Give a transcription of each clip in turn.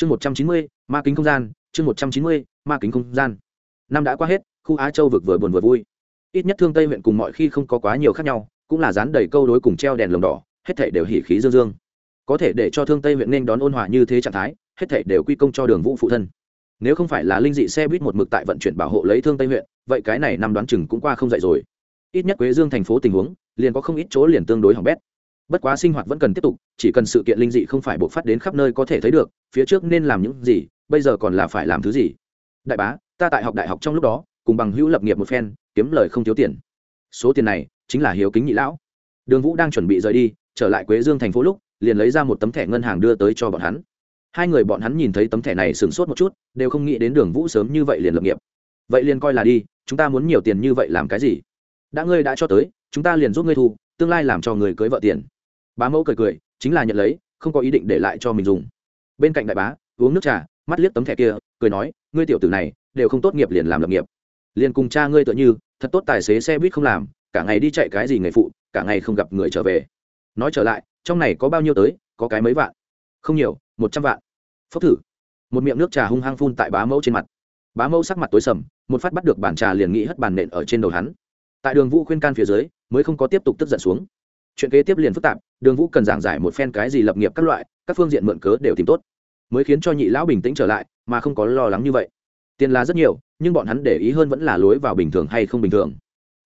chương một trăm chín mươi, ma kính không gian, chương một trăm chín mươi, ma kính không gian. Năm đã qua hết, khu á châu vực vừa buồn vừa vui. Ít nhất thương tây huyện cùng mọi khi không có quá nhiều khác nhau, cũng là dán đầy câu đối cùng treo đèn lồng đỏ, hết thảy đều hỉ khí dương dương. Có thể để cho thương tây huyện nên đón ôn hòa như thế trạng thái, hết thảy đều quy công cho đường vũ phụ thân. Nếu không phải là linh dị xe buýt một mực tại vận chuyển bảo hộ lấy thương tây huyện, vậy cái này năm đoán chừng cũng qua không dậy rồi. Ít nhất quế dương thành phố tình huống, liền có không ít chỗ liền tương đối hỏng bét bất quá sinh hoạt vẫn cần tiếp tục, chỉ cần sự kiện linh dị không phải bộc phát đến khắp nơi có thể thấy được, phía trước nên làm những gì, bây giờ còn là phải làm thứ gì? Đại bá, ta tại học đại học trong lúc đó, cùng bằng hữu lập nghiệp một phen, kiếm lời không thiếu tiền. Số tiền này chính là hiếu kính nhị lão. Đường vũ đang chuẩn bị rời đi, trở lại quế dương thành phố lúc, liền lấy ra một tấm thẻ ngân hàng đưa tới cho bọn hắn. Hai người bọn hắn nhìn thấy tấm thẻ này sửng sốt một chút, đều không nghĩ đến đường vũ sớm như vậy liền lập nghiệp. Vậy liền coi là đi, chúng ta muốn nhiều tiền như vậy làm cái gì? Đã ngươi đã cho tới, chúng ta liền giúp ngươi thu, tương lai làm cho người cưới vợ tiền bá mẫu cười cười, chính là nhận lấy, không có ý định để lại cho mình dùng. Bên cạnh đại bá, uống nước trà, mắt liếc tấm thẻ kia, cười nói, ngươi tiểu tử này, đều không tốt nghiệp liền làm lập nghiệp. Liền cùng cha ngươi tựa như, thật tốt tài xế xe buýt không làm, cả ngày đi chạy cái gì nghề phụ, cả ngày không gặp người trở về. Nói trở lại, trong này có bao nhiêu tới, có cái mấy vạn? Không nhiều, một trăm vạn. Phốc thử. Một miệng nước trà hung hăng phun tại bá mẫu trên mặt. Bá mẫu sắc mặt tối sầm, một phát bắt được bàn trà liền nghĩ hất bàn nện ở trên đầu hắn. Tại đường vũ khuyên can phía dưới, mới không có tiếp tục tức giận xuống chuyện kế tiếp liền phức tạp, đường vũ cần giảng giải một phen cái gì lập nghiệp các loại, các phương diện mượn cớ đều tìm tốt, mới khiến cho nhị lão bình tĩnh trở lại, mà không có lo lắng như vậy. Tiền là rất nhiều, nhưng bọn hắn để ý hơn vẫn là lối vào bình thường hay không bình thường.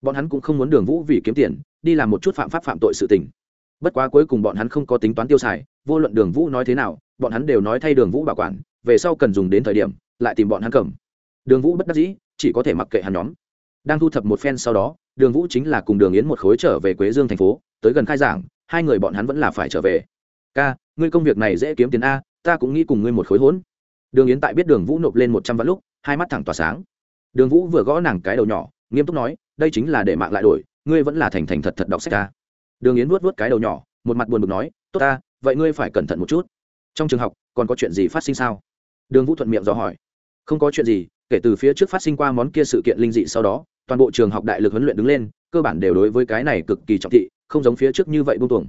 Bọn hắn cũng không muốn đường vũ vì kiếm tiền, đi làm một chút phạm pháp phạm tội sự tình. Bất quá cuối cùng bọn hắn không có tính toán tiêu xài, vô luận đường vũ nói thế nào, bọn hắn đều nói thay đường vũ bảo quản, về sau cần dùng đến thời điểm, lại tìm bọn hắn cầm. Đường vũ bất đắc dĩ, chỉ có thể mặc kệ hắn nhóm. Đang thu thập một phen sau đó đường vũ chính là cùng đường yến một khối trở về quế dương thành phố, tới gần khai giảng, hai người bọn hắn vẫn là phải trở về. Ca, ngươi công việc này dễ kiếm tiền a, ta cũng nghĩ cùng ngươi một khối hỗn. Đường yến tại biết đường vũ nộp lên một trăm vạn lúc, hai mắt thẳng tỏa sáng. Đường vũ vừa gõ nàng cái đầu nhỏ, nghiêm túc nói, đây chính là để mạng lại đổi, ngươi vẫn là thành thành thật thật đọc sách ca đường yến vuốt vuốt cái đầu nhỏ, một mặt buồn bực nói, tốt ta, vậy ngươi phải cẩn thận một chút. Trong trường học, còn có chuyện gì phát sinh sao? Đường vũ thuận miệng dò hỏi. Không có chuyện gì, kể từ phía trước phát sinh qua món kia sự kiện linh dị sau đó toàn bộ trường học đại lực huấn luyện đứng lên, cơ bản đều đối với cái này cực kỳ trọng thị, không giống phía trước như vậy buông tuồng.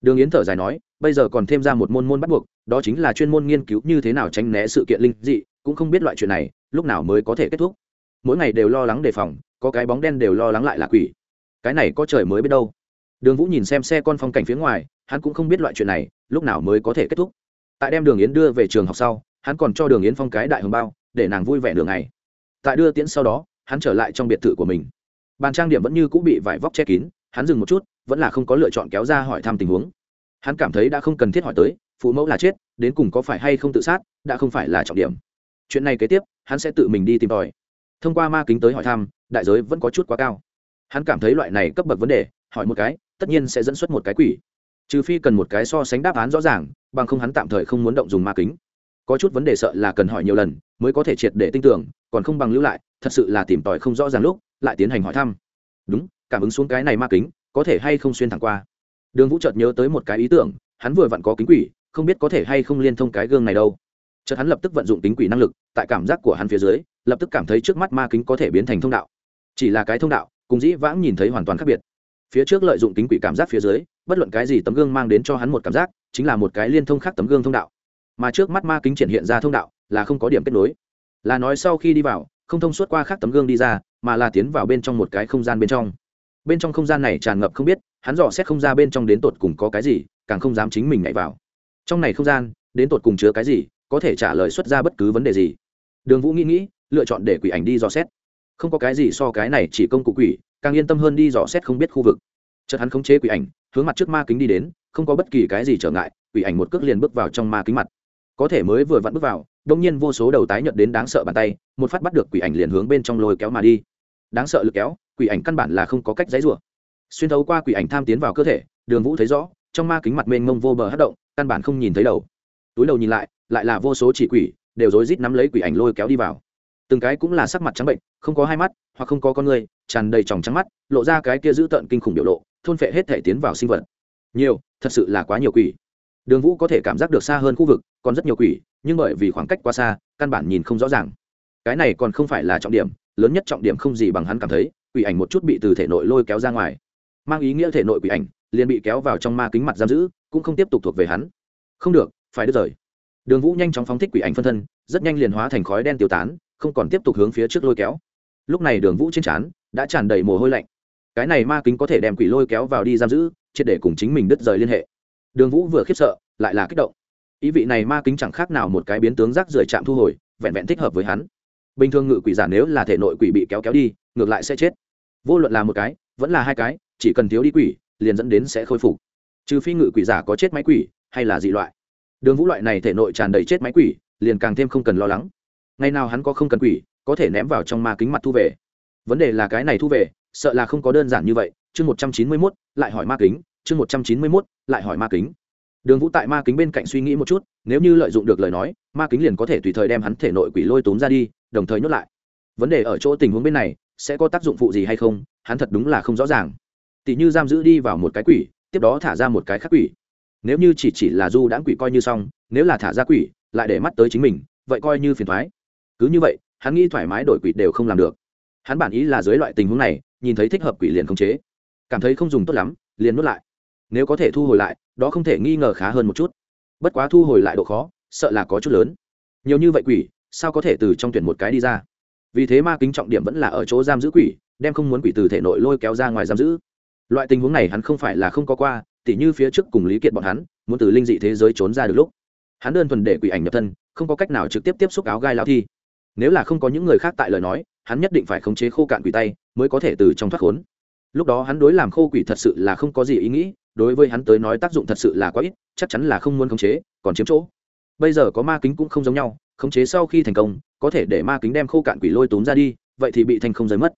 Đường yến thở dài nói, bây giờ còn thêm ra một môn môn bắt buộc, đó chính là chuyên môn nghiên cứu như thế nào tránh né sự kiện linh dị, cũng không biết loại chuyện này, lúc nào mới có thể kết thúc. Mỗi ngày đều lo lắng đề phòng, có cái bóng đen đều lo lắng lại là quỷ. Cái này có trời mới biết đâu. Đường vũ nhìn xem xe con phong cảnh phía ngoài, hắn cũng không biết loại chuyện này, lúc nào mới có thể kết thúc. Tại đem đường yến đưa về trường học sau, hắn còn cho đường yến phong cái đại hồng bao, để nàng vui vẻ đường ngày. Tại đưa tiễn sau đó hắn trở lại trong biệt thự của mình. Bàn trang điểm vẫn như cũng bị vải vóc che kín, hắn dừng một chút, vẫn là không có lựa chọn kéo ra hỏi thăm tình huống. Hắn cảm thấy đã không cần thiết hỏi tới, phụ mẫu là chết, đến cùng có phải hay không tự sát, đã không phải là trọng điểm. Chuyện này kế tiếp, hắn sẽ tự mình đi tìm tòi. Thông qua ma kính tới hỏi thăm, đại giới vẫn có chút quá cao. Hắn cảm thấy loại này cấp bậc vấn đề, hỏi một cái, tất nhiên sẽ dẫn xuất một cái quỷ. Trừ phi cần một cái so sánh đáp án rõ ràng, bằng không hắn tạm thời không muốn động dùng ma kính có chút vấn đề sợ là cần hỏi nhiều lần mới có thể triệt để tin tưởng, còn không bằng lưu lại, thật sự là tìm tòi không rõ ràng lúc, lại tiến hành hỏi thăm. Đúng, cảm ứng xuống cái này ma kính, có thể hay không xuyên thẳng qua. Đường vũ chợt nhớ tới một cái ý tưởng, hắn vừa vặn có kính quỷ, không biết có thể hay không liên thông cái gương này đâu. Chợt hắn lập tức vận dụng kính quỷ năng lực, tại cảm giác của hắn phía dưới, lập tức cảm thấy trước mắt ma kính có thể biến thành thông đạo. Chỉ là cái thông đạo, cùng dĩ vãng nhìn thấy hoàn toàn khác biệt. Phía trước lợi dụng kính quỷ cảm giác phía dưới, bất luận cái gì tấm gương mang đến cho hắn một cảm giác, chính là một cái liên thông khác tấm gương thông đạo mà trước mắt ma kính triển hiện ra thông đạo, là không có điểm kết nối. Là nói sau khi đi vào, không thông suốt qua khác tấm gương đi ra, mà là tiến vào bên trong một cái không gian bên trong. Bên trong không gian này tràn ngập không biết, hắn dò xét không ra bên trong đến tột cùng có cái gì, càng không dám chính mình nhảy vào. Trong này không gian, đến tột cùng chứa cái gì, có thể trả lời xuất ra bất cứ vấn đề gì. Đường vũ nghĩ nghĩ, lựa chọn để quỷ ảnh đi dò xét. Không có cái gì so cái này chỉ công cụ quỷ, càng yên tâm hơn đi dò xét không biết khu vực. Chợt hắn khống chế quỷ ảnh, hướng mặt trước ma kính đi đến, không có bất kỳ cái gì trở ngại, quỷ ảnh một cước liền bước vào trong ma kính mặt có thể mới vừa vặn bước vào đông nhiên vô số đầu tái nhợt đến đáng sợ bàn tay, một phát bắt được quỷ ảnh liền hướng bên trong lôi kéo mà đi. Đáng sợ lực kéo, quỷ ảnh căn bản là không có cách dãy rủa. Xuyên thấu qua quỷ ảnh tham tiến vào cơ thể, đường vũ thấy rõ, trong ma kính mặt mênh mông vô bờ hất động, căn bản không nhìn thấy đầu. Túi đầu nhìn lại lại là vô số chỉ quỷ, đều rối rít nắm lấy quỷ ảnh lôi kéo đi vào. Từng cái cũng là sắc mặt trắng bệnh, không có hai mắt, hoặc không có con người, tràn đầy tròng trắng mắt, lộ ra cái kia giữ tợn kinh khủng biểu lộ, thôn phệ hết thể tiến vào sinh vật. Nhiều, thật sự là quá nhiều quỷ đường vũ có thể cảm giác được xa hơn khu vực, còn rất nhiều quỷ, nhưng bởi vì khoảng cách quá xa, căn bản nhìn không rõ ràng. Cái này còn không phải là trọng điểm, lớn nhất trọng điểm không gì bằng hắn cảm thấy, quỷ ảnh một chút bị từ thể nội lôi kéo ra ngoài. Mang ý nghĩa thể nội quỷ ảnh, liền bị kéo vào trong ma kính mặt giam giữ, cũng không tiếp tục thuộc về hắn. Không được, phải đứt rời. Đường vũ nhanh chóng phóng thích quỷ ảnh phân thân, rất nhanh liền hóa thành khói đen tiêu tán, không còn tiếp tục hướng phía trước lôi kéo. Lúc này đường vũ trên trán đã tràn đầy mồ hôi lạnh. Cái này ma kính có thể đem quỷ lôi kéo vào đi giam giữ, triệt để cùng chính mình đứt rời liên hệ đường vũ vừa khiếp sợ, lại là kích động. Ý vị này ma kính chẳng khác nào một cái biến tướng rác rưởi chạm thu hồi, vẹn vẹn thích hợp với hắn. Bình thường ngự quỷ giả nếu là thể nội quỷ bị kéo kéo đi, ngược lại sẽ chết. Vô luận là một cái, vẫn là hai cái, chỉ cần thiếu đi quỷ, liền dẫn đến sẽ khôi phục. Trừ phi ngự quỷ giả có chết máy quỷ, hay là dị loại. Đường vũ loại này thể nội tràn đầy chết máy quỷ, liền càng thêm không cần lo lắng. Ngày nào hắn có không cần quỷ, có thể ném vào trong ma kính mặt thu về. Vấn đề là cái này thu về, sợ là không có đơn giản như vậy, chương một trăm chín mươi mốt, lại hỏi ma kính chương một trăm chín mươi mốt, lại hỏi ma kính. Đường vũ tại ma kính bên cạnh suy nghĩ một chút, nếu như lợi dụng được lời nói, ma kính liền có thể tùy thời đem hắn thể nội quỷ lôi tốn ra đi, đồng thời nhốt lại. Vấn đề ở chỗ tình huống bên này, sẽ có tác dụng phụ gì hay không, hắn thật đúng là không rõ ràng. Tỷ như giam giữ đi vào một cái quỷ, tiếp đó thả ra một cái khác quỷ. Nếu như chỉ chỉ là du đãng quỷ coi như xong, nếu là thả ra quỷ, lại để mắt tới chính mình, vậy coi như phiền thoái. Cứ như vậy, hắn nghĩ thoải mái đổi quỷ đều không làm được. Hắn bản ý là dưới loại tình huống này, nhìn thấy thích hợp quỷ liền khống chế. Cảm thấy không dùng tốt lắm, liền nuốt lại nếu có thể thu hồi lại, đó không thể nghi ngờ khá hơn một chút. Bất quá thu hồi lại độ khó, sợ là có chút lớn. Nhiều như vậy quỷ, sao có thể từ trong tuyển một cái đi ra? Vì thế ma kính trọng điểm vẫn là ở chỗ giam giữ quỷ, đem không muốn quỷ từ thể nội lôi kéo ra ngoài giam giữ. Loại tình huống này hắn không phải là không có qua, tỉ như phía trước cùng lý kiệt bọn hắn, muốn từ linh dị thế giới trốn ra được lúc. Hắn đơn thuần để quỷ ảnh nhập thân, không có cách nào trực tiếp tiếp xúc áo gai lao thi. Nếu là không có những người khác tại lời nói, hắn nhất định phải khống chế khô cạn quỷ tay, mới có thể từ trong thoát khốn lúc đó hắn đối làm khô quỷ thật sự là không có gì ý nghĩ, đối với hắn tới nói tác dụng thật sự là quá ít, chắc chắn là không muốn khống chế, còn chiếm chỗ. Bây giờ có ma kính cũng không giống nhau, khống chế sau khi thành công, có thể để ma kính đem khô cạn quỷ lôi tốn ra đi, vậy thì bị thành không rời mất.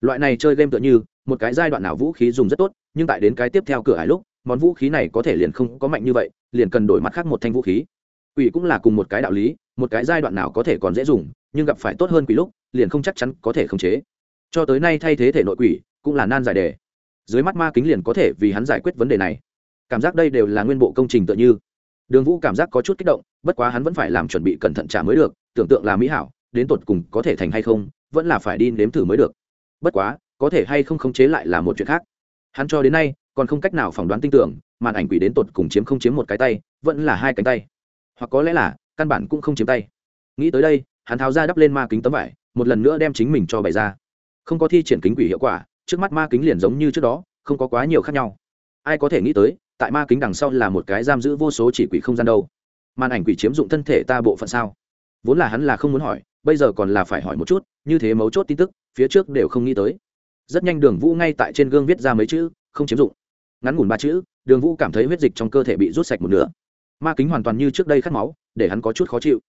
Loại này chơi game tựa như, một cái giai đoạn nào vũ khí dùng rất tốt, nhưng tại đến cái tiếp theo cửa hải lúc, món vũ khí này có thể liền không có mạnh như vậy, liền cần đổi mặt khác một thanh vũ khí. Quỷ cũng là cùng một cái đạo lý, một cái giai đoạn nào có thể còn dễ dùng, nhưng gặp phải tốt hơn quỷ lúc, liền không chắc chắn có thể khống chế. Cho tới nay thay thế thể nội quỷ cũng là nan giải đề. Dưới mắt ma kính liền có thể vì hắn giải quyết vấn đề này. Cảm giác đây đều là nguyên bộ công trình tựa như. Đường vũ cảm giác có chút kích động, bất quá hắn vẫn phải làm chuẩn bị cẩn thận trả mới được, tưởng tượng là mỹ hảo, đến tột cùng có thể thành hay không, vẫn là phải đi nếm thử mới được. Bất quá, có thể hay không khống chế lại là một chuyện khác. Hắn cho đến nay, còn không cách nào phỏng đoán tin tưởng, màn ảnh quỷ đến tột cùng chiếm không chiếm một cái tay, vẫn là hai cánh tay. Hoặc có lẽ là, căn bản cũng không chiếm tay. Nghĩ tới đây, hắn tháo ra đắp lên ma kính tấm vải, một lần nữa đem chính mình cho bày ra. Không có thi triển kính quỷ hiệu quả trước mắt ma kính liền giống như trước đó, không có quá nhiều khác nhau. Ai có thể nghĩ tới, tại ma kính đằng sau là một cái giam giữ vô số chỉ quỷ không gian đâu. Màn ảnh quỷ chiếm dụng thân thể ta bộ phận sao? Vốn là hắn là không muốn hỏi, bây giờ còn là phải hỏi một chút, như thế mấu chốt tin tức, phía trước đều không nghĩ tới. Rất nhanh đường vũ ngay tại trên gương viết ra mấy chữ, không chiếm dụng. Ngắn ngủn ba chữ, đường vũ cảm thấy huyết dịch trong cơ thể bị rút sạch một nửa. Ma kính hoàn toàn như trước đây khát máu, để hắn có chút khó chịu.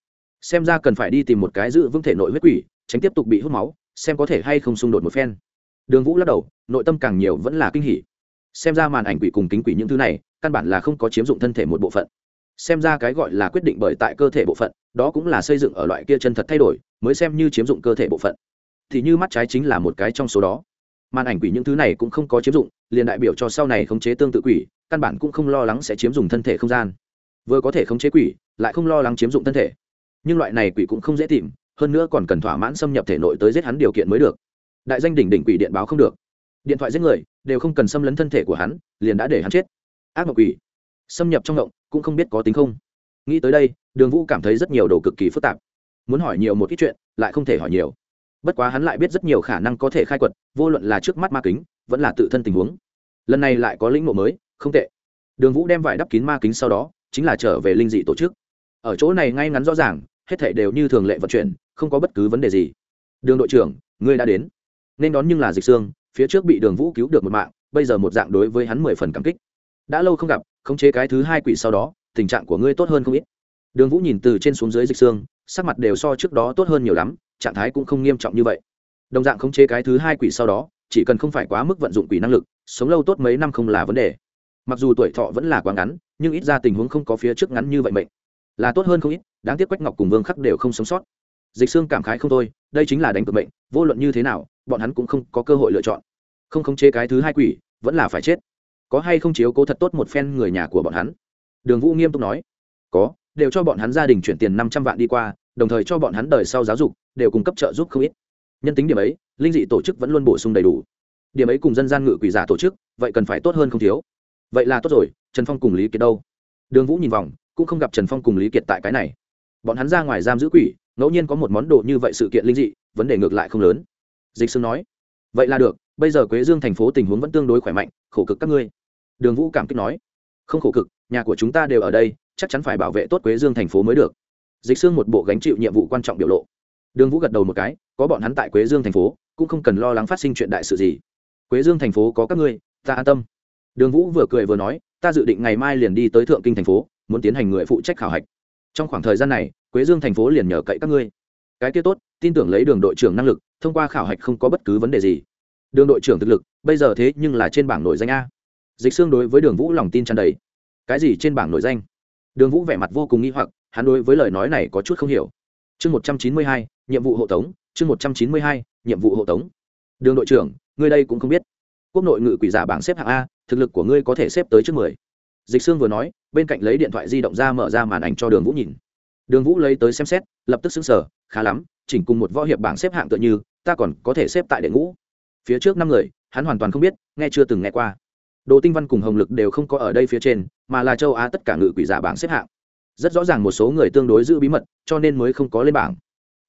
Xem ra cần phải đi tìm một cái giữ vững thể nội huyết quỷ, tránh tiếp tục bị hút máu, xem có thể hay không xung đột một phen đường vũ lắc đầu, nội tâm càng nhiều vẫn là kinh hỉ. Xem ra màn ảnh quỷ cùng kính quỷ những thứ này, căn bản là không có chiếm dụng thân thể một bộ phận. Xem ra cái gọi là quyết định bởi tại cơ thể bộ phận, đó cũng là xây dựng ở loại kia chân thật thay đổi, mới xem như chiếm dụng cơ thể bộ phận. Thì như mắt trái chính là một cái trong số đó. Màn ảnh quỷ những thứ này cũng không có chiếm dụng, liền đại biểu cho sau này khống chế tương tự quỷ, căn bản cũng không lo lắng sẽ chiếm dụng thân thể không gian. Vừa có thể khống chế quỷ, lại không lo lắng chiếm dụng thân thể. Nhưng loại này quỷ cũng không dễ tìm, hơn nữa còn cần thỏa mãn xâm nhập thể nội tới giết hắn điều kiện mới được đại danh đỉnh đỉnh quỷ điện báo không được. Điện thoại giết người, đều không cần xâm lấn thân thể của hắn, liền đã để hắn chết. Ác mộng quỷ. Xâm nhập trong động cũng không biết có tính không. Nghĩ tới đây, đường vũ cảm thấy rất nhiều đồ cực kỳ phức tạp. Muốn hỏi nhiều một ít chuyện, lại không thể hỏi nhiều. Bất quá hắn lại biết rất nhiều khả năng có thể khai quật, vô luận là trước mắt ma kính, vẫn là tự thân tình huống. Lần này lại có lĩnh mộ mới, không tệ. Đường vũ đem vải đắp kín ma kính sau đó, chính là trở về linh dị tổ chức. Ở chỗ này ngay ngắn rõ ràng, hết thể đều như thường lệ vận chuyển, không có bất cứ vấn đề gì. Đường đội trưởng, ngươi đã đến nên đón nhưng là dịch xương, phía trước bị đường vũ cứu được một mạng, bây giờ một dạng đối với hắn mười phần cảm kích. Đã lâu không gặp, khống chế cái thứ hai quỷ sau đó, tình trạng của ngươi tốt hơn không ít. Đường vũ nhìn từ trên xuống dưới dịch xương, sắc mặt đều so trước đó tốt hơn nhiều lắm, trạng thái cũng không nghiêm trọng như vậy. Đồng dạng khống chế cái thứ hai quỷ sau đó, chỉ cần không phải quá mức vận dụng quỷ năng lực, sống lâu tốt mấy năm không là vấn đề. Mặc dù tuổi thọ vẫn là quá ngắn, nhưng ít ra tình huống không có phía trước ngắn như vậy mệnh. Là tốt hơn không ít, đáng tiếc quách ngọc cùng vương khắc đều không sống sót. Dịch xương cảm khái không thôi, đây chính là đánh cược mệnh, vô luận như thế nào bọn hắn cũng không có cơ hội lựa chọn. Không khống chế cái thứ hai quỷ, vẫn là phải chết. Có hay không chiếu cố thật tốt một phen người nhà của bọn hắn? Đường vũ nghiêm túc nói. Có, đều cho bọn hắn gia đình chuyển tiền năm trăm vạn đi qua, đồng thời cho bọn hắn đời sau giáo dục, đều cung cấp trợ giúp không ít. Nhân tính điểm ấy, linh dị tổ chức vẫn luôn bổ sung đầy đủ. Điểm ấy cùng dân gian ngự quỷ giả tổ chức, vậy cần phải tốt hơn không thiếu. Vậy là tốt rồi, trần phong cùng lý kiệt đâu? Đường vũ nhìn vòng, cũng không gặp trần phong cùng lý kiệt tại cái này. Bọn hắn ra ngoài giam giữ quỷ, ngẫu nhiên có một món đồ như vậy sự kiện linh dị, vấn đề ngược lại không lớn dịch sương nói, vậy là được, bây giờ quế dương thành phố tình huống vẫn tương đối khỏe mạnh, khổ cực các ngươi. Đường vũ cảm kích nói, không khổ cực, nhà của chúng ta đều ở đây, chắc chắn phải bảo vệ tốt quế dương thành phố mới được. Dịch Sương một bộ gánh chịu nhiệm vụ quan trọng biểu lộ. Đường vũ gật đầu một cái, có bọn hắn tại quế dương thành phố, cũng không cần lo lắng phát sinh chuyện đại sự gì. Quế dương thành phố có các ngươi, ta an tâm. Đường vũ vừa cười vừa nói, ta dự định ngày mai liền đi tới thượng kinh thành phố, muốn tiến hành người phụ trách khảo hạch. Trong khoảng thời gian này, quế dương thành phố liền nhờ cậy các ngươi. Cái kia tốt tin tưởng lấy đường đội trưởng năng lực, thông qua khảo hạch không có bất cứ vấn đề gì. Đường đội trưởng thực lực, bây giờ thế nhưng là trên bảng nổi danh a. Dịch xương đối với đường vũ lòng tin tràn đầy. Cái gì trên bảng nổi danh? Đường vũ vẻ mặt vô cùng nghi hoặc, hắn đối với lời nói này có chút không hiểu. Chương một trăm chín mươi hai, nhiệm vụ hộ tống, chương một trăm chín mươi hai, nhiệm vụ hộ tống. Đường đội trưởng, ngươi đây cũng không biết. Quốc nội ngự quỷ giả bảng xếp hạng a, thực lực của ngươi có thể xếp tới trước mười. Dịch sương vừa nói, bên cạnh lấy điện thoại di động ra mở ra màn ảnh cho đường vũ nhìn. Đường vũ lấy tới xem xét, lập tức xứng sở khá lắm chỉnh cùng một võ hiệp bảng xếp hạng tựa như, ta còn có thể xếp tại đệ ngũ. Phía trước năm người, hắn hoàn toàn không biết, nghe chưa từng nghe qua. Đồ tinh văn cùng hồng lực đều không có ở đây phía trên, mà là châu á tất cả ngự quỷ giả bảng xếp hạng. Rất rõ ràng một số người tương đối giữ bí mật, cho nên mới không có lên bảng.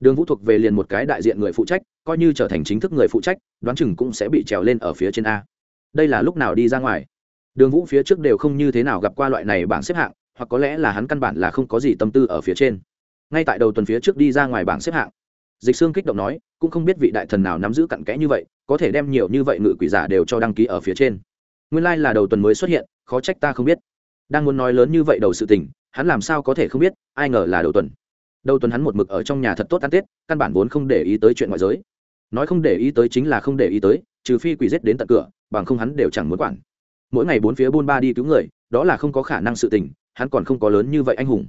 Đường vũ thuộc về liền một cái đại diện người phụ trách, coi như trở thành chính thức người phụ trách, đoán chừng cũng sẽ bị trèo lên ở phía trên a. Đây là lúc nào đi ra ngoài? Đường vũ phía trước đều không như thế nào gặp qua loại này bảng xếp hạng, hoặc có lẽ là hắn căn bản là không có gì tâm tư ở phía trên. Ngay tại đầu tuần phía trước đi ra ngoài bảng xếp hạng dịch sương kích động nói, cũng không biết vị đại thần nào nắm giữ cặn kẽ như vậy, có thể đem nhiều như vậy ngự quỷ giả đều cho đăng ký ở phía trên. Nguyên lai、like、là đầu tuần mới xuất hiện, khó trách ta không biết. Đang muốn nói lớn như vậy đầu sự tình, hắn làm sao có thể không biết, ai ngờ là đầu tuần. Đầu tuần hắn một mực ở trong nhà thật tốt ăn tết, căn bản vốn không để ý tới chuyện ngoại giới. Nói không để ý tới chính là không để ý tới, trừ phi quỷ rết đến tận cửa, bằng không hắn đều chẳng muốn quản. Mỗi ngày bốn phía buôn ba đi cứu người, đó là không có khả năng sự tình, hắn còn không có lớn như vậy anh hùng.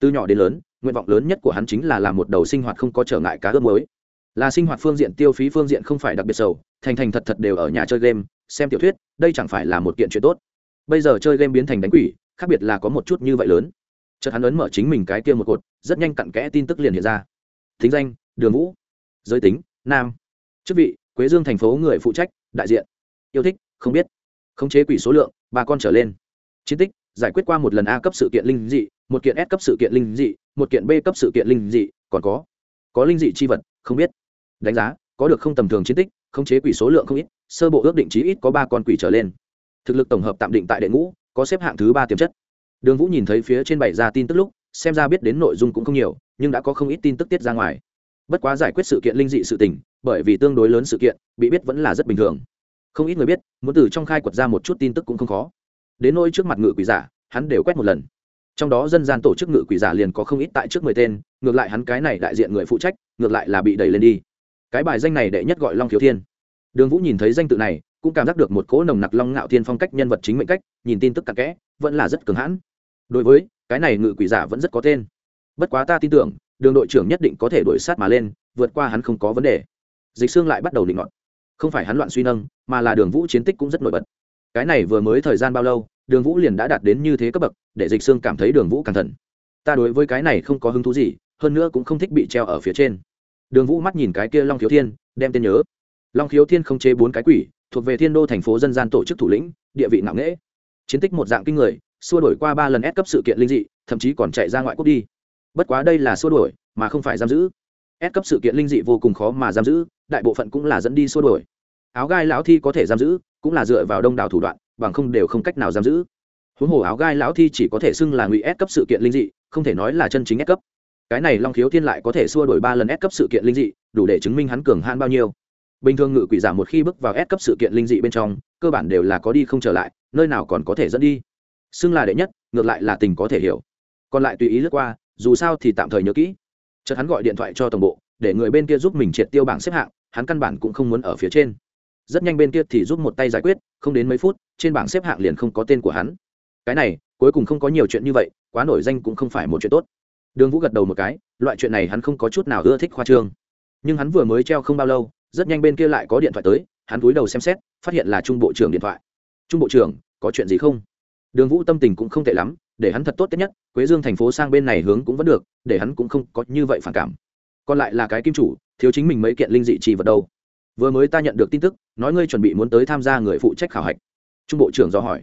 Từ nhỏ đến lớn nguyện vọng lớn nhất của hắn chính là làm một đầu sinh hoạt không có trở ngại cá ướp mới là sinh hoạt phương diện, tiêu phí phương diện không phải đặc biệt sầu, thành thành thật thật đều ở nhà chơi game, xem tiểu thuyết, đây chẳng phải là một kiện chuyện tốt. Bây giờ chơi game biến thành đánh quỷ, khác biệt là có một chút như vậy lớn. Chợt hắn ấn mở chính mình cái kia một cột, rất nhanh cặn kẽ tin tức liền hiện ra. Thính danh, đường vũ. Giới tính, nam. Chức vị, quế dương thành phố người phụ trách, đại diện. Yêu thích, không biết. Khống chế quỷ số lượng, ba con trở lên. Chiến tích giải quyết qua một lần a cấp sự kiện linh dị, một kiện s cấp sự kiện linh dị, một kiện b cấp sự kiện linh dị, còn có có linh dị chi vật, không biết. Đánh giá, có được không tầm thường chiến tích, khống chế quỷ số lượng không ít, sơ bộ ước định chí ít có ba con quỷ trở lên. Thực lực tổng hợp tạm định tại đệ ngũ, có xếp hạng thứ ba tiềm chất. Đường vũ nhìn thấy phía trên bảy ra tin tức lúc, xem ra biết đến nội dung cũng không nhiều, nhưng đã có không ít tin tức tiết ra ngoài. Bất quá giải quyết sự kiện linh dị sự tình, bởi vì tương đối lớn sự kiện, bị biết vẫn là rất bình thường. Không ít người biết, muốn từ trong khai quật ra một chút tin tức cũng không khó đến nỗi trước mặt ngự quỷ giả, hắn đều quét một lần. Trong đó dân gian tổ chức ngự quỷ giả liền có không ít tại trước mười tên, ngược lại hắn cái này đại diện người phụ trách, ngược lại là bị đẩy lên đi. Cái bài danh này đệ nhất gọi long khiếu thiên. Đường vũ nhìn thấy danh tự này, cũng cảm giác được một cỗ nồng nặc long ngạo thiên phong cách nhân vật chính mệnh cách, nhìn tin tức cặn kẽ, vẫn là rất cường hãn. Đối với, cái này ngự quỷ giả vẫn rất có tên. Bất quá ta tin tưởng, đường đội trưởng nhất định có thể đuổi sát mà lên, vượt qua hắn không có vấn đề. Dịch xương lại bắt đầu định ngọn không phải hắn loạn suy nâng, mà là đường vũ chiến tích cũng rất nổi bật cái này vừa mới thời gian bao lâu, đường vũ liền đã đạt đến như thế cấp bậc, để dịch xương cảm thấy đường vũ cẩn thận. Ta đối với cái này không có hứng thú gì, hơn nữa cũng không thích bị treo ở phía trên. Đường vũ mắt nhìn cái kia long khiếu thiên, đem tên nhớ. Long khiếu thiên không chế bốn cái quỷ, thuộc về thiên đô thành phố dân gian tổ chức thủ lĩnh, địa vị nặng nễ chiến tích một dạng kinh người, xua đổi qua ba lần ép cấp sự kiện linh dị, thậm chí còn chạy ra ngoại quốc đi. Bất quá đây là xua đổi mà không phải giam giữ. Ép cấp sự kiện linh dị vô cùng khó mà giam giữ, đại bộ phận cũng là dẫn đi xua đổi áo gai lão thi có thể giam giữ cũng là dựa vào đông đảo thủ đoạn, bằng không đều không cách nào giam giữ. Huống hồ áo gai lão thi chỉ có thể xưng là ngụy ép cấp sự kiện linh dị, không thể nói là chân chính ép cấp. Cái này long khiếu thiên lại có thể xua đổi ba lần ép cấp sự kiện linh dị, đủ để chứng minh hắn cường hãn bao nhiêu. Bình thường ngự quỷ giả một khi bước vào ép cấp sự kiện linh dị bên trong, cơ bản đều là có đi không trở lại, nơi nào còn có thể dẫn đi. Xưng là đệ nhất, ngược lại là tình có thể hiểu. Còn lại tùy ý lướt qua, dù sao thì tạm thời nhớ kỹ. Chợt hắn gọi điện thoại cho tổng bộ, để người bên kia giúp mình triệt tiêu bảng xếp hạng, hắn căn bản cũng không muốn ở phía trên rất nhanh bên kia thì giúp một tay giải quyết, không đến mấy phút, trên bảng xếp hạng liền không có tên của hắn. Cái này, cuối cùng không có nhiều chuyện như vậy, quá nổi danh cũng không phải một chuyện tốt. Đường vũ gật đầu một cái, loại chuyện này hắn không có chút nào ưa thích khoa trương. Nhưng hắn vừa mới treo không bao lâu, rất nhanh bên kia lại có điện thoại tới, hắn cúi đầu xem xét, phát hiện là trung bộ trưởng điện thoại. Trung bộ trưởng, có chuyện gì không? Đường vũ tâm tình cũng không tệ lắm, để hắn thật tốt nhất quế dương thành phố sang bên này hướng cũng vẫn được, để hắn cũng không có như vậy phản cảm. Còn lại là cái kim chủ, thiếu chính mình mấy kiện linh dị trì vật đâu vừa mới ta nhận được tin tức, nói ngươi chuẩn bị muốn tới tham gia người phụ trách khảo hạch. Trung bộ trưởng do hỏi.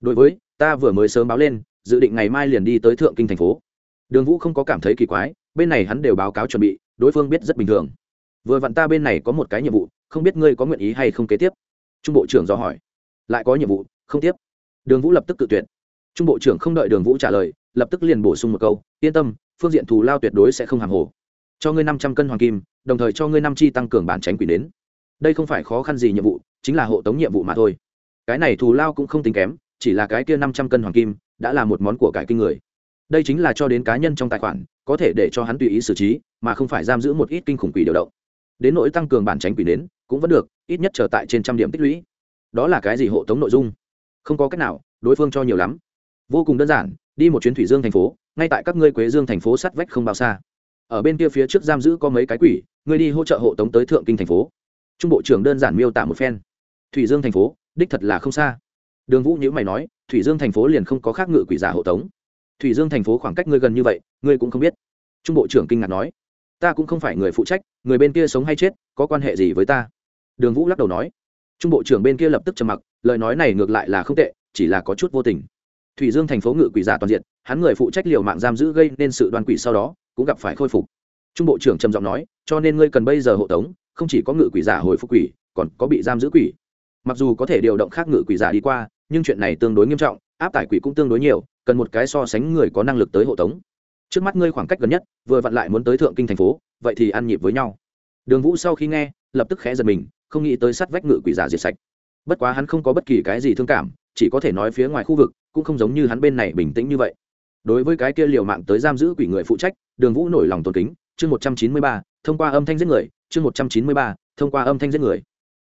Đối với, ta vừa mới sớm báo lên, dự định ngày mai liền đi tới thượng kinh thành phố. Đường vũ không có cảm thấy kỳ quái, bên này hắn đều báo cáo chuẩn bị, đối phương biết rất bình thường. Vừa vặn ta bên này có một cái nhiệm vụ, không biết ngươi có nguyện ý hay không kế tiếp? Trung bộ trưởng do hỏi. Lại có nhiệm vụ, không tiếp. Đường vũ lập tức tự tuyệt. Trung bộ trưởng không đợi đường vũ trả lời, lập tức liền bổ sung một câu, yên tâm, phương diện thù lao tuyệt đối sẽ không hàng hồ. Cho ngươi năm trăm cân hoàng kim, đồng thời cho ngươi năm chi tăng cường bản tránh quỷ đến đây không phải khó khăn gì nhiệm vụ, chính là hộ tống nhiệm vụ mà thôi. Cái này thù lao cũng không tính kém, chỉ là cái kia năm trăm cân hoàng kim, đã là một món của cải kinh người. Đây chính là cho đến cá nhân trong tài khoản, có thể để cho hắn tùy ý xử trí, mà không phải giam giữ một ít kinh khủng quỷ điều động. Đến nỗi tăng cường bản tránh quỷ đến, cũng vẫn được, ít nhất trở tại trên trăm điểm tích lũy. Đó là cái gì hộ tống nội dung? Không có cách nào, đối phương cho nhiều lắm. Vô cùng đơn giản, đi một chuyến thủy dương thành phố, ngay tại các ngươi quế dương thành phố sát vách không bao xa. Ở bên kia phía trước giam giữ có mấy cái quỷ, ngươi đi hỗ trợ hộ tống tới thượng kinh thành phố trung bộ trưởng đơn giản miêu tả một phen. Thủy dương thành phố, đích thật là không xa. Đường vũ nhữ mày nói, thủy dương thành phố liền không có khác ngự quỷ giả hộ tống. Thủy dương thành phố khoảng cách ngươi gần như vậy, ngươi cũng không biết. Trung bộ trưởng kinh ngạc nói, ta cũng không phải người phụ trách, người bên kia sống hay chết, có quan hệ gì với ta? Đường vũ lắc đầu nói, trung bộ trưởng bên kia lập tức trầm mặc, lời nói này ngược lại là không tệ, chỉ là có chút vô tình. Thủy dương thành phố ngự quỷ giả toàn diện, hắn người phụ trách liều mạng giam giữ gây nên sự đoàn quỷ sau đó, cũng gặp phải khôi phục. Trung bộ trưởng trầm giọng nói, cho nên ngươi cần bây giờ hộ tống không chỉ có ngự quỷ giả hồi phục quỷ, còn có bị giam giữ quỷ. Mặc dù có thể điều động khác ngự quỷ giả đi qua, nhưng chuyện này tương đối nghiêm trọng, áp tải quỷ cũng tương đối nhiều, cần một cái so sánh người có năng lực tới hộ tống. Trước mắt ngươi khoảng cách gần nhất, vừa vặn lại muốn tới thượng kinh thành phố, vậy thì ăn nhịp với nhau. Đường vũ sau khi nghe, lập tức khẽ giật mình, không nghĩ tới sát vách ngự quỷ giả diệt sạch. Bất quá hắn không có bất kỳ cái gì thương cảm, chỉ có thể nói phía ngoài khu vực, cũng không giống như hắn bên này bình tĩnh như vậy. Đối với cái kia liều mạng tới giam giữ quỷ người phụ trách, đường vũ nổi lòng tôn kính. Chương một trăm chín mươi ba, thông qua âm thanh giết người chương một trăm chín mươi ba, thông qua âm thanh giết người.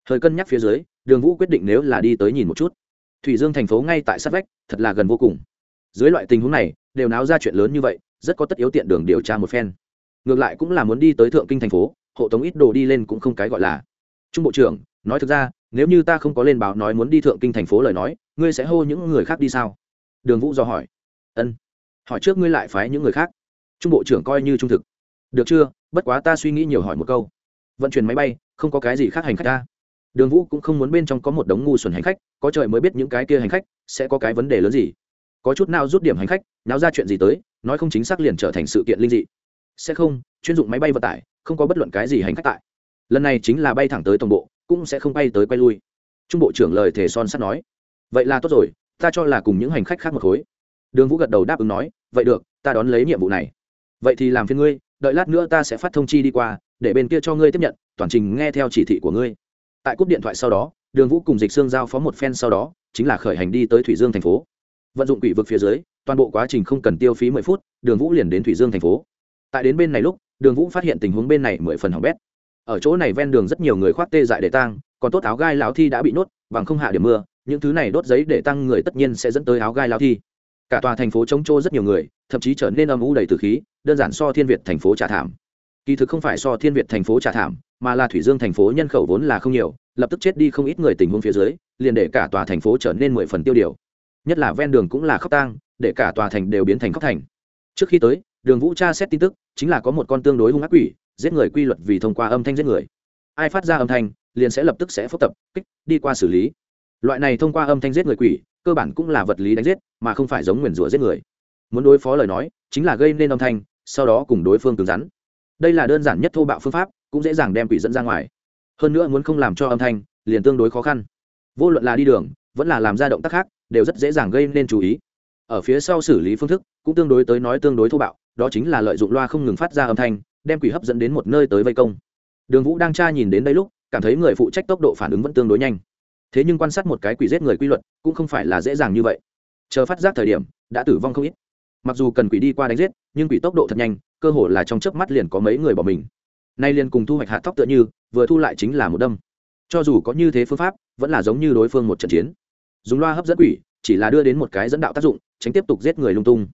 Thời cân nhắc phía dưới, đường vũ quyết định nếu là đi tới nhìn một chút. Thủy dương thành phố ngay tại sát vách, thật là gần vô cùng. Dưới loại tình huống này, đều náo ra chuyện lớn như vậy, rất có tất yếu tiện đường điều tra một phen. Ngược lại cũng là muốn đi tới thượng kinh thành phố, hộ tống ít đồ đi lên cũng không cái gọi là. Trung bộ trưởng, nói thực ra, nếu như ta không có lên báo nói muốn đi thượng kinh thành phố lời nói, ngươi sẽ hô những người khác đi sao? Đường vũ do hỏi. Ân. Hỏi trước ngươi lại phái những người khác. Trung bộ trưởng coi như trung thực. Được chưa? Bất quá ta suy nghĩ nhiều hỏi một câu vận chuyển máy bay, không có cái gì khác hành khách ta. Đường vũ cũng không muốn bên trong có một đống ngu xuẩn hành khách, có trời mới biết những cái kia hành khách sẽ có cái vấn đề lớn gì. Có chút nào rút điểm hành khách, nào ra chuyện gì tới, nói không chính xác liền trở thành sự kiện linh dị. Sẽ không, chuyên dụng máy bay vận tải, không có bất luận cái gì hành khách tại. Lần này chính là bay thẳng tới tổng bộ, cũng sẽ không bay tới quay lui. Trung bộ trưởng lời thề son sắt nói. Vậy là tốt rồi, ta cho là cùng những hành khách khác một khối. Đường vũ gật đầu đáp ứng nói, vậy được, ta đón lấy nhiệm vụ này. Vậy thì làm phiên ngươi đợi lát nữa ta sẽ phát thông chi đi qua, để bên kia cho ngươi tiếp nhận, toàn trình nghe theo chỉ thị của ngươi. Tại cúp điện thoại sau đó, đường vũ cùng dịch Sương giao phó một phen sau đó, chính là khởi hành đi tới thủy dương thành phố. Vận dụng quỷ vực phía dưới, toàn bộ quá trình không cần tiêu phí mười phút, đường vũ liền đến thủy dương thành phố. Tại đến bên này lúc, đường vũ phát hiện tình huống bên này mười phần hỏng bét. Ở chỗ này ven đường rất nhiều người khoác tê dại để tang, còn tốt áo gai lão thi đã bị nốt bằng không hạ điểm mưa, những thứ này đốt giấy để tăng người tất nhiên sẽ dẫn tới áo gai lão thi. Cả tòa thành phố chống trô rất nhiều người thậm chí trở nên âm u đầy từ khí, đơn giản so thiên việt thành phố trả thảm. Kỳ thực không phải so thiên việt thành phố trả thảm, mà là thủy dương thành phố nhân khẩu vốn là không nhiều, lập tức chết đi không ít người tình huống phía dưới, liền để cả tòa thành phố trở nên mười phần tiêu điều. Nhất là ven đường cũng là khóc tang, để cả tòa thành đều biến thành khóc thành. Trước khi tới, đường vũ tra xét tin tức, chính là có một con tương đối hung ác quỷ, giết người quy luật vì thông qua âm thanh giết người. Ai phát ra âm thanh, liền sẽ lập tức sẽ phức tập kích, đi qua xử lý. Loại này thông qua âm thanh giết người quỷ, cơ bản cũng là vật lý đánh giết, mà không phải giống nguyền rủa giết người muốn đối phó lời nói, chính là gây nên âm thanh, sau đó cùng đối phương cứng rắn. Đây là đơn giản nhất thô bạo phương pháp, cũng dễ dàng đem quỷ dẫn ra ngoài. Hơn nữa muốn không làm cho âm thanh, liền tương đối khó khăn. Vô luận là đi đường, vẫn là làm ra động tác khác, đều rất dễ dàng gây nên chú ý. Ở phía sau xử lý phương thức, cũng tương đối tới nói tương đối thô bạo, đó chính là lợi dụng loa không ngừng phát ra âm thanh, đem quỷ hấp dẫn đến một nơi tới vây công. Đường vũ đang tra nhìn đến đây lúc, cảm thấy người phụ trách tốc độ phản ứng vẫn tương đối nhanh. Thế nhưng quan sát một cái quỷ giết người quy luật, cũng không phải là dễ dàng như vậy. Chờ phát giác thời điểm, đã tử vong không ít mặc dù cần quỷ đi qua đánh giết, nhưng quỷ tốc độ thật nhanh, cơ hồ là trong chớp mắt liền có mấy người bỏ mình. Nay liền cùng thu hoạch hạt tóc tựa như, vừa thu lại chính là một đâm. Cho dù có như thế phương pháp, vẫn là giống như đối phương một trận chiến. Dùng loa hấp dẫn quỷ, chỉ là đưa đến một cái dẫn đạo tác dụng, tránh tiếp tục giết người lung tung.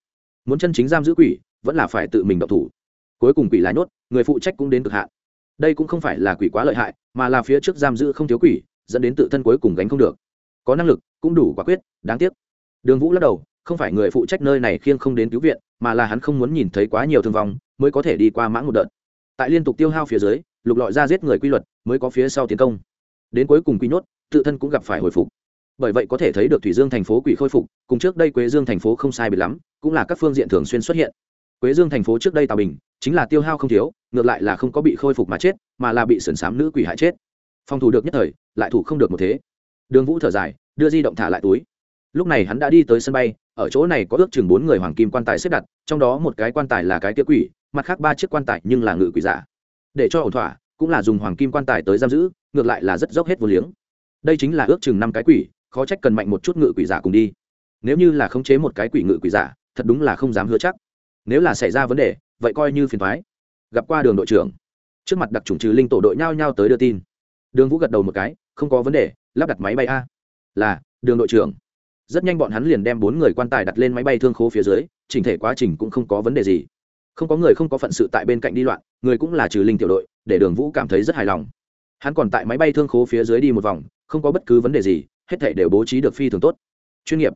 Muốn chân chính giam giữ quỷ, vẫn là phải tự mình độc thủ. Cuối cùng quỷ là nhốt, người phụ trách cũng đến cực hạn. Đây cũng không phải là quỷ quá lợi hại, mà là phía trước giam giữ không thiếu quỷ, dẫn đến tự thân cuối cùng gánh không được. Có năng lực, cũng đủ quả quyết, đáng tiếc. Đường vũ lắc đầu không phải người phụ trách nơi này khiêng không đến cứu viện, mà là hắn không muốn nhìn thấy quá nhiều thương vong, mới có thể đi qua mãng một đợt. Tại liên tục tiêu hao phía dưới, lục lọi ra giết người quy luật, mới có phía sau tiến công. Đến cuối cùng quy nhốt, tự thân cũng gặp phải hồi phục. Bởi vậy có thể thấy được thủy dương thành phố quỷ khôi phục, cùng trước đây quế dương thành phố không sai biệt lắm, cũng là các phương diện thường xuyên xuất hiện. Quế dương thành phố trước đây tào bình, chính là tiêu hao không thiếu, ngược lại là không có bị khôi phục mà chết, mà là bị sườn xám nữ quỷ hại chết. Phòng thủ được nhất thời, lại thủ không được một thế. Đường vũ thở dài, đưa di động thả lại túi lúc này hắn đã đi tới sân bay, ở chỗ này có ước chừng bốn người hoàng kim quan tài xếp đặt, trong đó một cái quan tài là cái kia quỷ, mặt khác ba chiếc quan tài nhưng là ngự quỷ giả. Để cho ổn thỏa, cũng là dùng hoàng kim quan tài tới giam giữ, ngược lại là rất dốc hết vô liếng. Đây chính là ước chừng năm cái quỷ, khó trách cần mạnh một chút ngự quỷ giả cùng đi. Nếu như là khống chế một cái quỷ ngự quỷ giả, thật đúng là không dám hứa chắc. Nếu là xảy ra vấn đề, vậy coi như phiền thoái gặp qua đường đội trưởng. Trước mặt đặc trùng trừ linh tổ đội nhao nhao tới đưa tin. Đường vũ gật đầu một cái, không có vấn đề, lắp đặt máy bay a. Là, đường đội trưởng rất nhanh bọn hắn liền đem bốn người quan tài đặt lên máy bay thương khố phía dưới, chỉnh thể quá trình cũng không có vấn đề gì. Không có người không có phận sự tại bên cạnh đi loạn, người cũng là trừ linh tiểu đội, để đường vũ cảm thấy rất hài lòng. Hắn còn tại máy bay thương khố phía dưới đi một vòng, không có bất cứ vấn đề gì, hết thể đều bố trí được phi thường tốt. Chuyên nghiệp.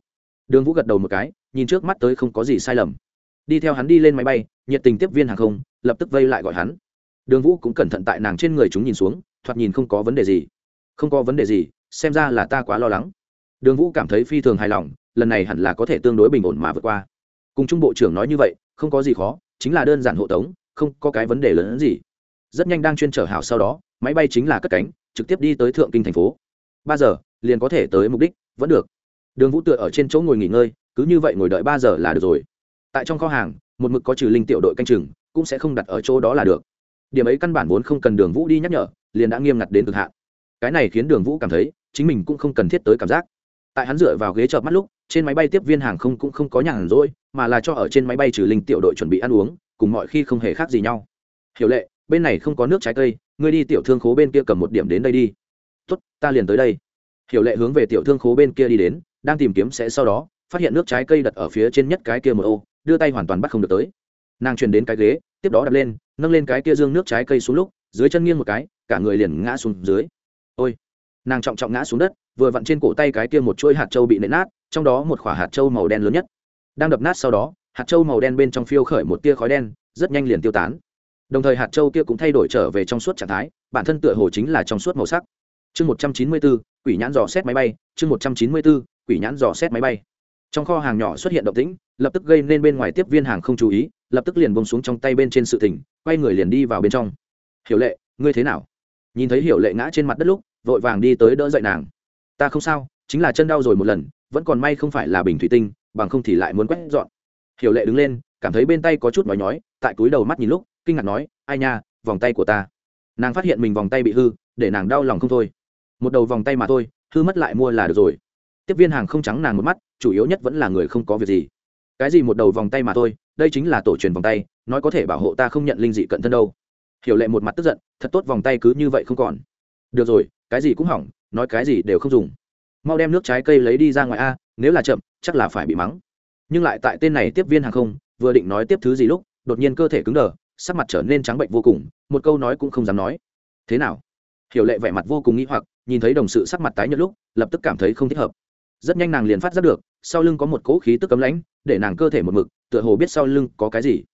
Đường vũ gật đầu một cái, nhìn trước mắt tới không có gì sai lầm. Đi theo hắn đi lên máy bay, nhiệt tình tiếp viên hàng không, lập tức vây lại gọi hắn. Đường vũ cũng cẩn thận tại nàng trên người chúng nhìn xuống, thoạt nhìn không có vấn đề gì. Không có vấn đề gì, xem ra là ta quá lo lắng đường vũ cảm thấy phi thường hài lòng, lần này hẳn là có thể tương đối bình ổn mà vượt qua. Cùng trung bộ trưởng nói như vậy, không có gì khó, chính là đơn giản hộ tống, không có cái vấn đề lớn hơn gì. Rất nhanh đang chuyên trở hảo sau đó, máy bay chính là cất cánh, trực tiếp đi tới thượng kinh thành phố. Ba giờ, liền có thể tới mục đích, vẫn được. Đường vũ tựa ở trên chỗ ngồi nghỉ ngơi, cứ như vậy ngồi đợi ba giờ là được rồi. Tại trong kho hàng, một mực có trừ linh tiểu đội canh chừng, cũng sẽ không đặt ở chỗ đó là được. Điểm ấy căn bản vốn không cần đường vũ đi nhắc nhở, liền đã nghiêm ngặt đến cực hạn. Cái này khiến đường vũ cảm thấy, chính mình cũng không cần thiết tới cảm giác tại hắn dựa vào ghế chợp mắt lúc, trên máy bay tiếp viên hàng không cũng không có nhàn rỗi, mà là cho ở trên máy bay trừ linh tiểu đội chuẩn bị ăn uống, cùng mọi khi không hề khác gì nhau. Hiểu lệ, bên này không có nước trái cây, ngươi đi tiểu thương khố bên kia cầm một điểm đến đây đi. Tốt, ta liền tới đây. Hiểu lệ hướng về tiểu thương khố bên kia đi đến, đang tìm kiếm sẽ sau đó, phát hiện nước trái cây đặt ở phía trên nhất cái kia một ô, đưa tay hoàn toàn bắt không được tới. Nàng truyền đến cái ghế, tiếp đó đặt lên, nâng lên cái kia dương nước trái cây xuống lúc, dưới chân nghiêng một cái, cả người liền ngã xuống dưới. Ôi! Nàng trọng trọng ngã xuống đất vừa vặn trên cổ tay cái kia một chuỗi hạt trâu bị nện nát, trong đó một quả hạt trâu màu đen lớn nhất. Đang đập nát sau đó, hạt trâu màu đen bên trong phiêu khởi một tia khói đen, rất nhanh liền tiêu tán. Đồng thời hạt trâu kia cũng thay đổi trở về trong suốt trạng thái, bản thân tựa hồ chính là trong suốt màu sắc. Chương một trăm chín mươi bốn, quỷ nhãn dò xét máy bay. Chương một trăm chín mươi bốn, quỷ nhãn dò xét máy bay. Trong kho hàng nhỏ xuất hiện động tĩnh, lập tức gây nên bên ngoài tiếp viên hàng không chú ý, lập tức liền bông xuống trong tay bên trên sự tỉnh quay người liền đi vào bên trong. Hiểu lệ, ngươi thế nào? Nhìn thấy hiểu lệ ngã trên mặt đất lúc, vội vàng đi tới đỡ dậy nàng ta không sao, chính là chân đau rồi một lần, vẫn còn may không phải là bình thủy tinh, bằng không thì lại muốn quét dọn. Hiểu lệ đứng lên, cảm thấy bên tay có chút nói nhói, tại túi đầu mắt nhìn lúc, kinh ngạc nói, ai nha, vòng tay của ta. Nàng phát hiện mình vòng tay bị hư, để nàng đau lòng không thôi. Một đầu vòng tay mà thôi, hư mất lại mua là được rồi. Tiếp viên hàng không trắng nàng một mắt, chủ yếu nhất vẫn là người không có việc gì. Cái gì một đầu vòng tay mà thôi, đây chính là tổ truyền vòng tay, nói có thể bảo hộ ta không nhận linh dị cận thân đâu. Hiểu lệ một mặt tức giận, thật tốt, vòng tay cứ như vậy không còn. Được rồi, cái gì cũng hỏng nói cái gì đều không dùng. Mau đem nước trái cây lấy đi ra ngoài a, nếu là chậm, chắc là phải bị mắng. Nhưng lại tại tên này tiếp viên hàng không, vừa định nói tiếp thứ gì lúc, đột nhiên cơ thể cứng đờ, sắc mặt trở nên trắng bệnh vô cùng, một câu nói cũng không dám nói. Thế nào? Hiểu lệ vẻ mặt vô cùng nghĩ hoặc, nhìn thấy đồng sự sắc mặt tái nhợt lúc, lập tức cảm thấy không thích hợp. Rất nhanh nàng liền phát giác được, sau lưng có một cỗ khí tức cấm lãnh, để nàng cơ thể một mực, tựa hồ biết sau lưng có cái gì.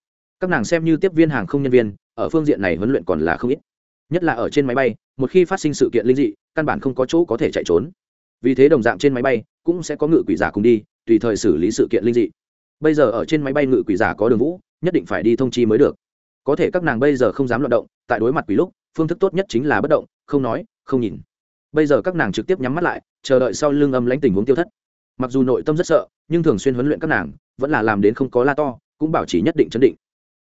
Các nàng xem như tiếp viên hàng không nhân viên, ở phương diện này huấn luyện còn là không ít nhất là ở trên máy bay, một khi phát sinh sự kiện linh dị, căn bản không có chỗ có thể chạy trốn. Vì thế đồng dạng trên máy bay cũng sẽ có ngự quỷ giả cùng đi, tùy thời xử lý sự kiện linh dị. Bây giờ ở trên máy bay ngự quỷ giả có đường vũ, nhất định phải đi thông chi mới được. Có thể các nàng bây giờ không dám loạt động, tại đối mặt quỷ lúc, phương thức tốt nhất chính là bất động, không nói, không nhìn. Bây giờ các nàng trực tiếp nhắm mắt lại, chờ đợi sau lưng âm lãnh tình huống tiêu thất. Mặc dù nội tâm rất sợ, nhưng thường xuyên huấn luyện các nàng, vẫn là làm đến không có la to, cũng bảo trì nhất định chấn định.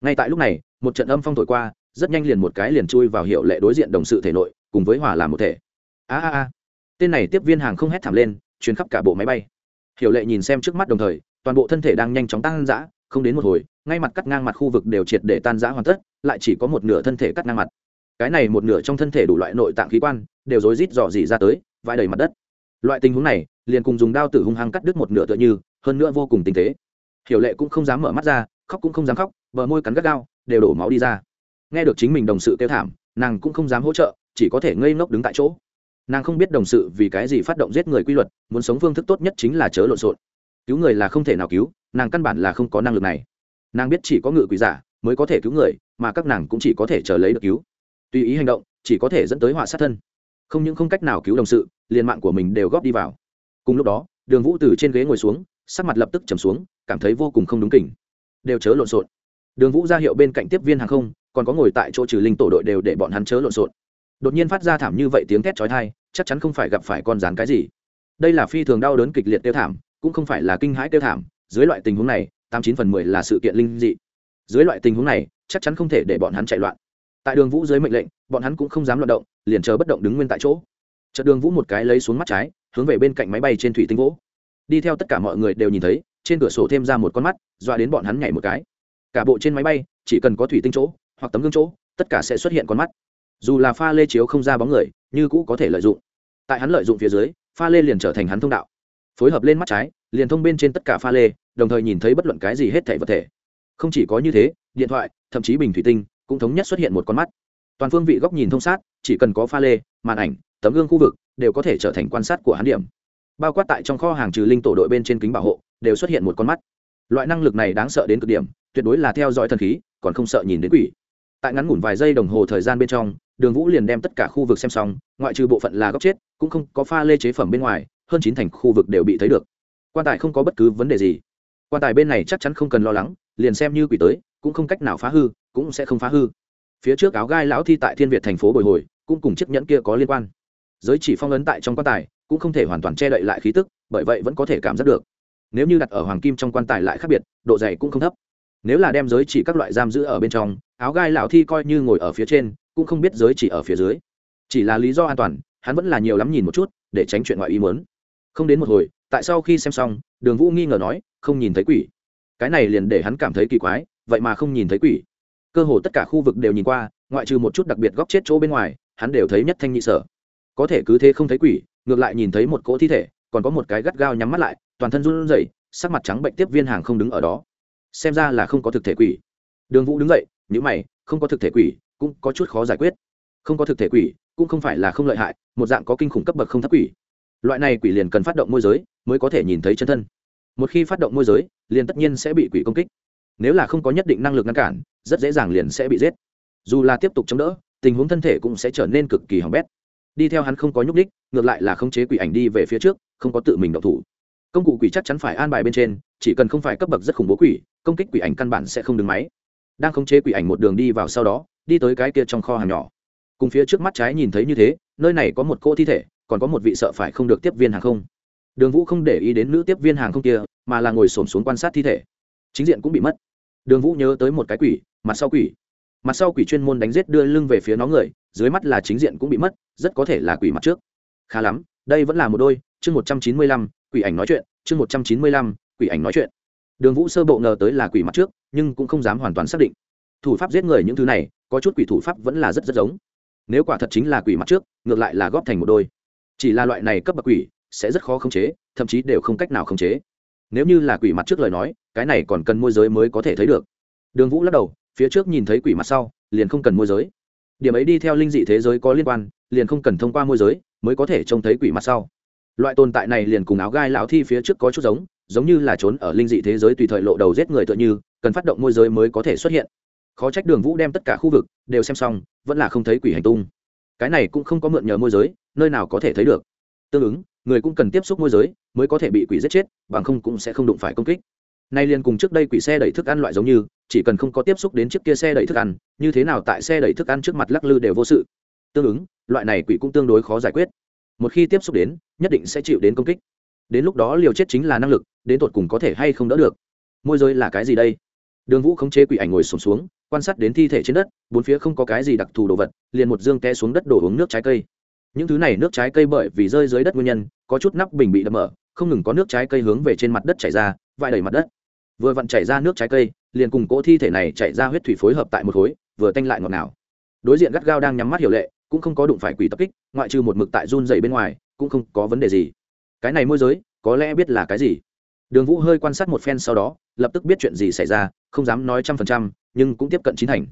Ngay tại lúc này, một trận âm phong thổi qua rất nhanh liền một cái liền chui vào hiệu lệ đối diện đồng sự thể nội, cùng với hỏa làm một thể. A a a. Tên này tiếp viên hàng không hét thảm lên chuyến khắp cả bộ máy bay. Hiệu lệ nhìn xem trước mắt đồng thời, toàn bộ thân thể đang nhanh chóng tăng giã không đến một hồi, ngay mặt cắt ngang mặt khu vực đều triệt để tan rã hoàn tất, lại chỉ có một nửa thân thể cắt ngang mặt. Cái này một nửa trong thân thể đủ loại nội tạng khí quan, đều rối rít dò dỉ ra tới, vãi đầy mặt đất. Loại tình huống này, liền cùng dùng đao tử hung hăng cắt đứt một nửa tựa như, hơn nữa vô cùng tinh tế. Hiểu lệ cũng không dám mở mắt ra, khóc cũng không dám khóc, bờ môi cắn gắt gao, đều đổ máu đi ra nghe được chính mình đồng sự kêu thảm, nàng cũng không dám hỗ trợ, chỉ có thể ngây ngốc đứng tại chỗ. Nàng không biết đồng sự vì cái gì phát động giết người quy luật, muốn sống phương thức tốt nhất chính là chớ lộn xộn. Cứu người là không thể nào cứu, nàng căn bản là không có năng lực này. Nàng biết chỉ có ngự quỷ giả mới có thể cứu người, mà các nàng cũng chỉ có thể chờ lấy được cứu. Tùy ý hành động, chỉ có thể dẫn tới họa sát thân. Không những không cách nào cứu đồng sự, liền mạng của mình đều góp đi vào. Cùng lúc đó, đường vũ từ trên ghế ngồi xuống, sắc mặt lập tức trầm xuống, cảm thấy vô cùng không đúng kỉnh. Đều chớ lộn xộn đường vũ ra hiệu bên cạnh tiếp viên hàng không, còn có ngồi tại chỗ trừ linh tổ đội đều để bọn hắn chớ lộn xộn. Đột nhiên phát ra thảm như vậy tiếng thét chói tai, chắc chắn không phải gặp phải con rán cái gì. Đây là phi thường đau đớn kịch liệt tiêu thảm, cũng không phải là kinh hãi tiêu thảm, dưới loại tình huống này, tám chín phần mười là sự kiện linh dị. Dưới loại tình huống này, chắc chắn không thể để bọn hắn chạy loạn. Tại đường vũ dưới mệnh lệnh, bọn hắn cũng không dám loạn động, liền chờ bất động đứng nguyên tại chỗ. Chợt đường vũ một cái lấy xuống mắt trái, hướng về bên cạnh máy bay trên thủy tinh vỗ. Đi theo tất cả mọi người đều nhìn thấy, trên cửa sổ thêm ra một con mắt, dọa đến bọn hắn nhảy một cái cả bộ trên máy bay, chỉ cần có thủy tinh chỗ, hoặc tấm gương chỗ, tất cả sẽ xuất hiện con mắt. Dù là pha lê chiếu không ra bóng người, như cũ có thể lợi dụng. Tại hắn lợi dụng phía dưới, pha lê liền trở thành hắn thông đạo. Phối hợp lên mắt trái, liền thông bên trên tất cả pha lê, đồng thời nhìn thấy bất luận cái gì hết thể vật thể. Không chỉ có như thế, điện thoại, thậm chí bình thủy tinh, cũng thống nhất xuất hiện một con mắt. Toàn phương vị góc nhìn thông sát, chỉ cần có pha lê, màn ảnh, tấm gương khu vực, đều có thể trở thành quan sát của hắn điểm. Bao quát tại trong kho hàng trừ linh tổ đội bên trên kính bảo hộ, đều xuất hiện một con mắt. Loại năng lực này đáng sợ đến cực điểm tuyệt đối là theo dõi thần khí, còn không sợ nhìn đến quỷ. Tại ngắn ngủn vài giây đồng hồ thời gian bên trong, đường vũ liền đem tất cả khu vực xem xong, ngoại trừ bộ phận là góc chết, cũng không có pha lê chế phẩm bên ngoài, hơn chín thành khu vực đều bị thấy được. Quan tài không có bất cứ vấn đề gì. Quan tài bên này chắc chắn không cần lo lắng, liền xem như quỷ tới, cũng không cách nào phá hư, cũng sẽ không phá hư. Phía trước áo gai lão thi tại thiên việt thành phố bồi hồi, cũng cùng chiếc nhẫn kia có liên quan. Giới chỉ phong ấn tại trong quan tài, cũng không thể hoàn toàn che đậy lại khí tức, bởi vậy vẫn có thể cảm giác được. Nếu như đặt ở hoàng kim trong quan tài lại khác biệt, độ dày cũng không thấp nếu là đem giới chỉ các loại giam giữ ở bên trong, áo gai lão thi coi như ngồi ở phía trên, cũng không biết giới chỉ ở phía dưới. Chỉ là lý do an toàn, hắn vẫn là nhiều lắm nhìn một chút, để tránh chuyện ngoại ý muốn. Không đến một hồi, tại sau khi xem xong, đường vũ nghi ngờ nói, không nhìn thấy quỷ. Cái này liền để hắn cảm thấy kỳ quái, vậy mà không nhìn thấy quỷ. Cơ hồ tất cả khu vực đều nhìn qua, ngoại trừ một chút đặc biệt góc chết chỗ bên ngoài, hắn đều thấy nhất thanh nhị sở. Có thể cứ thế không thấy quỷ, ngược lại nhìn thấy một cỗ thi thể, còn có một cái gắt gao nhắm mắt lại, toàn thân run rẩy, sắc mặt trắng bệnh tiếp viên hàng không đứng ở đó xem ra là không có thực thể quỷ. Đường vũ đứng dậy nhữ mày, không có thực thể quỷ, cũng có chút khó giải quyết. Không có thực thể quỷ, cũng không phải là không lợi hại, một dạng có kinh khủng cấp bậc không thấp quỷ. Loại này quỷ liền cần phát động môi giới, mới có thể nhìn thấy chân thân. Một khi phát động môi giới, liền tất nhiên sẽ bị quỷ công kích. Nếu là không có nhất định năng lực ngăn cản, rất dễ dàng liền sẽ bị giết. Dù là tiếp tục chống đỡ, tình huống thân thể cũng sẽ trở nên cực kỳ hỏng bét. Đi theo hắn không có nhúc đích ngược lại là khống chế quỷ ảnh đi về phía trước, không có tự mình động thủ. Công cụ quỷ chắc chắn phải an bài bên trên, chỉ cần không phải cấp bậc rất khủng bố quỷ công kích quỷ ảnh căn bản sẽ không đứng máy. Đang khống chế quỷ ảnh một đường đi vào sau đó, đi tới cái kia trong kho hàng nhỏ. Cùng phía trước mắt trái nhìn thấy như thế, nơi này có một cô thi thể, còn có một vị sợ phải không được tiếp viên hàng không. Đường vũ không để ý đến nữ tiếp viên hàng không kia, mà là ngồi xổm xuống quan sát thi thể. Chính diện cũng bị mất. Đường vũ nhớ tới một cái quỷ, mặt sau quỷ. Mặt sau quỷ chuyên môn đánh giết đưa lưng về phía nó người, dưới mắt là chính diện cũng bị mất, rất có thể là quỷ mặt trước. Khá lắm, đây vẫn là một đôi, chương một trăm chín mươi lăm, quỷ ảnh nói chuyện, chương một trăm chín mươi lăm, quỷ ảnh nói chuyện đường vũ sơ bộ ngờ tới là quỷ mặt trước, nhưng cũng không dám hoàn toàn xác định. Thủ pháp giết người những thứ này, có chút quỷ thủ pháp vẫn là rất rất giống. Nếu quả thật chính là quỷ mặt trước, ngược lại là góp thành một đôi. Chỉ là loại này cấp bậc quỷ, sẽ rất khó khống chế, thậm chí đều không cách nào khống chế. Nếu như là quỷ mặt trước lời nói, cái này còn cần môi giới mới có thể thấy được. Đường vũ lắc đầu, phía trước nhìn thấy quỷ mặt sau, liền không cần môi giới. Điểm ấy đi theo linh dị thế giới có liên quan, liền không cần thông qua môi giới, mới có thể trông thấy quỷ mặt sau. Loại tồn tại này liền cùng áo gai lão thi phía trước có chút giống giống như là trốn ở linh dị thế giới tùy thời lộ đầu giết người tựa như, cần phát động môi giới mới có thể xuất hiện. Khó trách đường vũ đem tất cả khu vực đều xem xong, vẫn là không thấy quỷ hành tung. Cái này cũng không có mượn nhờ môi giới, nơi nào có thể thấy được. Tương ứng, người cũng cần tiếp xúc môi giới mới có thể bị quỷ giết chết, bằng không cũng sẽ không đụng phải công kích. Nay liền cùng trước đây quỷ xe đẩy thức ăn loại giống như, chỉ cần không có tiếp xúc đến chiếc kia xe đẩy thức ăn, như thế nào tại xe đẩy thức ăn trước mặt lắc lư đều vô sự. Tương ứng, loại này quỷ cũng tương đối khó giải quyết. Một khi tiếp xúc đến, nhất định sẽ chịu đến công kích đến lúc đó liều chết chính là năng lực đến tột cùng có thể hay không đỡ được. Môi giới là cái gì đây? Đường vũ khống chế quỷ ảnh ngồi sùng xuống, xuống quan sát đến thi thể trên đất bốn phía không có cái gì đặc thù đồ vật liền một dương té xuống đất đổ uống nước trái cây. Những thứ này nước trái cây bởi vì rơi dưới đất nguyên nhân có chút nắp bình bị đập mở không ngừng có nước trái cây hướng về trên mặt đất chảy ra vãi đầy mặt đất. Vừa vặn chảy ra nước trái cây liền cùng cỗ thi thể này chảy ra huyết thủy phối hợp tại một khối vừa tanh lại ngọt ngào. Đối diện gắt gao đang nhắm mắt hiểu lệ cũng không có đụng phải quỷ tập kích ngoại trừ một mực tại run dày bên ngoài cũng không có vấn đề gì cái này môi giới, có lẽ biết là cái gì. Đường vũ hơi quan sát một phen sau đó, lập tức biết chuyện gì xảy ra, không dám nói trăm phần trăm, nhưng cũng tiếp cận chín thành.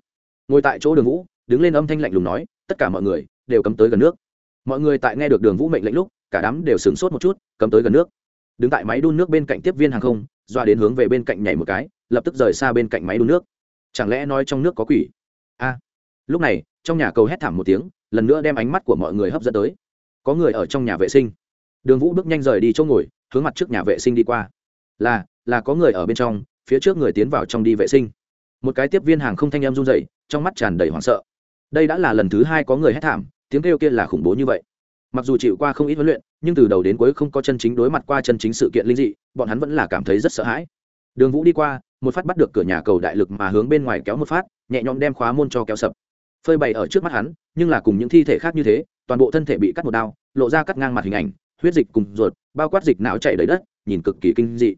Ngồi tại chỗ đường vũ, đứng lên âm thanh lạnh lùng nói, tất cả mọi người, đều cấm tới gần nước. Mọi người tại nghe được đường vũ mệnh lệnh lúc, cả đám đều sửng sốt một chút, cấm tới gần nước. Đứng tại máy đun nước bên cạnh tiếp viên hàng không, doa đến hướng về bên cạnh nhảy một cái, lập tức rời xa bên cạnh máy đun nước. Chẳng lẽ nói trong nước có quỷ? A! Lúc này, trong nhà cầu hét thảm một tiếng, lần nữa đem ánh mắt của mọi người hấp dẫn tới. Có người ở trong nhà vệ sinh đường vũ bước nhanh rời đi chỗ ngồi, hướng mặt trước nhà vệ sinh đi qua. Là là có người ở bên trong, phía trước người tiến vào trong đi vệ sinh. Một cái tiếp viên hàng không thanh em run dậy trong mắt tràn đầy hoảng sợ. Đây đã là lần thứ hai có người hét thảm, tiếng kêu kia là khủng bố như vậy. Mặc dù chịu qua không ít huấn luyện, nhưng từ đầu đến cuối không có chân chính đối mặt qua chân chính sự kiện linh dị, bọn hắn vẫn là cảm thấy rất sợ hãi. Đường vũ đi qua, một phát bắt được cửa nhà cầu đại lực mà hướng bên ngoài kéo một phát, nhẹ nhõm đem khóa môn cho kéo sập. Phơi bày ở trước mắt hắn, nhưng là cùng những thi thể khác như thế, toàn bộ thân thể bị cắt một đao, lộ ra cắt ngang mặt hình ảnh huyết dịch cùng ruột, bao quát dịch não chảy đầy đất, nhìn cực kỳ kinh dị.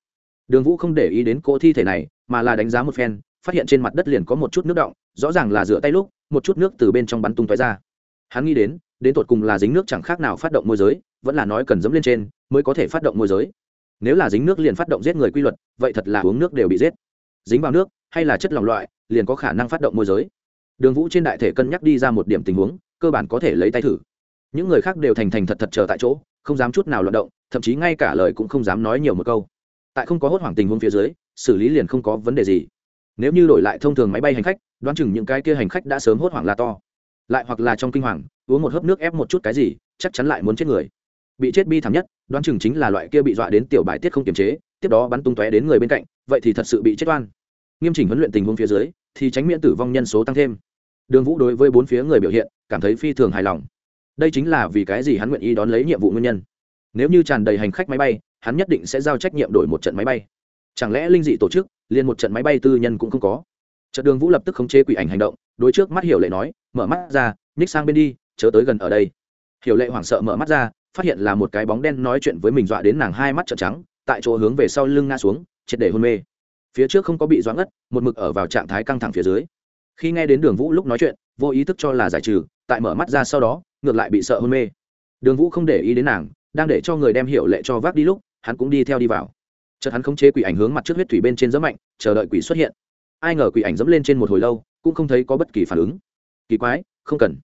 Đường vũ không để ý đến cỗ thi thể này, mà là đánh giá một phen, phát hiện trên mặt đất liền có một chút nước động rõ ràng là rửa tay lúc, một chút nước từ bên trong bắn tung tói ra. Hắn nghĩ đến đến tột cùng là dính nước chẳng khác nào phát động môi giới, vẫn là nói cần dẫm lên trên, mới có thể phát động môi giới. Nếu là dính nước liền phát động giết người quy luật, vậy thật là uống nước đều bị giết. Dính vào nước, hay là chất lỏng loại, liền có khả năng phát động môi giới. Đường vũ trên đại thể cân nhắc đi ra một điểm tình huống, cơ bản có thể lấy tay thử những người khác đều thành thành thật thật chờ tại chỗ, không dám chút nào loạt động, thậm chí ngay cả lời cũng không dám nói nhiều một câu. Tại không có hốt hoảng tình huống phía dưới, xử lý liền không có vấn đề gì. Nếu như đổi lại thông thường máy bay hành khách, đoán chừng những cái kia hành khách đã sớm hốt hoảng là to. Lại hoặc là trong kinh hoàng, uống một hớp nước ép một chút cái gì, chắc chắn lại muốn chết người. Bị chết bi thảm nhất, đoán chừng chính là loại kia bị dọa đến tiểu bài tiết không kiềm chế, tiếp đó bắn tung tóe đến người bên cạnh, vậy thì thật sự bị chết oan. Nghiêm chỉnh huấn luyện tình huống phía dưới, thì tránh miễn tử vong nhân số tăng thêm. Đường vũ đối với bốn phía người biểu hiện, cảm thấy phi thường hài lòng đây chính là vì cái gì hắn nguyện ý đón lấy nhiệm vụ nguyên nhân. Nếu như tràn đầy hành khách máy bay, hắn nhất định sẽ giao trách nhiệm đổi một trận máy bay. Chẳng lẽ linh dị tổ chức, liền một trận máy bay tư nhân cũng không có? Trận đường vũ lập tức khống chế quỷ ảnh hành động, đối trước mắt hiểu lệ nói, mở mắt ra, nhích sang bên đi, chớ tới gần ở đây. Hiểu lệ hoảng sợ mở mắt ra, phát hiện là một cái bóng đen nói chuyện với mình dọa đến nàng hai mắt trợn trắng, tại chỗ hướng về sau lưng ngã xuống, triệt để hôn mê. Phía trước không có bị doãn ngất, một mực ở vào trạng thái căng thẳng phía dưới. Khi nghe đến đường vũ lúc nói chuyện, vô ý thức cho là giải trừ, tại mở mắt ra sau đó ngược lại bị sợ hôn mê. Đường vũ không để ý đến nàng, đang để cho người đem hiệu lệ cho vác đi lúc, hắn cũng đi theo đi vào. Chợt hắn khống chế quỷ ảnh hướng mặt trước huyết thủy bên trên dẫm mạnh, chờ đợi quỷ xuất hiện. Ai ngờ quỷ ảnh dẫm lên trên một hồi lâu, cũng không thấy có bất kỳ phản ứng. Kỳ quái, không cần.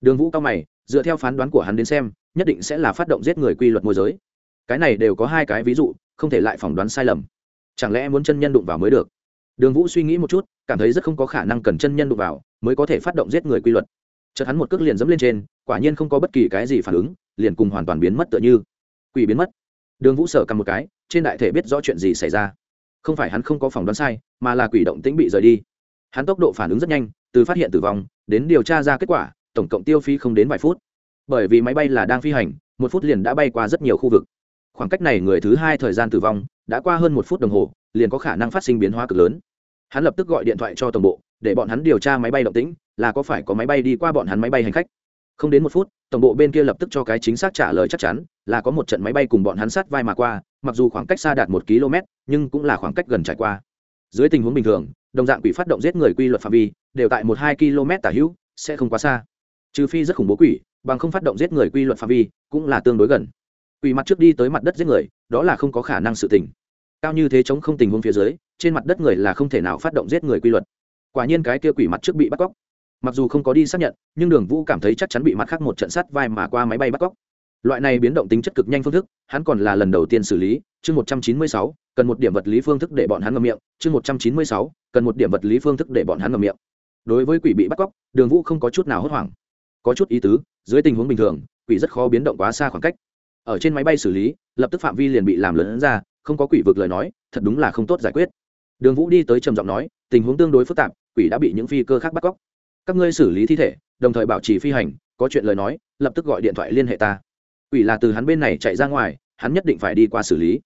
Đường vũ cao mày, dựa theo phán đoán của hắn đến xem, nhất định sẽ là phát động giết người quy luật môi giới. Cái này đều có hai cái ví dụ, không thể lại phỏng đoán sai lầm. Chẳng lẽ muốn chân nhân đụng vào mới được? Đường vũ suy nghĩ một chút, cảm thấy rất không có khả năng cần chân nhân đụng vào, mới có thể phát động giết người quy luật chợt hắn một cước liền dẫm lên trên, quả nhiên không có bất kỳ cái gì phản ứng, liền cùng hoàn toàn biến mất tựa như. Quỷ biến mất. Đường vũ sở cầm một cái, trên đại thể biết rõ chuyện gì xảy ra. Không phải hắn không có phỏng đoán sai, mà là quỷ động tĩnh bị rời đi. Hắn tốc độ phản ứng rất nhanh, từ phát hiện tử vong, đến điều tra ra kết quả, tổng cộng tiêu phí không đến vài phút. Bởi vì máy bay là đang phi hành, một phút liền đã bay qua rất nhiều khu vực. Khoảng cách này người thứ hai thời gian tử vong, đã qua hơn một phút đồng hồ, liền có khả năng phát sinh biến hóa cực lớn. Hắn lập tức gọi điện thoại cho tổng bộ, để bọn hắn điều tra máy bay động tĩnh là có phải có máy bay đi qua bọn hắn máy bay hành khách? Không đến một phút, tổng bộ bên kia lập tức cho cái chính xác trả lời chắc chắn, là có một trận máy bay cùng bọn hắn sát vai mà qua, mặc dù khoảng cách xa đạt một km, nhưng cũng là khoảng cách gần trải qua. Dưới tình huống bình thường, đồng dạng quỷ phát động giết người quy luật phạm vi, đều tại một hai km tả hữu, sẽ không quá xa. Trừ phi rất khủng bố quỷ, bằng không phát động giết người quy luật phạm vi, cũng là tương đối gần. Quỷ mặt trước đi tới mặt đất giết người, đó là không có khả năng sự tình. Cao như thế chống không tình huống phía dưới, trên mặt đất người là không thể nào phát động giết người quy luật. Quả nhiên cái kia quỷ mặt trước bị bắt cóc mặc dù không có đi xác nhận, nhưng đường vũ cảm thấy chắc chắn bị mặt khác một trận sắt vai mà qua máy bay bắt cóc. Loại này biến động tính chất cực nhanh phương thức, hắn còn là lần đầu tiên xử lý. Chương một trăm chín mươi sáu, cần một điểm vật lý phương thức để bọn hắn ngậm miệng. Chương một trăm chín mươi sáu, cần một điểm vật lý phương thức để bọn hắn ngậm miệng. Đối với quỷ bị bắt cóc, đường vũ không có chút nào hốt hoảng. Có chút ý tứ, dưới tình huống bình thường, quỷ rất khó biến động quá xa khoảng cách. Ở trên máy bay xử lý, lập tức phạm vi liền bị làm lớn ra, không có quỷ vực lời nói, thật đúng là không tốt giải quyết. Đường vũ đi tới trầm giọng nói, tình huống tương đối phức tạp, quỷ đã bị những phi cơ khác bắt cóc các ngươi xử lý thi thể, đồng thời bảo trì phi hành, có chuyện lời nói, lập tức gọi điện thoại liên hệ ta. Quỷ là từ hắn bên này chạy ra ngoài, hắn nhất định phải đi qua xử lý.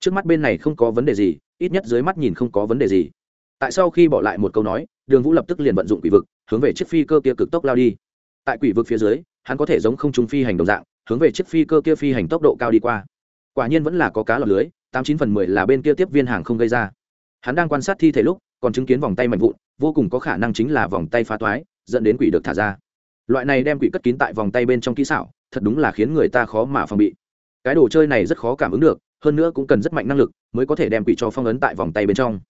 Trước mắt bên này không có vấn đề gì, ít nhất dưới mắt nhìn không có vấn đề gì. Tại sau khi bỏ lại một câu nói, đường vũ lập tức liền vận dụng quỷ vực, hướng về chiếc phi cơ kia cực tốc lao đi. Tại quỷ vực phía dưới, hắn có thể giống không trung phi hành đồng dạng, hướng về chiếc phi cơ kia phi hành tốc độ cao đi qua. Quả nhiên vẫn là có cá lọc lưới, tám chín phần mười là bên kia tiếp viên hàng không gây ra. Hắn đang quan sát thi thể lúc còn chứng kiến vòng tay mạnh vụn, vô cùng có khả năng chính là vòng tay phá toái, dẫn đến quỷ được thả ra. Loại này đem quỷ cất kín tại vòng tay bên trong kỹ xảo, thật đúng là khiến người ta khó mà phòng bị. Cái đồ chơi này rất khó cảm ứng được, hơn nữa cũng cần rất mạnh năng lực mới có thể đem quỷ cho phong ấn tại vòng tay bên trong.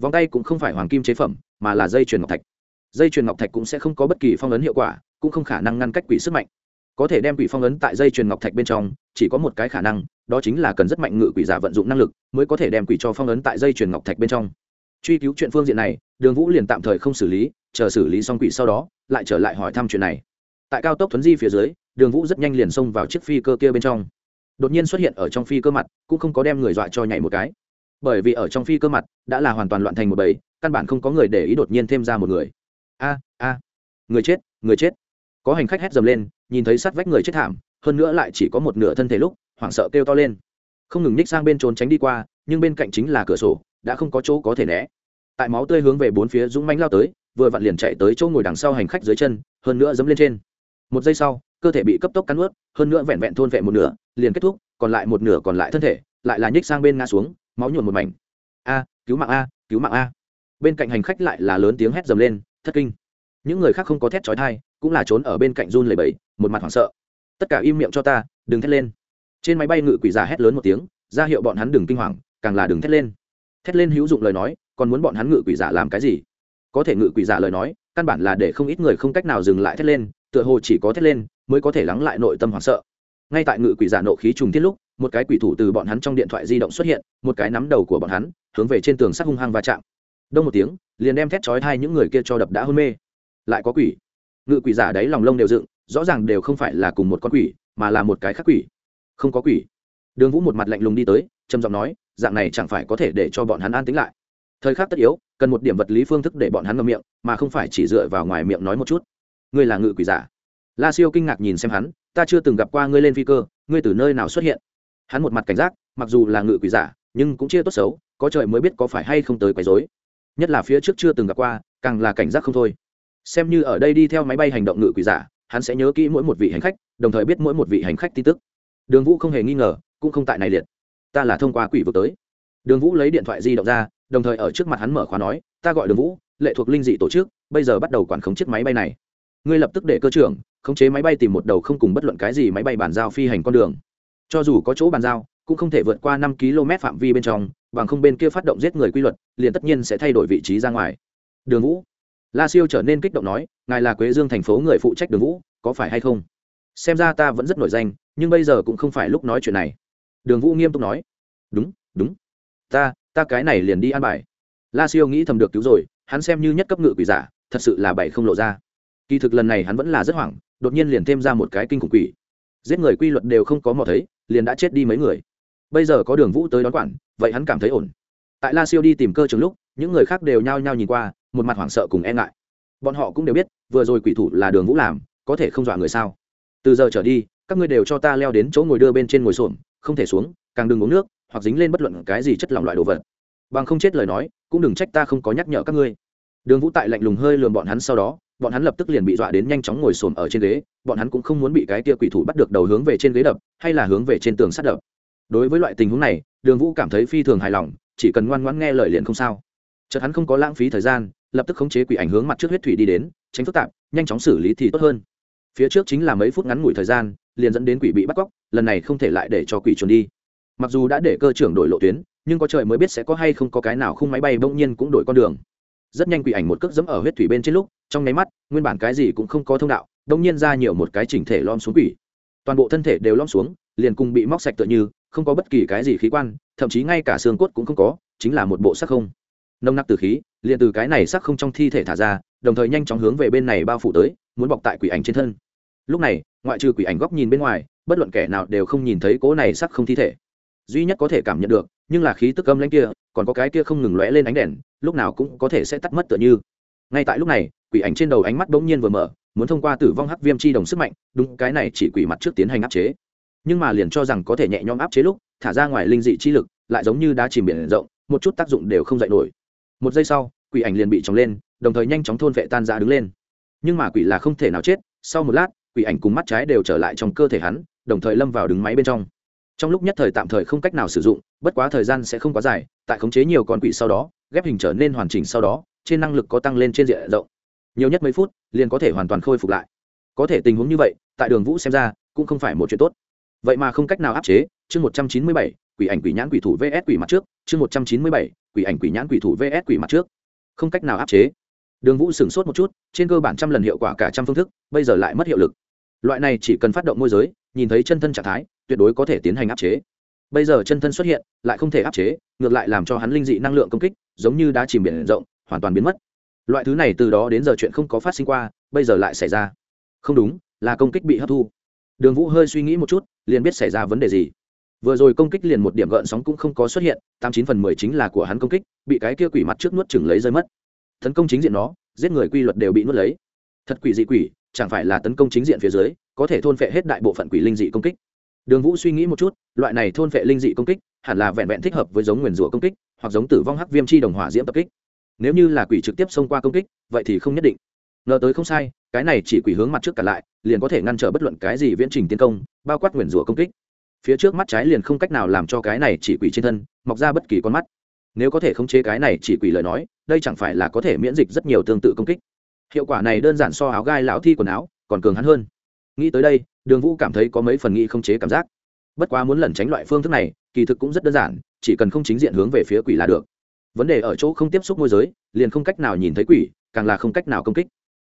Vòng tay cũng không phải hoàng kim chế phẩm, mà là dây chuyền ngọc thạch. Dây chuyền ngọc thạch cũng sẽ không có bất kỳ phong ấn hiệu quả, cũng không khả năng ngăn cách quỷ sức mạnh. Có thể đem quỷ phong ấn tại dây chuyền ngọc thạch bên trong, chỉ có một cái khả năng, đó chính là cần rất mạnh ngự quỷ giả vận dụng năng lực mới có thể đem quỷ cho phong ấn tại dây chuyền ngọc thạch bên trong truy cứu chuyện phương diện này, đường vũ liền tạm thời không xử lý, chờ xử lý xong quỷ sau đó, lại trở lại hỏi thăm chuyện này. Tại cao tốc thuấn di phía dưới, đường vũ rất nhanh liền xông vào chiếc phi cơ kia bên trong. Đột nhiên xuất hiện ở trong phi cơ mặt, cũng không có đem người dọa cho nhảy một cái. Bởi vì ở trong phi cơ mặt, đã là hoàn toàn loạn thành một bầy, căn bản không có người để ý đột nhiên thêm ra một người. A a. Người chết người chết. Có hành khách hét dầm lên, nhìn thấy sát vách người chết thảm, hơn nữa lại chỉ có một nửa thân thể lúc, hoảng sợ kêu to lên. Không ngừng ních sang bên trốn tránh đi qua, nhưng bên cạnh chính là cửa sổ đã không có chỗ có thể né. Tại máu tươi hướng về bốn phía dũng mánh lao tới, vừa vặn liền chạy tới chỗ ngồi đằng sau hành khách dưới chân, hơn nữa dẫm lên trên. Một giây sau, cơ thể bị cấp tốc cắn ướt hơn nữa vẹn vẹn thôn vẹn một nửa, liền kết thúc, còn lại một nửa còn lại thân thể, lại là nhích sang bên ngã xuống, máu nhuộn một mảnh. A, cứu mạng a, cứu mạng a. Bên cạnh hành khách lại là lớn tiếng hét dầm lên, thất kinh. Những người khác không có thét trói thai cũng là trốn ở bên cạnh run lầy bẫy một mặt hoảng sợ. Tất cả im miệng cho ta, đừng thét lên. Trên máy bay ngự quỷ giả hét lớn một tiếng, ra hiệu bọn hắn đừng kinh hoàng, càng là đừng thét lên thét lên hữu dụng lời nói, còn muốn bọn hắn ngự quỷ giả làm cái gì? Có thể ngự quỷ giả lời nói, căn bản là để không ít người không cách nào dừng lại thét lên, tựa hồ chỉ có thét lên mới có thể lắng lại nội tâm hoảng sợ. Ngay tại ngự quỷ giả nộ khí trùng tiết lúc, một cái quỷ thủ từ bọn hắn trong điện thoại di động xuất hiện, một cái nắm đầu của bọn hắn, hướng về trên tường sắt hung hăng va chạm. Đông một tiếng, liền đem thét chói hai những người kia cho đập đã hôn mê. Lại có quỷ. Ngự quỷ giả đấy lòng lông đều dựng, rõ ràng đều không phải là cùng một con quỷ, mà là một cái khác quỷ. Không có quỷ. Đường vũ một mặt lạnh lùng đi tới, trầm giọng nói dạng này chẳng phải có thể để cho bọn hắn an tính lại. Thời khắc tất yếu, cần một điểm vật lý phương thức để bọn hắn ngâm miệng, mà không phải chỉ dựa vào ngoài miệng nói một chút. Ngươi là ngự quỷ giả. La siêu kinh ngạc nhìn xem hắn, ta chưa từng gặp qua ngươi lên phi cơ, ngươi từ nơi nào xuất hiện? Hắn một mặt cảnh giác, mặc dù là ngự quỷ giả, nhưng cũng chia tốt xấu, có trời mới biết có phải hay không tới quấy dối nhất là phía trước chưa từng gặp qua, càng là cảnh giác không thôi. Xem như ở đây đi theo máy bay hành động ngự quỷ giả, hắn sẽ nhớ kỹ mỗi một vị hành khách, đồng thời biết mỗi một vị hành khách tin tức. Đường vũ không hề nghi ngờ, cũng không tại này liệt ta là thông qua quỷ vực tới. Đường vũ lấy điện thoại di động ra, đồng thời ở trước mặt hắn mở khóa nói, ta gọi đường vũ, lệ thuộc linh dị tổ chức, bây giờ bắt đầu quản khống chiếc máy bay này. Ngươi lập tức để cơ trưởng, khống chế máy bay tìm một đầu không cùng bất luận cái gì máy bay bàn giao phi hành con đường. Cho dù có chỗ bàn giao, cũng không thể vượt qua năm km phạm vi bên trong, bằng không bên kia phát động giết người quy luật, liền tất nhiên sẽ thay đổi vị trí ra ngoài. Đường vũ. La siêu trở nên kích động nói, ngài là quế dương thành phố người phụ trách đường vũ, có phải hay không? Xem ra ta vẫn rất nổi danh, nhưng bây giờ cũng không phải lúc nói chuyện này đường vũ nghiêm túc nói, đúng đúng. Ta ta cái này liền đi an bài. La siêu nghĩ thầm được cứu rồi, hắn xem như nhất cấp ngự quỷ giả, thật sự là bảy không lộ ra. Kỳ thực lần này hắn vẫn là rất hoảng, đột nhiên liền thêm ra một cái kinh khủng quỷ. Giết người quy luật đều không có mò thấy, liền đã chết đi mấy người. Bây giờ có đường vũ tới đón quản, vậy hắn cảm thấy ổn. Tại la siêu đi tìm cơ trường lúc, những người khác đều nhao nhao nhìn qua, một mặt hoảng sợ cùng e ngại. Bọn họ cũng đều biết, vừa rồi quỷ thủ là đường vũ làm, có thể không dọa người sao? Từ giờ trở đi, các ngươi đều cho ta leo đến chỗ ngồi đưa bên trên ngồi xổm không thể xuống, càng đừng uống nước, hoặc dính lên bất luận cái gì chất lỏng loại đồ vật. Bằng không chết lời nói, cũng đừng trách ta không có nhắc nhở các ngươi. Đường vũ tại lạnh lùng hơi lườm bọn hắn sau đó, bọn hắn lập tức liền bị dọa đến nhanh chóng ngồi xổm ở trên ghế, bọn hắn cũng không muốn bị cái tia quỷ thủ bắt được đầu hướng về trên ghế đập, hay là hướng về trên tường sắt đập. Đối với loại tình huống này, đường vũ cảm thấy phi thường hài lòng, chỉ cần ngoan ngoãn nghe lời liền không sao. Chợt hắn không có lãng phí thời gian, lập tức khống chế quỷ ảnh hướng mặt trước huyết thủy đi đến, tránh phức tạp, nhanh chóng xử lý thì tốt hơn. Phía trước chính là mấy phút ngắn ngủi thời gian liền dẫn đến quỷ bị bắt cóc, lần này không thể lại để cho quỷ trốn đi. Mặc dù đã để cơ trưởng đổi lộ tuyến, nhưng có trời mới biết sẽ có hay không có cái nào khung máy bay bỗng nhiên cũng đổi con đường. Rất nhanh quỷ ảnh một cước dẫm ở huyết thủy bên trên lúc, trong nháy mắt, nguyên bản cái gì cũng không có thông đạo đông nhiên ra nhiều một cái chỉnh thể lom xuống quỷ. Toàn bộ thân thể đều lom xuống, liền cùng bị móc sạch tựa như, không có bất kỳ cái gì khí quan, thậm chí ngay cả xương cốt cũng không có, chính là một bộ sắc không. Nông nặc từ khí, liền từ cái này sắc không trong thi thể thả ra, đồng thời nhanh chóng hướng về bên này bao phủ tới, muốn bọc tại quỷ ảnh trên thân lúc này, ngoại trừ quỷ ảnh góc nhìn bên ngoài, bất luận kẻ nào đều không nhìn thấy cỗ này sắc không thi thể. Duy nhất có thể cảm nhận được, nhưng là khí tức âm lãnh kia, còn có cái kia không ngừng lóe lên ánh đèn, lúc nào cũng có thể sẽ tắt mất tựa như. Ngay tại lúc này, quỷ ảnh trên đầu ánh mắt bỗng nhiên vừa mở, muốn thông qua tử vong hắc viêm chi đồng sức mạnh, đúng cái này chỉ quỷ mặt trước tiến hành áp chế. Nhưng mà liền cho rằng có thể nhẹ nhõm áp chế lúc, thả ra ngoài linh dị chi lực, lại giống như đá chìm biển rộng, một chút tác dụng đều không dạy nổi. Một giây sau, quỷ ảnh liền bị tròng lên, đồng thời nhanh chóng thôn vệ tan ra đứng lên. Nhưng mà quỷ là không thể nào chết, sau một lát quỷ ảnh cùng mắt trái đều trở lại trong cơ thể hắn, đồng thời lâm vào đứng máy bên trong. Trong lúc nhất thời tạm thời không cách nào sử dụng, bất quá thời gian sẽ không quá dài, tại khống chế nhiều con quỷ sau đó, ghép hình trở nên hoàn chỉnh sau đó, trên năng lực có tăng lên trên diện rộng. Nhiều nhất mấy phút, liền có thể hoàn toàn khôi phục lại. Có thể tình huống như vậy, tại đường vũ xem ra, cũng không phải một chuyện tốt. Vậy mà không cách nào áp chế, chương một trăm chín mươi bảy, quỷ ảnh quỷ nhãn quỷ thủ vs quỷ mặt trước, chương một trăm chín mươi bảy, quỷ ảnh quỷ nhãn quỷ thủ vs quỷ mặt trước. Không cách nào áp chế. Đường vũ sửng sốt một chút, trên cơ bản trăm lần hiệu quả cả trăm phương thức, bây giờ lại mất hiệu lực loại này chỉ cần phát động môi giới, nhìn thấy chân thân trạng thái, tuyệt đối có thể tiến hành áp chế. Bây giờ chân thân xuất hiện, lại không thể áp chế, ngược lại làm cho hắn linh dị năng lượng công kích, giống như đã chìm biển rộng, hoàn toàn biến mất. Loại thứ này từ đó đến giờ chuyện không có phát sinh qua, bây giờ lại xảy ra. Không đúng, là công kích bị hấp thu. Đường vũ hơi suy nghĩ một chút, liền biết xảy ra vấn đề gì. Vừa rồi công kích liền một điểm gợn sóng cũng không có xuất hiện, tám chín phần mười chính là của hắn công kích, bị cái kia quỷ mặt trước nuốt chừng lấy rơi mất. Tấn công chính diện nó, giết người quy luật đều bị nuốt lấy. Thật quỷ dị quỷ chẳng phải là tấn công chính diện phía dưới, có thể thôn phệ hết đại bộ phận quỷ linh dị công kích. Đường vũ suy nghĩ một chút, loại này thôn phệ linh dị công kích, hẳn là vẹn vẹn thích hợp với giống nguyền rủa công kích, hoặc giống tử vong hắc viêm chi đồng hỏa diễm tập kích. Nếu như là quỷ trực tiếp xông qua công kích, vậy thì không nhất định. Ngờ tới không sai, cái này chỉ quỷ hướng mặt trước cả lại, liền có thể ngăn trở bất luận cái gì viễn trình tiến công, bao quát nguyền rủa công kích. Phía trước mắt trái liền không cách nào làm cho cái này chỉ quỷ trên thân, mọc ra bất kỳ con mắt. Nếu có thể khống chế cái này chỉ quỷ lời nói, đây chẳng phải là có thể miễn dịch rất nhiều tương tự công kích hiệu quả này đơn giản so áo gai lão thi quần áo, còn cường hắn hơn. Nghĩ tới đây, đường vũ cảm thấy có mấy phần nghĩ không chế cảm giác. Bất quá muốn lẩn tránh loại phương thức này, kỳ thực cũng rất đơn giản, chỉ cần không chính diện hướng về phía quỷ là được. Vấn đề ở chỗ không tiếp xúc môi giới, liền không cách nào nhìn thấy quỷ, càng là không cách nào công kích.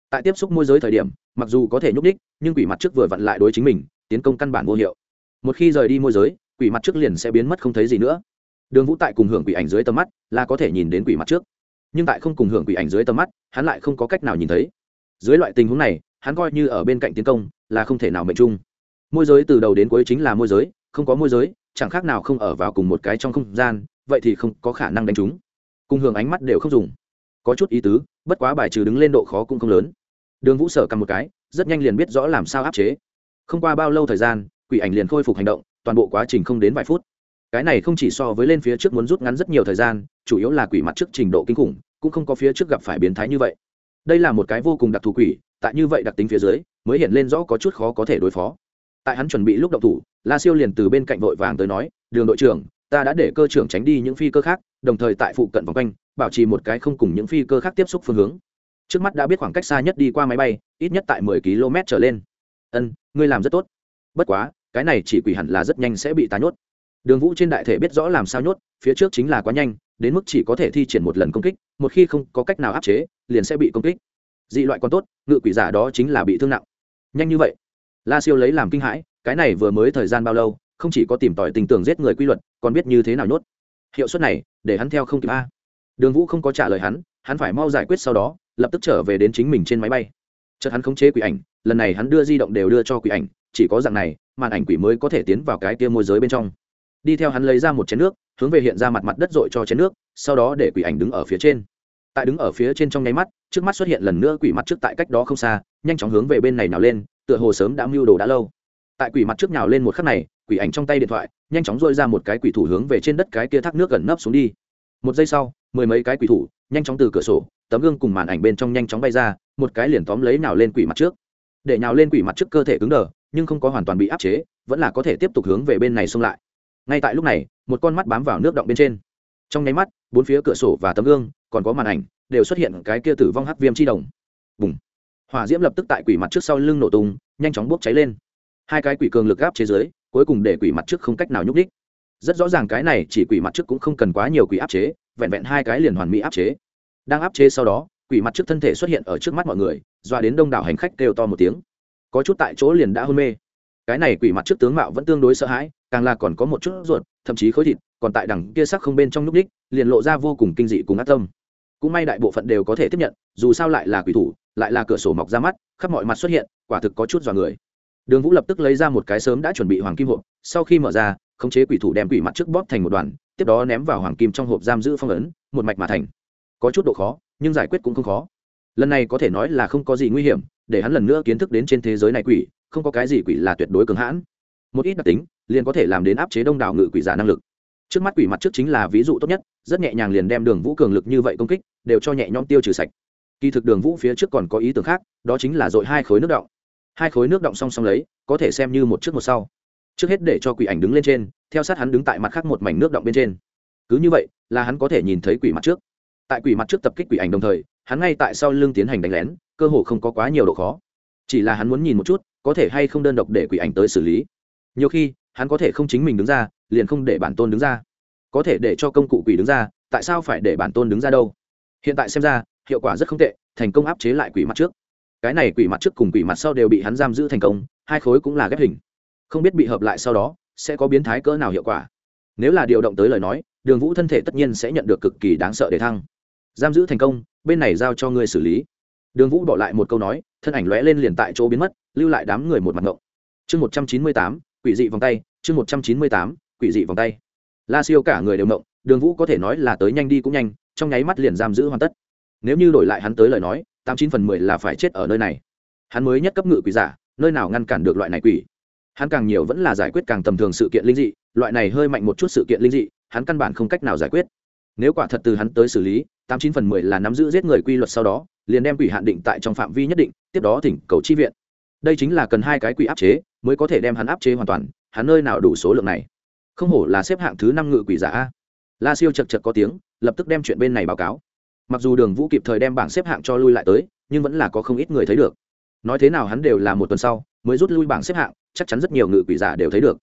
Tại tiếp xúc môi giới thời điểm, mặc dù có thể nhúc đích nhưng quỷ mặt trước vừa vặn lại đối chính mình, tiến công căn bản vô hiệu. Một khi rời đi môi giới, quỷ mặt trước liền sẽ biến mất không thấy gì nữa. Đường vũ tại cùng hưởng quỷ ảnh dưới tầm mắt, là có thể nhìn đến quỷ mặt trước nhưng tại không cùng hưởng quỷ ảnh dưới tầm mắt, hắn lại không có cách nào nhìn thấy. Dưới loại tình huống này, hắn coi như ở bên cạnh tiến công, là không thể nào mệnh chung môi giới từ đầu đến cuối chính là môi giới, không có môi giới, chẳng khác nào không ở vào cùng một cái trong không gian, vậy thì không có khả năng đánh chúng. Cùng hưởng ánh mắt đều không dùng. Có chút ý tứ, bất quá bài trừ đứng lên độ khó cũng không lớn. Đường vũ sở cầm một cái, rất nhanh liền biết rõ làm sao áp chế. Không qua bao lâu thời gian, quỷ ảnh liền khôi phục hành động, toàn bộ quá trình không đến vài phút. Cái này không chỉ so với lên phía trước muốn rút ngắn rất nhiều thời gian, chủ yếu là quỷ mặt trước trình độ kinh khủng cũng không có phía trước gặp phải biến thái như vậy. Đây là một cái vô cùng đặc thù quỷ, tại như vậy đặc tính phía dưới, mới hiện lên rõ có chút khó có thể đối phó. Tại hắn chuẩn bị lúc động thủ, la siêu liền từ bên cạnh vội vàng tới nói, đường đội trưởng, ta đã để cơ trưởng tránh đi những phi cơ khác, đồng thời tại phụ cận vòng quanh, bảo trì một cái không cùng những phi cơ khác tiếp xúc phương hướng. Trước mắt đã biết khoảng cách xa nhất đi qua máy bay, ít nhất tại mười km trở lên. Ân, ngươi làm rất tốt. Bất quá, cái này chỉ quỷ hẳn là rất nhanh sẽ bị tá nhốt đường vũ trên đại thể biết rõ làm sao nhốt, phía trước chính là quá nhanh, đến mức chỉ có thể thi triển một lần công kích, một khi không có cách nào áp chế, liền sẽ bị công kích. Dị loại còn tốt, ngự quỷ giả đó chính là bị thương nặng. Nhanh như vậy, la siêu lấy làm kinh hãi, cái này vừa mới thời gian bao lâu, không chỉ có tìm tòi tình tưởng giết người quy luật, còn biết như thế nào nhốt. Hiệu suất này, để hắn theo không kịp a. Đường vũ không có trả lời hắn hắn phải mau giải quyết sau đó, lập tức trở về đến chính mình trên máy bay. Chợt hắn khống chế quỷ ảnh, lần này hắn đưa di động đều đưa cho quỷ ảnh, chỉ có dạng này, màn ảnh quỷ mới có thể tiến vào cái tia môi giới bên trong đi theo hắn lấy ra một chén nước, hướng về hiện ra mặt mặt đất dội cho chén nước, sau đó để quỷ ảnh đứng ở phía trên. Tại đứng ở phía trên trong nháy mắt, trước mắt xuất hiện lần nữa quỷ mặt trước tại cách đó không xa, nhanh chóng hướng về bên này nào lên, tựa hồ sớm đã mưu đồ đã lâu. Tại quỷ mặt trước nào lên một khắc này, quỷ ảnh trong tay điện thoại, nhanh chóng dội ra một cái quỷ thủ hướng về trên đất cái kia thác nước gần nấp xuống đi. Một giây sau, mười mấy cái quỷ thủ, nhanh chóng từ cửa sổ, tấm gương cùng màn ảnh bên trong nhanh chóng bay ra, một cái liền tóm lấy nào lên quỷ mặt trước. Để nào lên quỷ mặt trước cơ thể cứng đờ, nhưng không có hoàn toàn bị áp chế, vẫn là có thể tiếp tục hướng về bên này xông lại ngay tại lúc này, một con mắt bám vào nước động bên trên. Trong nháy mắt, bốn phía cửa sổ và tấm gương, còn có màn ảnh, đều xuất hiện cái kia tử vong hắc viêm chi đồng. Bùng! Hỏa diễm lập tức tại quỷ mặt trước sau lưng nổ tung, nhanh chóng bốc cháy lên. Hai cái quỷ cường lực gáp chế giới, cuối cùng để quỷ mặt trước không cách nào nhúc đích rất rõ ràng cái này chỉ quỷ mặt trước cũng không cần quá nhiều quỷ áp chế, vẹn vẹn hai cái liền hoàn mỹ áp chế. Đang áp chế sau đó, quỷ mặt trước thân thể xuất hiện ở trước mắt mọi người, doa đến đông đảo hành khách kêu to một tiếng. Có chút tại chỗ liền đã hôn mê cái này quỷ mặt trước tướng mạo vẫn tương đối sợ hãi, càng là còn có một chút ruột, thậm chí khối thịt, còn tại đằng kia sắc không bên trong núp đích, liền lộ ra vô cùng kinh dị cùng ác tâm. Cũng may đại bộ phận đều có thể tiếp nhận, dù sao lại là quỷ thủ, lại là cửa sổ mọc ra mắt, khắp mọi mặt xuất hiện, quả thực có chút dọa người. Đường vũ lập tức lấy ra một cái sớm đã chuẩn bị hoàng kim hộp, sau khi mở ra, khống chế quỷ thủ đem quỷ mặt trước bóp thành một đoàn, tiếp đó ném vào hoàng kim trong hộp giam giữ phong ấn, một mạch mà thành. Có chút độ khó, nhưng giải quyết cũng không khó. Lần này có thể nói là không có gì nguy hiểm, để hắn lần nữa kiến thức đến trên thế giới này quỷ không có cái gì quỷ là tuyệt đối cường hãn. Một ít đặc tính, liền có thể làm đến áp chế đông đảo ngự quỷ giả năng lực. Trước mắt quỷ mặt trước chính là ví dụ tốt nhất, rất nhẹ nhàng liền đem đường vũ cường lực như vậy công kích, đều cho nhẹ nhõm tiêu trừ sạch. Kỳ thực đường vũ phía trước còn có ý tưởng khác, đó chính là dội hai khối nước động. Hai khối nước động song song lấy, có thể xem như một trước một sau. Trước hết để cho quỷ ảnh đứng lên trên, theo sát hắn đứng tại mặt khác một mảnh nước động bên trên. Cứ như vậy, là hắn có thể nhìn thấy quỷ mặt trước. Tại quỷ mặt trước tập kích quỷ ảnh đồng thời, hắn ngay tại sau lưng tiến hành đánh lén, cơ hồ không có quá nhiều độ khó. Chỉ là hắn muốn nhìn một chút có thể hay không đơn độc để quỷ ảnh tới xử lý. Nhiều khi, hắn có thể không chính mình đứng ra, liền không để bản tôn đứng ra. Có thể để cho công cụ quỷ đứng ra, tại sao phải để bản tôn đứng ra đâu? Hiện tại xem ra, hiệu quả rất không tệ, thành công áp chế lại quỷ mặt trước. Cái này quỷ mặt trước cùng quỷ mặt sau đều bị hắn giam giữ thành công, hai khối cũng là ghép hình. Không biết bị hợp lại sau đó, sẽ có biến thái cỡ nào hiệu quả. Nếu là điều động tới lời nói, đường vũ thân thể tất nhiên sẽ nhận được cực kỳ đáng sợ để thăng. Giam giữ thành công, bên này giao cho ngươi xử lý đường vũ bỏ lại một câu nói, thân ảnh lóe lên liền tại chỗ biến mất, lưu lại đám người một mặt ngộng. Chương một trăm chín mươi tám, quỷ dị vòng tay, chương một trăm chín mươi tám, quỷ dị vòng tay. La siêu cả người đều mộng đường vũ có thể nói là tới nhanh đi cũng nhanh, trong nháy mắt liền giam giữ hoàn tất. Nếu như đổi lại hắn tới lời nói, tám chín phần mười là phải chết ở nơi này. Hắn mới nhất cấp ngự quỷ giả, nơi nào ngăn cản được loại này quỷ? Hắn càng nhiều vẫn là giải quyết càng tầm thường sự kiện linh dị, loại này hơi mạnh một chút sự kiện linh dị, hắn căn bản không cách nào giải quyết. Nếu quả thật từ hắn tới xử lý, tám chín phần mười là nắm giữ giết người quy luật sau đó liền đem quỷ hạn định tại trong phạm vi nhất định, tiếp đó thỉnh cầu chi viện. Đây chính là cần hai cái quỷ áp chế mới có thể đem hắn áp chế hoàn toàn, hắn nơi nào đủ số lượng này? Không hổ là xếp hạng thứ năm ngự quỷ giả la siêu chật chật có tiếng, lập tức đem chuyện bên này báo cáo. Mặc dù đường vũ kịp thời đem bảng xếp hạng cho lui lại tới, nhưng vẫn là có không ít người thấy được. Nói thế nào hắn đều là một tuần sau mới rút lui bảng xếp hạng, chắc chắn rất nhiều ngự quỷ giả đều thấy được.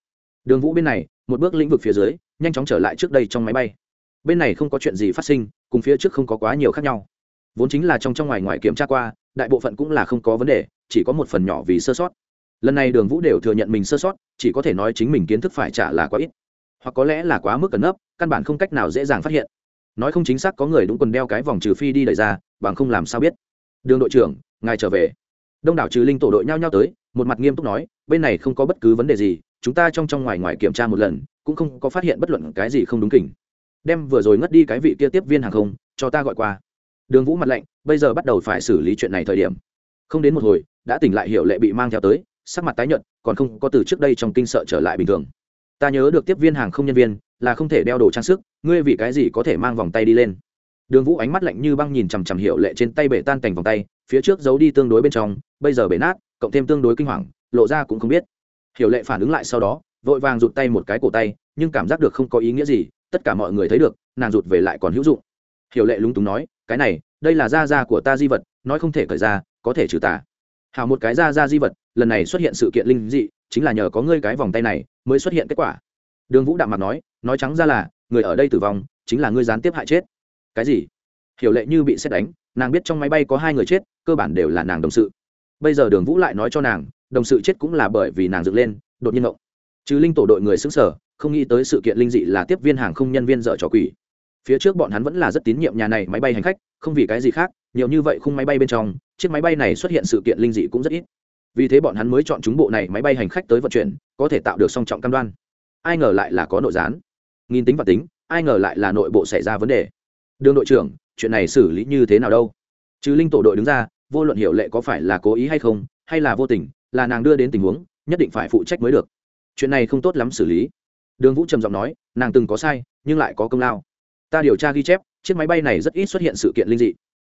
Đường vũ bên này, một bước lĩnh vực phía dưới, nhanh chóng trở lại trước đây trong máy bay. Bên này không có chuyện gì phát sinh, cùng phía trước không có quá nhiều khác nhau vốn chính là trong trong ngoài ngoài kiểm tra qua, đại bộ phận cũng là không có vấn đề, chỉ có một phần nhỏ vì sơ sót. Lần này đường vũ đều thừa nhận mình sơ sót, chỉ có thể nói chính mình kiến thức phải trả là quá ít. Hoặc có lẽ là quá mức cẩn nấp, căn bản không cách nào dễ dàng phát hiện. Nói không chính xác có người đúng quần đeo cái vòng trừ phi đi đẩy ra, bằng không làm sao biết. Đường đội trưởng, ngài trở về. Đông đảo trừ linh tổ đội nhao nhao tới, một mặt nghiêm túc nói, bên này không có bất cứ vấn đề gì, chúng ta trong trong ngoài ngoài kiểm tra một lần, cũng không có phát hiện bất luận cái gì không đúng kỉnh. Đem vừa rồi ngất đi cái vị kia tiếp viên hàng không, cho ta gọi qua đường vũ mặt lạnh, bây giờ bắt đầu phải xử lý chuyện này thời điểm. Không đến một hồi, đã tỉnh lại hiệu lệ bị mang theo tới, sắc mặt tái nhợt, còn không có từ trước đây trong kinh sợ trở lại bình thường. Ta nhớ được tiếp viên hàng không nhân viên, là không thể đeo đồ trang sức, ngươi vì cái gì có thể mang vòng tay đi lên? Đường vũ ánh mắt lạnh như băng nhìn chằm chằm hiệu lệ trên tay bể tan cành vòng tay, phía trước giấu đi tương đối bên trong, bây giờ bể nát, cộng thêm tương đối kinh hoàng, lộ ra cũng không biết. Hiệu lệ phản ứng lại sau đó, vội vàng rụt tay một cái cổ tay, nhưng cảm giác được không có ý nghĩa gì, tất cả mọi người thấy được, nàng rụt về lại còn hữu dụng. Hiểu lệ lúng túng nói, cái này, đây là da da của ta di vật, nói không thể cởi ra, có thể trừ tà. Hào một cái da da di vật, lần này xuất hiện sự kiện linh dị, chính là nhờ có ngươi cái vòng tay này mới xuất hiện kết quả. Đường vũ đạm mặt nói nói trắng ra là, người ở đây tử vong, chính là ngươi gián tiếp hại chết. Cái gì? Hiểu lệ như bị xét đánh, nàng biết trong máy bay có hai người chết, cơ bản đều là nàng đồng sự. Bây giờ đường vũ lại nói cho nàng, đồng sự chết cũng là bởi vì nàng dựng lên, đột nhiên ngộng. Chứ linh tổ đội người xứng sở, không nghĩ tới sự kiện linh dị là tiếp viên hàng không nhân viên dợ trò quỷ phía trước bọn hắn vẫn là rất tín nhiệm nhà này máy bay hành khách, không vì cái gì khác, nhiều như vậy khung máy bay bên trong, chiếc máy bay này xuất hiện sự kiện linh dị cũng rất ít. Vì thế bọn hắn mới chọn chúng bộ này máy bay hành khách tới vận chuyển, có thể tạo được song trọng cam đoan. Ai ngờ lại là có nội gián. Nghìn tính và tính, ai ngờ lại là nội bộ xảy ra vấn đề. Đường đội trưởng, chuyện này xử lý như thế nào đâu? Chứ linh tổ đội đứng ra, vô luận hiệu lệ có phải là cố ý hay không, hay là vô tình, là nàng đưa đến tình huống, nhất định phải phụ trách mới được. Chuyện này không tốt lắm xử lý. Đường vũ trầm giọng nói, nàng từng có sai, nhưng lại có công lao ta điều tra ghi chép, chiếc máy bay này rất ít xuất hiện sự kiện linh dị.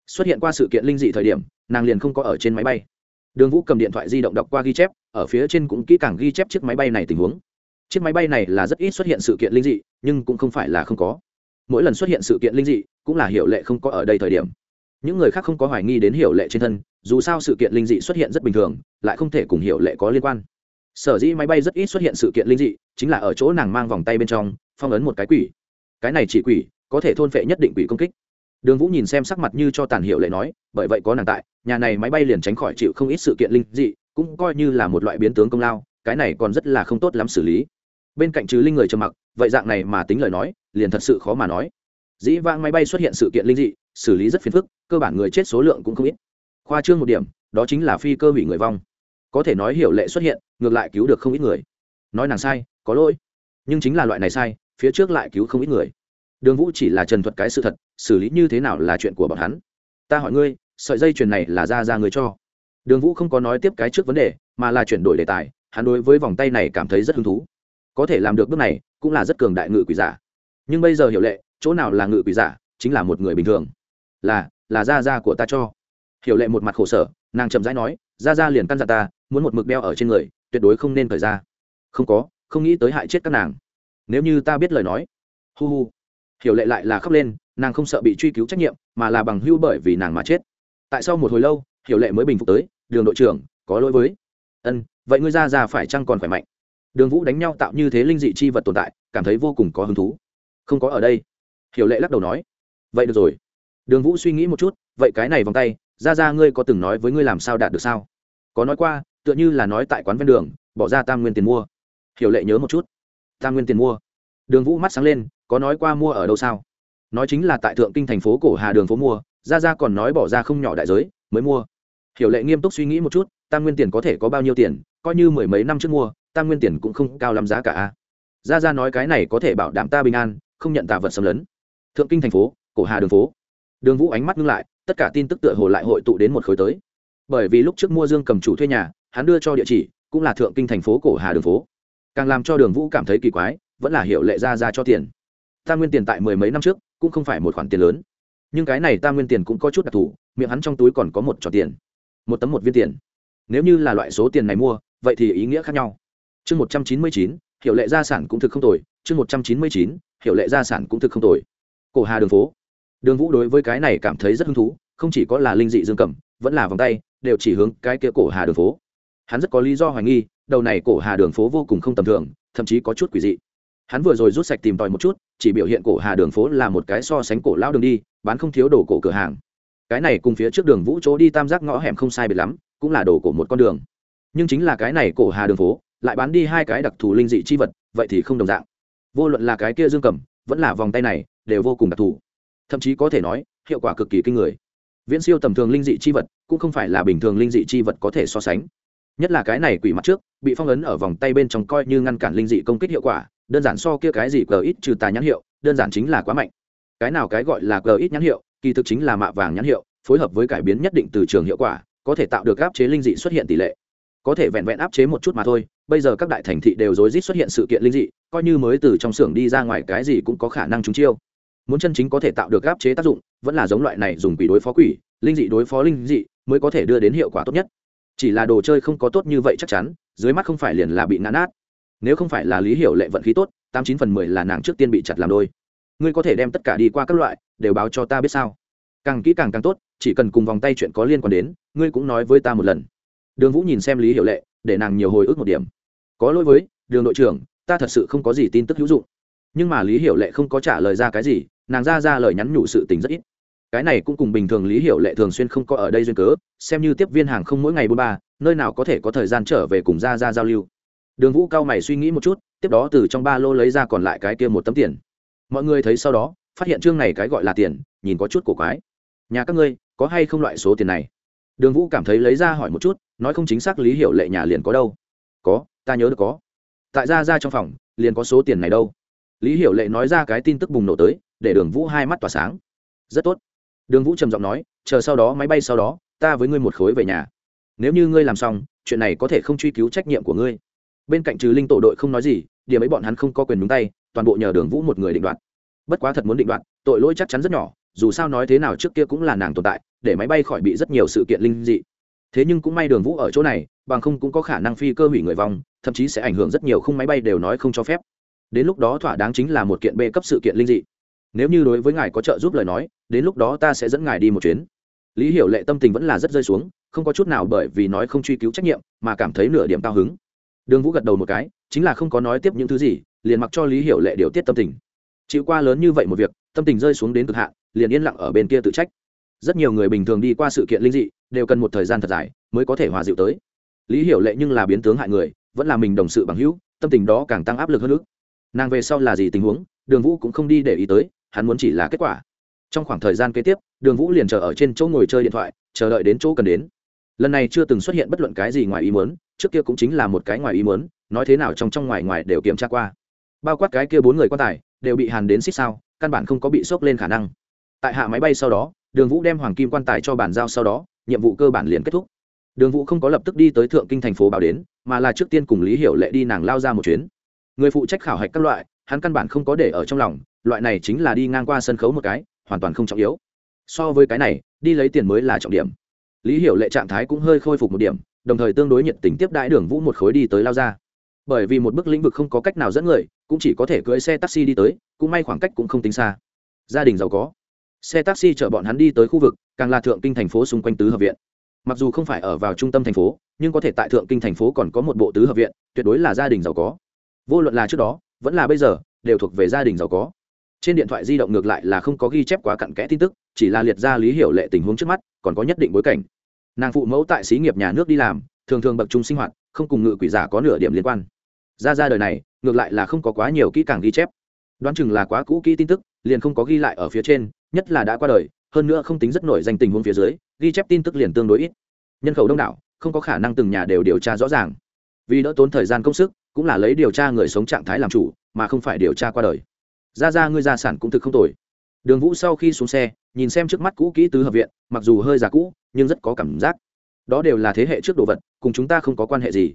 Xuất hiện qua sự kiện linh dị thời điểm, nàng liền không có ở trên máy bay. Đường vũ cầm điện thoại di động đọc qua ghi chép, ở phía trên cũng kỹ càng ghi chép chiếc máy bay này tình huống. Chiếc máy bay này là rất ít xuất hiện sự kiện linh dị, nhưng cũng không phải là không có. Mỗi lần xuất hiện sự kiện linh dị, cũng là hiệu lệ không có ở đây thời điểm. Những người khác không có hoài nghi đến hiệu lệ trên thân, dù sao sự kiện linh dị xuất hiện rất bình thường, lại không thể cùng hiệu lệ có liên quan. Sở dĩ máy bay rất ít xuất hiện sự kiện linh dị, chính là ở chỗ nàng mang vòng tay bên trong, phong ấn một cái quỷ. Cái này chỉ quỷ có thể thôn phệ nhất định quỷ công kích. Đường vũ nhìn xem sắc mặt như cho tàn hiệu lệ nói, bởi vậy có nàng tại, nhà này máy bay liền tránh khỏi chịu không ít sự kiện linh dị, cũng coi như là một loại biến tướng công lao, cái này còn rất là không tốt lắm xử lý. Bên cạnh trừ linh người trầm mặc, vậy dạng này mà tính lời nói, liền thật sự khó mà nói. Dĩ vãng máy bay xuất hiện sự kiện linh dị, xử lý rất phiền phức, cơ bản người chết số lượng cũng không ít. Khoa trương một điểm, đó chính là phi cơ hủy người vong. Có thể nói hiểu lệ xuất hiện, ngược lại cứu được không ít người. Nói nàng sai, có lỗi. Nhưng chính là loại này sai, phía trước lại cứu không ít người đường vũ chỉ là trần thuật cái sự thật, xử lý như thế nào là chuyện của bọn hắn. Ta hỏi ngươi, sợi dây chuyền này là ra ra người cho. Đường vũ không có nói tiếp cái trước vấn đề, mà là chuyển đổi đề tài, hắn đối với vòng tay này cảm thấy rất hứng thú. Có thể làm được bước này, cũng là rất cường đại ngự quỷ giả. Nhưng bây giờ hiểu lệ, chỗ nào là ngự quỷ giả, chính là một người bình thường. Là là Ra Ra của ta cho. Hiểu lệ một mặt khổ sở, nàng chậm rãi nói, Ra Ra liền căn dặn ta, muốn một mực đeo ở trên người, tuyệt đối không nên thời ra. Không có, không nghĩ tới hại chết các nàng. Nếu như ta biết lời nói. Hu hu hiểu lệ lại là khóc lên, nàng không sợ bị truy cứu trách nhiệm, mà là bằng hưu bởi vì nàng mà chết. Tại sau một hồi lâu, hiểu lệ mới bình phục tới, đường đội trưởng, có lỗi với. Ân, vậy ngươi ra ra phải chăng còn khỏe mạnh? Đường vũ đánh nhau tạo như thế linh dị chi vật tồn tại, cảm thấy vô cùng có hứng thú. Không có ở đây. Hiểu lệ lắc đầu nói. Vậy được rồi. Đường vũ suy nghĩ một chút, vậy cái này vòng tay, ra ra ngươi có từng nói với ngươi làm sao đạt được sao? Có nói qua, tựa như là nói tại quán ven đường, bỏ ra tam nguyên tiền mua. Hiểu lệ nhớ một chút. Tam nguyên tiền mua. Đường vũ mắt sáng lên có nói qua mua ở đâu sao? Nói chính là tại thượng kinh thành phố cổ hà đường phố mua ra ra còn nói bỏ ra không nhỏ đại giới, mới mua. Hiểu lệ nghiêm túc suy nghĩ một chút, tam nguyên tiền có thể có bao nhiêu tiền, coi như mười mấy năm trước mua, tam nguyên tiền cũng không cao lắm giá cả ra ra nói cái này có thể bảo đảm ta bình an, không nhận tạ vật xâm lấn. Thượng kinh thành phố cổ hà đường phố. Đường vũ ánh mắt ngưng lại, tất cả tin tức tựa hồ lại hội tụ đến một khối tới. Bởi vì lúc trước mua dương cầm chủ thuê nhà, hắn đưa cho địa chỉ, cũng là thượng kinh thành phố cổ hà đường phố. Càng làm cho đường vũ cảm thấy kỳ quái, vẫn là hiệu lệ ra ra cho tiền ta nguyên tiền tại mười mấy năm trước, cũng không phải một khoản tiền lớn. Nhưng cái này ta nguyên tiền cũng có chút đặc thù, miệng hắn trong túi còn có một trò tiền. Một tấm một viên tiền. Nếu như là loại số tiền này mua, vậy thì ý nghĩa khác nhau. Chương một trăm chín mươi chín hiệu lệ gia sản cũng thực không tồi. Chương một trăm chín mươi chín hiệu lệ gia sản cũng thực không tồi. Cổ hà đường phố. Đường vũ đối với cái này cảm thấy rất hứng thú, không chỉ có là linh dị dương cầm, vẫn là vòng tay, đều chỉ hướng cái kia cổ hà đường phố. Hắn rất có lý do hoài nghi, đầu này cổ hà đường phố vô cùng không tầm thường, thậm chí có chút quỷ dị hắn vừa rồi rút sạch tìm tòi một chút, chỉ biểu hiện cổ hà đường phố là một cái so sánh cổ lao đường đi, bán không thiếu đồ cổ cửa hàng. Cái này cùng phía trước đường vũ chỗ đi tam giác ngõ hẻm không sai biệt lắm, cũng là đồ cổ một con đường. Nhưng chính là cái này cổ hà đường phố, lại bán đi hai cái đặc thù linh dị chi vật, vậy thì không đồng dạng. Vô luận là cái kia dương cầm, vẫn là vòng tay này, đều vô cùng đặc thù. Thậm chí có thể nói, hiệu quả cực kỳ kinh người. Viễn siêu tầm thường linh dị chi vật, cũng không phải là bình thường linh dị chi vật có thể so sánh. Nhất là cái này quỷ mặt trước, bị phong ấn ở vòng tay bên trong coi như ngăn cản linh dị công kích hiệu quả đơn giản so kia cái gì cờ ít trừ tà nhãn hiệu, đơn giản chính là quá mạnh. Cái nào cái gọi là cờ ít nhãn hiệu, kỳ thực chính là mạ vàng nhãn hiệu, phối hợp với cải biến nhất định từ trường hiệu quả, có thể tạo được áp chế linh dị xuất hiện tỷ lệ. Có thể vẹn vẹn áp chế một chút mà thôi, bây giờ các đại thành thị đều rối rít xuất hiện sự kiện linh dị, coi như mới từ trong xưởng đi ra ngoài cái gì cũng có khả năng trúng chiêu. Muốn chân chính có thể tạo được áp chế tác dụng, vẫn là giống loại này dùng quỷ đối phó quỷ, linh dị đối phó linh dị, mới có thể đưa đến hiệu quả tốt nhất. Chỉ là đồ chơi không có tốt như vậy chắc chắn, dưới mắt không phải liền là bị nã nát nếu không phải là lý hiểu lệ vận khí tốt, tám chín phần mười là nàng trước tiên bị chặt làm đôi. Ngươi có thể đem tất cả đi qua các loại, đều báo cho ta biết sao? Càng kỹ càng càng tốt, chỉ cần cùng vòng tay chuyện có liên quan đến, ngươi cũng nói với ta một lần. Đường vũ nhìn xem lý hiểu lệ, để nàng nhiều hồi ức một điểm. Có lỗi với, đường đội trưởng, ta thật sự không có gì tin tức hữu dụng. Nhưng mà lý hiểu lệ không có trả lời ra cái gì, nàng ra ra lời nhắn nhủ sự tình rất ít. Cái này cũng cùng bình thường lý hiểu lệ thường xuyên không có ở đây duyên cớ, xem như tiếp viên hàng không mỗi ngày bốn ba, nơi nào có thể có thời gian trở về cùng ra ra giao lưu đường vũ cao mày suy nghĩ một chút, tiếp đó từ trong ba lô lấy ra còn lại cái kia một tấm tiền. Mọi người thấy sau đó, phát hiện chương này cái gọi là tiền, nhìn có chút cổ quái. Nhà các ngươi, có hay không loại số tiền này? Đường vũ cảm thấy lấy ra hỏi một chút, nói không chính xác lý hiểu lệ nhà liền có đâu. Có, ta nhớ được có. Tại ra ra trong phòng, liền có số tiền này đâu. Lý hiểu lệ nói ra cái tin tức bùng nổ tới, để đường vũ hai mắt tỏa sáng. Rất tốt. Đường vũ trầm giọng nói, chờ sau đó, máy bay sau đó, ta với ngươi một khối về nhà. Nếu như ngươi làm xong, chuyện này có thể không truy cứu trách nhiệm của ngươi bên cạnh trừ linh tổ đội không nói gì, điểm ấy bọn hắn không có quyền đúng tay, toàn bộ nhờ đường vũ một người định đoạt. Bất quá thật muốn định đoạt, tội lỗi chắc chắn rất nhỏ, dù sao nói thế nào trước kia cũng là nàng tồn tại, để máy bay khỏi bị rất nhiều sự kiện linh dị. Thế nhưng cũng may đường vũ ở chỗ này, bằng không cũng có khả năng phi cơ hủy người vong, thậm chí sẽ ảnh hưởng rất nhiều khung máy bay đều nói không cho phép. Đến lúc đó thỏa đáng chính là một kiện bê cấp sự kiện linh dị. Nếu như đối với ngài có trợ giúp lời nói, đến lúc đó ta sẽ dẫn ngài đi một chuyến. Lý hiểu lệ tâm tình vẫn là rất rơi xuống, không có chút nào bởi vì nói không truy cứu trách nhiệm, mà cảm thấy nửa điểm cao hứng đường vũ gật đầu một cái, chính là không có nói tiếp những thứ gì, liền mặc cho lý hiểu lệ điều tiết tâm tình. Chịu qua lớn như vậy một việc, tâm tình rơi xuống đến cực hạn, liền yên lặng ở bên kia tự trách. Rất nhiều người bình thường đi qua sự kiện linh dị, đều cần một thời gian thật dài mới có thể hòa dịu tới. Lý hiểu lệ nhưng là biến tướng hại người, vẫn là mình đồng sự bằng hữu, tâm tình đó càng tăng áp lực hơn nữa. Nàng về sau là gì tình huống, đường vũ cũng không đi để ý tới, hắn muốn chỉ là kết quả. Trong khoảng thời gian kế tiếp, đường vũ liền chờ ở trên chỗ ngồi chơi điện thoại, chờ đợi đến chỗ cần đến. Lần này chưa từng xuất hiện bất luận cái gì ngoài ý muốn trước kia cũng chính là một cái ngoài ý muốn, nói thế nào trong trong ngoài ngoài đều kiểm tra qua. Bao quát cái kia bốn người quan tài, đều bị hàn đến xích sao, căn bản không có bị sốc lên khả năng. Tại hạ máy bay sau đó, đường vũ đem hoàng kim quan tài cho bàn giao sau đó, nhiệm vụ cơ bản liền kết thúc. Đường vũ không có lập tức đi tới thượng kinh thành phố báo đến, mà là trước tiên cùng lý hiểu lệ đi nàng lao ra một chuyến. Người phụ trách khảo hạch các loại, hắn căn bản không có để ở trong lòng, loại này chính là đi ngang qua sân khấu một cái, hoàn toàn không trọng yếu. So với cái này, đi lấy tiền mới là trọng điểm. Lý hiểu lệ trạng thái cũng hơi khôi phục một điểm đồng thời tương đối nhiệt tình tiếp đãi đường vũ một khối đi tới lao ra. Bởi vì một bức lĩnh vực không có cách nào dẫn người, cũng chỉ có thể cưỡi xe taxi đi tới, cũng may khoảng cách cũng không tính xa. Gia đình giàu có. Xe taxi chở bọn hắn đi tới khu vực, càng là thượng kinh thành phố xung quanh tứ hợp viện. Mặc dù không phải ở vào trung tâm thành phố, nhưng có thể tại thượng kinh thành phố còn có một bộ tứ hợp viện, tuyệt đối là gia đình giàu có. Vô luận là trước đó, vẫn là bây giờ, đều thuộc về gia đình giàu có. Trên điện thoại di động ngược lại là không có ghi chép quá cặn kẽ tin tức, chỉ là liệt ra lý hiểu lệ tình huống trước mắt, còn có nhất định bối cảnh nàng phụ mẫu tại xí nghiệp nhà nước đi làm, thường thường bậc trung sinh hoạt, không cùng ngự quỷ giả có nửa điểm liên quan. Ra ra đời này, ngược lại là không có quá nhiều kỹ càng ghi chép. Đoán chừng là quá cũ kỹ tin tức, liền không có ghi lại ở phía trên, nhất là đã qua đời, hơn nữa không tính rất nổi danh tình huống phía dưới, ghi chép tin tức liền tương đối ít. Nhân khẩu đông đảo, không có khả năng từng nhà đều điều tra rõ ràng. Vì đỡ tốn thời gian công sức, cũng là lấy điều tra người sống trạng thái làm chủ, mà không phải điều tra qua đời. Ra ra ngươi gia sản cũng thực không tồi đường vũ sau khi xuống xe, nhìn xem trước mắt cũ kỹ tứ hợp viện, mặc dù hơi già cũ, nhưng rất có cảm giác. Đó đều là thế hệ trước đồ vật, cùng chúng ta không có quan hệ gì.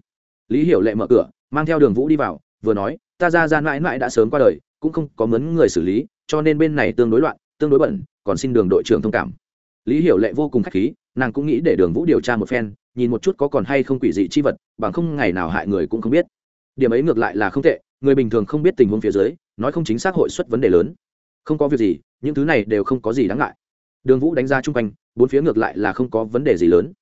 Lý hiểu lệ mở cửa, mang theo đường vũ đi vào, vừa nói, ta ra ra mãi mãi đã sớm qua đời, cũng không có mướn người xử lý, cho nên bên này tương đối loạn, tương đối bẩn, còn xin đường đội trưởng thông cảm. Lý hiểu lệ vô cùng k h á c h khí, nàng cũng nghĩ để đường vũ điều tra một phen, nhìn một chút có còn hay không quỷ dị chi vật, bằng không ngày nào hại người cũng không biết. Điểm ấy ngược lại là không tệ, người bình thường không biết tình huống phía dưới, nói không chính xác hội xuất vấn đề lớn không có việc gì, những thứ này đều không có gì đáng ngại. Đường vũ đánh ra chung quanh, bốn phía ngược lại là không có vấn đề gì lớn.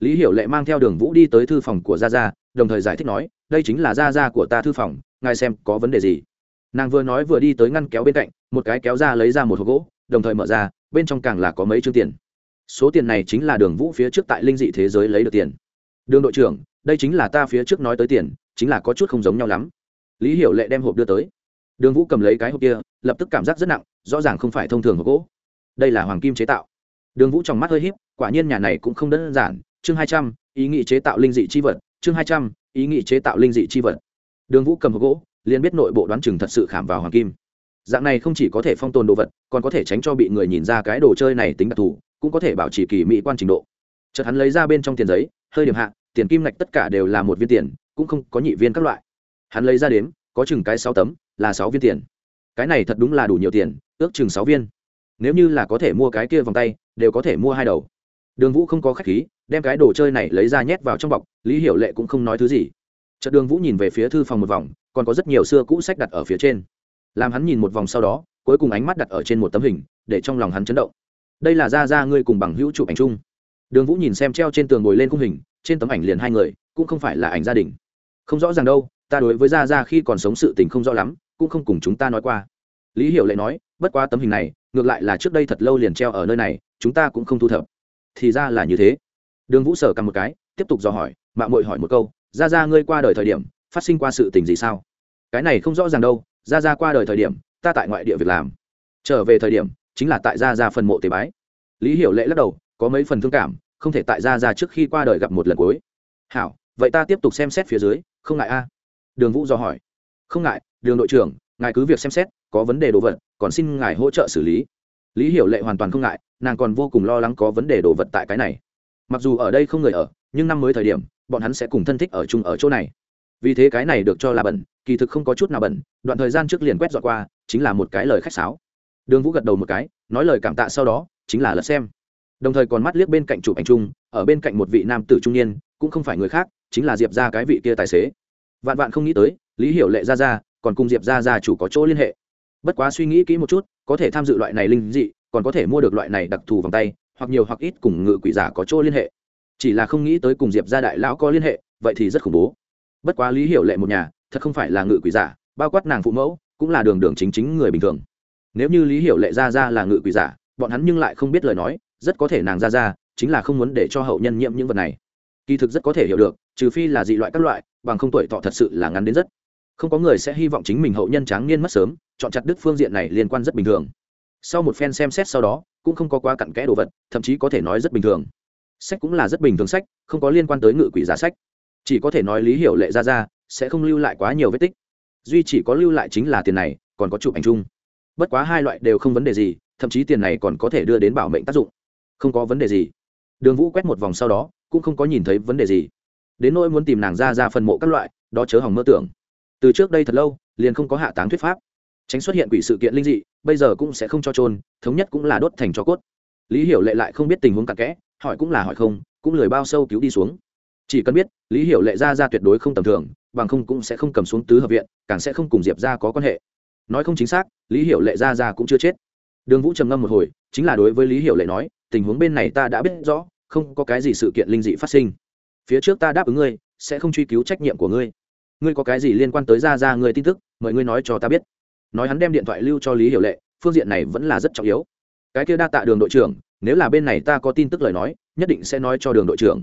Lý hiểu lệ mang theo đường vũ đi tới thư phòng của gia gia, đồng thời giải thích nói, đây chính là gia gia của ta thư phòng, ngài xem có vấn đề gì. Nàng vừa nói vừa đi tới ngăn kéo bên cạnh, một cái kéo ra lấy ra một hộp gỗ, đồng thời mở ra, bên trong càng là có mấy chương tiền. Số tiền này chính là đường vũ phía trước tại linh dị thế giới lấy được tiền. Đường đội trưởng, đây chính là ta phía trước nói tới tiền, chính là có chút không giống nhau lắm. Lý hiểu lệ đem hộp đưa tới. Đường vũ cầm lấy cái hộp kia, lập tức cảm giác rất nặng rõ ràng không phải thông thường hộp gỗ. Đây là hoàng kim chế tạo. Đường vũ trong mắt hơi h í p quả nhiên nhà này cũng không đơn giản. Chương hai trăm, ý nghị chế tạo linh dị c h i vật. Chương hai trăm, ý nghị chế tạo linh dị c h i vật. Đường vũ cầm hộp gỗ, liền biết nội bộ đoán chừng thật sự khảm vào hoàng kim. Dạng này không chỉ có thể phong tồn đồ vật, còn có thể tránh cho bị người nhìn ra cái đồ chơi này tính đặc thù, cũng có thể bảo trì kỳ mỹ quan trình độ. Chợt hắn lấy ra bên trong tiền giấy, hơi điểm hạ, tiền kim ngạch tất cả đều là một viên tiền, cũng không có nhị viên các loại. Hắn lấy ra đếm, có chừng cái sáu tấm, là sáu viên tiền cái này thật đúng là đủ nhiều tiền, ước chừng sáu viên. Nếu như là có thể mua cái kia vòng tay, đều có thể mua hai đầu. Đường vũ không có khách khí, đem cái đồ chơi này lấy ra nhét vào trong bọc, lý hiểu lệ cũng không nói thứ gì. Chợt đường vũ nhìn về phía thư phòng một vòng, còn có rất nhiều xưa cũ sách đặt ở phía trên. Làm hắn nhìn một vòng sau đó, cuối cùng ánh mắt đặt ở trên một tấm hình, để trong lòng hắn chấn động. Đây là ra ra ngươi cùng bằng hữu chụp ảnh chung. Đường vũ nhìn xem treo trên tường ngồi lên khung hình, trên tấm ảnh liền hai người, cũng không phải là ảnh gia đình. Không rõ ràng đâu, ta đối với ra ra khi còn sống sự tình không rõ lắm cũng không cùng chúng ta nói qua. Lý hiểu lệ nói, bất quá tấm hình này, ngược lại là trước đây thật lâu liền treo ở nơi này, chúng ta cũng không thu thập. Thì ra là như thế. Đường vũ sở cầm một cái, tiếp tục dò hỏi mạng mội hỏi một câu ra ra ngươi qua đời thời điểm, phát sinh qua sự tình gì sao? Cái này không rõ ràng đâu ra ra qua đời thời điểm, ta tại ngoại địa việc làm. Trở về thời điểm, chính là tại ra ra phần mộ tế bái. Lý hiểu lệ lắc đầu, có mấy phần thương cảm, không thể tại ra ra trước khi qua đời gặp một lần cuối. Hảo, vậy ta tiếp tục xem xét phía dưới, không ngại a. Đường vũ do hỏi, không ngại đường đội trưởng, ngài cứ việc xem xét, có vấn đề đồ vật, còn xin ngài hỗ trợ xử lý. Lý hiểu lệ hoàn toàn không ngại, nàng còn vô cùng lo lắng có vấn đề đồ vật tại cái này. Mặc dù ở đây không người ở, nhưng năm mới thời điểm, bọn hắn sẽ cùng thân thích ở chung ở chỗ này. Vì thế cái này được cho là bẩn, kỳ thực không có chút nào bẩn, đoạn thời gian trước liền quét dọn qua, chính là một cái lời khách sáo. Đường vũ gật đầu một cái, nói lời cảm tạ sau đó, chính là lật xem. Đồng thời còn mắt liếc bên cạnh chụp ảnh chung, ở bên cạnh một vị nam tử trung niên, cũng không phải người khác, chính là diệp ra cái vị kia tài xế. Vạn vạn không nghĩ tới, lý hiểu lệ ra ra còn cùng diệp ra ra chủ có chỗ liên hệ. Bất quá suy nghĩ kỹ một chút, có thể tham dự loại này linh dị, còn có thể mua được loại này đặc thù vòng tay, hoặc nhiều hoặc ít cùng ngự quỷ giả có chỗ liên hệ. Chỉ là không nghĩ tới cùng diệp gia đại lão có liên hệ, vậy thì rất khủng bố. Bất quá lý hiểu lệ một nhà, thật không phải là ngự quỷ giả, bao quát nàng phụ mẫu, cũng là đường đường chính chính người bình thường. Nếu như lý hiểu lệ ra ra là ngự quỷ giả, bọn hắn nhưng lại không biết lời nói, rất có thể nàng ra ra chính là không muốn để cho hậu nhân nhiễm những vật này. Kỳ thực rất có thể hiểu được, trừ phi là dị loại các loại, bằng không tuổi thọ thật sự là ngắn đến rất không có người sẽ hy vọng chính mình hậu nhân tráng niên mất sớm, chọn chặt đứt phương diện này liên quan rất bình thường. Sau một phen xem xét sau đó, cũng không có quá cặn kẽ đồ vật, thậm chí có thể nói rất bình thường. Sách cũng là rất bình thường sách, không có liên quan tới ngự quỷ giả sách. Chỉ có thể nói lý hiểu lệ ra ra, sẽ không lưu lại quá nhiều vết tích. Duy chỉ có lưu lại chính là tiền này, còn có chụp ảnh chung. Bất quá hai loại đều không vấn đề gì, thậm chí tiền này còn có thể đưa đến bảo mệnh tác dụng. Không có vấn đề gì. Đường vũ quét một vòng sau đó, cũng không có nhìn thấy vấn đề gì. Đến nỗi muốn tìm nàng ra ra phần mộ các loại, đó chớ hỏng mơ tưởng từ trước đây thật lâu, liền không có hạ táng thuyết pháp. Tránh xuất hiện quỷ sự kiện linh dị, bây giờ cũng sẽ không cho trôn thống nhất cũng là đốt thành cho cốt. Lý hiểu lệ lại không biết tình huống cặn kẽ, hỏi cũng là hỏi không, cũng lười bao sâu cứu đi xuống. Chỉ cần biết, lý hiểu lệ ra ra tuyệt đối không tầm thường, bằng không cũng sẽ không cầm xuống tứ hợp viện, càng sẽ không cùng diệp ra có quan hệ. Nói không chính xác, lý hiểu lệ ra ra cũng chưa chết. Đường vũ trầm ngâm một hồi, chính là đối với lý hiểu lệ nói, tình huống bên này ta đã biết rõ, không có cái gì sự kiện linh dị phát sinh. Phía trước ta đáp ứng ngươi, sẽ không truy cứu trách nhiệm của ngươi ngươi có cái gì liên quan tới ra ra ngươi tin tức, mời ngươi nói cho ta biết. Nói hắn đem điện thoại lưu cho lý hiểu lệ, phương diện này vẫn là rất trọng yếu. Cái kia đa tạ đường đội trưởng, nếu là bên này ta có tin tức lời nói, nhất định sẽ nói cho đường đội trưởng.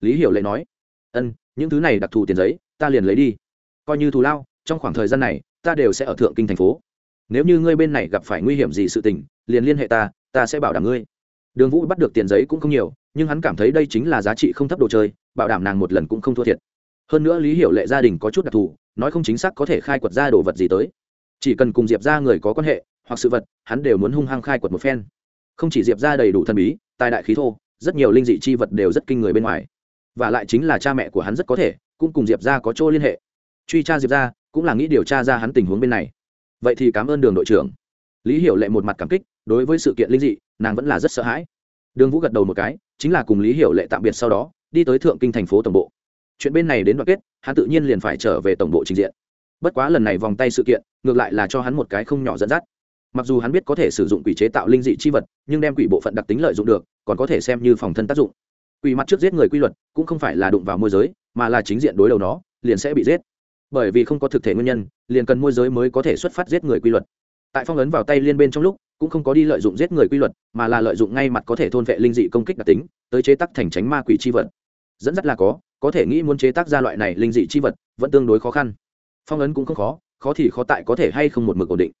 Lý hiểu lệ nói, ân, những thứ này đặc thù tiền giấy, ta liền lấy đi. Coi như thù lao, trong khoảng thời gian này, ta đều sẽ ở thượng kinh thành phố. Nếu như ngươi bên này gặp phải nguy hiểm gì sự tình, liền liên hệ ta ta sẽ bảo đảm ngươi. Đường vũ bắt được tiền giấy cũng không nhiều, nhưng hắn cảm thấy đây chính là giá trị không thấp đồ chơi, bảo đảm nàng một lần cũng không thua thiệt hơn nữa lý hiểu lệ gia đình có chút đặc thù, nói không chính xác có thể khai quật ra đồ vật gì tới. Chỉ cần cùng diệp ra người có quan hệ, hoặc sự vật, hắn đều muốn hung hăng khai quật một phen. Không chỉ diệp ra đầy đủ thần bí, tài đại khí thô, rất nhiều linh dị chi vật đều rất kinh người bên ngoài. Và lại chính là cha mẹ của hắn rất có thể, cũng cùng diệp ra có chỗ liên hệ. Truy tra diệp ra cũng là nghĩ điều tra ra hắn tình huống bên này. Vậy thì cảm ơn đường đội trưởng. Lý hiểu lệ một mặt cảm kích, đối với sự kiện linh dị, nàng vẫn là rất sợ hãi. Đường vũ gật đầu một cái, chính là cùng lý hiểu lệ tạm biệt sau đó, đi tới thượng kinh thành phố tổng bộ chuyện bên này đến đoạn kết, hắn tự nhiên liền phải trở về tổng bộ trình diện. Bất quá lần này vòng tay sự kiện, ngược lại là cho hắn một cái không nhỏ dẫn dắt. Mặc dù hắn biết có thể sử dụng quỷ chế tạo linh dị chi vật, nhưng đem quỷ bộ phận đặc tính lợi dụng được, còn có thể xem như phòng thân tác dụng. Quỷ mặt trước giết người quy luật, cũng không phải là đụng vào môi giới, mà là chính diện đối đầu nó, liền sẽ bị giết. Bởi vì không có thực thể nguyên nhân, liền cần môi giới mới có thể xuất phát giết người quy luật. Tại phong ấn vào tay liên bên trong lúc, cũng không có đi lợi dụng giết người quy luật, mà là lợi dụng ngay mặt có thể thôn vệ linh dị công kích đặc tính, tới chế tác thành tránh ma quỷ chi vật dẫn dắt là có có thể nghĩ muốn chế tác ra loại này linh dị chi vật, vẫn tương đối khó khăn. Phong ấn cũng không khó khó thì khó tại có thể hay không một mực ổn định.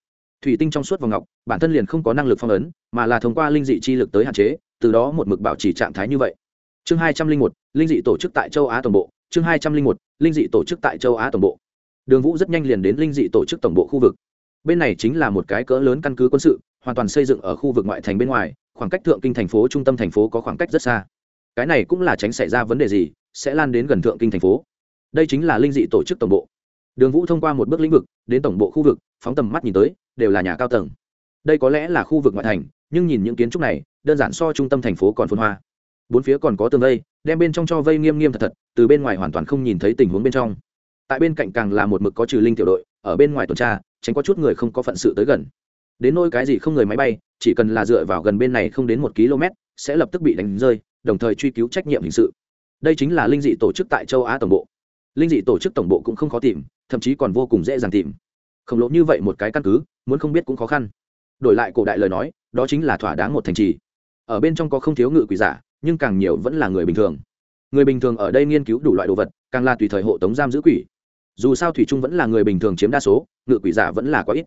Thủy tinh trong suốt vòng ngọc, bản thân liền không có năng lực phong ấn, mà là thông qua linh dị chi lực tới hạn chế, từ đó một mực bảo trì trạng thái như vậy. Chương hai trăm linh một, linh dị tổ chức tại châu á tổng bộ. Chương hai trăm linh một, linh dị tổ chức tại châu á tổng bộ. Đường vũ rất nhanh liền đến linh dị tổ chức tổng bộ khu vực. Bên này chính là một cái cỡ lớn căn cứ quân sự, hoàn toàn xây dựng ở khu vực ngoại thành bên ngoài, khoảng cách thượng kinh thành phố trung tâm thành phố có khoảng cách rất xa cái này cũng là tránh xảy ra vấn đề gì, sẽ lan đến gần thượng kinh thành phố. Đây chính là linh dị tổ chức tổng bộ. Đường vũ thông qua một bước lĩnh vực, đến tổng bộ khu vực, phóng tầm mắt nhìn tới, đều là nhà cao tầng. Đây có lẽ là khu vực ngoại thành, nhưng nhìn những kiến trúc này, đơn giản so trung tâm thành phố còn phun hoa. Bốn phía còn có tường vây, đem bên trong cho vây nghiêm nghiêm thật thật, từ bên ngoài hoàn toàn không nhìn thấy tình huống bên trong. Tại bên cạnh càng là một mực có trừ linh tiểu đội, ở bên ngoài tuần tra, tránh có chút người không có phận sự tới gần. Đến nôi cái gì không người máy bay, chỉ cần là dựa vào gần bên này không đến một km, sẽ lập tức bị đánh rơi đồng thời truy cứu trách nhiệm hình sự. Đây chính là linh dị tổ chức tại châu á tổng bộ. Linh dị tổ chức tổng bộ cũng không khó tìm, thậm chí còn vô cùng dễ dàng tìm. Khổng lồ như vậy một cái căn cứ, muốn không biết cũng khó khăn. Đổi lại cổ đại lời nói, đó chính là thỏa đáng một thành trì. Ở bên trong có không thiếu ngự quỷ giả, nhưng càng nhiều vẫn là người bình thường. Người bình thường ở đây nghiên cứu đủ loại đồ vật, càng là tùy thời hộ tống giam giữ quỷ. Dù sao thủy trung vẫn là người bình thường chiếm đa số, ngự quỷ giả vẫn là quá ít.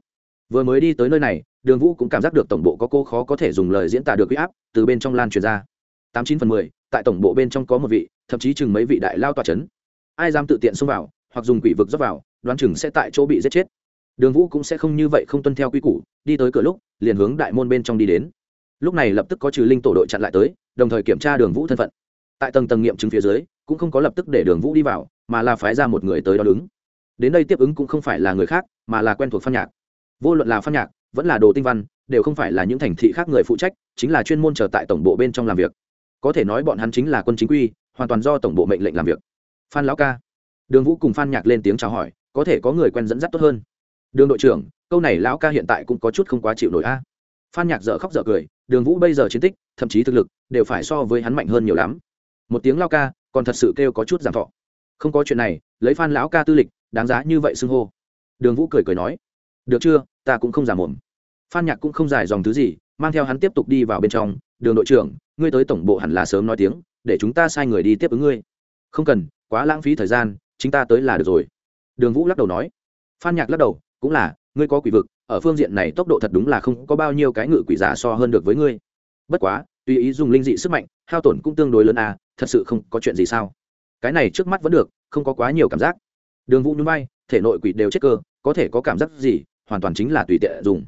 Vừa mới đi tới nơi này, đường vũ cũng cảm giác được tổng bộ có cô khó có thể dùng lời diễn tả được huy áp từ bên trong lan truyền ra tám chín phần mười, tại tổng bộ bên trong có một vị, thậm chí chừng mấy vị đại lao tòa c h ấ n ai dám tự tiện xông vào, hoặc dùng quỷ vực dốc vào, đoán chừng sẽ tại chỗ bị giết chết. Đường vũ cũng sẽ không như vậy không tuân theo quy củ, đi tới cửa lúc, liền hướng đại môn bên trong đi đến. Lúc này lập tức có trừ linh tổ đội chặn lại tới, đồng thời kiểm tra đường vũ thân phận. Tại tầng tầng nghiệm chứng phía dưới, cũng không có lập tức để đường vũ đi vào, mà là phái ra một người tới đón ứng đến đây tiếp ứng cũng không phải là người khác, mà là quen thuộc phan nhạc. Vô luận là phan nhạc, vẫn là đồ tinh văn, đều không phải là những thành thị khác người phụ trách, chính là chuyên môn trở tại tổng bộ bên trong làm việc có thể nói bọn hắn chính là quân chính quy, hoàn toàn do tổng bộ mệnh lệnh làm việc. Phan lão ca. Đường vũ cùng phan nhạc lên tiếng chào hỏi, có thể có người quen dẫn dắt tốt hơn. Đường đội trưởng, câu này lão ca hiện tại cũng có chút không quá chịu nổi a. Phan nhạc dở khóc dở cười, đường vũ bây giờ chiến tích, thậm chí thực lực, đều phải so với hắn mạnh hơn nhiều lắm. Một tiếng lao ca, còn thật sự kêu có chút giảm thọ. Không có chuyện này, lấy phan lão ca tư lịch, đáng giá như vậy xưng hô. Đường vũ cười cười nói, được chưa, ta cũng không giả mồm. Phan nhạc cũng không giải dòng thứ gì, mang theo hắn tiếp tục đi vào bên trong đường đội trưởng, ngươi tới tổng bộ hẳn là sớm nói tiếng, để chúng ta sai người đi tiếp ứng ngươi. Không cần, quá lãng phí thời gian, chính ta tới là được rồi. Đường vũ lắc đầu nói. Phan nhạc lắc đầu, cũng là, ngươi có quỷ vực, ở phương diện này tốc độ thật đúng là không có bao nhiêu cái ngự quỷ giả so hơn được với ngươi. Bất quá, tùy ý dùng linh dị sức mạnh, hao tổn cũng tương đối lớn à thật sự không có chuyện gì sao? Cái này trước mắt vẫn được, không có quá nhiều cảm giác. Đường vũ núi bay thể nội quỷ đều chết cơ, có thể có cảm giác gì, hoàn toàn chính là tùy tiện dùng.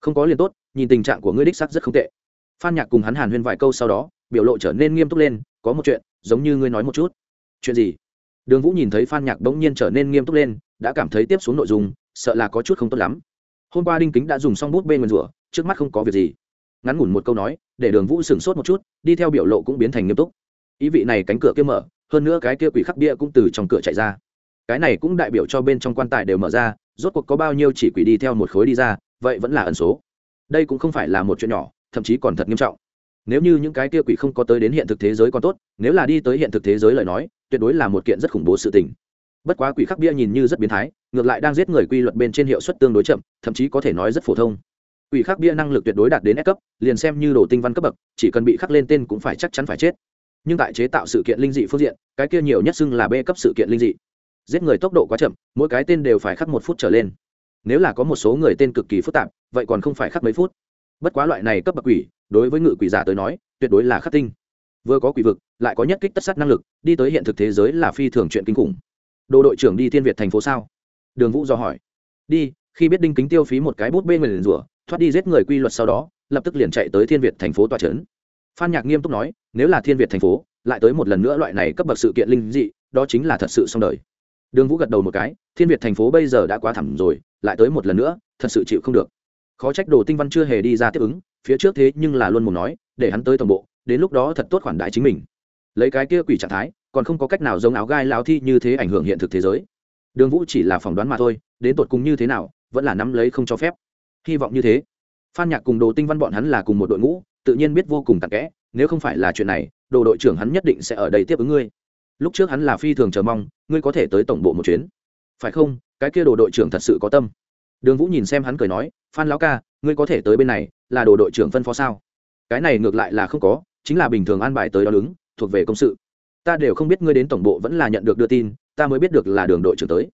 Không có liền tốt, nhìn tình trạng của ngươi đích sắc rất không tệ phan nhạc cùng hắn hàn huyên vài câu sau đó, biểu lộ trở nên nghiêm túc lên, có một chuyện, giống như ngươi nói một chút. Chuyện gì? Đường vũ nhìn thấy phan nhạc bỗng nhiên trở nên nghiêm túc lên, đã cảm thấy tiếp xuống nội dung, sợ là có chút không tốt lắm. Hôm qua đinh kính đã dùng xong bút bên nguyền rủa, trước mắt không có việc gì. Ngắn ngủn một câu nói, để đường vũ sửng sốt một chút, đi theo biểu lộ cũng biến thành nghiêm túc. Ý vị này cánh cửa kia mở, hơn nữa cái kia quỷ khắc bia cũng từ trong cửa chạy ra. Cái này cũng đại biểu cho bên trong quan tài đều mở ra, rốt cuộc có bao nhiêu chỉ quỷ đi theo một khối đi ra, vậy vẫn là ẩn số. Đây cũng không phải là một chuyện nhỏ thậm chí còn thật nghiêm trọng. Nếu như những cái kia quỷ không có tới đến hiện thực thế giới còn tốt, nếu là đi tới hiện thực thế giới lời nói, tuyệt đối là một kiện rất khủng bố sự tình. Bất quá quỷ khắc bia nhìn như rất biến thái, ngược lại đang giết người quy luật bên trên hiệu suất tương đối chậm, thậm chí có thể nói rất phổ thông. Quỷ khắc bia năng lực tuyệt đối đạt đến S cấp, liền xem như đồ tinh văn cấp bậc, chỉ cần bị khắc lên tên cũng phải chắc chắn phải chết. Nhưng tại chế tạo sự kiện linh dị phương diện, cái kia nhiều nhất xưng là b cấp sự kiện linh dị. Giết người tốc độ quá chậm, mỗi cái tên đều phải khắc một phút trở lên. Nếu là có một số người tên cực kỳ phức tạp, vậy còn không phải khắc mấy phút bất quá loại này cấp bậc quỷ, đối với ngự quỷ giả tới nói, tuyệt đối là khắc tinh. Vừa có quỷ vực, lại có nhất kích tất sát năng lực, đi tới hiện thực thế giới là phi thường chuyện kinh khủng. Đồ đội trưởng đi thiên việt thành phố sao? Đường vũ do hỏi. Đi, khi biết đinh kính tiêu phí một cái bút bê người liền rủa, thoát đi giết người quy luật sau đó, lập tức liền chạy tới thiên việt thành phố tòa trấn. Phan nhạc nghiêm túc nói, nếu là thiên việt thành phố, lại tới một lần nữa loại này cấp bậc sự kiện linh dị, đó chính là thật sự xong đời. Đường vũ gật đầu một cái, thiên việt thành phố bây giờ đã quá thẳm rồi, lại tới một lần nữa, thật sự chịu không được khó trách đồ tinh văn chưa hề đi ra tiếp ứng, phía trước thế nhưng là luôn muốn nói, để hắn tới toàn bộ, đến lúc đó thật tốt khoản đại chính mình. Lấy cái kia quỷ trạng thái, còn không có cách nào giống áo gai lao thi như thế ảnh hưởng hiện thực thế giới. Đường vũ chỉ là phỏng đoán mà thôi, đến tột cùng như thế nào, vẫn là nắm lấy không cho phép. Hy vọng như thế. Phan nhạc cùng đồ tinh văn bọn hắn là cùng một đội ngũ, tự nhiên biết vô cùng tạc kẽ, nếu không phải là chuyện này, đồ đội trưởng hắn nhất định sẽ ở đây tiếp ứng ngươi. Lúc trước hắn là phi thường chờ mong, ngươi có thể tới tổng bộ một chuyến. Phải không? Cái kia đồ đội trưởng thật sự có tâm. Đường vũ nhìn xem hắn cười nói phan lão ca, ngươi có thể tới bên này, là đồ đội trưởng phân phó sao? Cái này ngược lại là không có, chính là bình thường an bài tới đó đứng, thuộc về công sự. Ta đều không biết ngươi đến tổng bộ vẫn là nhận được đưa tin, ta mới biết được là đường đội trưởng tới.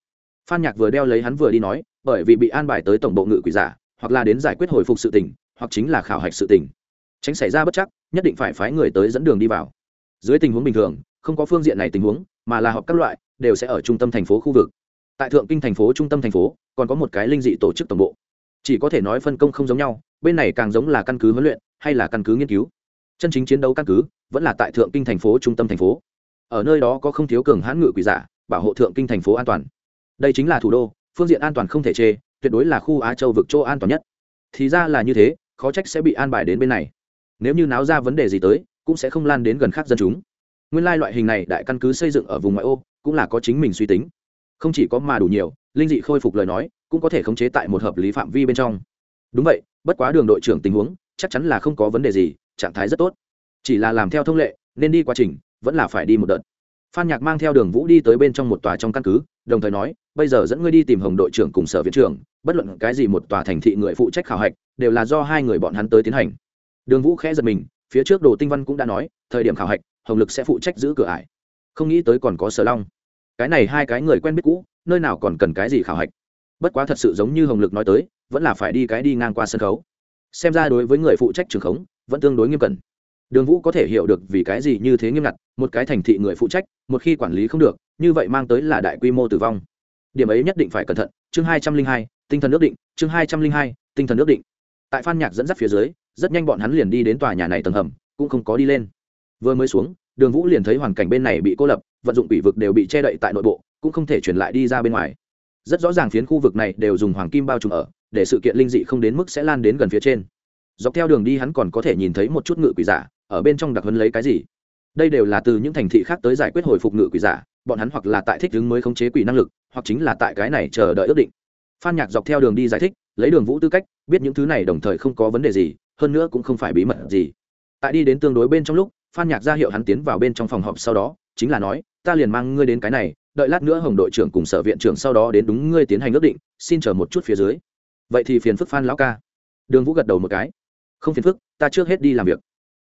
Phan nhạc vừa đeo lấy hắn vừa đi nói, bởi vì bị an bài tới tổng bộ ngự quỷ giả, hoặc là đến giải quyết hồi phục sự tình, hoặc chính là khảo hạch sự tình. Tránh xảy ra bất chắc, nhất định phải phái người tới dẫn đường đi vào. Dưới tình huống bình thường, không có phương diện này tình huống, mà là họp các loại, đều sẽ ở trung tâm thành phố khu vực. Tại thượng kinh thành phố trung tâm thành phố, còn có một cái linh dị tổ chức tổng bộ chỉ có thể nói phân công không giống nhau, bên này càng giống là căn cứ huấn luyện, hay là căn cứ nghiên cứu. Chân chính chiến đấu căn cứ, vẫn là tại thượng kinh thành phố, trung tâm thành phố. Ở nơi đó có không thiếu cường hãn ngự quỷ giả, bảo hộ thượng kinh thành phố an toàn. Đây chính là thủ đô, phương diện an toàn không thể chê, tuyệt đối là khu á châu vực chỗ an toàn nhất. Thì ra là như thế, khó trách sẽ bị an bài đến bên này. Nếu như náo ra vấn đề gì tới, cũng sẽ không lan đến gần khác dân chúng. Nguyên lai loại hình này đại căn cứ xây dựng ở vùng ngoại ô, cũng là có chính mình suy tính. Không chỉ có mà đủ nhiều, linh dị khôi phục lời nói cũng có thể khống chế tại một hợp lý phạm vi bên trong. Đúng vậy, bất quá đường đội trưởng tình huống, chắc chắn là không có vấn đề gì, trạng thái rất tốt. Chỉ là làm theo thông lệ, nên đi quá trình, vẫn là phải đi một đợt. Phan nhạc mang theo đường vũ đi tới bên trong một tòa trong căn cứ, đồng thời nói, bây giờ dẫn ngươi đi tìm hồng đội trưởng cùng sở viện trưởng, bất luận cái gì một tòa thành thị người phụ trách khảo hạch, đều là do hai người bọn hắn tới tiến hành. Đường vũ khẽ giật mình, phía trước đồ tinh văn cũng đã nói, thời điểm khảo hạch, hồng lực sẽ phụ trách giữ cửa ải. Không nghĩ tới còn có sở long. Cái này hai cái người quen biết cũ, nơi nào còn cần cái gì khảo hạch? Bất quá thật sự giống như hồng lực nói tới, vẫn là phải đi cái đi ngang qua sân khấu. Xem ra đối với người phụ trách trường khống, vẫn tương đối nghiêm cẩn. Đường vũ có thể hiểu được vì cái gì như thế nghiêm ngặt, một cái thành thị người phụ trách, một khi quản lý không được, như vậy mang tới là đại quy mô tử vong. Điểm ấy nhất định phải cẩn thận, chương hai trăm linh hai, tinh thần ước định, chương hai trăm linh hai, tinh thần ước định. Tại phan nhạc dẫn dắt phía dưới, rất nhanh bọn hắn liền đi đến tòa nhà này tầng hầm, cũng không có đi lên. Vừa mới xuống, đường vũ liền thấy hoàn cảnh bên này bị cô lập, vận dụng quỷ vực đều bị che đậy tại nội bộ, cũng không thể truyền lại đi ra bên ngoài rất rõ ràng phiến khu vực này đều dùng hoàng kim bao trùm ở, để sự kiện linh dị không đến mức sẽ lan đến gần phía trên. Dọc theo đường đi hắn còn có thể nhìn thấy một chút ngự quỷ giả, ở bên trong đặc hấn lấy cái gì. Đây đều là từ những thành thị khác tới giải quyết hồi phục ngự quỷ giả, bọn hắn hoặc là tại thích ứng mới khống chế quỷ năng lực, hoặc chính là tại cái này chờ đợi ước định. Phan nhạc dọc theo đường đi giải thích, lấy đường vũ tư cách, biết những thứ này đồng thời không có vấn đề gì, hơn nữa cũng không phải bí mật gì. Tại đi đến tương đối bên trong lúc, phan nhạc ra hiệu hắn tiến vào bên trong phòng họp sau đó chính là nói, ta liền mang ngươi đến cái này, đợi lát nữa hồng đội trưởng cùng sở viện trưởng sau đó đến đúng ngươi tiến hành ước định, xin chờ một chút phía dưới. Vậy thì phiền phức phan lão ca. Đường vũ gật đầu một cái. Không phiền phức, ta trước hết đi làm việc.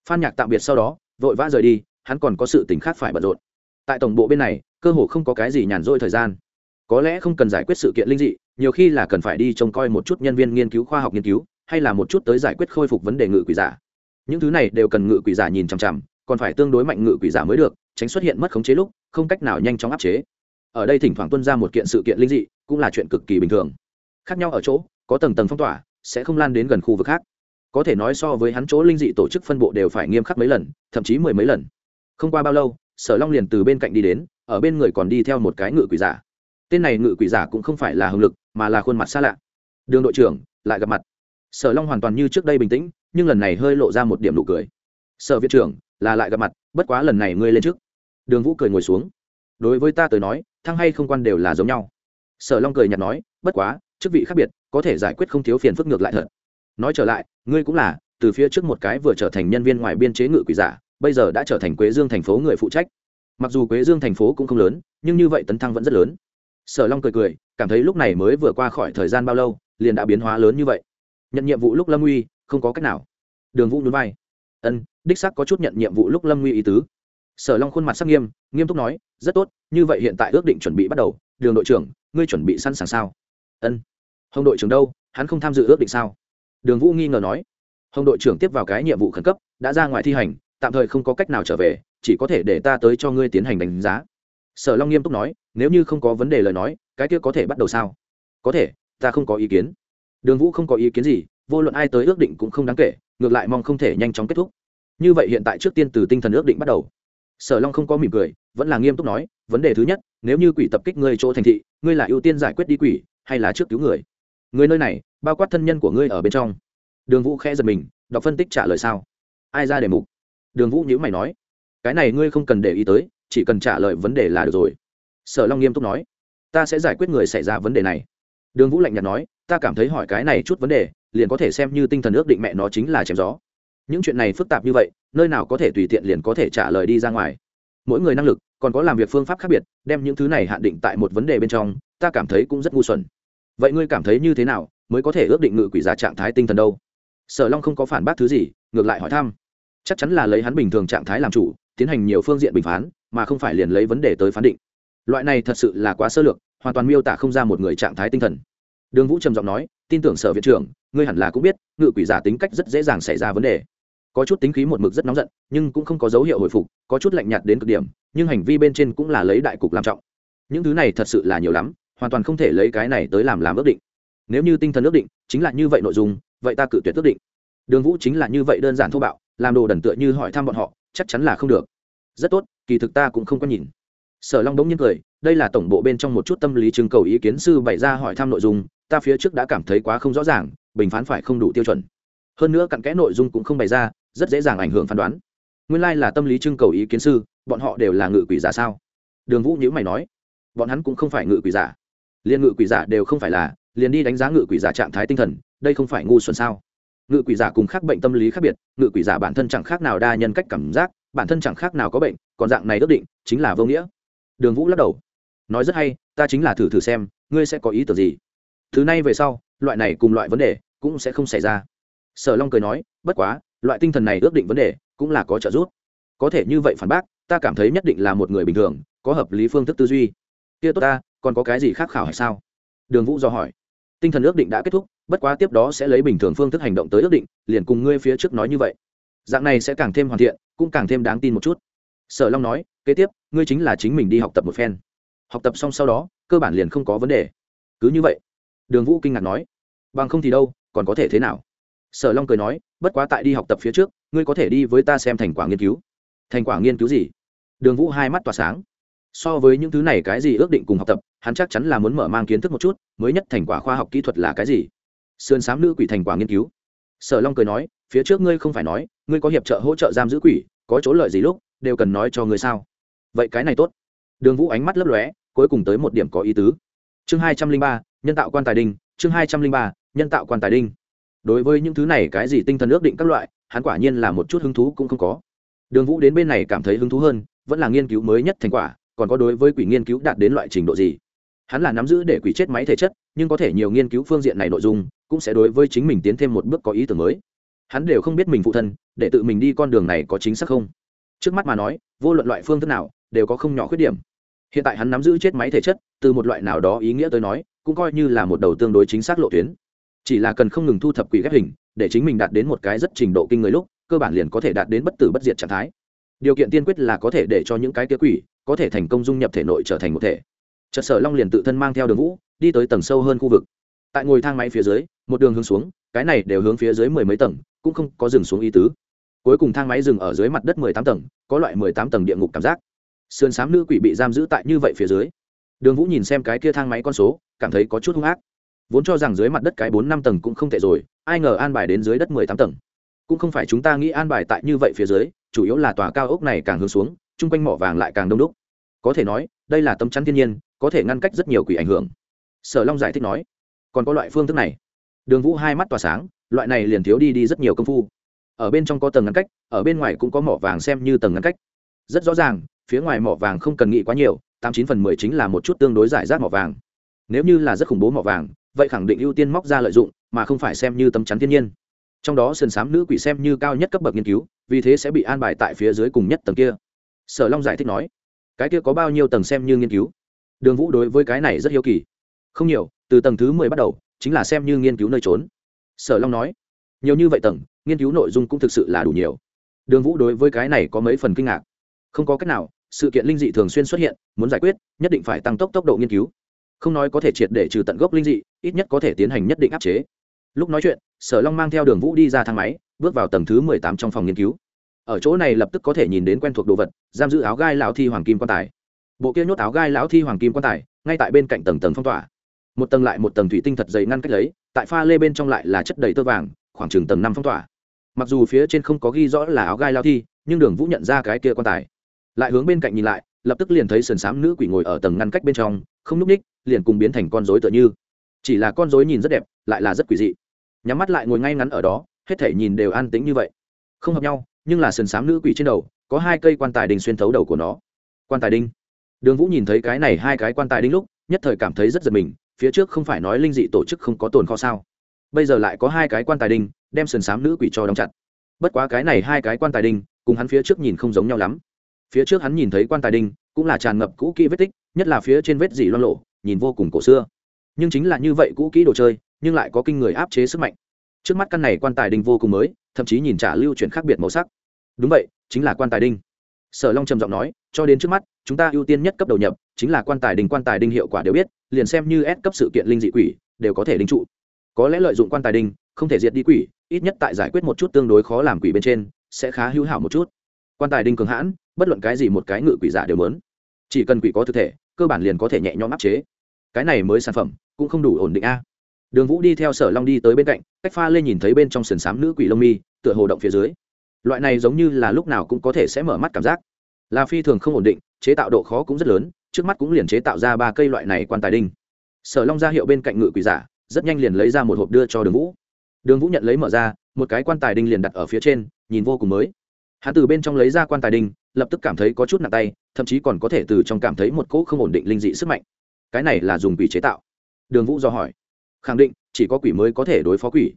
Phan nhạc tạm biệt sau đó, vội vã rời đi, hắn còn có sự t ì n h khác phải bận rộn. Tại tổng bộ bên này, cơ hồ không có cái gì nhàn rỗi thời gian. Có lẽ không cần giải quyết sự kiện linh dị, nhiều khi là cần phải đi trông coi một chút nhân viên nghiên cứu, khoa học nghiên cứu, hay là một chút tới giải quyết khôi phục vấn đề ngự quỷ giả. Những thứ này đều cần ngự quỷ giả nhìn chằm chằm còn phải tương đối mạnh ngự quỷ giả mới được, tránh xuất hiện mất khống chế lúc, không cách nào nhanh chóng áp chế. Ở đây thỉnh thoảng tuân ra một kiện sự kiện linh dị, cũng là chuyện cực kỳ bình thường. Khác nhau ở chỗ, có tầng tầng phong tỏa, sẽ không lan đến gần khu vực khác. Có thể nói so với hắn chỗ linh dị tổ chức phân bộ đều phải nghiêm khắc mấy lần, thậm chí mười mấy lần. Không qua bao lâu, sở long liền từ bên cạnh đi đến, ở bên người còn đi theo một cái ngự quỷ giả. Tên này ngự quỷ giả cũng không phải là hồng lực, mà là khuôn mặt xa lạ. Đường đội trưởng, lại gặp mặt. Sở long hoàn toàn như trước đây bình tĩnh, nhưng lần này hơi lộ ra một điểm nụ cười. Sở viện trưởng là lại gặp mặt, bất quá lần này ngươi lên trước. Đường vũ cười ngồi xuống. Đối với ta tới nói, thăng hay không quan đều là giống nhau. Sở long cười nhạt nói, bất quá, chức vị khác biệt, có thể giải quyết không thiếu phiền phức ngược lại thật. Nói trở lại, ngươi cũng là, từ phía trước một cái vừa trở thành nhân viên ngoài biên chế ngự quỷ giả, bây giờ đã trở thành quế dương thành phố người phụ trách. Mặc dù quế dương thành phố cũng không lớn, nhưng như vậy tấn thăng vẫn rất lớn. Sở long cười cười, cảm thấy lúc này mới vừa qua khỏi thời gian bao lâu, liền đã biến hóa lớn như vậy. Nhận nhiệm vụ lúc lâm uy, không có cách nào. Đường vũ núi vai. Ân đích sắc có chút nhận nhiệm vụ lúc lâm nguy ý tứ. Sở long khuôn mặt sắc nghiêm nghiêm túc nói, rất tốt, như vậy hiện tại ước định chuẩn bị bắt đầu. Đường đội trưởng, ngươi chuẩn bị sẵn sàng sao? Ân. Hồng đội trưởng đâu? Hắn không tham dự ước định sao? Đường vũ nghi ngờ nói. Hồng đội trưởng tiếp vào cái nhiệm vụ khẩn cấp, đã ra ngoài thi hành, tạm thời không có cách nào trở về, chỉ có thể để ta tới cho ngươi tiến hành đánh giá. Sở long nghiêm túc nói, nếu như không có vấn đề lời nói, cái kia có thể bắt đầu sao? Có thể, ta không có ý kiến. Đường vũ không có ý kiến gì, vô luận ai tới ước định cũng không đáng kể, ngược lại mong không thể nhanh chóng kết thúc như vậy hiện tại trước tiên từ tinh thần ước định bắt đầu. Sở long không có mỉm cười, vẫn là nghiêm túc nói, vấn đề thứ nhất, nếu như quỷ tập kích ngươi chỗ thành thị, ngươi là ưu tiên giải quyết đi quỷ, hay là trước cứu người? Người nơi này, bao quát thân nhân của ngươi ở bên trong. Đường vũ khẽ giật mình, đọc phân tích trả lời sao? Ai ra đề mục? Đường vũ nhữ mày nói, cái này ngươi không cần để ý tới, chỉ cần trả lời vấn đề là được rồi. Sở long nghiêm túc nói, ta sẽ giải quyết người xảy ra vấn đề này. Đường vũ lạnh nhạt nói, ta cảm thấy hỏi cái này chút vấn đề, liền có thể xem như tinh thần ước định mẹ nó chính là chém gió những chuyện này phức tạp như vậy, nơi nào có thể tùy tiện liền có thể trả lời đi ra ngoài. Mỗi người năng lực, còn có làm việc phương pháp khác biệt, đem những thứ này hạn định tại một vấn đề bên trong, ta cảm thấy cũng rất ngu xuẩn. Vậy ngươi cảm thấy như thế nào mới có thể ước định ngự quỷ giá trạng thái tinh thần đâu? Sở long không có phản bác thứ gì, ngược lại hỏi thăm. Chắc chắn là lấy hắn bình thường trạng thái làm chủ, tiến hành nhiều phương diện bình phán, mà không phải liền lấy vấn đề tới phán định. Loại này thật sự là quá sơ lược, hoàn toàn miêu tả không ra một người trạng thái tinh thần. Đường vũ trầm giọng nói, tin tưởng sở viện trưởng, ngươi hẳn là cũng biết, ngự quỷ giả tính cách rất dễ dàng xảy ra vấn đề có chút tính khí một mực rất nóng giận, nhưng cũng không có dấu hiệu hồi phục, có chút lạnh nhạt đến cực điểm, nhưng hành vi bên trên cũng là lấy đại cục làm trọng. Những thứ này thật sự là nhiều lắm, hoàn toàn không thể lấy cái này tới làm làm ước định. Nếu như tinh thần ước định, chính là như vậy nội dung, vậy ta cự tuyệt ước định. Đường vũ chính là như vậy đơn giản thô bạo, làm đồ đần tựa như hỏi thăm bọn họ, chắc chắn là không được. Rất tốt, kỳ thực ta cũng không có nhìn. Sở long đống nhiên cười, đây là tổng bộ bên trong một chút tâm lý trưng cầu ý kiến sư bày ra hỏi thăm nội dung, ta phía trước đã cảm thấy quá không rõ ràng, bình phán phải không đủ tiêu chuẩn. Hơn nữa cặn kẽ nội dung cũng không bày ra rất dễ dàng ảnh hưởng phán đoán. Nguyên lai là tâm lý trưng cầu ý kiến sư, bọn họ đều là ngự quỷ giả sao? Đường vũ nhữ mày nói, bọn hắn cũng không phải ngự quỷ giả. Liền ngự quỷ giả đều không phải là, liền đi đánh giá ngự quỷ giả trạng thái tinh thần, đây không phải ngu xuẩn sao? Ngự quỷ giả cùng khác bệnh tâm lý khác biệt, ngự quỷ giả bản thân chẳng khác nào đa nhân cách cảm giác, bản thân chẳng khác nào có bệnh, còn dạng này ước định, chính là vô nghĩa. Đường vũ lắc đầu, nói rất hay, ta chính là thử thử xem, ngươi sẽ có ý tưởng gì? Thứ này về sau, loại này cùng loại vấn đề, cũng sẽ không xảy ra. Sở long cười nói, bất quá loại tinh thần này ước định vấn đề cũng là có trợ giúp. Có thể như vậy phản bác, ta cảm thấy nhất định là một người bình thường, có hợp lý phương thức tư duy. Kia tốt ta, còn có cái gì khác khảo hay sao? Đường vũ do hỏi. Tinh thần ước định đã kết thúc, bất quá tiếp đó sẽ lấy bình thường phương thức hành động tới ước định, liền cùng ngươi phía trước nói như vậy. Dạng này sẽ càng thêm hoàn thiện, cũng càng thêm đáng tin một chút. Sở long nói, kế tiếp, ngươi chính là chính mình đi học tập một phen. Học tập xong sau đó, cơ bản liền không có vấn đề. Cứ như vậy. Đường vũ kinh ngạc nói. Bằng không thì đâu, còn có thể thế nào? Sở long cười nói, bất quá tại đi học tập phía trước, ngươi có thể đi với ta xem thành quả nghiên cứu. Thành quả nghiên cứu gì? Đường vũ hai mắt tỏa sáng. So với những thứ này cái gì ước định cùng học tập, hắn chắc chắn là muốn mở mang kiến thức một chút, mới nhất thành quả khoa học kỹ thuật là cái gì? Sườn s á m nữ quỷ thành quả nghiên cứu. Sở long cười nói, phía trước ngươi không phải nói, ngươi có hiệp trợ hỗ trợ giam giữ quỷ, có chỗ lợi gì lúc, đều cần nói cho ngươi sao? Vậy cái này tốt. Đường vũ ánh mắt lấp lóe, cuối cùng tới một điểm có ý tứ. Chương hai trăm linh ba, nhân tạo quan tài đinh, chương hai trăm linh ba, nhân tạo quan tài đinh đối với những thứ này cái gì tinh thần ước định các loại, hắn quả nhiên là một chút hứng thú cũng không có. Đường vũ đến bên này cảm thấy hứng thú hơn, vẫn là nghiên cứu mới nhất thành quả, còn có đối với quỷ nghiên cứu đạt đến loại trình độ gì? Hắn là nắm giữ để quỷ chết máy thể chất, nhưng có thể nhiều nghiên cứu phương diện này nội dung, cũng sẽ đối với chính mình tiến thêm một bước có ý tưởng mới. Hắn đều không biết mình phụ thân, để tự mình đi con đường này có chính xác không? Trước mắt mà nói, vô luận loại phương thức nào, đều có không nhỏ khuyết điểm. Hiện tại hắn nắm giữ chết máy thể chất, từ một loại nào đó ý nghĩa tới nói, cũng coi như là một đầu tương đối chính xác lộ tuyến chỉ là cần không ngừng thu thập quỷ ghép hình, để chính mình đạt đến một cái rất trình độ kinh người lúc, cơ bản liền có thể đạt đến bất tử bất diệt trạng thái. Điều kiện tiên quyết là có thể để cho những cái kia quỷ, có thể thành công dung nhập thể nội trở thành một thể. Chợt sở long liền tự thân mang theo đường vũ, đi tới tầng sâu hơn khu vực. Tại ngồi thang máy phía dưới, một đường hướng xuống, cái này đều hướng phía dưới mười mấy tầng, cũng không có dừng xuống ý tứ. Cuối cùng thang máy dừng ở dưới mặt đất mười tám tầng, có loại mười tám tầng địa ngục cảm giác. Sườn s á m nữ quỷ bị giam giữ tại như vậy phía dưới. Đường vũ nhìn xem cái kia thang máy con số, cảm thấy có chút hung ác vốn cho rằng dưới mặt đất cái bốn năm tầng cũng không tệ rồi, ai ngờ an bài đến dưới đất mười tám tầng. Cũng không phải chúng ta nghĩ an bài tại như vậy phía dưới, chủ yếu là tòa cao ốc này càng hướng xuống, chung quanh mỏ vàng lại càng đông đúc. Có thể nói, đây là tấm chắn thiên nhiên, có thể ngăn cách rất nhiều quỷ ảnh hưởng. Sở long giải thích nói, còn có loại phương thức này. Đường vũ hai mắt tỏa sáng, loại này liền thiếu đi đi rất nhiều công phu. Ở bên trong có tầng ngăn cách, ở bên ngoài cũng có mỏ vàng xem như tầng ngăn cách. Rất rõ ràng, phía ngoài mỏ vàng không cần nghĩ quá nhiều, tám chín phần mười chính là một chút tương đối giải rác mỏ vàng. Nếu như là rất khủng bố mỏ vàng vậy khẳng định ưu tiên móc ra lợi dụng, mà không phải xem như tấm chắn thiên nhiên. Trong đó sườn xám nữ quỷ xem như cao nhất cấp bậc nghiên cứu, vì thế sẽ bị an bài tại phía dưới cùng nhất tầng kia. Sở long giải thích nói, cái kia có bao nhiêu tầng xem như nghiên cứu? Đường vũ đối với cái này rất hiếu kỳ. Không nhiều, từ tầng thứ mười bắt đầu, chính là xem như nghiên cứu nơi trốn. Sở long nói, nhiều như vậy tầng, nghiên cứu nội dung cũng thực sự là đủ nhiều. Đường vũ đối với cái này có mấy phần kinh ngạc. Không có cách nào, sự kiện linh dị thường xuyên xuất hiện, muốn giải quyết, nhất định phải tăng tốc tốc độ nghiên cứu không nói có thể triệt để trừ tận gốc linh dị, ít nhất có thể tiến hành nhất định áp chế. Lúc nói chuyện, sở long mang theo đường vũ đi ra thang máy, bước vào tầng thứ mười tám trong phòng nghiên cứu. Ở chỗ này lập tức có thể nhìn đến quen thuộc đồ vật, giam giữ áo gai lão thi hoàng kim quan tài. Bộ kia nhốt áo gai lão thi hoàng kim quan tài, ngay tại bên cạnh tầng tầng phong tỏa. Một tầng lại một tầng thủy tinh thật dày ngăn cách lấy, tại pha lê bên trong lại là chất đầy tơ vàng, khoảng chừng tầng năm phong tỏa. Mặc dù phía trên không có ghi rõ là áo gai lao thi, nhưng đường vũ nhận ra cái kia quan tài. Lại hướng bên cạnh nhìn lại, lập tức liền thấy sườn xám nữ quỷ ngồi ở tầng ngăn cách bên trong, không núp ních liền cùng biến thành con rối tựa như. Chỉ là con rối nhìn rất đẹp, lại là rất quỷ dị. Nhắm mắt lại ngồi ngay ngắn ở đó, hết thể nhìn đều an tĩnh như vậy. Không hợp nhau, nhưng là sườn xám nữ quỷ trên đầu, có hai cây quan tài đinh xuyên thấu đầu của nó. Quan tài đinh. Đường vũ nhìn thấy cái này hai cái quan tài đinh lúc, nhất thời cảm thấy rất giật mình, phía trước không phải nói linh dị tổ chức không có tồn kho sao. Bây giờ lại có hai cái quan tài đinh, đem sườn xám nữ quỷ cho đóng chặt. Bất quá cái này hai cái quan tài đinh, cùng hắn phía trước nhìn không giống nhau lắm. Phía trước hắn nhìn thấy quan tài đinh, cũng là tràn ngập cũ kỹ vết tích, nhất là phía trên vết dỉ loang lộ nhìn vô cùng cổ xưa. Nhưng chính là như vậy cũ kỹ đồ chơi, nhưng lại có kinh người áp chế sức mạnh. Trước mắt căn này quan tài đinh vô cùng mới, thậm chí nhìn trả lưu chuyển khác biệt màu sắc. Đúng vậy, chính là quan tài đinh. Sở long trầm giọng nói, cho đến trước mắt, chúng ta ưu tiên nhất cấp đầu nhập, chính là quan tài đinh, quan tài đinh hiệu quả đều biết, liền xem như ép cấp sự kiện linh dị quỷ, đều có thể đính trụ. Có lẽ lợi dụng quan tài đinh, không thể diệt đi quỷ, ít nhất tại giải quyết một chút tương đối khó làm quỷ bên trên, sẽ khá hữu hảo một chút. Quan tài đinh cường hãn, bất luận cái gì một cái ngự quỷ giả đều lớn chỉ cần quỷ có thực thể, cơ bản liền có thể nhẹ nhõm áp chế cái này mới sản phẩm, cũng không đủ ổn định a. Đường vũ đi theo sở long đi tới bên cạnh, cách pha lên nhìn thấy bên trong sườn xám nữ quỷ lông mi, tựa hồ động phía dưới. Loại này giống như là lúc nào cũng có thể sẽ mở mắt cảm giác. Là phi thường không ổn định, chế tạo độ khó cũng rất lớn, trước mắt cũng liền chế tạo ra ba cây loại này quan tài đinh. Sở long ra hiệu bên cạnh ngự quỷ giả, rất nhanh liền lấy ra một hộp đưa cho đường vũ. Đường vũ nhận lấy mở ra, một cái quan tài đinh liền đặt ở phía trên, nhìn vô cùng mới. Hắn từ bên trong lấy ra quan tài đinh, lập tức cảm thấy có chút nặng tay, thậm chí còn có thể từ trong cảm thấy một cỗ không ổn định linh dị sức mạnh cái này là dùng quỷ chế tạo. Đường vũ do hỏi. Khẳng định, chỉ có quỷ mới có thể đối phó quỷ.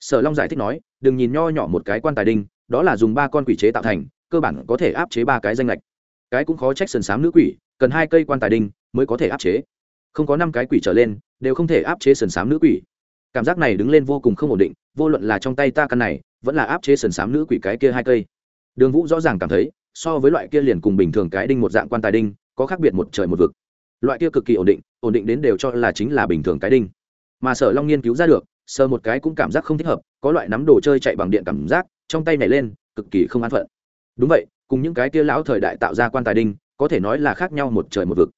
Sở long giải thích nói, đừng nhìn nho nhỏ một cái quan tài đinh, đó là dùng ba con quỷ chế tạo thành, cơ bản có thể áp chế ba cái danh lệch cái cũng khó trách sần sám nữ quỷ, cần hai cây quan tài đinh mới có thể áp chế. Không có năm cái quỷ trở lên, đều không thể áp chế sần sám nữ quỷ. Cảm giác này đứng lên vô cùng không ổn định, vô luận là trong tay ta căn này, vẫn là áp chế sần sám nữ quỷ cái kia hai cây. Đường vũ rõ ràng cảm thấy, so với loại kia liền cùng bình thường cái đinh một dạng quan tài đinh, có khác biệt một trời một vực loại kia cực kỳ ổn định ổn định đến đều cho là chính là bình thường cái đinh. Mà sở long nghiên cứu ra được, sờ một cái cũng cảm giác không thích hợp, có loại nắm đồ chơi chạy bằng điện cảm giác, trong tay nhảy lên, cực kỳ không an phận. Đúng vậy, cùng những cái kia lão thời đại tạo ra quan tài đinh, có thể nói là khác nhau một trời một vực.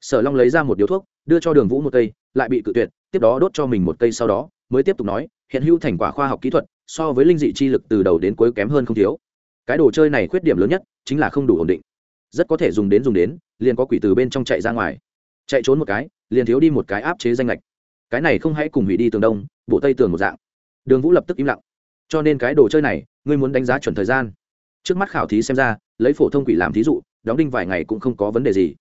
Sở long lấy ra một điếu thuốc, đưa cho đường vũ một cây, lại bị cự tuyệt, tiếp đó đốt cho mình một cây sau đó, mới tiếp tục nói, hiện hữu thành quả khoa học kỹ thuật, so với linh dị chi lực từ đầu đến cuối kém hơn không thiếu. Cái đồ chơi này khuyết điểm lớn nhất, chính là không đủ ổn định. Rất có thể dùng đến dùng đến, liền có quỷ từ bên trong chạy ra ngoài chạy trốn một cái, liền thiếu đi một cái áp chế danh lệch cái này không hãy cùng hủy đi tường đông bộ tây tường một dạng. Đường vũ lập tức im lặng. Cho nên cái đồ chơi này, ngươi muốn đánh giá chuẩn thời gian. Trước mắt khảo thí xem ra, lấy phổ thông quỷ làm thí dụ, đóng đinh vài ngày cũng không có vấn đề gì.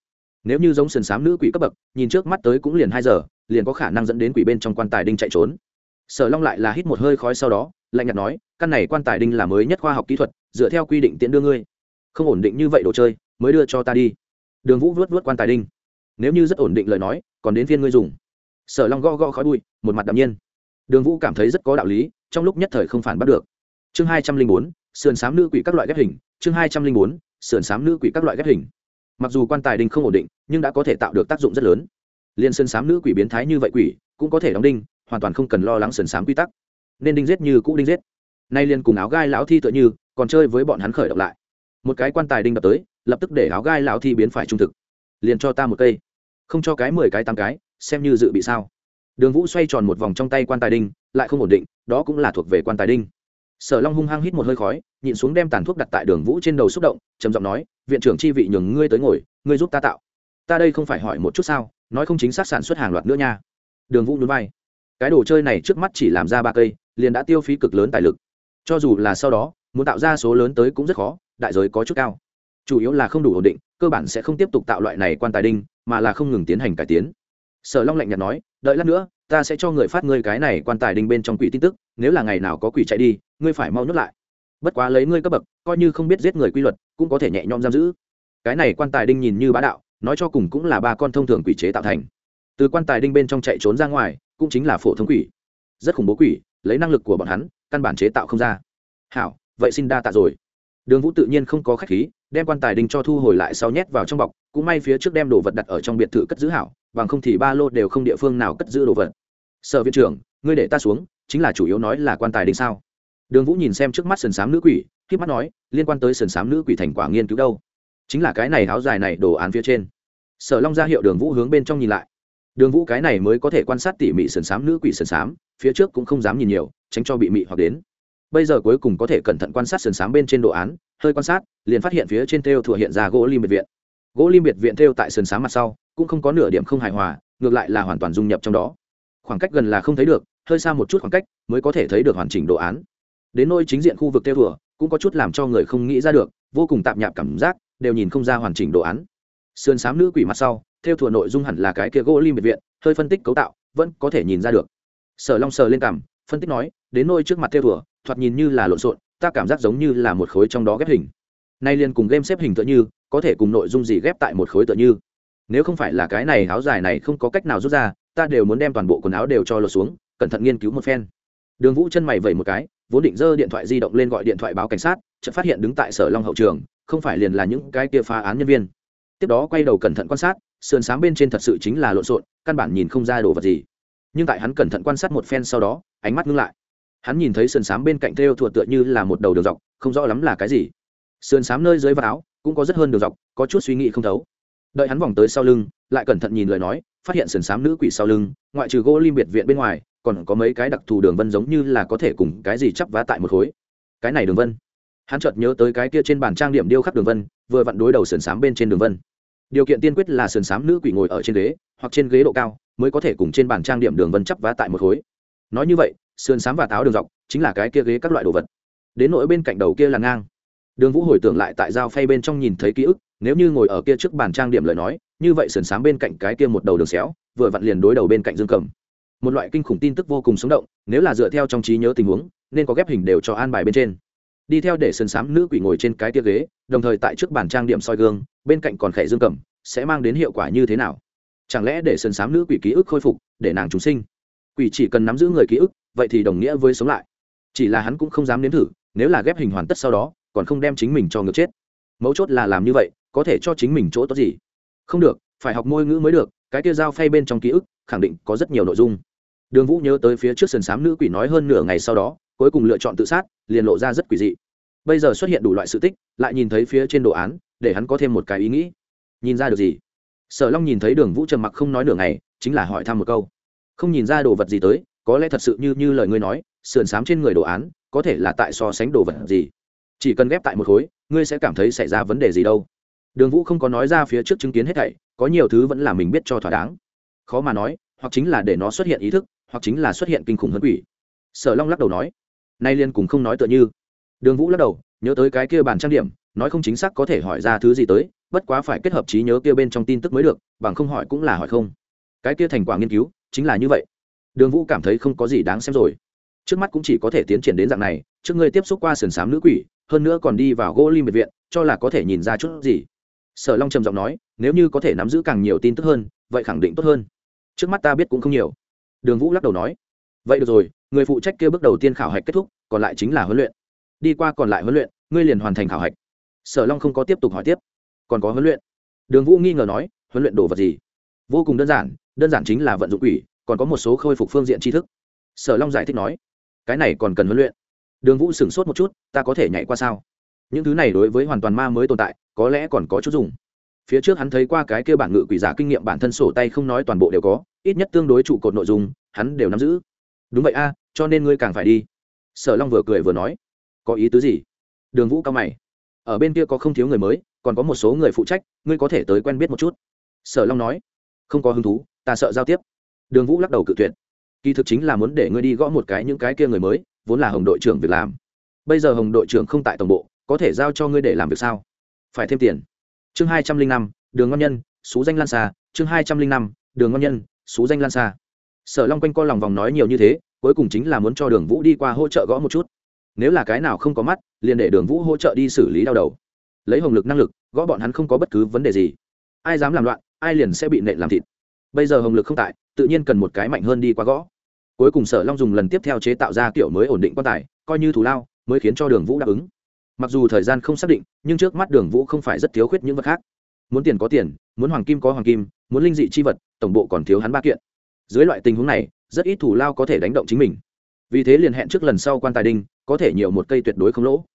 Nếu như giống sườn xám nữ quỷ cấp bậc, nhìn trước mắt tới cũng liền hai giờ, liền có khả năng dẫn đến quỷ bên trong quan tài đinh chạy trốn. Sở long lại là hít một hơi khói sau đó, lạnh nhạt nói, căn này quan tài đinh là mới nhất khoa học kỹ thuật, dựa theo quy định tiện đưa ngươi. Không ổn định như vậy đồ chơi, mới đưa cho ta đi. Đường vũ vớt vớt quan tài đinh nếu như rất ổn định lời nói, còn đến phiên ngươi dùng. Sở long go go khói bụi, một mặt đạm nhiên. Đường vũ cảm thấy rất có đạo lý, trong lúc nhất thời không phản bắt được. Chương hai trăm linh bốn, sườn s á m nữ quỷ các loại ghép hình, chương hai trăm linh bốn, sườn s á m nữ quỷ các loại ghép hình. Mặc dù quan tài đinh không ổn định, nhưng đã có thể tạo được tác dụng rất lớn. Liên sơn s á m nữ quỷ biến thái như vậy quỷ, cũng có thể đóng đinh, hoàn toàn không cần lo lắng sườn s á m quy tắc. Nên đinh giết như cũ đinh giết. Nay liền cùng áo gai lão thi tựa như, còn chơi với bọn hắn khởi động lại. Một cái quan tài đinh đập tới, lập tức để áo gai lão thi biến phải trung thực. Liền cho ta một cây không cho cái mười cái tám cái, xem như dự bị sao. Đường vũ xoay tròn một vòng trong tay quan tài đinh, lại không ổn định, đó cũng là thuộc về quan tài đinh. Sở long hung hăng hít một hơi khói, nhịn xuống đem tàn thuốc đặt tại đường vũ trên đầu xúc động, trầm giọng nói, viện trưởng chi vị nhường ngươi tới ngồi, ngươi giúp ta tạo. Ta đây không phải hỏi một chút sao, nói không chính xác sản xuất hàng loạt nữa nha. Đường vũ núi bay cái đồ chơi này trước mắt chỉ làm ra ba cây, liền đã tiêu phí cực lớn tài lực. Cho dù là sau đó, muốn tạo ra số lớn tới cũng rất khó, đại giới có chút cao. Chủ yếu là không đủ ổn định, cơ bản sẽ không tiếp tục tạo loại này quan tài đinh mà là không ngừng tiến hành cải tiến. Sở long lạnh nhạt nói, đợi lát nữa, ta sẽ cho người phát ngươi cái này quan tài đinh bên trong quỷ tin tức, nếu là ngày nào có quỷ chạy đi, ngươi phải mau nhốt lại. Bất quá lấy ngươi cấp bậc, coi như không biết giết người quy luật, cũng có thể nhẹ nhõm giam giữ. Cái này quan tài đinh nhìn như bá đạo, nói cho cùng cũng là ba con thông thường quỷ chế tạo thành. Từ quan tài đinh bên trong chạy trốn ra ngoài, cũng chính là phổ thông quỷ. Rất khủng bố quỷ, lấy năng lực của bọn hắn, căn bản chế tạo không ra. Hảo, vậy xin đa tạ rồi. Đường vũ tự nhiên không có khách khí, đem quan tài đinh cho thu hồi lại sau nhét vào trong bọc cũng may phía trước đem đồ vật đặt ở trong biệt thự cất giữ hảo, bằng không thì ba lô đều không địa phương nào cất giữ đồ vật. Sở viện trưởng, ngươi để ta xuống, chính là chủ yếu nói là quan tài đinh sao? Đường vũ nhìn xem trước mắt sườn m nữ quỷ k mắt nói, liên quan tới sườn m nữ quỷ thành quả nghiên cứu đâu? Chính là cái này áo dài này đồ án phía trên. Sở long ra hiệu đường vũ hướng bên trong nhìn lại. Đường vũ cái này mới có thể quan sát tỉ mỉ sườn m nữ quỷ sườn m phía trước cũng không dám nhìn nhiều, tránh cho bị mị hoặc đến. Bây giờ cuối cùng có thể cẩn thận quan sát sườn m bên trên đồ án, hơi quan sát, liền phát hiện phía trên thêu thừa hiện ra gỗ lim biệt viện gỗ lim biệt viện thêu tại sườn sáng mặt sau, cũng không có nửa điểm không hài hòa, ngược lại là hoàn toàn dung nhập trong đó. Khoảng cách gần là không thấy được, hơi xa một chút khoảng cách mới có thể thấy được hoàn chỉnh đồ án. Đến nơi chính diện khu vực thêu thừa cũng có chút làm cho người không nghĩ ra được, vô cùng tạm nhạp cảm giác, đều nhìn không ra hoàn chỉnh đồ án. Sườn xám nữ quỷ mặt sau, theo thừa nội dung hẳn là cái kia gỗ lim biệt viện, hơi phân tích cấu tạo, vẫn có thể nhìn ra được. Sở long sờ lên cảm phân tích nói, đến nôi trước mặt theo thừa thoạt nhìn như là lộn xộn, ta cảm giác giống như là một khối trong đó ghép hình. Nay liền cùng game xếp hình tựa như có thể cùng nội dung gì ghép tại một khối tựa như. Nếu không phải là cái này áo dài này không có cách nào rút ra, ta đều muốn đem toàn bộ quần áo đều cho lột xuống, cẩn thận nghiên cứu một phen. Đường vũ chân mày vẩy một cái, vốn định giơ điện thoại di động lên gọi điện thoại báo cảnh sát, chợt phát hiện đứng tại sở long hậu trường, không phải liền là những cái kia phá án nhân viên. Tiếp đó quay đầu cẩn thận quan sát, sườn sáng bên trên thật sự chính là lộn xộn, căn bản nhìn không ra đồ vật gì. Nhưng tại hắn cẩn thận quan sát một phen sau đó, ánh mắt ngưng lại. Hắn nhìn thấy sườn sáng bên cạnh theo thuộc tựa như là một đầu đường dọc, không rõ lắm là cái gì. Sườn sáng nơi dưới vạt áo cũng có rất hơn đường dọc, có chút suy nghĩ không thấu. Đợi hắn vòng tới sau lưng, lại cẩn thận nhìn lời nói, phát hiện sườn xám nữ quỷ sau lưng, ngoại trừ gỗ lim biệt viện bên ngoài, còn có mấy cái đặc thù đường vân giống như là có thể cùng cái gì chắp vá tại một khối. Cái này đường vân. Hắn chợt nhớ tới cái kia trên bàn trang điểm điêu khắc đường vân, vừa vặn đối đầu sườn xám bên trên đường vân. Điều kiện tiên quyết là sườn xám nữ quỷ ngồi ở trên ghế, hoặc trên ghế độ cao, mới có thể cùng trên bàn trang điểm đường vân chắp vá tại một khối. Nói như vậy, sườn xám và táo đường dọc chính là cái kia ghế các loại đồ vật. Đến nỗi bên cạnh đầu kia là ngang đường vũ hồi tưởng lại tại dao phay bên trong nhìn thấy ký ức, nếu như ngồi ở kia trước bàn trang điểm lời nói, như vậy sườn xám bên cạnh cái kia một đầu đường xéo, vừa vặn liền đối đầu bên cạnh dương cầm. Một loại kinh khủng tin tức vô cùng sống động, nếu là dựa theo trong trí nhớ tình huống, nên có ghép hình đều cho an bài bên trên. Đi theo để sườn sám nữ quỷ ngồi trên cái tia ghế, đồng thời tại trước bàn trang điểm soi gương, bên cạnh còn khẽ dương cầm, sẽ mang đến hiệu quả như thế nào? Chẳng lẽ để sườn sám nữ quỷ ký ức khôi phục, để nàng chúng sinh? Quỷ chỉ cần nắm giữ người ký ức, vậy thì đồng nghĩa với sống lại. Chỉ là hắn cũng không dám nếm thử, nếu là ghép hình hoàn tất sau đó còn không đem chính mình cho ngược chết. Mấu chốt là làm như vậy, có thể cho chính mình chỗ tốt gì? Không được, phải học ngôn ngữ mới được, cái kia giao phay bên trong ký ức, khẳng định có rất nhiều nội dung. Đường vũ nhớ tới phía trước sườn xám nữ quỷ nói hơn nửa ngày sau đó, cuối cùng lựa chọn tự sát, liền lộ ra rất quỷ dị. Bây giờ xuất hiện đủ loại sự tích, lại nhìn thấy phía trên đồ án, để hắn có thêm một cái ý nghĩ. Nhìn ra được gì? Sở long nhìn thấy đường vũ trầm mặc không nói nửa ngày, chính là hỏi thăm một câu. Không nhìn ra đồ vật gì tới, có lẽ thật sự như như lời ngươi nói, sườn xám trên người đồ án, có thể là tại so sánh đồ vật gì? Chỉ cần ghép tại một khối, ngươi sẽ cảm thấy xảy ra vấn đề gì đâu. Đường vũ không có nói ra phía trước chứng kiến hết thảy, có nhiều thứ vẫn là mình biết cho thỏa đáng. Khó mà nói, hoặc chính là để nó xuất hiện ý thức, hoặc chính là xuất hiện kinh khủng hơn quỷ. Sở long lắc đầu nói, nay liên cùng không nói tựa như. Đường vũ lắc đầu, nhớ tới cái kia bàn trang điểm, nói không chính xác có thể hỏi ra thứ gì tới, bất quá phải kết hợp trí nhớ kia bên trong tin tức mới được, bằng không hỏi cũng là hỏi không. Cái kia thành quả nghiên cứu, chính là như vậy. Đường vũ cảm thấy không có gì đáng xem rồi. Trước mắt cũng chỉ có thể tiến triển đến dạng này, trước ngươi tiếp xúc qua sườn xám nữ quỷ hơn nữa còn đi vào gỗ lim biệt viện, cho là có thể nhìn ra chút gì. Sở long trầm giọng nói, nếu như có thể nắm giữ càng nhiều tin tức hơn, vậy khẳng định tốt hơn. Trước mắt ta biết cũng không nhiều. Đường vũ lắc đầu nói, vậy được rồi, người phụ trách kia bước đầu tiên khảo hạch kết thúc, còn lại chính là huấn luyện. Đi qua còn lại huấn luyện, ngươi liền hoàn thành khảo hạch. Sở long không có tiếp tục hỏi tiếp. Còn có huấn luyện. Đường vũ nghi ngờ nói, huấn luyện đồ vật gì? Vô cùng đơn giản đơn giản chính là vận dụng quỷ, còn có một số khôi phục phương diện tri thức. Sở long giải thích nói, cái này còn cần huấn luyện đường vũ sửng sốt một chút, ta có thể nhảy qua sao? Những thứ này đối với hoàn toàn ma mới tồn tại, có lẽ còn có chút dùng. Phía trước hắn thấy qua cái kêu bản ngự quỷ giả kinh nghiệm bản thân sổ tay không nói toàn bộ đều có, ít nhất tương đối trụ cột nội dung, hắn đều nắm giữ. Đúng vậy a, cho nên ngươi càng phải đi. Sở long vừa cười vừa nói. Có ý tứ gì? Đường vũ cao mày. Ở bên kia có không thiếu người mới, còn có một số người phụ trách, ngươi có thể tới quen biết một chút. Sở long nói. Không có hứng thú, ta sợ giao tiếp. Đường vũ lắc đầu cự tuyệt. Kỳ thực chính là muốn để ngươi đi gõ một cái những cái kia người mới vốn là hồng đội trưởng việc làm. Bây giờ hồng đội trưởng không tại tổng bộ, có thể giao cho ngươi để làm việc sao? Phải thêm tiền. Chương hai trăm linh năm, đường ngon nhân, xú danh lan xa. Chương hai trăm linh năm, đường ngon nhân, xú danh lan xa. Sở long quanh co lòng vòng nói nhiều như thế, cuối cùng chính là muốn cho đường vũ đi qua hỗ trợ gõ một chút. Nếu là cái nào không có mắt, liền để đường vũ hỗ trợ đi xử lý đau đầu. Lấy hồng lực năng lực, gõ bọn hắn không có bất cứ vấn đề gì. Ai dám làm loạn, ai liền sẽ bị nện làm thịt. Bây giờ hồng lực không tại, tự nhiên cần một cái mạnh hơn đi qua gõ cuối cùng sở long dùng lần tiếp theo chế tạo ra kiểu mới ổn định quan tài, coi như thù lao, mới khiến cho đường vũ đáp ứng. Mặc dù thời gian không xác định, nhưng trước mắt đường vũ không phải rất thiếu khuyết những vật khác. Muốn tiền có tiền, muốn hoàng kim có hoàng kim, muốn linh dị chi vật, tổng bộ còn thiếu hắn ba kiện. Dưới loại tình huống này, rất ít thủ lao có thể đánh động chính mình. Vì thế liền hẹn trước lần sau quan tài đinh, có thể nhiều một cây tuyệt đối không lỗ.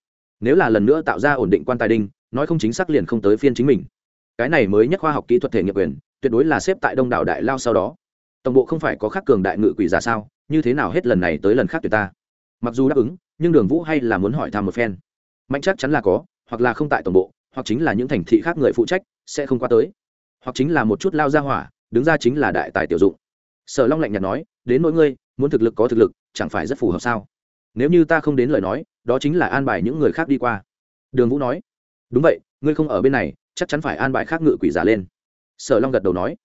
Nếu là lần nữa tạo ra ổn định quan tài đinh, nói không chính xác liền không tới phiên chính mình. Cái này mới nhất khoa học kỹ thuật thể nghiệm quyền, tuyệt đối là xếp tại đông đảo đại lao sau đó. Tổng bộ không phải có khắc cường đại ngự quỷ giả sao? Như thế nào hết lần này tới lần khác tuyệt ta? Mặc dù đáp ứng, nhưng đường vũ hay là muốn hỏi thăm một phen. Mạnh chắc chắn là có, hoặc là không tại tổng bộ, hoặc chính là những thành thị khác người phụ trách, sẽ không qua tới. Hoặc chính là một chút lao ra hỏa, đứng ra chính là đại tài tiểu dụng. Sở long lạnh nhạt nói, đến nỗi ngươi, muốn thực lực có thực lực, chẳng phải rất phù hợp sao? Nếu như ta không đến lời nói, đó chính là an bài những người khác đi qua. Đường vũ nói, đúng vậy, ngươi không ở bên này, chắc chắn phải an bài khác ngự quỷ giả lên. Sở long gật đầu nói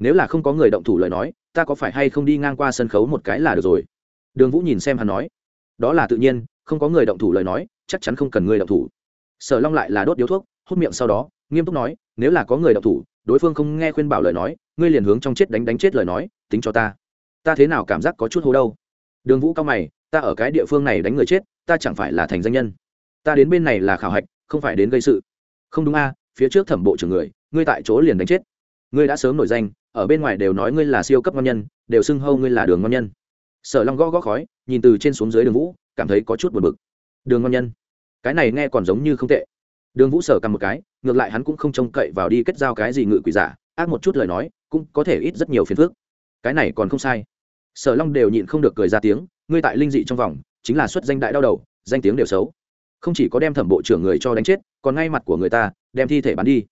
nếu là không có người động thủ lời nói, ta có phải hay không đi ngang qua sân khấu một cái là được rồi? Đường vũ nhìn xem hắn nói. Đó là tự nhiên, không có người động thủ lời nói, chắc chắn không cần người động thủ. Sở long lại là đốt điếu thuốc, hút miệng sau đó, nghiêm túc nói, nếu là có người động thủ, đối phương không nghe khuyên bảo lời nói, ngươi liền hướng trong chết đánh đánh chết lời nói, tính cho ta. Ta thế nào cảm giác có chút hố đâu? Đường vũ cao mày, ta ở cái địa phương này đánh người chết, ta chẳng phải là thành danh nhân. Ta đến bên này là khảo hạch, không phải đến gây sự. Không đúng a, phía trước thẩm bộ trưởng người, ngươi tại chỗ liền đánh chết. Ngươi đã sớm nổi danh ở bên ngoài đều nói ngươi là siêu cấp ngon nhân, đều xưng hâu ngươi là đường ngon nhân. Sở long gõ gõ khói, nhìn từ trên xuống dưới đường vũ, cảm thấy có chút buồn bực. Đường ngon nhân? Cái này nghe còn giống như không tệ. Đường vũ sở cầm một cái, ngược lại hắn cũng không trông cậy vào đi kết giao cái gì ngự quỷ giả, ác một chút lời nói, cũng có thể ít rất nhiều phiền phức. Cái này còn không sai. Sở long đều nhịn không được cười ra tiếng, ngươi tại linh dị trong vòng, chính là xuất danh đại đau đầu, danh tiếng đều xấu. Không chỉ có đem thẩm bộ trưởng người cho đánh chết, còn ngay mặt của người ta, đem thi thể bắn đi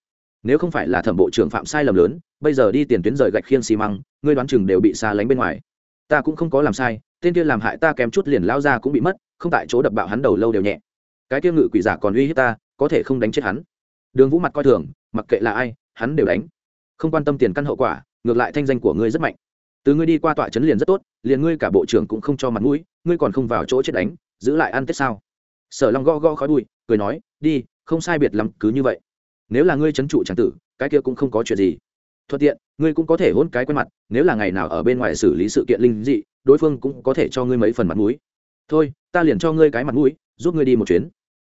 nếu không phải là thẩm bộ trưởng phạm sai lầm lớn, bây giờ đi tiền tuyến rời gạch khiên xi măng, ngươi đoán chừng đều bị xa lánh bên ngoài. Ta cũng không có làm sai, tên kia làm hại ta kém chút liền lao ra cũng bị mất, không tại chỗ đập bạo hắn đầu lâu đều nhẹ. Cái kia ngự quỷ giả còn uy hiếp ta, có thể không đánh chết hắn. Đường vũ mặt coi thường, mặc kệ là ai, hắn đều đánh. Không quan tâm tiền căn hậu quả, ngược lại thanh danh của ngươi rất mạnh. Từ ngươi đi qua tọa chấn liền rất tốt, liền ngươi cả bộ trưởng cũng không cho mặt mũi, ngươi còn không vào chỗ chết đánh, giữ lại ăn tết sao? Sở long go go khói bụi, cười nói, đi, không sai biệt lắm, cứ như vậy nếu là ngươi trấn trụ tràng tử, cái kia cũng không có chuyện gì. Thuận tiện, ngươi cũng có thể hôn cái quen mặt, nếu là ngày nào ở bên ngoài xử lý sự kiện linh dị, đối phương cũng có thể cho ngươi mấy phần mặt mũi. Thôi, ta liền cho ngươi cái mặt mũi, giúp ngươi đi một chuyến.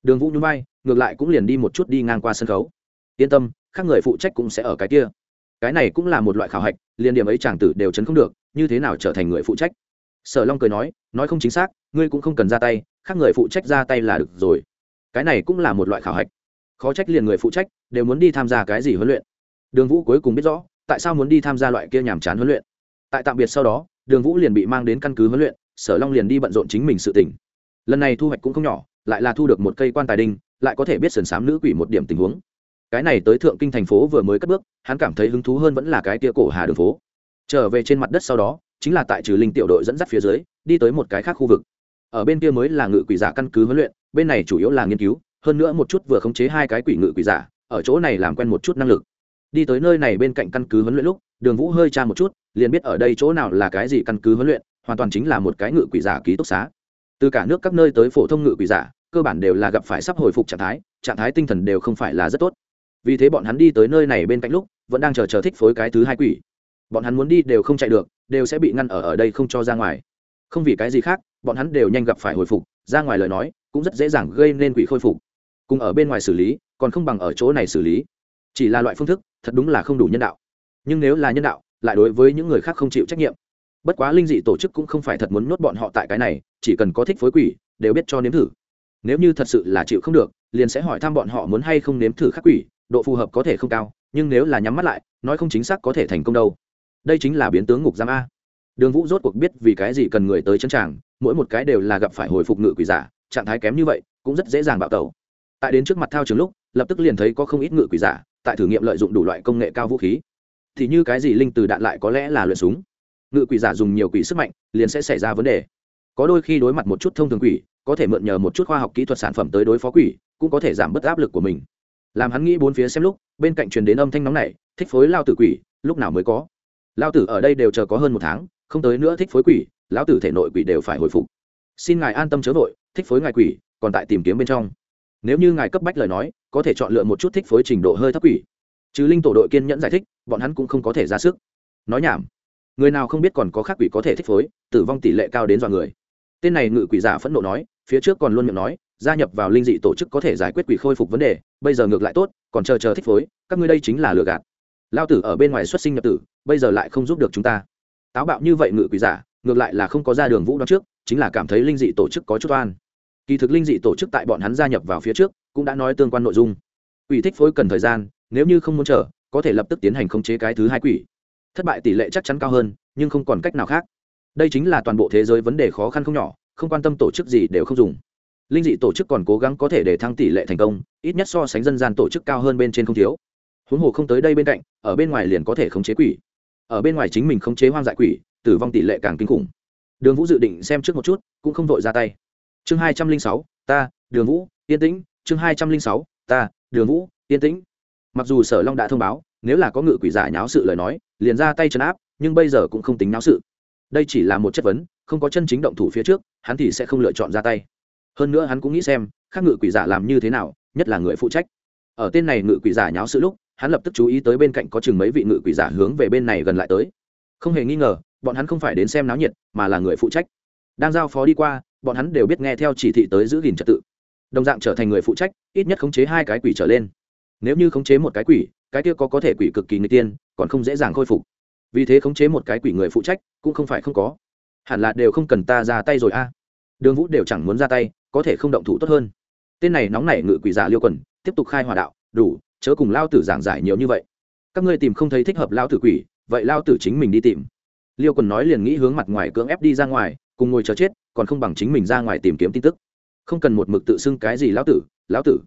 Đường vũ nhún vai, ngược lại cũng liền đi một chút đi ngang qua sân khấu. Yên tâm, khác người phụ trách cũng sẽ ở cái kia. Cái này cũng là một loại khảo hạch, liền điểm ấy chàng tử đều chấn không được, như thế nào trở thành người phụ trách? Sở long cười nói nói không chính xác, ngươi cũng không cần ra tay, khác người phụ trách ra tay là được rồi. Cái này cũng là một loại khảo hạch khó trách liền người phụ trách, đều muốn đi tham gia cái gì huấn luyện. Đường vũ cuối cùng biết rõ, tại sao muốn đi tham gia loại kia nhàm chán huấn luyện. Tại tạm biệt sau đó, đường vũ liền bị mang đến căn cứ huấn luyện, sở long liền đi bận rộn chính mình sự tỉnh lần này thu hoạch cũng không nhỏ, lại là thu được một cây quan tài đinh, lại có thể biết sườn sám nữ quỷ một điểm tình huống. Cái này tới thượng kinh thành phố vừa mới cất bước, hắn cảm thấy hứng thú hơn vẫn là cái kia cổ hà đường phố. Trở về trên mặt đất sau đó, chính là tại trừ linh tiểu đội dẫn dắt phía dưới, đi tới một cái khác khu vực. Ở bên kia mới là ngự quỷ giả căn cứ huấn luyện, bên này chủ yếu là nghiên cứu hơn nữa một chút vừa khống chế hai cái quỷ ngự quỷ giả, ở chỗ này làm quen một chút năng lực. Đi tới nơi này bên cạnh căn cứ huấn luyện lúc, đường vũ hơi tra một chút, liền biết ở đây chỗ nào là cái gì căn cứ huấn luyện, hoàn toàn chính là một cái ngự quỷ giả ký túc xá. Từ cả nước các nơi tới phổ thông ngự quỷ giả, cơ bản đều là gặp phải sắp hồi phục trạng thái trạng thái tinh thần đều không phải là rất tốt. Vì thế bọn hắn đi tới nơi này bên cạnh lúc, vẫn đang chờ chờ thích phối cái thứ hai quỷ. Bọn hắn muốn đi đều không chạy được, đều sẽ bị ngăn ở ở đây không cho ra ngoài. Không vì cái gì khác, bọn hắn đều nhanh gặp phải hồi phục, ra ngoài lời nói, cũng rất dễ dàng gây nên quỷ khôi phục cùng ở bên ngoài xử lý, còn không bằng ở chỗ này xử lý. Chỉ là loại phương thức, thật đúng là không đủ nhân đạo. Nhưng nếu là nhân đạo, lại đối với những người khác không chịu trách nhiệm. Bất quá linh dị tổ chức cũng không phải thật muốn nhốt bọn họ tại cái này, chỉ cần có thích phối quỷ, đều biết cho nếm thử. Nếu như thật sự là chịu không được, liền sẽ hỏi thăm bọn họ muốn hay không nếm thử khắc quỷ, độ phù hợp có thể không cao, nhưng nếu là nhắm mắt lại, nói không chính xác có thể thành công đâu. Đây chính là biến tướng ngục giam a. Đường vũ rốt cuộc biết vì cái gì cần người tới chân tràng, mỗi một cái đều là gặp phải hồi phục ngự quỷ giả, trạng thái kém như vậy, cũng rất dễ dàng bạo tẩu tại đến trước mặt thao trường lúc, lập tức liền thấy có không ít ngự quỷ giả, tại thử nghiệm lợi dụng đủ loại công nghệ cao vũ khí. Thì như cái gì linh từ đạn lại có lẽ là luyện súng? Ngự quỷ giả dùng nhiều quỷ sức mạnh, liền sẽ xảy ra vấn đề. Có đôi khi đối mặt một chút thông thường quỷ, có thể mượn nhờ một chút khoa học kỹ thuật sản phẩm tới đối phó quỷ, cũng có thể giảm bớt áp lực của mình. Làm hắn nghĩ bốn phía xem lúc, bên cạnh truyền đến âm thanh nóng này thích phối lao tử quỷ, lúc nào mới có? Lao tử ở đây đều chờ có hơn một tháng, không tới nữa thích phối quỷ, lão tử thể nội quỷ đều phải hồi phục. Xin ngài an tâm chớ vội, thích phối ngài quỷ, còn tại tìm kiếm bên trong nếu như ngài cấp bách lời nói, có thể chọn lựa một chút thích phối trình độ hơi thấp quỷ. Chứ linh tổ đội kiên nhẫn giải thích, bọn hắn cũng không có thể ra sức. Nói nhảm. Người nào không biết còn có khác quỷ có thể thích phối, tử vong tỷ lệ cao đến dọa người. Tên này ngự quỷ giả phẫn nộ nói, phía trước còn luôn miệng nói, gia nhập vào linh dị tổ chức có thể giải quyết quỷ khôi phục vấn đề, bây giờ ngược lại tốt, còn chờ chờ thích phối, các ngươi đây chính là lừa gạt. Lao tử ở bên ngoài xuất sinh nhập tử, bây giờ lại không giúp được chúng ta. Táo bạo như vậy ngự quỷ giả, ngược lại là không có ra đường vũ đoán trước, chính là cảm thấy linh dị tổ chức có chút oan kỳ thực linh dị tổ chức tại bọn hắn gia nhập vào phía trước, cũng đã nói tương quan nội dung. Quỷ thích phối cần thời gian, nếu như không muốn chờ, có thể lập tức tiến hành khống chế cái thứ hai quỷ. Thất bại tỷ lệ chắc chắn cao hơn, nhưng không còn cách nào khác. Đây chính là toàn bộ thế giới vấn đề khó khăn không nhỏ, không quan tâm tổ chức gì đều không dùng. Linh dị tổ chức còn cố gắng có thể để thăng tỷ lệ thành công, ít nhất so sánh dân gian tổ chức cao hơn bên trên không thiếu. Huống hồ không tới đây bên cạnh, ở bên ngoài liền có thể khống chế quỷ. Ở bên ngoài chính mình khống chế hoang dại quỷ, tử vong tỷ lệ càng kinh khủng. Đường vũ dự định xem trước một chút, cũng không vội ra tay chương hai trăm linh sáu, ta, đường vũ, yên tĩnh. Chương hai trăm linh sáu, ta, đường vũ, yên tĩnh. Mặc dù sở long đã thông báo, nếu là có ngự quỷ giả nháo sự lời nói, liền ra tay chấn áp, nhưng bây giờ cũng không tính nháo sự. Đây chỉ là một chất vấn, không có chân chính động thủ phía trước, hắn thì sẽ không lựa chọn ra tay. Hơn nữa hắn cũng nghĩ xem, khác ngự quỷ giả làm như thế nào, nhất là người phụ trách. Ở tên này ngự quỷ giả nháo sự lúc, hắn lập tức chú ý tới bên cạnh có chừng mấy vị ngự quỷ giả hướng về bên này gần lại tới. Không hề nghi ngờ, bọn hắn không phải đến xem náo nhiệt, mà là người phụ trách. Đang giao phó đi qua bọn hắn đều biết nghe theo chỉ thị tới giữ gìn trật tự. Đồng dạng trở thành người phụ trách, ít nhất khống chế hai cái quỷ trở lên. Nếu như khống chế một cái quỷ, cái kia có có thể quỷ cực kỳ người tiên, còn không dễ dàng khôi phục. Vì thế khống chế một cái quỷ người phụ trách, cũng không phải không có. Hẳn là đều không cần ta ra tay rồi a. À. Đường vũ đều chẳng muốn ra tay, có thể không động thủ tốt hơn. Tên này nóng nảy ngự quỷ giả liêu quần, tiếp tục khai hòa đạo, đủ, chớ cùng lao tử giảng giải nhiều như vậy. Các ngươi tìm không thấy thích hợp lao tử quỷ, vậy lao tử chính mình đi tìm. Liêu quần nói liền nghĩ hướng mặt ngoài cưỡng ép đi ra ngoài, cùng ngồi chờ chết còn không bằng chính mình ra ngoài tìm kiếm tin tức. Không cần một mực tự xưng cái gì lão tử lão tử.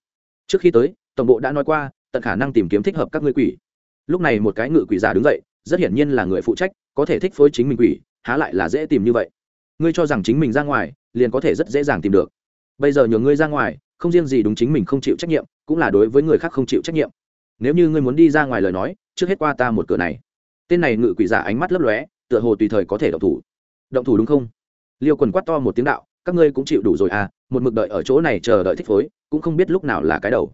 Trước khi tới, tổng bộ đã nói qua, tận khả năng tìm kiếm thích hợp các ngươi quỷ. Lúc này một cái ngự quỷ giả đứng dậy, rất hiển nhiên là người phụ trách, có thể thích phối chính mình quỷ, há lại là dễ tìm như vậy. Ngươi cho rằng chính mình ra ngoài, liền có thể rất dễ dàng tìm được. Bây giờ nhờ ngươi ra ngoài, không riêng gì đúng chính mình không chịu trách nhiệm, cũng là đối với người khác không chịu trách nhiệm. Nếu như ngươi muốn đi ra ngoài lời nói, trước hết qua ta một cửa này. Tên này ngự quỷ giả ánh mắt lấp lóe, tựa hồ tùy thời có thể động thủ. Động thủ đúng không? Liêu quần quát to một tiếng đạo, các ngươi cũng chịu đủ rồi à một mực đợi ở chỗ này chờ đợi thích phối, cũng không biết lúc nào là cái đầu.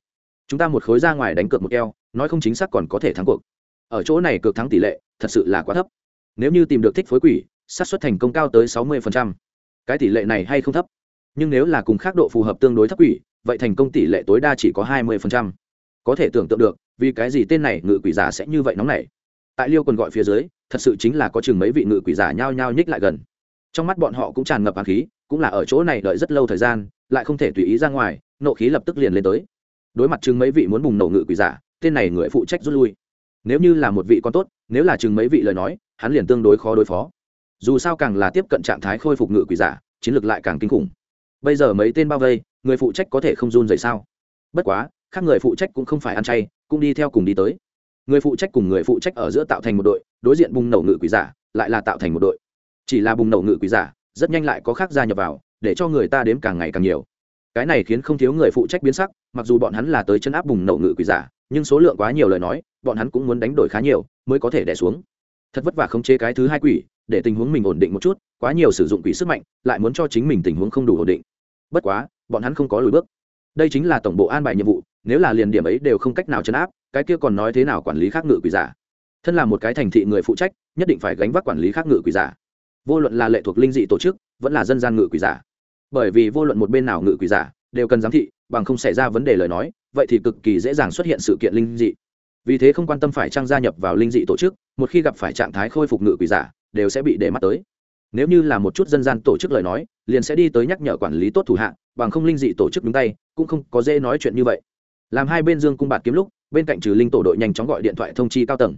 Chúng ta một khối ra ngoài đánh cược một keo, nói không chính xác còn có thể thắng cuộc. Ở chỗ này cược thắng tỷ lệ, thật sự là quá thấp. Nếu như tìm được thích phối quỷ, xác suất thành công cao tới sáu mươi cái tỷ lệ này hay không thấp? Nhưng nếu là cùng khác độ phù hợp tương đối thấp quỷ, vậy thành công tỷ lệ tối đa chỉ có hai mươi có thể tưởng tượng được, vì cái gì tên này ngự quỷ giả sẽ như vậy nóng này tại liêu còn gọi phía dưới, thật sự chính là có chừng mấy vị ngự quỷ giả nhao nhao nhích lại gần trong mắt bọn họ cũng tràn ngập hàn khí, cũng là ở chỗ này đợi rất lâu thời gian, lại không thể tùy ý ra ngoài, nộ khí lập tức liền lên tới. Đối mặt chừng mấy vị muốn bùng nổ ngự quỷ giả, tên này người phụ trách rút lui. Nếu như là một vị con tốt, nếu là chừng mấy vị lời nói, hắn liền tương đối khó đối phó. Dù sao càng là tiếp cận trạng thái khôi phục ngự quỷ giả, chiến lược lại càng kinh khủng. Bây giờ mấy tên bao vây, người phụ trách có thể không run dậy sao? Bất quá, khác người phụ trách cũng không phải ăn chay, cũng đi theo cùng đi tới. Người phụ trách cùng người phụ trách ở giữa tạo thành một đội, đối diện bùng nổ ngự quỷ giả, lại là tạo thành một đội chỉ là bùng nổ ngự quỷ giả, rất nhanh lại có khác gia nhập vào, để cho người ta đếm càng ngày càng nhiều. Cái này khiến không thiếu người phụ trách biến sắc, mặc dù bọn hắn là tới chân áp bùng nổ ngự quỷ giả, nhưng số lượng quá nhiều lời nói, bọn hắn cũng muốn đánh đổi khá nhiều, mới có thể đẻ xuống. Thật vất vả không chế cái thứ hai quỷ, để tình huống mình ổn định một chút, quá nhiều sử dụng quỷ sức mạnh, lại muốn cho chính mình tình huống không đủ ổn định. Bất quá, bọn hắn không có lùi bước. Đây chính là tổng bộ an bài nhiệm vụ, nếu là liền điểm ấy đều không cách nào chấn áp, cái kia còn nói thế nào quản lý khác ngự quỷ giả? Thân là một cái thành thị người phụ trách, nhất định phải gánh vác quản lý khác ngự quỷ giả vô luận là lệ thuộc linh dị tổ chức, vẫn là dân gian ngự quỷ giả. Bởi vì vô luận một bên nào ngự quỷ giả, đều cần giám thị, bằng không xảy ra vấn đề lời nói, vậy thì cực kỳ dễ dàng xuất hiện sự kiện linh dị. Vì thế không quan tâm phải trang gia nhập vào linh dị tổ chức, một khi gặp phải trạng thái khôi phục ngự quỷ giả, đều sẽ bị để mắt tới. Nếu như là một chút dân gian tổ chức lời nói, liền sẽ đi tới nhắc nhở quản lý tốt thủ hạ, bằng không linh dị tổ chức đứng tay, cũng không có dễ nói chuyện như vậy. Làm hai bên dương cung bạt kiếm lúc, bên cạnh trừ linh tổ đội nhanh chóng gọi điện thoại thông chi cao tầng.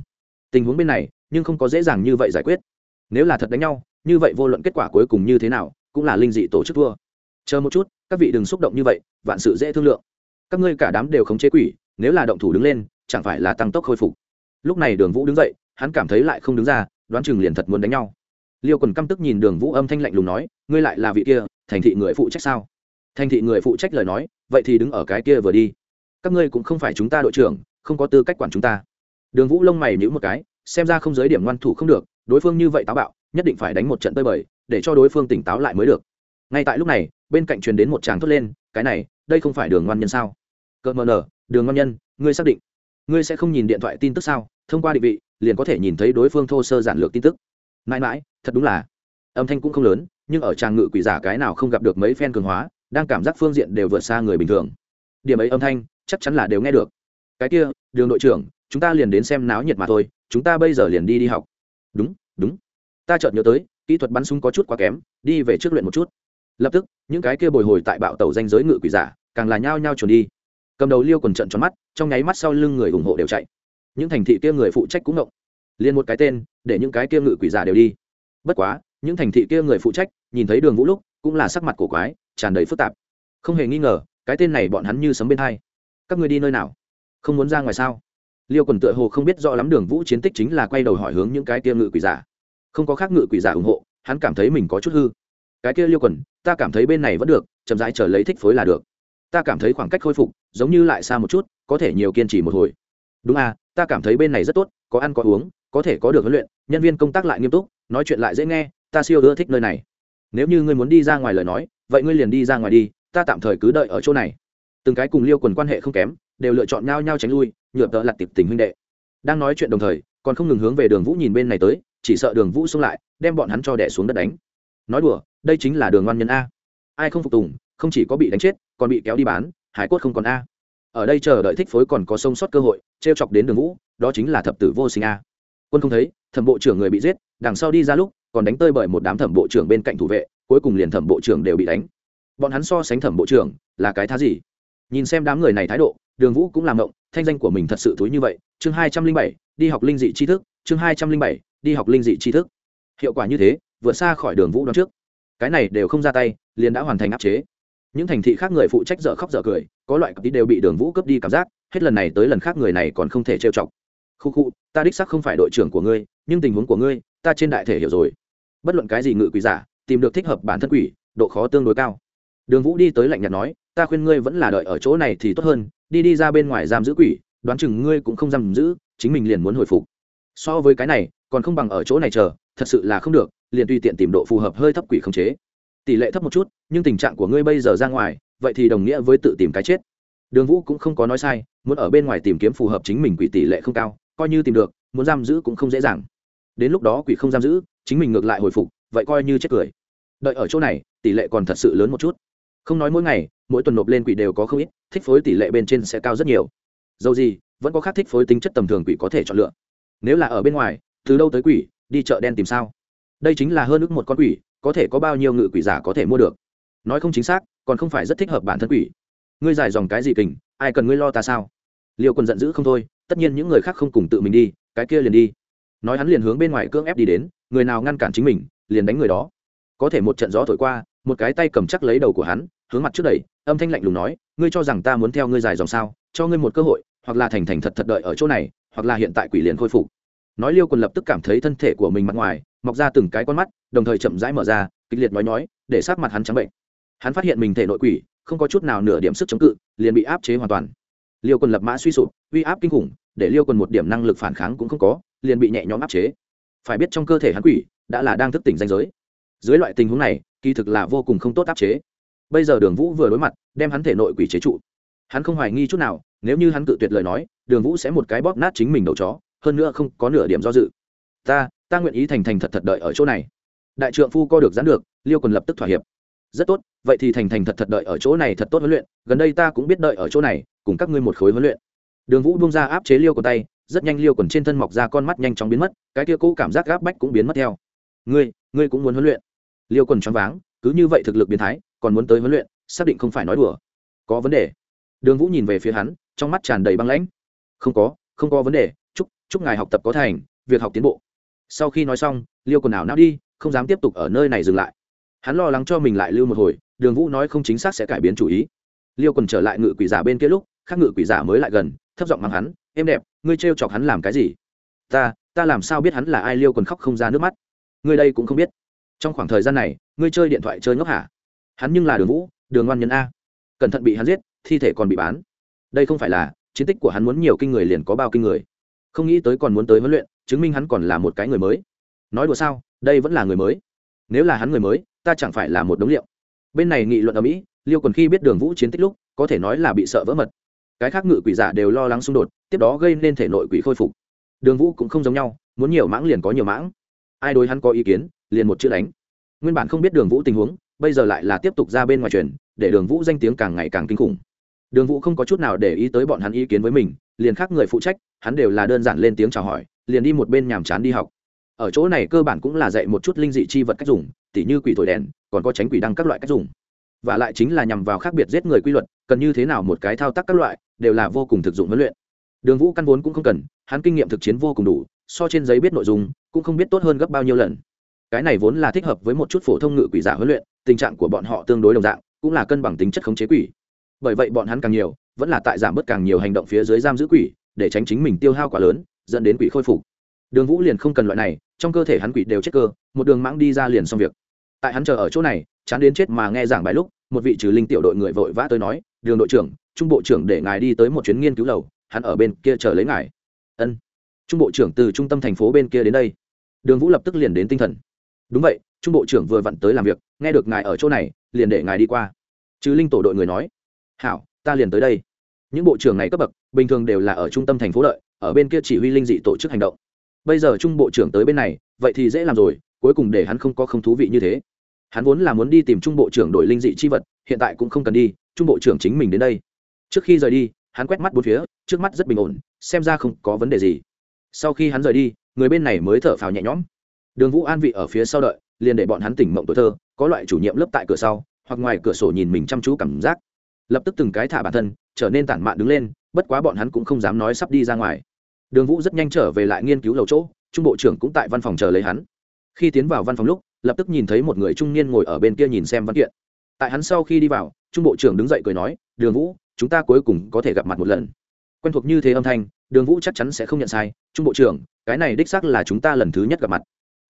Tình huống bên này, nhưng không có dễ dàng như vậy giải quyết. Nếu là thật đánh nhau như vậy vô luận kết quả cuối cùng như thế nào, cũng là linh dị tổ chức thua. Chờ một chút, các vị đừng xúc động như vậy, vạn sự dễ thương lượng. Các ngươi cả đám đều khống chế quỷ, nếu là động thủ đứng lên, chẳng phải là tăng tốc khôi phục. Lúc này đường vũ đứng dậy, hắn cảm thấy lại không đứng ra, đoán chừng liền thật muốn đánh nhau. Liêu quần căm tức nhìn đường vũ âm thanh lạnh lùng nói, ngươi lại là vị kia, thành thị người phụ trách sao? Thành thị người phụ trách lời nói, vậy thì đứng ở cái kia vừa đi. Các ngươi cũng không phải chúng ta đội trưởng, không có tư cách quản chúng ta. Đường vũ lông mày nhữ một cái, xem ra không giới điểm ngoan thủ không được, đối phương như vậy táo bạo nhất định phải đánh một trận tơi bời, để cho đối phương tỉnh táo lại mới được. Ngay tại lúc này, bên cạnh truyền đến một tràng thốt lên, cái này, đây không phải đường ngoan nhân sao? Cợt mờ nở, đường ngoan nhân, ngươi xác định, ngươi sẽ không nhìn điện thoại tin tức sao? Thông qua định vị, liền có thể nhìn thấy đối phương thô sơ giản lược tin tức. Mãi mãi, thật đúng là, âm thanh cũng không lớn, nhưng ở tràng ngự quỷ giả cái nào không gặp được mấy phen cường hóa, đang cảm giác phương diện đều vượt xa người bình thường. Điểm ấy âm thanh, chắc chắn là đều nghe được. Cái kia, đường đội trưởng, chúng ta liền đến xem náo nhiệt mà thôi, chúng ta bây giờ liền đi đi học. Đúng đúng ta chợt nhớ tới, kỹ thuật bắn súng có chút quá kém, đi về trước luyện một chút. Lập tức, những cái kia bồi hồi tại bạo tàu danh giới ngự quỷ giả, càng là nhao nhao chuồn đi. Cầm đầu liêu quần trận tròn mắt, trong nháy mắt sau lưng người ủng hộ đều chạy. Những thành thị kia người phụ trách cũng động. Liền một cái tên, để những cái kia ngự quỷ giả đều đi. Bất quá, những thành thị kia người phụ trách, nhìn thấy đường vũ lúc, cũng là sắc mặt cổ quái, tràn đầy phức tạp. Không hề nghi ngờ, cái tên này bọn hắn như sấm bên hai. Các người đi nơi nào? Không muốn ra ngoài sao? Liêu quần tựa hồ không biết rõ lắm đường vũ chiến tích chính là quay đầu hỏi hướng những cái kia ngự quỷ giả không có khác ngự quỷ giả ủng hộ, hắn cảm thấy mình có chút hư. Cái kia liêu quần, ta cảm thấy bên này vẫn được, chậm rãi chờ lấy thích phối là được. Ta cảm thấy khoảng cách khôi phục, giống như lại xa một chút, có thể nhiều kiên trì một hồi. Đúng à ta cảm thấy bên này rất tốt, có ăn có uống, có thể có được huấn luyện, nhân viên công tác lại nghiêm túc, nói chuyện lại dễ nghe, ta siêu ưa thích nơi này. Nếu như ngươi muốn đi ra ngoài lời nói, vậy ngươi liền đi ra ngoài đi, ta tạm thời cứ đợi ở chỗ này. Từng cái cùng liêu quần quan hệ không kém, đều lựa chọn nhau nhau tránh lui, nhựa tợ lặt tiệp tình huynh đệ. Đang nói chuyện đồng thời, còn không ngừng hướng về đường vũ nhìn bên này tới chỉ sợ đường vũ xông lại, đem bọn hắn cho đẻ xuống đất đánh. Nói đùa, đây chính là đường ngoan nhân a. Ai không phục tùng, không chỉ có bị đánh chết, còn bị kéo đi bán, hải cốt không còn a. Ở đây chờ đợi thích phối còn có sông sót cơ hội t r e o chọc đến đường vũ, đó chính là thập tử vô sinh a. Quân không thấy, thẩm bộ trưởng người bị giết, đằng sau đi ra lúc, còn đánh tơi bởi một đám thẩm bộ trưởng bên cạnh thủ vệ, cuối cùng liền thẩm bộ trưởng đều bị đánh. Bọn hắn so sánh thẩm bộ trưởng, là cái thá gì? Nhìn xem đám người này thái độ, đường vũ cũng làm động thanh danh của mình thật sự thúi như vậy. Chương hai trăm linh bảy, đi học linh dị tri thức, chương hai trăm linh bảy đi học linh dị tri thức. Hiệu quả như thế, vượt xa khỏi đường vũ đón trước. Cái này đều không ra tay, liền đã hoàn thành áp chế. Những thành thị khác người phụ trách dở khóc dở cười, có loại tí đều bị đường vũ cướp đi cảm giác, hết lần này tới lần khác người này còn không thể trêu chọc. Khu khu, ta đích sắc không phải đội trưởng của ngươi, nhưng tình huống của ngươi, ta trên đại thể hiểu rồi. Bất luận cái gì ngự quỷ giả, tìm được thích hợp bản thân quỷ, độ khó tương đối cao. Đường vũ đi tới lạnh nhạt nói, ta khuyên ngươi vẫn là đợi ở chỗ này thì tốt hơn, đi đi ra bên ngoài giam giữ quỷ, đoán chừng ngươi cũng không giam giữ, chính mình liền muốn hồi phục. So với cái này còn không bằng ở chỗ này chờ, thật sự là không được, liền tùy tiện tìm độ phù hợp hơi thấp quỷ không chế. Tỷ lệ thấp một chút, nhưng tình trạng của ngươi bây giờ ra ngoài, vậy thì đồng nghĩa với tự tìm cái chết. Đường vũ cũng không có nói sai, muốn ở bên ngoài tìm kiếm phù hợp chính mình quỷ tỷ lệ không cao, coi như tìm được, muốn giam giữ cũng không dễ dàng. Đến lúc đó quỷ không giam giữ, chính mình ngược lại hồi phục, vậy coi như chết cười. Đợi ở chỗ này, tỷ lệ còn thật sự lớn một chút. Không nói mỗi ngày, mỗi tuần nộp lên quỷ đều có không ít, thích phối tỷ lệ bên trên sẽ cao rất nhiều. Dầu gì, vẫn có khác thích phối tính chất tầm thường quỷ có thể chọn lựa. Nếu là ở bên ngoài từ đâu tới quỷ, đi chợ đen tìm sao? Đây chính là hơn ước một con quỷ, có thể có bao nhiêu ngự quỷ giả có thể mua được? Nói không chính xác, còn không phải rất thích hợp bản thân quỷ. Ngươi giải dòng cái gì kình, ai cần ngươi lo ta sao? Liệu còn giận dữ không thôi, tất nhiên những người khác không cùng tự mình đi, cái kia liền đi. Nói hắn liền hướng bên ngoài cưỡng ép đi đến, người nào ngăn cản chính mình, liền đánh người đó. Có thể một trận gió thổi qua, một cái tay cầm chắc lấy đầu của hắn, hướng mặt trước đẩy, âm thanh lạnh lùng nói, ngươi cho rằng ta muốn theo ngươi dài dòng sao? Cho ngươi một cơ hội, hoặc là thành thành thật thật đợi ở chỗ này, hoặc là hiện tại quỷ liền khôi phục nói liêu quần lập tức cảm thấy thân thể của mình mặt ngoài, mọc ra từng cái con mắt, đồng thời chậm rãi mở ra, kịch liệt nói nói, để sát mặt hắn trắng bệnh. Hắn phát hiện mình thể nội quỷ, không có chút nào nửa điểm sức chống cự, liền bị áp chế hoàn toàn. Liêu quần lập mã suy sụp, uy áp kinh khủng, để liêu quần một điểm năng lực phản kháng cũng không có, liền bị nhẹ nhõm áp chế. Phải biết trong cơ thể hắn quỷ, đã là đang thức tỉnh danh giới. Dưới loại tình huống này, kỳ thực là vô cùng không tốt áp chế. Bây giờ đường vũ vừa đối mặt, đem hắn thể nội quỷ chế trụ. Hắn không hoài nghi chút nào, nếu như hắn cự tuyệt lời nói, đường vũ sẽ một cái bóp nát chính mình đầu chó hơn nữa không có nửa điểm do dự. Ta ta nguyện ý thành thành thật thật đợi ở chỗ này. Đại trượng phu co được gián được, liêu quần lập tức thỏa hiệp. Rất tốt, vậy thì thành thành thật thật đợi ở chỗ này thật tốt huấn luyện, gần đây ta cũng biết đợi ở chỗ này, cùng các ngươi một khối huấn luyện. Đường vũ bung ra áp chế liêu quần tay, rất nhanh liêu quần trên thân mọc ra con mắt nhanh chóng biến mất, cái kia cũ cảm giác gáp bách cũng biến mất theo. Ngươi ngươi cũng muốn huấn luyện. Liêu quần choáng váng, cứ như vậy thực lực biến thái, còn muốn tới huấn luyện, xác định không phải nói đùa. Có vấn đề. Đường vũ nhìn về phía hắn, trong mắt tràn đầy băng lãnh. Không có không có vấn đề chúc ngài học tập có thành, việc học tiến bộ. Sau khi nói xong, liêu quần ảo não đi, không dám tiếp tục ở nơi này dừng lại. Hắn lo lắng cho mình lại lưu một hồi, đường vũ nói không chính xác sẽ cải biến chủ ý. Liêu quần trở lại ngự quỷ giả bên kia lúc, khác ngự quỷ giả mới lại gần, thấp giọng mắng hắn, em đẹp, ngươi trêu chọc hắn làm cái gì? Ta ta làm sao biết hắn là ai? Liêu quần khóc không ra nước mắt. Ngươi đây cũng không biết. Trong khoảng thời gian này, ngươi chơi điện thoại chơi ngốc hả? Hắn nhưng là đường vũ, đường ngoan nhân a. Cẩn thận bị hắn giết, thi thể còn bị bán. Đây không phải là, chiến tích của hắn muốn nhiều kinh người liền có bao kinh người không nghĩ tới còn muốn tới huấn luyện, chứng minh hắn còn là một cái người mới. Nói đùa sao, đây vẫn là người mới. Nếu là hắn người mới, ta chẳng phải là một đống liệu. Bên này nghị luận ở mỹ, liêu còn khi biết đường vũ chiến tích lúc, có thể nói là bị sợ vỡ mật. Cái khác ngự quỷ giả đều lo lắng xung đột, tiếp đó gây nên thể nội quỷ khôi phục. Đường vũ cũng không giống nhau, muốn nhiều mãng liền có nhiều mãng. Ai đối hắn có ý kiến, liền một chữ đánh. Nguyên bản không biết đường vũ tình huống, bây giờ lại là tiếp tục ra bên ngoài truyền, để đường vũ danh tiếng càng ngày càng kinh khủng. Đường vũ không có chút nào để ý tới bọn hắn ý kiến với mình liền khác người phụ trách, hắn đều là đơn giản lên tiếng chào hỏi, liền đi một bên nhàm chán đi học. Ở chỗ này cơ bản cũng là dạy một chút linh dị chi vật cách dùng, tỉ như quỷ thổi đèn, còn có tránh quỷ đăng các loại cách dùng. Và lại chính là nhằm vào khác biệt giết người quy luật, cần như thế nào một cái thao tác các loại, đều là vô cùng thực dụng huấn luyện. Đường vũ căn vốn cũng không cần, hắn kinh nghiệm thực chiến vô cùng đủ, so trên giấy biết nội dung, cũng không biết tốt hơn gấp bao nhiêu lần. Cái này vốn là thích hợp với một chút phổ thông ngự quỷ giả huấn luyện, tình trạng của bọn họ tương đối đồng dạng, cũng là cân bằng tính chất khống chế quỷ bởi vậy bọn hắn càng nhiều, vẫn là tại giảm bớt càng nhiều hành động phía dưới giam giữ quỷ, để tránh chính mình tiêu hao quá lớn, dẫn đến quỷ khôi phục. Đường vũ liền không cần loại này, trong cơ thể hắn quỷ đều chết cơ, một đường mãng đi ra liền xong việc. Tại hắn chờ ở chỗ này, chán đến chết mà nghe giảng bài lúc, một vị trừ linh tiểu đội người vội vã tới nói, đường đội trưởng, trung bộ trưởng để ngài đi tới một chuyến nghiên cứu lầu, hắn ở bên kia chờ lấy ngài. Ân. Trung bộ trưởng từ trung tâm thành phố bên kia đến đây. Đường vũ lập tức liền đến tinh thần. Đúng vậy, trung bộ trưởng vừa vặn tới làm việc, nghe được ngài ở chỗ này, liền để ngài đi qua. Chứ linh tổ đội người nói hảo, ta liền tới đây. Những bộ trưởng này cấp bậc, bình thường đều là ở trung tâm thành phố lợi ở bên kia chỉ huy linh dị tổ chức hành động. Bây giờ trung bộ trưởng tới bên này, vậy thì dễ làm rồi, cuối cùng để hắn không có không thú vị như thế. Hắn vốn là muốn đi tìm trung bộ trưởng đổi linh dị chi vật, hiện tại cũng không cần đi, trung bộ trưởng chính mình đến đây. Trước khi rời đi, hắn quét mắt bốn phía, trước mắt rất bình ổn, xem ra không có vấn đề gì. Sau khi hắn rời đi, người bên này mới thở phào nhẹ nhõm. Đường vũ an vị ở phía sau đợi, liền để bọn hắn tỉnh mộng tuổi thơ, có loại chủ nhiệm lớp tại cửa sau, hoặc ngoài cửa sổ nhìn mình chăm chú cảm giác lập tức từng cái thả bản thân, trở nên tản mạn đứng lên, bất quá bọn hắn cũng không dám nói sắp đi ra ngoài. Đường vũ rất nhanh trở về lại nghiên cứu lầu chỗ, trung bộ trưởng cũng tại văn phòng chờ lấy hắn. Khi tiến vào văn phòng lúc, lập tức nhìn thấy một người trung niên ngồi ở bên kia nhìn xem văn kiện. Tại hắn sau khi đi vào, trung bộ trưởng đứng dậy cười nói, đường vũ, chúng ta cuối cùng có thể gặp mặt một lần. Quen thuộc như thế âm thanh, đường vũ chắc chắn sẽ không nhận sai, trung bộ trưởng, cái này đích xác là chúng ta lần thứ nhất gặp mặt.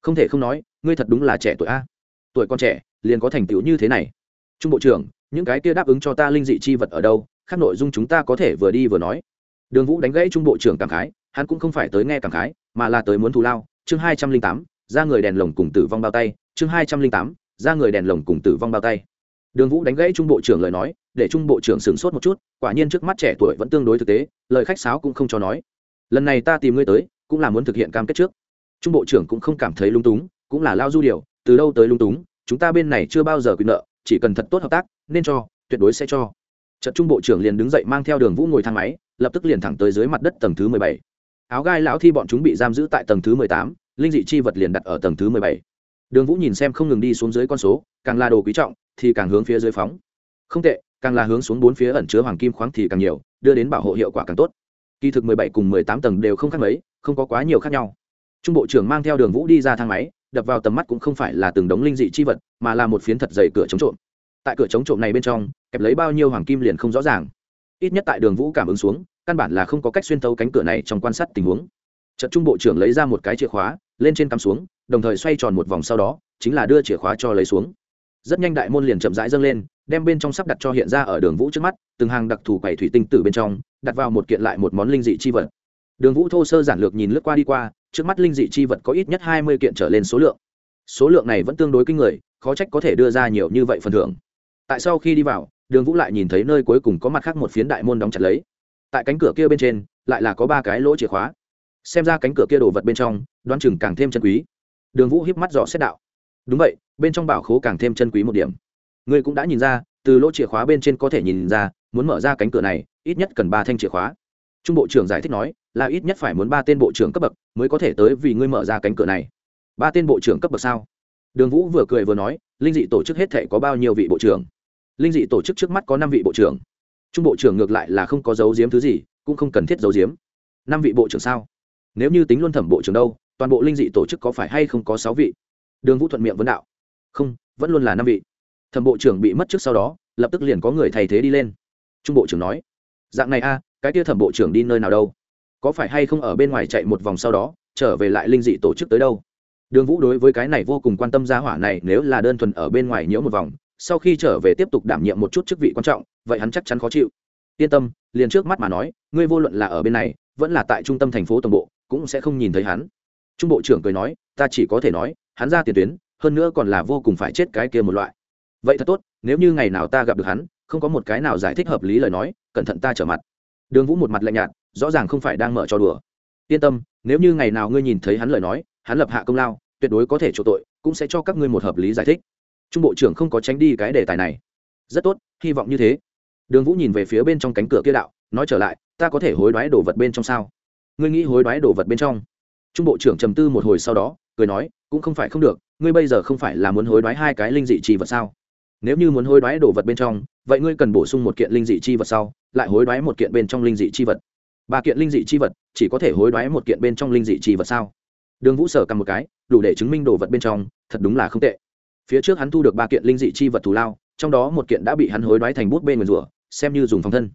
Không thể không nói, ngươi thật đúng là trẻ tuổi a. Tuổi con trẻ, liền có thành tựu như thế này. Trung bộ trưởng những cái kia đáp ứng cho ta linh dị chi vật ở đâu, khác nội dung chúng ta có thể vừa đi vừa nói. Đường vũ đánh gãy trung bộ trưởng cảm khái, hắn cũng không phải tới nghe cảm khái, mà là tới muốn thù lao. Chương hai trăm linh tám, ra người đèn lồng cùng tử vong bao tay. Chương hai trăm linh tám, ra người đèn lồng cùng tử vong bao tay. Đường vũ đánh gãy trung bộ trưởng lời nói, để trung bộ trưởng sửng sốt một chút, quả nhiên trước mắt trẻ tuổi vẫn tương đối thực tế, lời khách sáo cũng không cho nói. Lần này ta tìm ngươi tới, cũng là muốn thực hiện cam kết trước. Trung bộ trưởng cũng không cảm thấy lung túng, cũng là lao du điều, từ đâu tới lung túng, chúng ta bên này chưa bao giờ quyền nợ chỉ cần thật tốt hợp tác, nên cho, tuyệt đối sẽ cho. Trận trung bộ trưởng liền đứng dậy mang theo đường vũ ngồi thang máy, lập tức liền thẳng tới dưới mặt đất tầng thứ mười bảy. Áo gai lão thi bọn chúng bị giam giữ tại tầng thứ mười tám, linh dị chi vật liền đặt ở tầng thứ mười bảy. Đường vũ nhìn xem không ngừng đi xuống dưới con số, càng là đồ quý trọng, thì càng hướng phía dưới phóng. Không tệ, càng là hướng xuống bốn phía ẩn chứa hoàng kim khoáng thì càng nhiều, đưa đến bảo hộ hiệu quả càng tốt. Kỳ thực mười bảy cùng mười tám tầng đều không khác mấy, không có quá nhiều khác nhau. Trung bộ trưởng mang theo đường vũ đi ra thang máy đập vào tầm mắt cũng không phải là từng đống linh dị chi vật, mà là một phiến thật dày cửa chống trộm. Tại cửa chống trộm này bên trong, kẹp lấy bao nhiêu hoàng kim liền không rõ ràng. Ít nhất tại đường vũ cảm ứng xuống, căn bản là không có cách xuyên thấu cánh cửa này trong quan sát tình huống. Trận trung bộ trưởng lấy ra một cái chìa khóa, lên trên cắm xuống, đồng thời xoay tròn một vòng sau đó, chính là đưa chìa khóa cho lấy xuống. Rất nhanh đại môn liền chậm rãi dâng lên, đem bên trong sắp đặt cho hiện ra ở đường vũ trước mắt, từng hàng đặc thù quầy thủy tinh từ bên trong, đặt vào một kiện lại một món linh dị chi vật đường vũ thô sơ giản lược nhìn lướt qua đi qua, trước mắt linh dị chi vật có ít nhất hai mươi kiện trở lên số lượng. Số lượng này vẫn tương đối kinh người, khó trách có thể đưa ra nhiều như vậy phần thưởng. Tại sau khi đi vào, đường vũ lại nhìn thấy nơi cuối cùng có mặt khác một phiến đại môn đóng chặt lấy. Tại cánh cửa kia bên trên, lại là có ba cái lỗ chìa khóa. Xem ra cánh cửa kia đồ vật bên trong, đoán chừng càng thêm chân quý. Đường vũ híp mắt dò xét đạo. Đúng vậy, bên trong bảo khố càng thêm chân quý một điểm. Ngươi cũng đã nhìn ra, từ lỗ chìa khóa bên trên có thể nhìn ra, muốn mở ra cánh cửa này, ít nhất cần ba thanh chìa khóa. Trung bộ trưởng giải thích nói là ít nhất phải muốn ba tên bộ trưởng cấp bậc mới có thể tới vì ngươi mở ra cánh cửa này. Ba tên bộ trưởng cấp bậc sao? Đường vũ vừa cười vừa nói, linh dị tổ chức hết thể có bao nhiêu vị bộ trưởng? Linh dị tổ chức trước mắt có năm vị bộ trưởng. Trung bộ trưởng ngược lại là không có dấu diếm thứ gì, cũng không cần thiết dấu diếm năm vị bộ trưởng sao? Nếu như tính luôn thẩm bộ trưởng đâu, toàn bộ linh dị tổ chức có phải hay không có sáu vị? Đường vũ thuận miệng vấn đạo. Không, vẫn luôn là năm vị. Thẩm bộ trưởng bị mất trước sau đó, lập tức liền có người thay thế đi lên. Trung bộ trưởng nói, dạng này a, cái kia thẩm bộ trưởng đi nơi nào đâu? Có phải hay không ở bên ngoài chạy một vòng sau đó, trở về lại linh dị tổ chức tới đâu? Đường vũ đối với cái này vô cùng quan tâm gia hỏa này, nếu là đơn thuần ở bên ngoài nhiễu một vòng, sau khi trở về tiếp tục đảm nhiệm một chút chức vị quan trọng, vậy hắn chắc chắn khó chịu. Yên tâm, liền trước mắt mà nói, ngươi vô luận là ở bên này, vẫn là tại trung tâm thành phố tổng bộ, cũng sẽ không nhìn thấy hắn. Trung bộ trưởng cười nói, ta chỉ có thể nói, hắn ra tiền tuyến, hơn nữa còn là vô cùng phải chết cái kia một loại. Vậy thật tốt, nếu như ngày nào ta gặp được hắn, không có một cái nào giải thích hợp lý lời nói, cẩn thận ta trở mặt. Đường vũ một mặt lạnh nhạt rõ ràng không phải đang mở cho đùa. Yên tâm, nếu như ngày nào ngươi nhìn thấy hắn lời nói, hắn lập hạ công lao, tuyệt đối có thể chỗ tội, cũng sẽ cho các ngươi một hợp lý giải thích. Trung bộ trưởng không có tránh đi cái đề tài này. Rất tốt, hy vọng như thế. Đường vũ nhìn về phía bên trong cánh cửa kia đạo, nói trở lại, ta có thể hối đoái đồ vật bên trong sao? Ngươi nghĩ hối đoái đồ vật bên trong? Trung bộ trưởng trầm tư một hồi sau đó, cười nói, cũng không phải không được, ngươi bây giờ không phải là muốn hối đoái hai cái linh dị chi vật sao? Nếu như muốn hối đoái đồ vật bên trong, vậy ngươi cần bổ sung một kiện linh dị chi vật sau, lại hối đoái một kiện bên trong linh dị chi vật ba kiện linh dị chi vật, chỉ có thể hối đoái một kiện bên trong linh dị chi vật sao? Đường vũ sở cầm một cái, đủ để chứng minh đồ vật bên trong, thật đúng là không tệ. Phía trước hắn thu được ba kiện linh dị chi vật thù lao, trong đó một kiện đã bị hắn hối đoái thành bút bên nguyền rủa, xem như dùng phòng thân.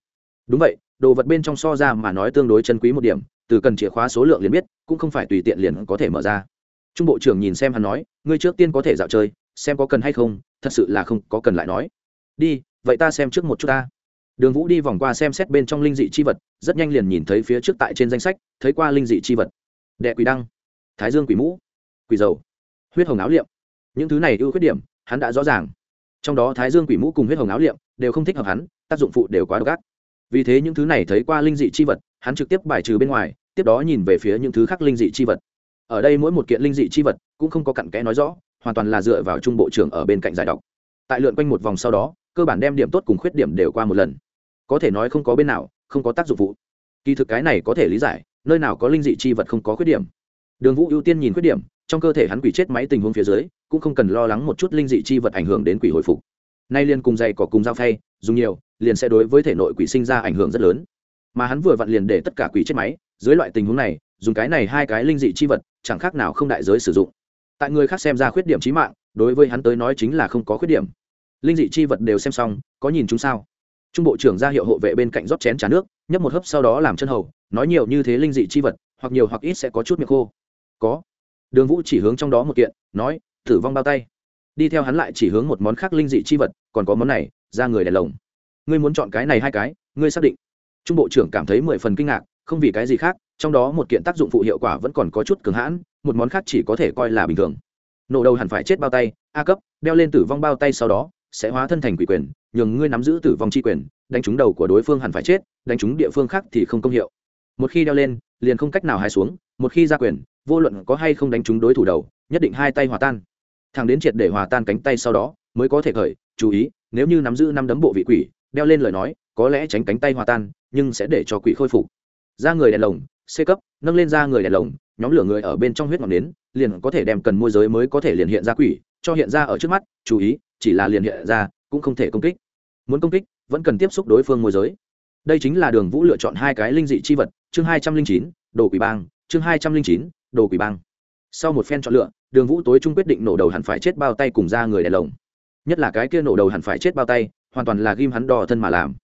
Đúng vậy, đồ vật bên trong so ra mà nói tương đối chân quý một điểm, từ cần chìa khóa số lượng liền biết, cũng không phải tùy tiện liền có thể mở ra. Trung bộ trưởng nhìn xem hắn nói, ngươi trước tiên có thể dạo chơi, xem có cần hay không, thật sự là không có cần lại nói. Đi, vậy ta xem trước một chút ta đường vũ đi vòng qua xem xét bên trong linh dị chi vật, rất nhanh liền nhìn thấy phía trước tại trên danh sách, thấy qua linh dị chi vật. Đệ quỷ đăng, thái dương quỷ mũ, quỷ dầu, huyết hồng áo liệm. Những thứ này ưu khuyết điểm, hắn đã rõ ràng. Trong đó thái dương quỷ mũ cùng huyết hồng áo liệm đều không thích hợp hắn, tác dụng phụ đều quá độc ác. Vì thế những thứ này thấy qua linh dị chi vật, hắn trực tiếp bài trừ bên ngoài, tiếp đó nhìn về phía những thứ khác linh dị chi vật. Ở đây mỗi một kiện linh dị chi vật cũng không có cặn kẽ nói rõ, hoàn toàn là dựa vào trung bộ trưởng ở bên cạnh giải đọc tại lượn quanh một vòng sau đó, cơ bản đem điểm tốt cùng khuyết điểm đều qua một lần có thể nói không có bên nào, không có tác dụng phụ. Kỳ thực cái này có thể lý giải, nơi nào có linh dị chi vật không có khuyết điểm. Đường vũ ưu tiên nhìn khuyết điểm, trong cơ thể hắn quỷ chết máy tình huống phía dưới, cũng không cần lo lắng một chút linh dị chi vật ảnh hưởng đến quỷ hồi phục. Nay liền cùng dày cỏ cùng dao phay, dùng nhiều, liền sẽ đối với thể nội quỷ sinh ra ảnh hưởng rất lớn. Mà hắn vừa vặn liền để tất cả quỷ chết máy, dưới loại tình huống này, dùng cái này hai cái linh dị chi vật, chẳng khác nào không đại giới sử dụng. Tại người khác xem ra khuyết điểm trí mạng, đối với hắn tới nói chính là không có khuyết điểm. Linh dị chi vật đều xem xong, có nhìn chúng sao? Trung bộ trưởng ra hiệu hộ vệ bên cạnh rót chén trà nước, nhấp một hớp sau đó làm chân hầu, nói nhiều như thế linh dị chi vật, hoặc nhiều hoặc ít sẽ có chút miệng khô. Có. Đường vũ chỉ hướng trong đó một kiện, nói thử vong bao tay. Đi theo hắn lại chỉ hướng một món khác linh dị chi vật, còn có món này ra người đèn lồng. Ngươi muốn chọn cái này hai cái, ngươi xác định. Trung bộ trưởng cảm thấy mười phần kinh ngạc, không vì cái gì khác, trong đó một kiện tác dụng phụ hiệu quả vẫn còn có chút cường hãn, một món khác chỉ có thể coi là bình thường. Nổ đầu hẳn phải chết bao tay, a cấp, đeo lên tử vong bao tay sau đó sẽ hóa thân thành quỷ quyền, nhường ngươi nắm giữ tử vong chi quyền, đánh trúng đầu của đối phương hẳn phải chết, đánh trúng địa phương khác thì không công hiệu. Một khi đeo lên, liền không cách nào hai xuống, một khi ra quyền, vô luận có hay không đánh trúng đối thủ đầu, nhất định hai tay hòa tan. Thằng đến triệt để hòa tan cánh tay sau đó, mới có thể khởi, chú ý, nếu như nắm giữ năm đấm bộ vị quỷ, đeo lên lời nói, có lẽ tránh cánh tay hòa tan, nhưng sẽ để cho quỷ khôi phục. Ra người đèn lồng, c cấp, nâng lên ra người đèn lồng, nhóm lửa người ở bên trong huyết ngọn nến, liền có thể đem cần môi giới mới có thể liền hiện ra quỷ cho hiện ra ở trước mắt, chú ý, chỉ là liền hiện ra, cũng không thể công kích. Muốn công kích, vẫn cần tiếp xúc đối phương môi giới. Đây chính là đường vũ lựa chọn hai cái linh dị chi vật, chương hai trăm linh chín, đồ quỷ bang, chương hai trăm linh chín, đồ quỷ bang. Sau một phen chọn lựa, đường vũ tối trung quyết định nổ đầu hẳn phải chết bao tay cùng ra người đèn lồng. Nhất là cái kia nổ đầu hẳn phải chết bao tay, hoàn toàn là ghim hắn đò thân mà làm.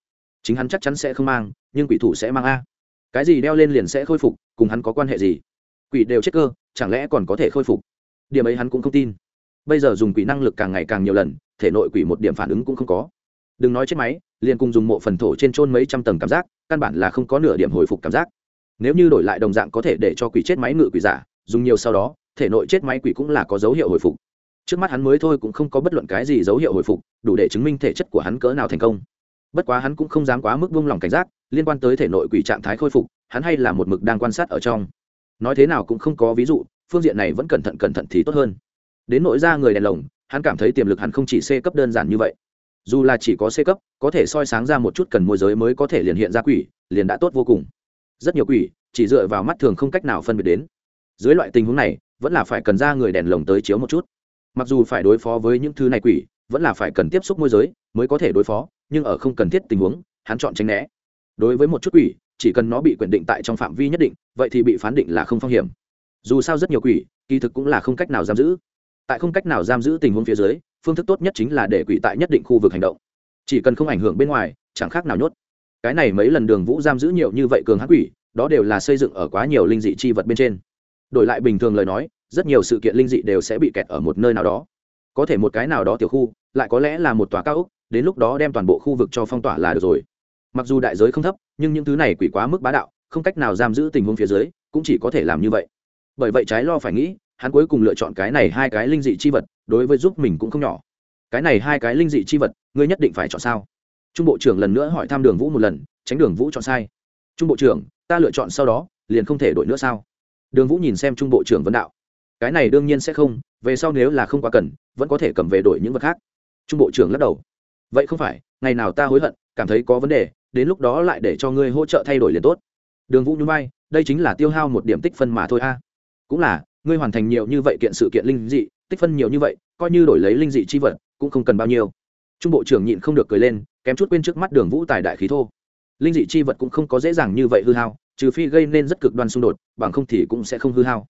Chính hắn chắc chắn sẽ không mang, nhưng quỷ thủ sẽ mang a. Cái gì đeo lên liền sẽ khôi phục, cùng hắn có quan hệ gì? Quỷ đều chết cơ, chẳng lẽ còn có thể khôi phục? Điểm ấy hắn cũng không tin bây giờ dùng quỷ năng lực càng ngày càng nhiều lần, thể nội quỷ một điểm phản ứng cũng không có. Đừng nói chết máy, liền cùng dùng mộ phần thổ trên trôn mấy trăm tầng cảm giác, căn bản là không có nửa điểm hồi phục cảm giác. Nếu như đổi lại đồng dạng có thể để cho quỷ chết máy ngự quỷ giả, dùng nhiều sau đó, thể nội chết máy quỷ cũng là có dấu hiệu hồi phục. Trước mắt hắn mới thôi cũng không có bất luận cái gì dấu hiệu hồi phục, đủ để chứng minh thể chất của hắn cỡ nào thành công. Bất quá hắn cũng không dám quá mức buông lỏng cảnh giác, liên quan tới thể nội quỷ trạng thái khôi phục, hắn hay là một mực đang quan sát ở trong. Nói thế nào cũng không có ví dụ, phương diện này vẫn cẩn thận cẩn thận thì tốt hơn đến nội ra người đèn lồng, hắn cảm thấy tiềm lực hắn không chỉ c cấp đơn giản như vậy. Dù là chỉ có c cấp, có thể soi sáng ra một chút cần môi giới mới có thể liền hiện ra quỷ, liền đã tốt vô cùng. Rất nhiều quỷ, chỉ dựa vào mắt thường không cách nào phân biệt đến. Dưới loại tình huống này, vẫn là phải cần ra người đèn lồng tới chiếu một chút. Mặc dù phải đối phó với những thứ này quỷ, vẫn là phải cần tiếp xúc môi giới mới có thể đối phó, nhưng ở không cần thiết tình huống, hắn chọn tránh né. Đối với một chút quỷ, chỉ cần nó bị quyền định tại trong phạm vi nhất định, vậy thì bị phán định là không phong hiểm. Dù sao rất nhiều quỷ, kỳ thực cũng là không cách nào giam giữ tại không cách nào giam giữ tình huống phía dưới, phương thức tốt nhất chính là để quỷ tại nhất định khu vực hành động. Chỉ cần không ảnh hưởng bên ngoài, chẳng khác nào nhốt. Cái này mấy lần đường vũ giam giữ nhiều như vậy cường hắc quỷ, đó đều là xây dựng ở quá nhiều linh dị chi vật bên trên. Đổi lại bình thường lời nói, rất nhiều sự kiện linh dị đều sẽ bị kẹt ở một nơi nào đó. Có thể một cái nào đó tiểu khu, lại có lẽ là một tòa cao ốc, đến lúc đó đem toàn bộ khu vực cho phong tỏa là được rồi. Mặc dù đại giới không thấp, nhưng những thứ này quỷ quá mức bá đạo, không cách nào giam giữ tình huống phía dưới, cũng chỉ có thể làm như vậy. Bởi vậy trái lo phải nghĩ hắn cuối cùng lựa chọn cái này hai cái linh dị chi vật, đối với giúp mình cũng không nhỏ. Cái này hai cái linh dị chi vật, ngươi nhất định phải chọn sao? Trung bộ trưởng lần nữa hỏi thăm đường vũ một lần, tránh đường vũ chọn sai. Trung bộ trưởng, ta lựa chọn sau đó, liền không thể đổi nữa sao? Đường vũ nhìn xem trung bộ trưởng vấn đạo. Cái này đương nhiên sẽ không, về sau nếu là không quá cần, vẫn có thể cầm về đổi những vật khác. Trung bộ trưởng lắc đầu. Vậy không phải, ngày nào ta hối hận, cảm thấy có vấn đề, đến lúc đó lại để cho ngươi hỗ trợ thay đổi liền tốt. Đường vũ nhún vai, đây chính là tiêu hao một điểm tích phân mà thôi a. Cũng là ngươi hoàn thành nhiều như vậy kiện sự kiện linh dị, tích phân nhiều như vậy, coi như đổi lấy linh dị chi vật, cũng không cần bao nhiêu. Trung bộ trưởng nhịn không được cười lên, kém chút quên trước mắt đường vũ tài đại khí thô. Linh dị chi vật cũng không có dễ dàng như vậy hư hao, trừ phi gây nên rất cực đoan xung đột, bằng không thì cũng sẽ không hư hao.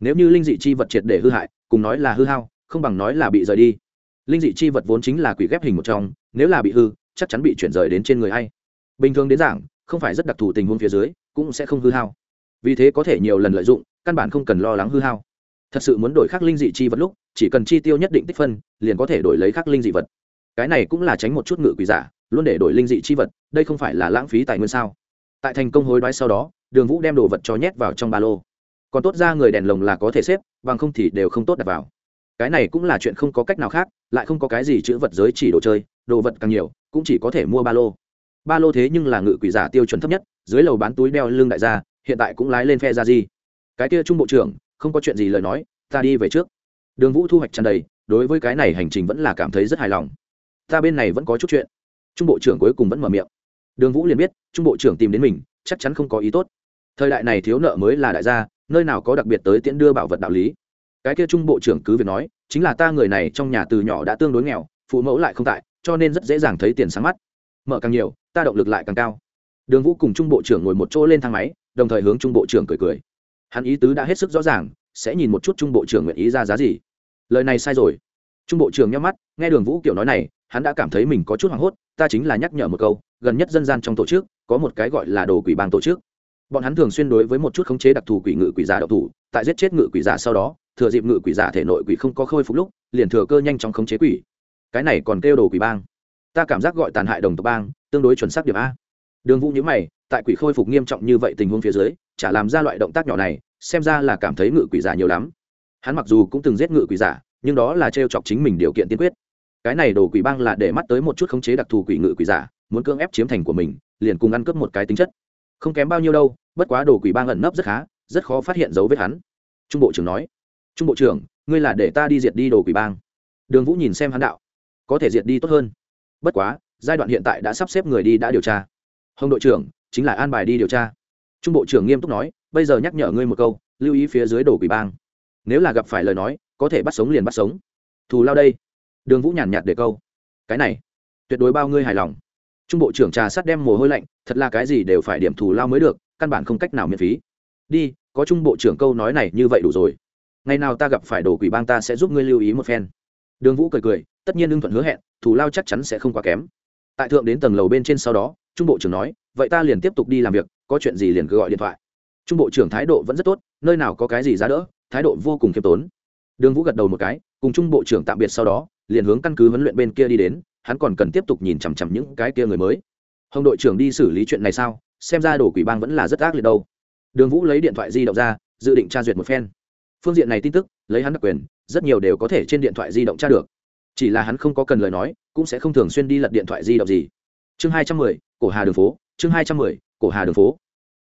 Nếu như linh dị chi vật triệt để hư hại, cùng nói là hư hao, không bằng nói là bị rời đi. Linh dị chi vật vốn chính là quỷ ghép hình một trong, nếu là bị hư, chắc chắn bị chuyển rời đến trên người hay bình thường đến giảng, không phải rất đặc thù tình huống phía dưới, cũng sẽ không hư hao. Vì thế có thể nhiều lần lợi dụng căn bản không cần lo lắng hư hao. Thật sự muốn đổi khắc linh dị chi vật lúc, chỉ cần chi tiêu nhất định tích phân, liền có thể đổi lấy khắc linh dị vật. Cái này cũng là tránh một chút ngự quỷ giả, luôn để đổi linh dị chi vật, đây không phải là lãng phí tài nguyên sao? Tại thành công hối đoái sau đó, đường vũ đem đồ vật cho nhét vào trong ba lô. Còn tốt ra người đèn lồng là có thể xếp, bằng không thì đều không tốt đặt vào. Cái này cũng là chuyện không có cách nào khác, lại không có cái gì chữ vật giới chỉ đồ chơi, đồ vật càng nhiều, cũng chỉ có thể mua ba lô. Ba lô thế nhưng là ngự quỷ giả tiêu chuẩn thấp nhất, dưới lầu bán túi đeo lưng đại gia, hiện tại cũng lái lên phe ra gì cái kia trung bộ trưởng, không có chuyện gì lời nói, ta đi về trước. Đường vũ thu hoạch tràn đầy, đối với cái này hành trình vẫn là cảm thấy rất hài lòng. Ta bên này vẫn có chút chuyện. Trung bộ trưởng cuối cùng vẫn mở miệng. Đường vũ liền biết, trung bộ trưởng tìm đến mình, chắc chắn không có ý tốt. Thời đại này thiếu nợ mới là đại gia, nơi nào có đặc biệt tới tiễn đưa bảo vật đạo lý. Cái kia trung bộ trưởng cứ việc nói, chính là ta người này trong nhà từ nhỏ đã tương đối nghèo, phụ mẫu lại không tại, cho nên rất dễ dàng thấy tiền sáng mắt. Mở càng nhiều, ta động lực lại càng cao. Đường vũ cùng trung bộ trưởng ngồi một chỗ lên thang máy, đồng thời hướng trung bộ trưởng cười cười hắn ý tứ đã hết sức rõ ràng, sẽ nhìn một chút trung bộ trưởng nguyện ý ra giá gì. Lời này sai rồi. Trung bộ trưởng nhắm mắt, nghe đường vũ kiểu nói này, hắn đã cảm thấy mình có chút hoảng hốt, ta chính là nhắc nhở một câu, gần nhất dân gian trong tổ chức, có một cái gọi là đồ quỷ bang tổ chức. Bọn hắn thường xuyên đối với một chút khống chế đặc thù quỷ ngự quỷ giả độc thủ, tại giết chết ngự quỷ giả sau đó, thừa dịp ngự quỷ giả thể nội quỷ không có khôi phục lúc, liền thừa cơ nhanh chóng khống chế quỷ. Cái này còn kêu đồ quỷ bang. Ta cảm giác gọi tàn hại đồng tộc bang, tương đối chuẩn xác điểm a. Đường vũ nhữ mày tại quỷ khôi phục nghiêm trọng như vậy tình huống phía dưới, chả làm ra loại động tác nhỏ này, xem ra là cảm thấy ngự quỷ giả nhiều lắm. Hắn mặc dù cũng từng giết ngự quỷ giả, nhưng đó là trêu chọc chính mình điều kiện tiên quyết. Cái này đồ quỷ bang là để mắt tới một chút khống chế đặc thù quỷ ngự quỷ giả, muốn cưỡng ép chiếm thành của mình, liền cùng ăn cướp một cái tính chất. Không kém bao nhiêu đâu, bất quá đồ quỷ bang ẩn nấp rất khá, rất khó phát hiện dấu vết hắn. Trung bộ trưởng nói, trung bộ trưởng, ngươi là để ta đi diệt đi đồ quỷ bang. Đường vũ nhìn xem hắn đạo, có thể diệt đi tốt hơn. Bất quá, giai đoạn hiện tại đã sắp xếp người đi đã điều tra. Hồng đội trưởng chính là an bài đi điều tra. Trung bộ trưởng nghiêm túc nói, bây giờ nhắc nhở ngươi một câu, lưu ý phía dưới đồ quỷ bang. Nếu là gặp phải lời nói, có thể bắt sống liền bắt sống. Thù lao đây. Đường vũ nhàn nhạt để câu. Cái này, tuyệt đối bao ngươi hài lòng. Trung bộ trưởng trà sát đem mồ hôi lạnh, thật là cái gì đều phải điểm thù lao mới được, căn bản không cách nào miễn phí. Đi, có trung bộ trưởng câu nói này như vậy đủ rồi. Ngày nào ta gặp phải đồ quỷ bang ta sẽ giúp ngươi lưu ý một phen. Đường vũ cười cười, tất nhiên lương thuận hứa hẹn, thù lao chắc chắn sẽ không quá kém. Tại thượng đến tầng lầu bên trên sau đó, trung bộ trưởng nói vậy ta liền tiếp tục đi làm việc, có chuyện gì liền cứ gọi điện thoại. Trung bộ trưởng thái độ vẫn rất tốt, nơi nào có cái gì ra đỡ, thái độ vô cùng khiêm tốn. Đường vũ gật đầu một cái, cùng trung bộ trưởng tạm biệt sau đó, liền hướng căn cứ huấn luyện bên kia đi đến, hắn còn cần tiếp tục nhìn chằm chằm những cái kia người mới. Hồng đội trưởng đi xử lý chuyện này sao, xem ra đồ quỷ bang vẫn là rất ác liệt đâu. Đường vũ lấy điện thoại di động ra, dự định tra duyệt một phen. Phương diện này tin tức, lấy hắn đặc quyền, rất nhiều đều có thể trên điện thoại di động tra được. Chỉ là hắn không có cần lời nói, cũng sẽ không thường xuyên đi lật điện thoại di động gì. Chương hai trăm mười, cổ hà đường phố chương hai trăm mười, cổ hà đường phố.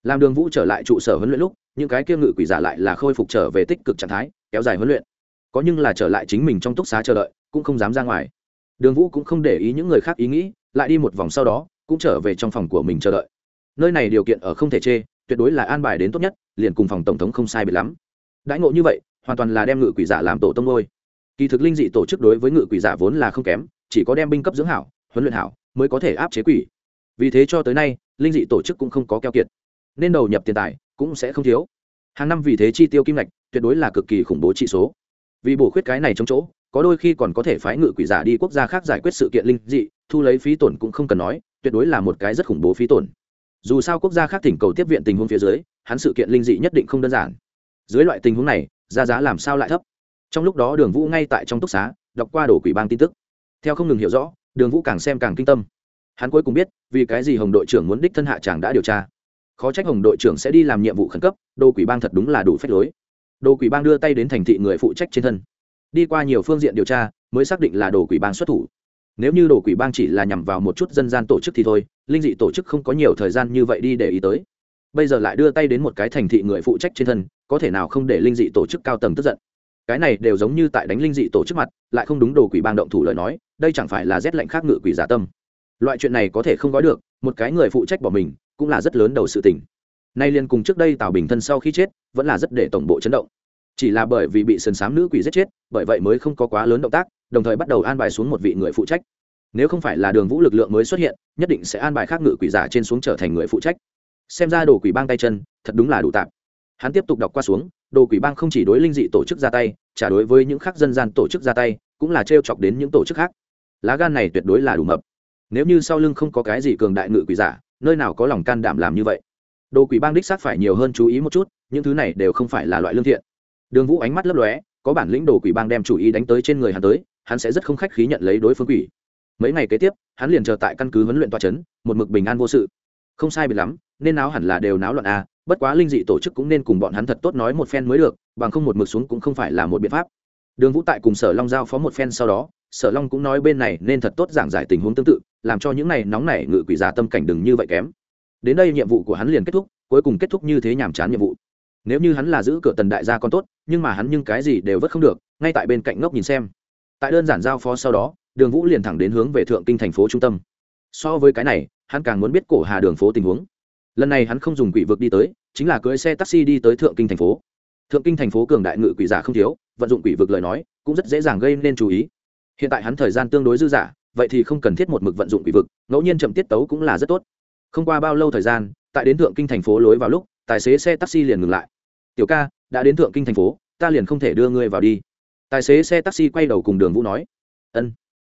Làm đường vũ trở lại trụ sở huấn luyện lúc, những cái kia ngự quỷ giả lại là khôi phục trở về tích cực trạng thái, kéo dài huấn luyện. Có nhưng là trở lại chính mình trong túc xá chờ đợi, cũng không dám ra ngoài. Đường vũ cũng không để ý những người khác ý nghĩ, lại đi một vòng sau đó, cũng trở về trong phòng của mình chờ đợi. Nơi này điều kiện ở không thể chê, tuyệt đối là an bài đến tốt nhất, liền cùng phòng tổng thống không sai biệt lắm. Đãi ngộ như vậy, hoàn toàn là đem ngự quỷ giả làm tổ tông ngôi kỳ thực linh dị tổ chức đối với ngự quỷ giả vốn là không kém, chỉ có đem binh cấp dưỡng hảo, huấn luyện hảo, mới có thể áp chế quỷ vì thế cho tới nay, linh dị tổ chức cũng không có keo kiệt. Nên đầu nhập tiền tài cũng sẽ không thiếu. Hàng năm vì thế chi tiêu kim ngạch, tuyệt đối là cực kỳ khủng bố trị số. Vì bổ khuyết cái này trong chỗ, có đôi khi còn có thể phái ngự quỷ giả đi quốc gia khác giải quyết sự kiện linh dị, thu lấy phí tổn cũng không cần nói, tuyệt đối là một cái rất khủng bố phí tổn. Dù sao quốc gia khác thỉnh cầu tiếp viện tình huống phía dưới, hắn sự kiện linh dị nhất định không đơn giản. Dưới loại tình huống này, giá giá làm sao lại thấp? Trong lúc đó đường vũ ngay tại trong túc xá, đọc qua đổ quỷ bang tin tức. Theo không ngừng hiểu rõ, đường vũ càng xem càng kinh tâm hắn cuối cùng biết, vì cái gì hồng đội trưởng muốn đích thân hạ chàng đã điều tra. Khó trách hồng đội trưởng sẽ đi làm nhiệm vụ khẩn cấp đồ quỷ bang thật đúng là đủ phép lối. Đồ quỷ bang đưa tay đến thành thị người phụ trách trên thân. Đi qua nhiều phương diện điều tra, mới xác định là đồ quỷ bang xuất thủ. Nếu như đồ quỷ bang chỉ là nhằm vào một chút dân gian tổ chức thì thôi, linh dị tổ chức không có nhiều thời gian như vậy đi để ý tới. Bây giờ lại đưa tay đến một cái thành thị người phụ trách trên thân, có thể nào không để linh dị tổ chức cao tầng tức giận? Cái này đều giống như tại đánh linh dị tổ chức mặt, lại không đúng đồ quỷ bang động thủ lời nói, đây chẳng phải là rét lạnh khác ngự quỷ giả tâm loại chuyện này có thể không gói được, một cái người phụ trách bỏ mình cũng là rất lớn đầu sự tình. Nay liên cùng trước đây tào bình thân sau khi chết, vẫn là rất để tổng bộ chấn động. Chỉ là bởi vì bị sần sám nữ quỷ giết chết, bởi vậy mới không có quá lớn động tác, đồng thời bắt đầu an bài xuống một vị người phụ trách. Nếu không phải là đường vũ lực lượng mới xuất hiện, nhất định sẽ an bài khác ngự quỷ giả trên xuống trở thành người phụ trách. Xem ra đồ quỷ bang tay chân, thật đúng là đủ tạp. Hắn tiếp tục đọc qua xuống, đồ quỷ bang không chỉ đối linh dị tổ chức ra tay trả đối với những khác dân gian tổ chức ra tay, cũng là t chọc đến những tổ chức khác. Lá gan này tuyệt đối là đủ mập nếu như sau lưng không có cái gì cường đại ngự quỷ giả, nơi nào có lòng can đảm làm như vậy? Đồ quỷ bang đích xác phải nhiều hơn chú ý một chút, những thứ này đều không phải là loại lương thiện. Đường vũ ánh mắt lấp lóe, có bản lĩnh đồ quỷ bang đem chủ ý đánh tới trên người hắn tới, hắn sẽ rất không khách khí nhận lấy đối phương quỷ. Mấy ngày kế tiếp, hắn liền chờ tại căn cứ huấn luyện toa c h ấ n một mực bình an vô sự. Không sai bị lắm, nên náo hẳn là đều náo loạn à? bất quá linh dị tổ chức cũng nên cùng bọn hắn thật tốt nói một phen mới được, bằng không một mực xuống cũng không phải là một biện pháp. Đường vũ tại cùng sở long giao phó một phen sau đó sở long cũng nói bên này nên thật tốt giảng giải tình huống tương tự, làm cho những này nóng nảy ngự quỷ giả tâm cảnh đừng như vậy kém. Đến đây nhiệm vụ của hắn liền kết thúc, cuối cùng kết thúc như thế nhàm chán nhiệm vụ. Nếu như hắn là giữ cửa tần đại gia còn tốt, nhưng mà hắn nhưng cái gì đều vất không được, ngay tại bên cạnh ngốc nhìn xem. Tại đơn giản giao phó sau đó, đường vũ liền thẳng đến hướng về thượng kinh thành phố trung tâm. So với cái này, hắn càng muốn biết cổ hà đường phố tình huống. Lần này hắn không dùng quỷ vực đi tới, chính là cưỡi xe taxi đi tới thượng kinh thành phố. Thượng kinh thành phố cường đại ngự quỷ giả không thiếu, vận dụng quỷ vực lời nói, cũng rất dễ dàng gây nên chú ý hiện tại hắn thời gian tương đối dư giả vậy thì không cần thiết một mực vận dụng quỷ vực, ngẫu nhiên chậm tiết tấu cũng là rất tốt. Không qua bao lâu thời gian, tại đến thượng kinh thành phố lối vào lúc, tài xế xe taxi liền ngừng lại. Tiểu ca, đã đến thượng kinh thành phố, ta liền không thể đưa ngươi vào đi. Tài xế xe taxi quay đầu cùng đường vũ nói, ân,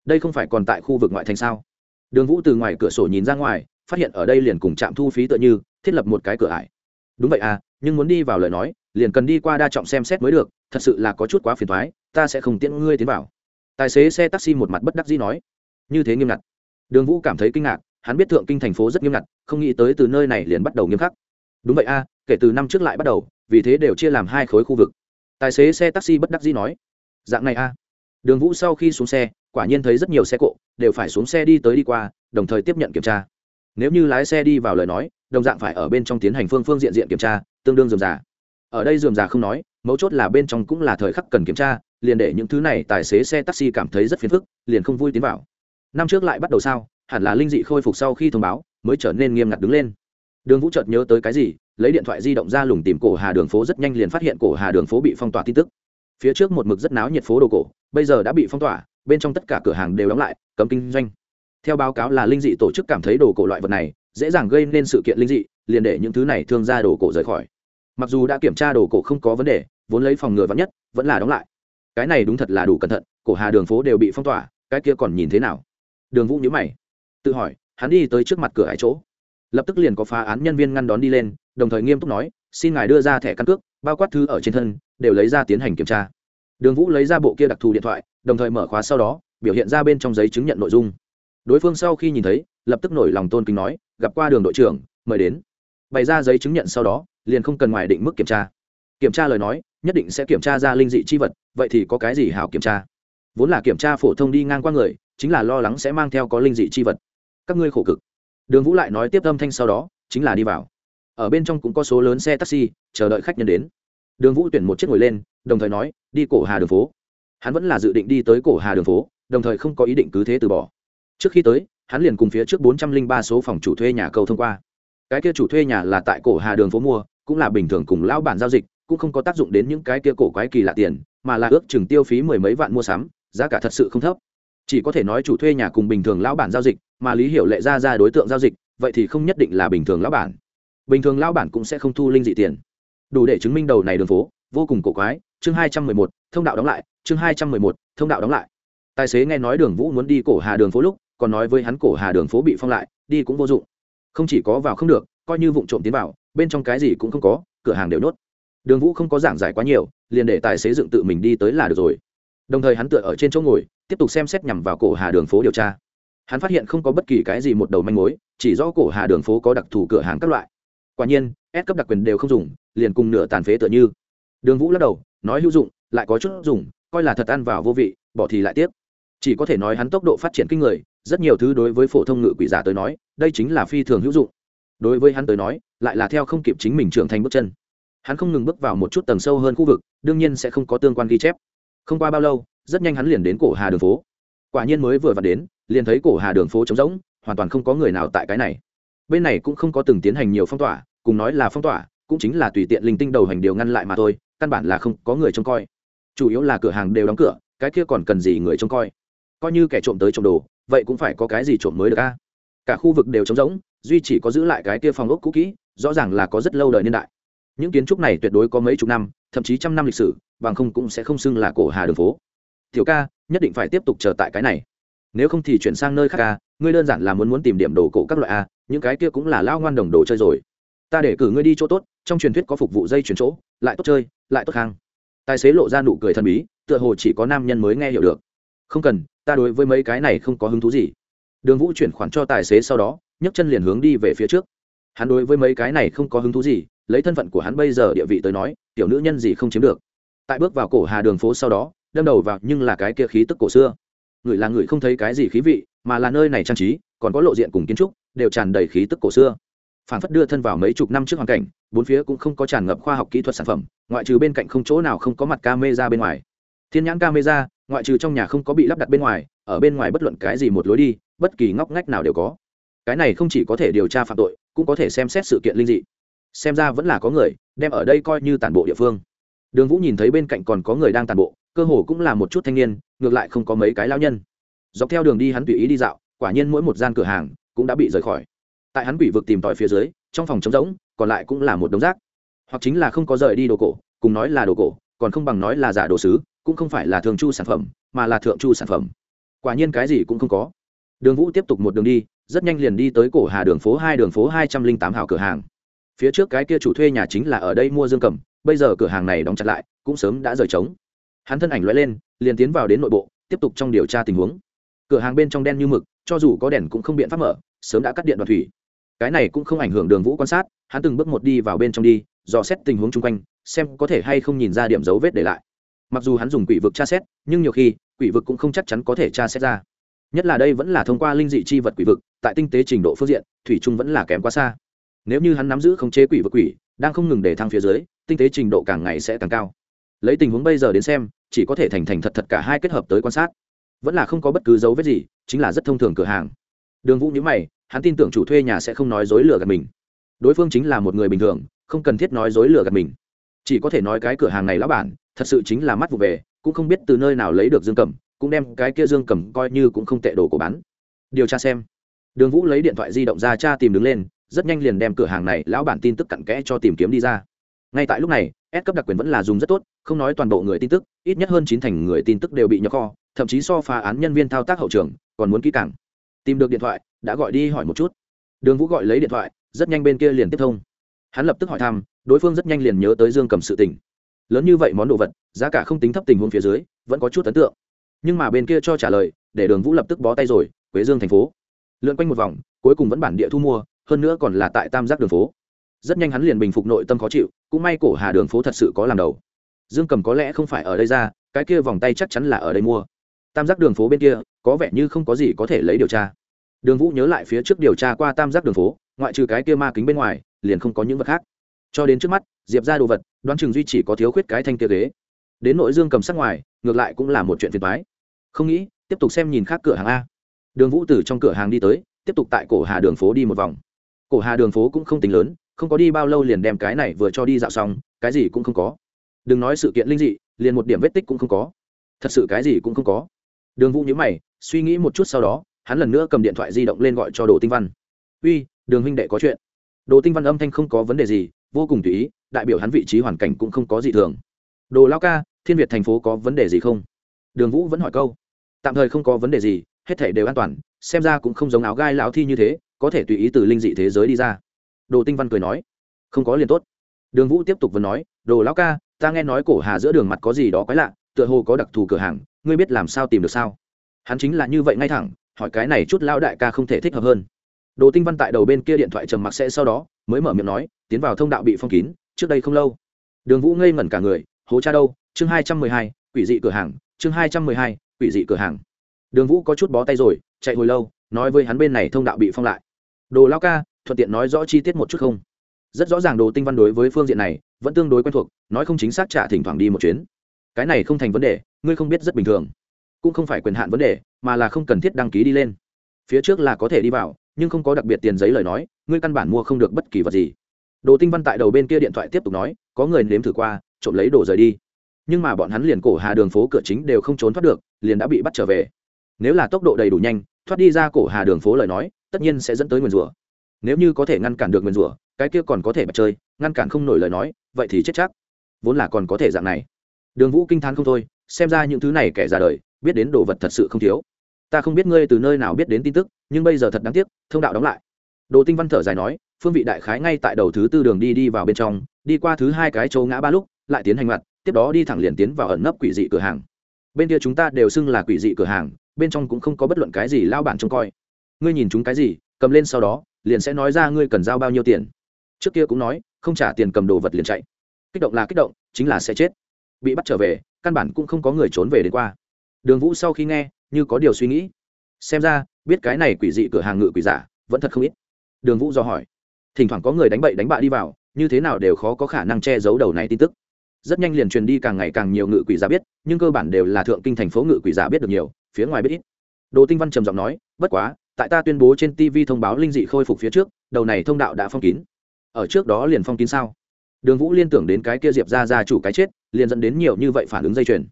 đây không phải còn tại khu vực ngoại thành sao? Đường vũ từ ngoài cửa sổ nhìn ra ngoài, phát hiện ở đây liền cùng trạm thu phí tựa như, thiết lập một cái cửa ải. Đúng vậy à nhưng muốn đi vào lời nói, liền cần đi qua đa trọng xem xét mới được, thật sự là có chút quá phiền thoái ta sẽ không tiễn ngươi tiến vào tài xế xe taxi một mặt bất đắc dĩ nói. Như thế nghiêm ngặt. Đường vũ cảm thấy kinh ngạc hắn biết thượng kinh thành phố rất nghiêm ngặt không nghĩ tới từ nơi này liền bắt đầu nghiêm khắc. Đúng vậy a à, kể từ năm trước lại bắt đầu vì thế đều chia làm hai khối khu vực. Tài xế xe taxi bất đắc dĩ nói. Dạng này a. À. đường vũ sau khi xuống xe quả nhiên thấy rất nhiều xe cộ đều phải xuống xe đi tới đi qua đồng thời tiếp nhận kiểm tra. Nếu như lái xe đi vào lời nói đồng dạng phải ở bên trong tiến hành phương phương diện diện kiểm tra tương đương dườm già ở đây dườm già không nói, mấu chốt là bên trong cũng là thời khắc cần kiểm tra, liền để những thứ này tài xế xe taxi cảm thấy rất phiền phức, liền không vui tiến vào. Năm trước lại bắt đầu sao, hẳn là linh dị khôi phục sau khi thông báo, mới trở nên nghiêm ngặt đứng lên. Đường vũ chợt nhớ tới cái gì, lấy điện thoại di động ra lùng tìm cổ hà đường phố rất nhanh liền phát hiện cổ hà đường phố bị phong tỏa tin tức. Phía trước một mực rất náo nhiệt phố đồ cổ, bây giờ đã bị phong tỏa, bên trong tất cả cửa hàng đều đóng lại, cấm kinh doanh. Theo báo cáo là linh dị tổ chức cảm thấy đồ cổ loại vật này, dễ dàng gây nên sự kiện linh dị, liền để những thứ này thương ra đồ cổ rời khỏi mặc dù đã kiểm tra đồ cổ không có vấn đề, vốn lấy phòng ngừa vắn nhất, vẫn là đóng lại. Cái này đúng thật là đủ cẩn thận, cổ hà đường phố đều bị phong tỏa, cái kia còn nhìn thế nào? Đường vũ nhữ mày, tự hỏi, hắn đi tới trước mặt cửa hải chỗ. Lập tức liền có phá án nhân viên ngăn đón đi lên, đồng thời nghiêm túc nói, xin ngài đưa ra thẻ căn cước, bao quát thư ở trên thân, đều lấy ra tiến hành kiểm tra. Đường vũ lấy ra bộ kia đặc thù điện thoại, đồng thời mở khóa sau đó, biểu hiện ra bên trong giấy chứng nhận nội dung. Đối phương sau khi nhìn thấy, lập tức nổi lòng tôn kính nói, gặp qua đường đội trưởng, mời đến. Bày ra giấy chứng nhận sau đó liền không cần ngoài định mức kiểm tra. Kiểm tra lời nói, nhất định sẽ kiểm tra ra linh dị chi vật, vậy thì có cái gì hảo kiểm tra? Vốn là kiểm tra phổ thông đi ngang qua người, chính là lo lắng sẽ mang theo có linh dị chi vật. Các ngươi khổ cực. Đường vũ lại nói tiếp âm thanh sau đó, chính là đi vào. Ở bên trong cũng có số lớn xe taxi, chờ đợi khách nhân đến. Đường vũ tuyển một chiếc ngồi lên, đồng thời nói, đi cổ hà đường phố. Hắn vẫn là dự định đi tới cổ hà đường phố, đồng thời không có ý định cứ thế từ bỏ. Trước khi tới, hắn liền cùng phía trước bốn trăm linh ba số phòng chủ thuê nhà cầu thông qua. Cái kia chủ thuê nhà là tại cổ hà đường phố mua cũng là bình thường cùng lão bản giao dịch, cũng không có tác dụng đến những cái kia cổ quái kỳ lạ tiền, mà là ước chừng tiêu phí mười mấy vạn mua sắm, giá cả thật sự không thấp. Chỉ có thể nói chủ thuê nhà cùng bình thường lão bản giao dịch, mà lý hiểu lệ ra ra đối tượng giao dịch, vậy thì không nhất định là bình thường lão bản. Bình thường lão bản cũng sẽ không thu linh dị tiền. Đủ để chứng minh đầu này đường phố, vô cùng cổ quái, chương hai trăm mười một, thông đạo đóng lại, chương hai trăm mười một, thông đạo đóng lại. Tài xế nghe nói đường vũ muốn đi cổ hà đường phố lúc, còn nói với hắn cổ hà đường phố bị phong lại, đi cũng vô dụng. Không chỉ có vào không được coi như vụ trộm tiến vào, bên trong cái gì cũng không có, cửa hàng đều nốt. Đường vũ không có giảng giải quá nhiều, liền để tài xế dựng tự mình đi tới là được rồi. Đồng thời hắn tựa ở trên chỗ ngồi, tiếp tục xem xét nhằm vào cổ hà đường phố điều tra. Hắn phát hiện không có bất kỳ cái gì một đầu manh mối, chỉ do cổ hà đường phố có đặc thù cửa hàng các loại. Quả nhiên ép cấp đặc quyền đều không dùng, liền cùng nửa tàn phế tựa như. Đường vũ lắc đầu, nói hữu dụng, lại có chút dùng, coi là thật ăn vào vô vị, bỏ thì lại tiếp chỉ có thể nói hắn tốc độ phát triển kinh người, rất nhiều thứ đối với phổ thông ngự quỷ giả tới nói, đây chính là phi thường hữu dụng đối với hắn tới nói, lại là theo không kịp chính mình trưởng thành bước chân. Hắn không ngừng bước vào một chút tầng sâu hơn khu vực, đương nhiên sẽ không có tương quan ghi chép. Không qua bao lâu, rất nhanh hắn liền đến cổ hà đường phố. Quả nhiên mới vừa vặn đến, liền thấy cổ hà đường phố trống rỗng, hoàn toàn không có người nào tại cái này. Bên này cũng không có từng tiến hành nhiều phong tỏa, cùng nói là phong tỏa, cũng chính là tùy tiện linh tinh đầu hành điều ngăn lại mà thôi, căn bản là không có người trông coi. Chủ yếu là cửa hàng đều đóng cửa, cái kia còn cần gì người trông coi? Coi như kẻ trộm tới trộm đồ, vậy cũng phải có cái gì trộm mới được a? Cả khu vực đều trống rỗng duy chỉ có giữ lại cái kia phòng ốc cũ kỹ, rõ ràng là có rất lâu đời niên đại. Những kiến trúc này tuyệt đối có mấy chục năm, thậm chí trăm năm lịch sử, bằng không cũng sẽ không xưng là cổ hà đường phố. Tiểu ca, nhất định phải tiếp tục chờ tại cái này. Nếu không thì chuyển sang nơi khác ca ngươi đơn giản là muốn muốn tìm điểm đồ cổ các loại a những cái kia cũng là lao ngoan đồng đồ chơi rồi. Ta để cử ngươi đi chỗ tốt, trong truyền thuyết có phục vụ dây chuyển chỗ, lại tốt chơi, lại tốt khang tài xế lộ ra nụ cười thần bí, tựa hồ chỉ có nam nhân mới nghe hiểu được. Không cần, ta đối với mấy cái này không có hứng thú gì. Đường vũ chuyển khoản cho tài xế sau đó nhấc chân liền hướng đi về phía trước. Hắn đối với mấy cái này không có hứng thú gì, lấy thân phận của hắn bây giờ địa vị tới nói, tiểu nữ nhân gì không chiếm được. Tại bước vào cổ hà đường phố sau đó, đâm đầu vào nhưng là cái kia khí tức cổ xưa. Người là người không thấy cái gì khí vị, mà là nơi này trang trí, còn có lộ diện cùng kiến trúc, đều tràn đầy khí tức cổ xưa. Phản phất đưa thân vào mấy chục năm trước hoàn cảnh, bốn phía cũng không có tràn ngập khoa học kỹ thuật sản phẩm, ngoại trừ bên cạnh không chỗ nào không có mặt camera bên ngoài. Thiên nhãn camera, ngoại trừ trong nhà không có bị lắp đặt bên ngoài, ở bên ngoài bất luận cái gì một lối đi, bất kỳ ngóc ngách nào đều có cái này không chỉ có thể điều tra phạm tội, cũng có thể xem xét sự kiện linh dị. Xem ra vẫn là có người, đem ở đây coi như tàn bộ địa phương. Đường vũ nhìn thấy bên cạnh còn có người đang tàn bộ, cơ hồ cũng là một chút thanh niên, ngược lại không có mấy cái lao nhân. Dọc theo đường đi hắn tùy ý đi dạo, quả nhiên mỗi một gian cửa hàng cũng đã bị rời khỏi. Tại hắn quỷ vực tìm tòi phía dưới, trong phòng trống rỗng, còn lại cũng là một đống rác. Hoặc chính là không có rời đi đồ cổ, cùng nói là đồ cổ, còn không bằng nói là giả đồ sứ, cũng không phải là thường chu sản phẩm, mà là thượng chu sản phẩm. Quả nhiên cái gì cũng không có đường vũ tiếp tục một đường đi, rất nhanh liền đi tới cổ hà đường phố hai, đường phố hai trăm linh tám hào cửa hàng. Phía trước cái kia chủ thuê nhà chính là ở đây mua dương cầm, bây giờ cửa hàng này đóng chặt lại, cũng sớm đã rời trống. Hắn thân ảnh l lên, liền tiến vào đến nội bộ, tiếp tục trong điều tra tình huống. Cửa hàng bên trong đen như mực, cho dù có đèn cũng không biện pháp mở, sớm đã cắt điện đoạt thủy. Cái này cũng không ảnh hưởng đường vũ quan sát, hắn từng bước một đi vào bên trong đi, dò xét tình huống chung quanh, xem có thể hay không nhìn ra điểm dấu vết để lại. Mặc dù hắn dùng quỷ vực tra xét, nhưng nhiều khi, quỷ vực cũng không chắc chắn có thể tra xét ra nhất là đây vẫn là thông qua linh dị chi vật quỷ vực, tại tinh tế trình độ phương diện, thủy trung vẫn là kém quá xa. Nếu như hắn nắm giữ khống chế quỷ vực quỷ, đang không ngừng để thăng phía dưới, tinh tế trình độ càng ngày sẽ càng cao. Lấy tình huống bây giờ đến xem, chỉ có thể thành thành thật thật cả hai kết hợp tới quan sát. Vẫn là không có bất cứ dấu vết gì, chính là rất thông thường cửa hàng. Đường vũ nhữ mày, hắn tin tưởng chủ thuê nhà sẽ không nói dối lừa gạt mình. Đối phương chính là một người bình thường, không cần thiết nói dối lừa gạt mình. Chỉ có thể nói cái cửa hàng này lão bản, thật sự chính là mắt vụ về, cũng không biết từ nơi nào lấy được dương cầm cũng đem cái kia dương cầm coi như cũng không tệ đồ của bán. Điều tra xem. Đường vũ lấy điện thoại di động ra cha tìm đứng lên, rất nhanh liền đem cửa hàng này lão bản tin tức cặn kẽ cho tìm kiếm đi ra. Ngay tại lúc này, S cấp đặc quyền vẫn là dùng rất tốt, không nói toàn bộ người tin tức, ít nhất hơn chín thành người tin tức đều bị nhập kho, thậm chí so phá án nhân viên thao tác hậu trường, còn muốn kỹ càng. Tìm được điện thoại, đã gọi đi hỏi một chút. Đường vũ gọi lấy điện thoại, rất nhanh bên kia liền tiếp thông. Hắn lập tức hỏi thăm, đối phương rất nhanh liền nhớ tới dương cầm sự tình. Lớn như vậy món đồ vật, giá cả không tính thấp tình huống phía dưới, vẫn có chút ấn tượng nhưng mà bên kia cho trả lời, để đường vũ lập tức bó tay rồi, quế dương thành phố. Lượn quanh một vòng, cuối cùng vẫn bản địa thu mua, hơn nữa còn là tại tam giác đường phố. Rất nhanh hắn liền bình phục nội tâm khó chịu, cũng may cổ hà đường phố thật sự có làm đầu. Dương cầm có lẽ không phải ở đây ra, cái kia vòng tay chắc chắn là ở đây mua. Tam giác đường phố bên kia, có vẻ như không có gì có thể lấy điều tra. Đường vũ nhớ lại phía trước điều tra qua tam giác đường phố, ngoại trừ cái kia ma kính bên ngoài, liền không có những vật khác. Cho đến trước mắt, diệp ra đồ vật, đoán chừng duy chỉ có thiếu khuyết cái thanh kia ghế đến nội dương cầm sắc ngoài, ngược lại cũng là một chuyện phiền thoái không nghĩ, tiếp tục xem nhìn khác cửa hàng a. Đường vũ từ trong cửa hàng đi tới, tiếp tục tại cổ hà đường phố đi một vòng. Cổ hà đường phố cũng không tính lớn, không có đi bao lâu liền đem cái này vừa cho đi dạo xong, cái gì cũng không có. Đừng nói sự kiện linh dị, liền một điểm vết tích cũng không có. Thật sự cái gì cũng không có. Đường vũ nhớ mày, suy nghĩ một chút sau đó, hắn lần nữa cầm điện thoại di động lên gọi cho đồ tinh văn. Uy, đường huynh đệ có chuyện. Đồ tinh văn âm thanh không có vấn đề gì, vô cùng tùy ý, đại biểu hắn vị trí hoàn cảnh cũng không có gì thường đồ lao ca, thiên việt thành phố có vấn đề gì không? Đường vũ vẫn hỏi câu. Tạm thời không có vấn đề gì, hết thể đều an toàn, xem ra cũng không giống áo gai lão thi như thế, có thể tùy ý từ linh dị thế giới đi ra. Đồ tinh văn cười nói. Không có liền tốt. Đường vũ tiếp tục vẫn nói, đồ lão ca, ta nghe nói cổ hà giữa đường mặt có gì đó quái lạ, tựa hồ có đặc thù cửa hàng, ngươi biết làm sao tìm được sao? Hắn chính là như vậy ngay thẳng, hỏi cái này chút lão đại ca không thể thích hợp hơn. Đồ tinh văn tại đầu bên kia điện thoại trầm mặc sẽ sau đó, mới mở miệng nói, tiến vào thông đạo bị phong kín, trước đây không lâu. Đường vũ ngây ngẩn cả người hố cha đâu, chương hai trăm mười hai, quỷ dị cửa hàng, chương hai trăm mười hai, quỷ dị cửa hàng. Đường vũ có chút bó tay rồi, chạy hồi lâu, nói với hắn bên này thông đạo bị phong lại. Đồ lao ca, thuận tiện nói rõ chi tiết một chút không? Rất rõ ràng đồ tinh văn đối với phương diện này, vẫn tương đối quen thuộc, nói không chính xác trả thỉnh thoảng đi một chuyến. Cái này không thành vấn đề, ngươi không biết rất bình thường. Cũng không phải quyền hạn vấn đề, mà là không cần thiết đăng ký đi lên. Phía trước là có thể đi vào, nhưng không có đặc biệt tiền giấy lời nói, ngươi căn bản mua không được bất kỳ vật gì. Đồ tinh văn tại đầu bên kia điện thoại tiếp tục nói, có người nếm thử qua trộm lấy đồ rời đi. Nhưng mà bọn hắn liền cổ hà đường phố cửa chính đều không trốn thoát được, liền đã bị bắt trở về. Nếu là tốc độ đầy đủ nhanh, thoát đi ra cổ hà đường phố lời nói, tất nhiên sẽ dẫn tới nguyền rủa. Nếu như có thể ngăn cản được nguyền rủa, cái kia còn có thể bật chơi, ngăn cản không nổi lời nói, vậy thì chết chắc. Vốn là còn có thể dạng này. Đường vũ kinh t h á n không thôi, xem ra những thứ này kẻ ra đời, biết đến đồ vật thật sự không thiếu. Ta không biết ngươi từ nơi nào biết đến tin tức, nhưng bây giờ thật đáng tiếc, thông đạo đóng lại. Đồ tinh văn thở dài nói, phương vị đại khái ngay tại đầu thứ tư đường đi đi vào bên trong, đi qua thứ hai cái chỗ ngã ba lúc lại tiến hành mặt, tiếp đó đi thẳng liền tiến vào ẩn nấp quỷ dị cửa hàng. Bên kia chúng ta đều xưng là quỷ dị cửa hàng, bên trong cũng không có bất luận cái gì lao bản trông coi. Ngươi nhìn chúng cái gì, cầm lên sau đó, liền sẽ nói ra ngươi cần giao bao nhiêu tiền. Trước kia cũng nói, không trả tiền cầm đồ vật liền chạy. Kích động là kích động, chính là sẽ chết. Bị bắt trở về, căn bản cũng không có người trốn về đến qua. Đường vũ sau khi nghe, như có điều suy nghĩ. Xem ra, biết cái này quỷ dị cửa hàng ngự quỷ giả, vẫn thật không ít. Đường vũ do hỏi. Thỉnh thoảng có người đánh bậy đánh bạ đi vào, như thế nào đều khó có khả năng che giấu đầu này tin tức rất nhanh liền truyền đi càng ngày càng nhiều ngự quỷ giả biết, nhưng cơ bản đều là thượng kinh thành phố ngự quỷ giả biết được nhiều, phía ngoài biết ít. Đồ tinh văn trầm giọng nói, bất quá, tại ta tuyên bố trên tv thông báo linh dị khôi phục phía trước, đầu này thông đạo đã phong kín. Ở trước đó liền phong kín sao? Đường vũ liên tưởng đến cái kia diệp ra ra chủ cái chết, liền dẫn đến nhiều như vậy phản ứng dây chuyền.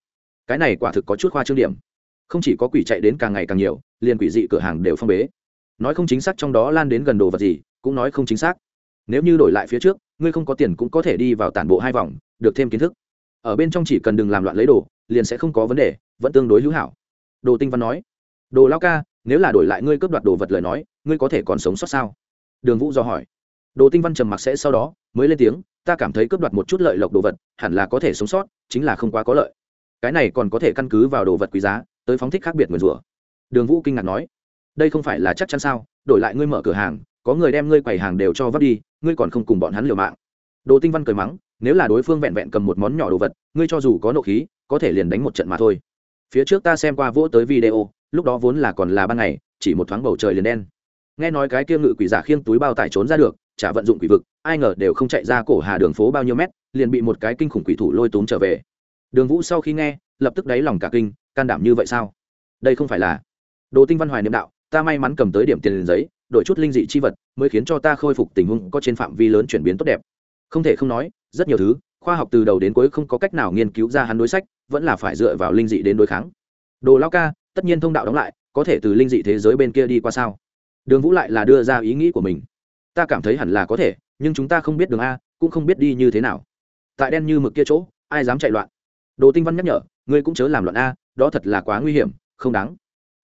Cái này quả thực có chút khoa trương điểm. Không chỉ có quỷ chạy đến càng ngày càng nhiều, liền quỷ dị cửa hàng đều phong bế. Nói không chính xác trong đó lan đến gần đồ vật gì, cũng nói không chính xác. Nếu như đổi lại phía trước, ngươi không có tiền cũng có thể đi vào tản bộ hai vòng được thêm kiến thức. Ở bên trong chỉ cần đừng làm loạn lấy đồ, liền sẽ không có vấn đề, vẫn tương đối hữu hảo. Đồ tinh văn nói. Đồ lao ca, nếu là đổi lại ngươi cướp đoạt đồ vật lời nói, ngươi có thể còn sống sót sao? Đường vũ do hỏi. Đồ tinh văn trầm mặc sẽ sau đó, mới lên tiếng, ta cảm thấy cướp đoạt một chút lợi lộc đồ vật, hẳn là có thể sống sót, chính là không quá có lợi. Cái này còn có thể căn cứ vào đồ vật quý giá, tới phóng thích khác biệt nguyền rủa. Đường vũ kinh ngạc nói. Đây không phải là chắc chắn sao? Đổi lại ngươi mở cửa hàng, có người đem ngươi quầy hàng đều cho vấp đi, ngươi còn không cùng bọn hắn liều mạng. Đồ tinh văn cười mắng nếu là đối phương vẹn vẹn cầm một món nhỏ đồ vật, ngươi cho dù có nộ khí, có thể liền đánh một trận mà thôi. Phía trước ta xem qua vỗ tới video, lúc đó vốn là còn là ban ngày, chỉ một thoáng bầu trời liền đen. Nghe nói cái kia ngự quỷ giả khiêng túi bao tải trốn ra được, chả vận dụng quỷ vực, ai ngờ đều không chạy ra cổ hà đường phố bao nhiêu mét, liền bị một cái kinh khủng quỷ thủ lôi túm trở về. Đường vũ sau khi nghe, lập tức đáy lòng cả kinh, can đảm như vậy sao? Đây không phải là đồ tinh văn hoài niệm đạo, ta may mắn cầm tới điểm tiền liền giấy, đổi chút linh dị chi vật, mới khiến cho ta khôi phục tình huống có trên phạm vi lớn chuyển biến tốt đẹp không thể không nói, rất nhiều thứ, khoa học từ đầu đến cuối không có cách nào nghiên cứu ra hắn đối sách, vẫn là phải dựa vào linh dị đến đối kháng. Đồ lao ca, tất nhiên thông đạo đóng lại, có thể từ linh dị thế giới bên kia đi qua sao? Đường vũ lại là đưa ra ý nghĩ của mình. Ta cảm thấy hẳn là có thể, nhưng chúng ta không biết đường a, cũng không biết đi như thế nào. Tại đen như mực kia chỗ, ai dám chạy loạn? Đồ tinh văn nhắc nhở, ngươi cũng chớ làm loạn a, đó thật là quá nguy hiểm, không đáng.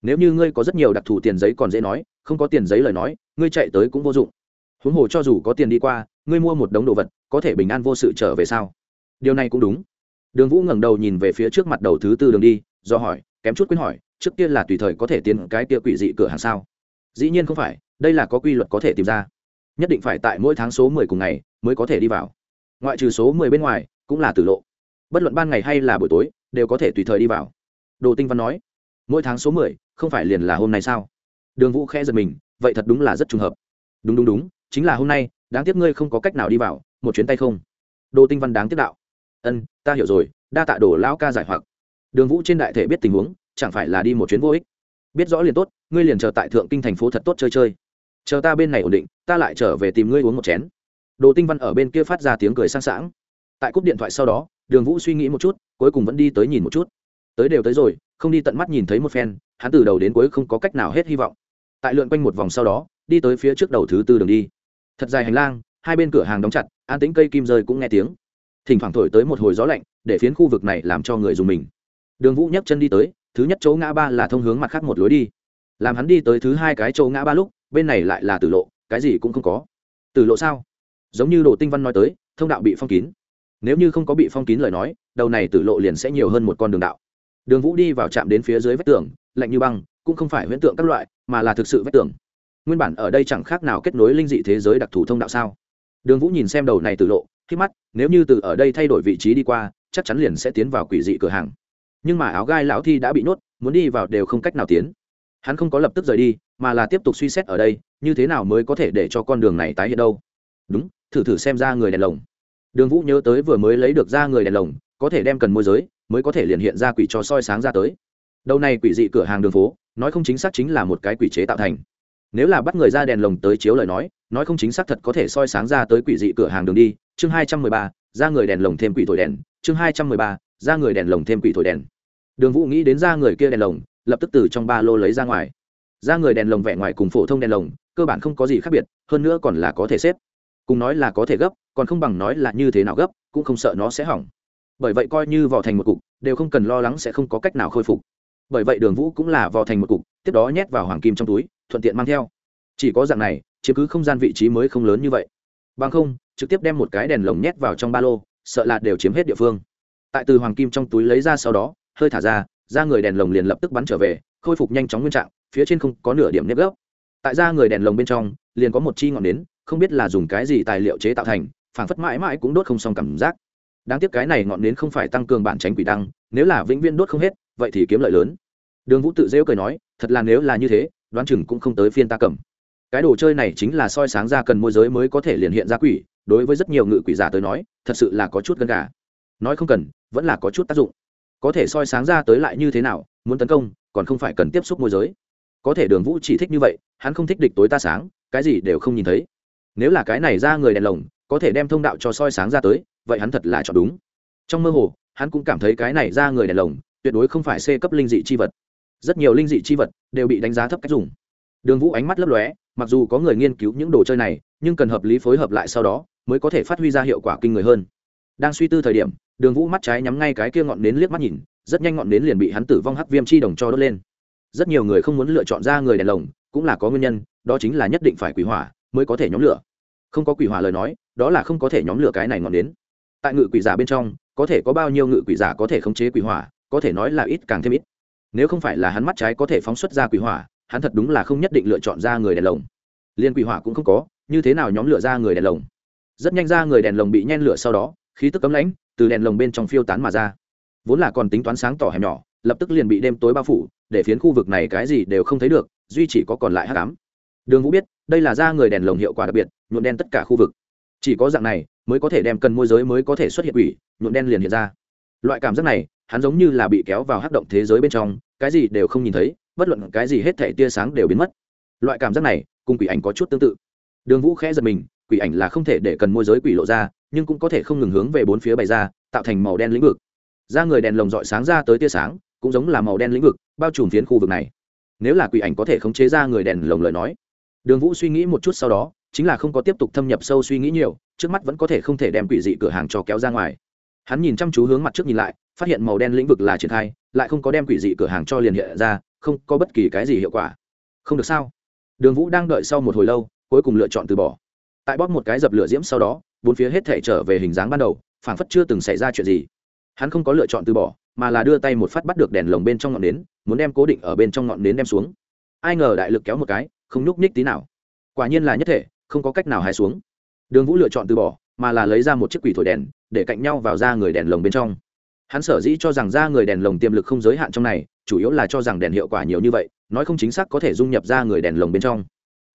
Nếu như ngươi có rất nhiều đặc thù tiền giấy còn dễ nói, không có tiền giấy lời nói, ngươi chạy tới cũng vô dụng. Huống hồ cho dù có tiền đi qua ngươi mua một đống đồ vật, có thể bình an vô sự trở về sao? Điều này cũng đúng. Đường vũ ngẩng đầu nhìn về phía trước mặt đầu thứ tư đường đi, do hỏi, kém chút quyết hỏi, trước kia là tùy thời có thể tiến cái kia quỷ dị cửa hàng sao? Dĩ nhiên không phải, đây là có quy luật có thể tìm ra. Nhất định phải tại mỗi tháng số mười cùng ngày mới có thể đi vào. Ngoại trừ số mười bên ngoài, cũng là tử lộ. Bất luận ban ngày hay là buổi tối, đều có thể tùy thời đi vào. Đồ tinh văn nói, mỗi tháng số mười, không phải liền là hôm nay sao? Đường vũ khẽ giật mình, vậy thật đúng là rất trùng hợp. Đúng đúng đúng, chính là hôm nay đáng tiếc ngươi không có cách nào đi vào, một chuyến tay không. Đồ tinh văn đáng tiếc đạo. Ân, ta hiểu rồi, đa tạ đồ lão ca giải hoặc. Đường vũ trên đại thể biết tình huống, chẳng phải là đi một chuyến vô ích. Biết rõ liền tốt, ngươi liền chờ tại thượng kinh thành phố thật tốt chơi chơi. Chờ ta bên này ổn định, ta lại trở về tìm ngươi uống một chén. Đồ tinh văn ở bên kia phát ra tiếng cười sang sảng. Tại cúp điện thoại sau đó, đường vũ suy nghĩ một chút, cuối cùng vẫn đi tới nhìn một chút. Tới đều tới rồi, không đi tận mắt nhìn thấy một phen, hắn từ đầu đến cuối không có cách nào hết hy vọng. Tại lượn quanh một vòng sau đó, đi tới phía trước đầu thứ tư đường đi thật dài hành lang, hai bên cửa hàng đóng chặt, an tính cây kim rơi cũng nghe tiếng. Thỉnh thoảng thổi tới một hồi gió lạnh, để phiến khu vực này làm cho người dùng mình. Đường vũ nhấc chân đi tới, thứ nhất chỗ ngã ba là thông hướng mặt khác một lối đi. Làm hắn đi tới thứ hai cái chỗ ngã ba lúc, bên này lại là tử lộ, cái gì cũng không có. Tử lộ sao? Giống như đồ tinh văn nói tới, thông đạo bị phong kín. Nếu như không có bị phong kín lời nói, đầu này tử lộ liền sẽ nhiều hơn một con đường đạo. Đường vũ đi vào trạm đến phía dưới vách tường, lạnh như băng, cũng không phải huyễn tượng các loại, mà là thực sự vách tường nguyên bản ở đây chẳng khác nào kết nối linh dị thế giới đặc thù thông đạo sao? Đường vũ nhìn xem đầu này từ lộ khi mắt, nếu như từ ở đây thay đổi vị trí đi qua, chắc chắn liền sẽ tiến vào quỷ dị cửa hàng. Nhưng mà áo gai lão thi đã bị nhốt, muốn đi vào đều không cách nào tiến. Hắn không có lập tức rời đi, mà là tiếp tục suy xét ở đây, như thế nào mới có thể để cho con đường này tái hiện đâu? Đúng, thử thử xem ra người đèn lồng. Đường vũ nhớ tới vừa mới lấy được ra người đèn lồng, có thể đem cần môi giới, mới có thể liền hiện ra quỷ cho soi sáng ra tới. Đầu này quỷ dị cửa hàng đường phố, nói không chính xác chính là một cái quỷ chế tạo thành nếu là bắt người ra đèn lồng tới chiếu lời nói nói không chính xác thật có thể soi sáng ra tới quỷ dị cửa hàng đường đi. Chương hai trăm mười ba, ra người đèn lồng thêm quỷ thổi đèn. Chương hai trăm mười ba, ra người đèn lồng thêm quỷ thổi đèn. Đường vũ nghĩ đến ra người kia đèn lồng, lập tức từ trong ba lô lấy ra ngoài. Ra người đèn lồng vẻ ngoài cùng phổ thông đèn lồng, cơ bản không có gì khác biệt, hơn nữa còn là có thể xếp. Cùng nói là có thể gấp, còn không bằng nói là như thế nào gấp, cũng không sợ nó sẽ hỏng. Bởi vậy coi như vò thành một cục, đều không cần lo lắng sẽ không có cách nào khôi phục. Bởi vậy đường vũ cũng là vò thành một cục tiếp đó nhét vào hoàng kim trong túi, thuận tiện mang theo. Chỉ có dạng này chứ cứ không gian vị trí mới không lớn như vậy. Bằng không, trực tiếp đem một cái đèn lồng nhét vào trong ba lô, sợ là đều chiếm hết địa phương. Tại từ hoàng kim trong túi lấy ra sau đó, hơi thả ra ra người đèn lồng liền lập tức bắn trở về, khôi phục nhanh chóng nguyên trạng, phía trên không có nửa điểm nếp gốc tại ra người đèn lồng bên trong, liền có một chi ngọn nến, không biết là dùng cái gì tài liệu chế tạo thành, phảng phất mãi mãi cũng đốt không xong cảm giác. Đáng tiếc cái này ngọn nến không phải tăng cường bản tránh quỷ đăng, nếu là vĩnh viễn đốt không hết, vậy thì kiếm lợi lớn. Đường vũ tự rêu cười nói thật là nếu là như thế, đoán chừng cũng không tới phiên ta cầm. Cái đồ chơi này chính là soi sáng ra cần môi giới mới có thể liền hiện ra quỷ, đối với rất nhiều ngự quỷ giả tới nói, thật sự là có chút gần gà. Nói không cần, vẫn là có chút tác dụng. Có thể soi sáng ra tới lại như thế nào, muốn tấn công, còn không phải cần tiếp xúc môi giới. Có thể đường vũ chỉ thích như vậy, hắn không thích địch tối ta sáng, cái gì đều không nhìn thấy. Nếu là cái này ra người đèn lồng, có thể đem thông đạo cho soi sáng ra tới, vậy hắn thật là chọn đúng. Trong mơ hồ, hắn cũng cảm thấy cái này ra người đèn lồng, tuyệt đối không phải c cấp linh dị chi vật rất nhiều linh dị chi vật đều bị đánh giá thấp cách dùng. Đường vũ ánh mắt lấp lóe, mặc dù có người nghiên cứu những đồ chơi này, nhưng cần hợp lý phối hợp lại sau đó mới có thể phát huy ra hiệu quả kinh người hơn. Đang suy tư thời điểm, đường vũ mắt trái nhắm ngay cái kia ngọn nến liếc mắt nhìn, rất nhanh ngọn nến liền bị hắn tử vong hắc viêm chi đồng cho đốt lên. Rất nhiều người không muốn lựa chọn ra người đèn lồng, cũng là có nguyên nhân, đó chính là nhất định phải quỷ hỏa mới có thể nhóm lửa. Không có quỷ hỏa lời nói, đó là không có thể nhóm lửa cái này ngọn nến. Tại ngự quỷ giả bên trong, có thể có bao nhiêu ngự quỷ giả có thể khống chế quỷ hỏa, có thể nói là ít càng thêm ít nếu không phải là hắn mắt trái có thể phóng xuất ra quỷ hỏa, hắn thật đúng là không nhất định lựa chọn ra người đèn lồng. Liên quỷ hỏa cũng không có, như thế nào nhóm lửa ra người đèn lồng? Rất nhanh ra người đèn lồng bị nhen lửa sau đó, khí tức cấm lãnh từ đèn lồng bên trong phiêu tán mà ra. Vốn là còn tính toán sáng tỏ hẻm nhỏ, lập tức liền bị đêm tối bao phủ, để phiến khu vực này cái gì đều không thấy được, duy chỉ có còn lại hắc ám. Đường vũ biết, đây là ra người đèn lồng hiệu quả đặc biệt, nhuộm đen tất cả khu vực. Chỉ có dạng này, mới có thể đem cần môi giới mới có thể xuất hiện quỷ, nhuộm đen liền hiện ra. Loại cảm giác này hắn giống như là bị kéo vào hắc động thế giới bên trong, cái gì đều không nhìn thấy, bất luận cái gì hết thảy tia sáng đều biến mất. Loại cảm giác này, cùng quỷ ảnh có chút tương tự. Đường vũ khẽ giật mình, quỷ ảnh là không thể để cần môi giới quỷ lộ ra, nhưng cũng có thể không ngừng hướng về bốn phía bày ra, tạo thành màu đen lĩnh vực. Ra người đèn lồng dọi sáng ra tới tia sáng, cũng giống là màu đen lĩnh vực, bao trùm phiến khu vực này. Nếu là quỷ ảnh có thể khống chế ra người đèn lồng lời nói, đường vũ suy nghĩ một chút sau đó, chính là không có tiếp tục thâm nhập sâu suy nghĩ nhiều, trước mắt vẫn có thể không thể đem quỷ dị cửa hàng cho kéo ra ngoài. Hắn nhìn chăm chú hướng mặt trước nhìn lại phát hiện màu đen lĩnh vực là triển khai, lại không có đem quỷ dị cửa hàng cho liền hiện ra, không có bất kỳ cái gì hiệu quả. Không được sao? Đường vũ đang đợi sau một hồi lâu, cuối cùng lựa chọn từ bỏ. Tại bóp một cái dập lửa diễm sau đó, bốn phía hết thể trở về hình dáng ban đầu, phảng phất chưa từng xảy ra chuyện gì. Hắn không có lựa chọn từ bỏ, mà là đưa tay một phát bắt được đèn lồng bên trong ngọn nến, muốn đem cố định ở bên trong ngọn nến đem xuống. Ai ngờ đại lực kéo một cái, không nhúc nhích tí nào. Quả nhiên là nhất thể, không có cách nào hài xuống. Đường vũ lựa chọn từ bỏ, mà là lấy ra một chiếc quỷ thổi đèn, để cạnh nhau vào ra người đèn lồng bên trong hắn sở dĩ cho rằng ra người đèn lồng tiềm lực không giới hạn trong này, chủ yếu là cho rằng đèn hiệu quả nhiều như vậy, nói không chính xác có thể dung nhập ra người đèn lồng bên trong.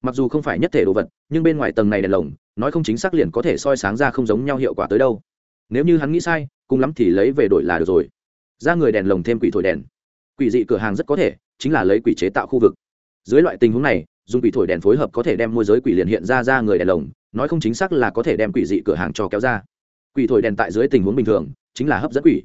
Mặc dù không phải nhất thể đồ vật, nhưng bên ngoài tầng này đèn lồng, nói không chính xác liền có thể soi sáng ra không giống nhau hiệu quả tới đâu. Nếu như hắn nghĩ sai, cùng lắm thì lấy về đổi là được rồi. Ra người đèn lồng thêm quỷ thổi đèn. Quỷ dị cửa hàng rất có thể chính là lấy quỷ chế tạo khu vực. Dưới loại tình huống này, dùng quỷ thổi đèn phối hợp có thể đem môi giới quỷ liền hiện ra ra người đèn lồng, nói không chính xác là có thể đem quỷ dị cửa hàng cho kéo ra. Quỷ thổi đèn tại dưới tình huống bình thường, chính là hấp dẫn quỷ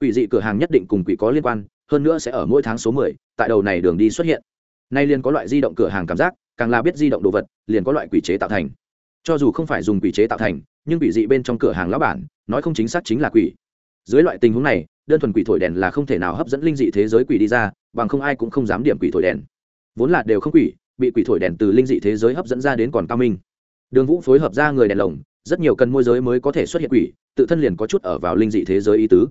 quỷ dị cửa hàng nhất định cùng quỷ có liên quan, hơn nữa sẽ ở mỗi tháng số mười, tại đầu này đường đi xuất hiện. Nay liền có loại di động cửa hàng cảm giác, càng là biết di động đồ vật, liền có loại quỷ chế tạo thành. Cho dù không phải dùng quỷ chế tạo thành, nhưng quỷ dị bên trong cửa hàng lão bản, nói không chính xác chính là quỷ. Dưới loại tình huống này, đơn thuần quỷ thổi đèn là không thể nào hấp dẫn linh dị thế giới quỷ đi ra, bằng không ai cũng không dám điểm quỷ thổi đèn. Vốn là đều không quỷ, bị quỷ thổi đèn từ linh dị thế giới hấp dẫn ra đến còn cao minh. Đường vũ phối hợp ra người đèn lồng, rất nhiều cần môi giới mới có thể xuất hiện quỷ, tự thân liền có chút ở vào linh dị thế giới ý tứ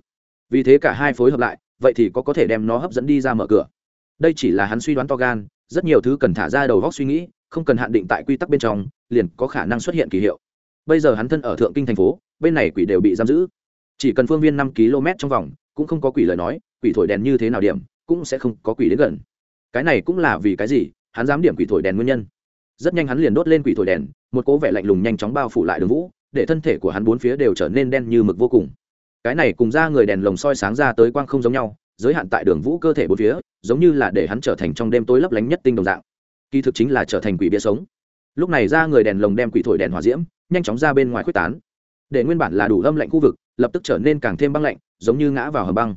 vì thế cả hai phối hợp lại, vậy thì có có thể đem nó hấp dẫn đi ra mở cửa. Đây chỉ là hắn suy đoán to gan, rất nhiều thứ cần thả ra đầu góc suy nghĩ, không cần hạn định tại quy tắc bên trong, liền có khả năng xuất hiện kỳ hiệu. Bây giờ hắn thân ở thượng kinh thành phố, bên này quỷ đều bị giam giữ. Chỉ cần phương viên năm km trong vòng, cũng không có quỷ lời nói, quỷ thổi đèn như thế nào điểm, cũng sẽ không có quỷ đến gần. Cái này cũng là vì cái gì, hắn dám điểm quỷ thổi đèn nguyên nhân. Rất nhanh hắn liền đốt lên quỷ thổi đèn, một cố vẻ lạnh lùng nhanh chóng bao phủ lại đường vũ, để thân thể của hắn bốn phía đều trở nên đen như mực vô cùng cái này cùng ra người đèn lồng soi sáng ra tới quang không giống nhau, giới hạn tại đường vũ cơ thể bốn phía, giống như là để hắn trở thành trong đêm tối lấp lánh nhất tinh đồng dạng. Kỳ thực chính là trở thành quỷ bia sống. Lúc này ra người đèn lồng đem quỷ thổi đèn hỏa diễm, nhanh chóng ra bên ngoài quyết tán. Để nguyên bản là đủ âm lạnh khu vực, lập tức trở nên càng thêm băng lạnh, giống như ngã vào hầm băng.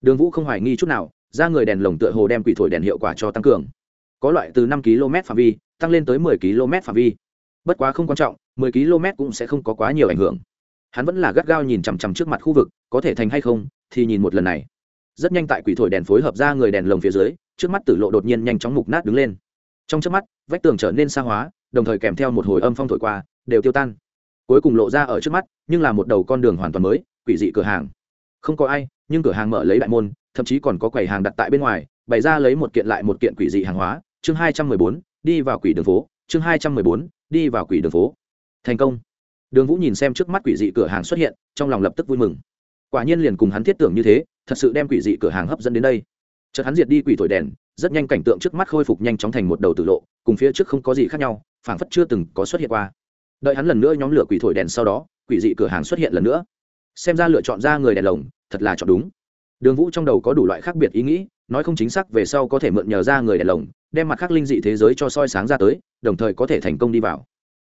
Đường vũ không hoài nghi chút nào ra người đèn lồng tựa hồ đem quỷ thổi đèn hiệu quả cho tăng cường. Có loại từ năm km phạm vi, tăng lên tới mười km phạm vi. Bất quá không quan trọng, mười km cũng sẽ không có quá nhiều ảnh hưởng hắn vẫn là gắt gao nhìn chằm chằm trước mặt khu vực, có thể thành hay không, thì nhìn một lần này. Rất nhanh tại quỷ thổi đèn phối hợp ra người đèn lồng phía dưới, trước mắt tử lộ đột nhiên nhanh chóng mục nát đứng lên. Trong trước mắt, vách tường trở nên xa hóa, đồng thời kèm theo một hồi âm phong thổi qua, đều tiêu tan. Cuối cùng lộ ra ở trước mắt, nhưng là một đầu con đường hoàn toàn mới, quỷ dị cửa hàng. Không có ai, nhưng cửa hàng mở lấy đại môn, thậm chí còn có quầy hàng đặt tại bên ngoài, bày ra lấy một kiện lại một kiện quỷ dị hàng hóa. Chương hai trăm mười bốn, đi vào quỷ đường phố. Chương hai trăm mười bốn, đi vào quỷ đường phố. Thành công đường vũ nhìn xem trước mắt quỷ dị cửa hàng xuất hiện, trong lòng lập tức vui mừng. Quả nhiên liền cùng hắn thiết tưởng như thế, thật sự đem quỷ dị cửa hàng hấp dẫn đến đây. Chợt hắn diệt đi quỷ thổi đèn, rất nhanh cảnh tượng trước mắt khôi phục nhanh chóng thành một đầu tử lộ, cùng phía trước không có gì khác nhau, phảng phất chưa từng có xuất hiện qua. Đợi hắn lần nữa nhóm lửa quỷ thổi đèn sau đó, quỷ dị cửa hàng xuất hiện lần nữa. Xem ra lựa chọn ra người đèn lồng, thật là chọn đúng. Đường vũ trong đầu có đủ loại khác biệt ý nghĩ, nói không chính xác về sau có thể mượn nhờ ra người đèn lồng, đem mặt khác linh dị thế giới cho soi sáng ra tới, đồng thời có thể thành công đi vào.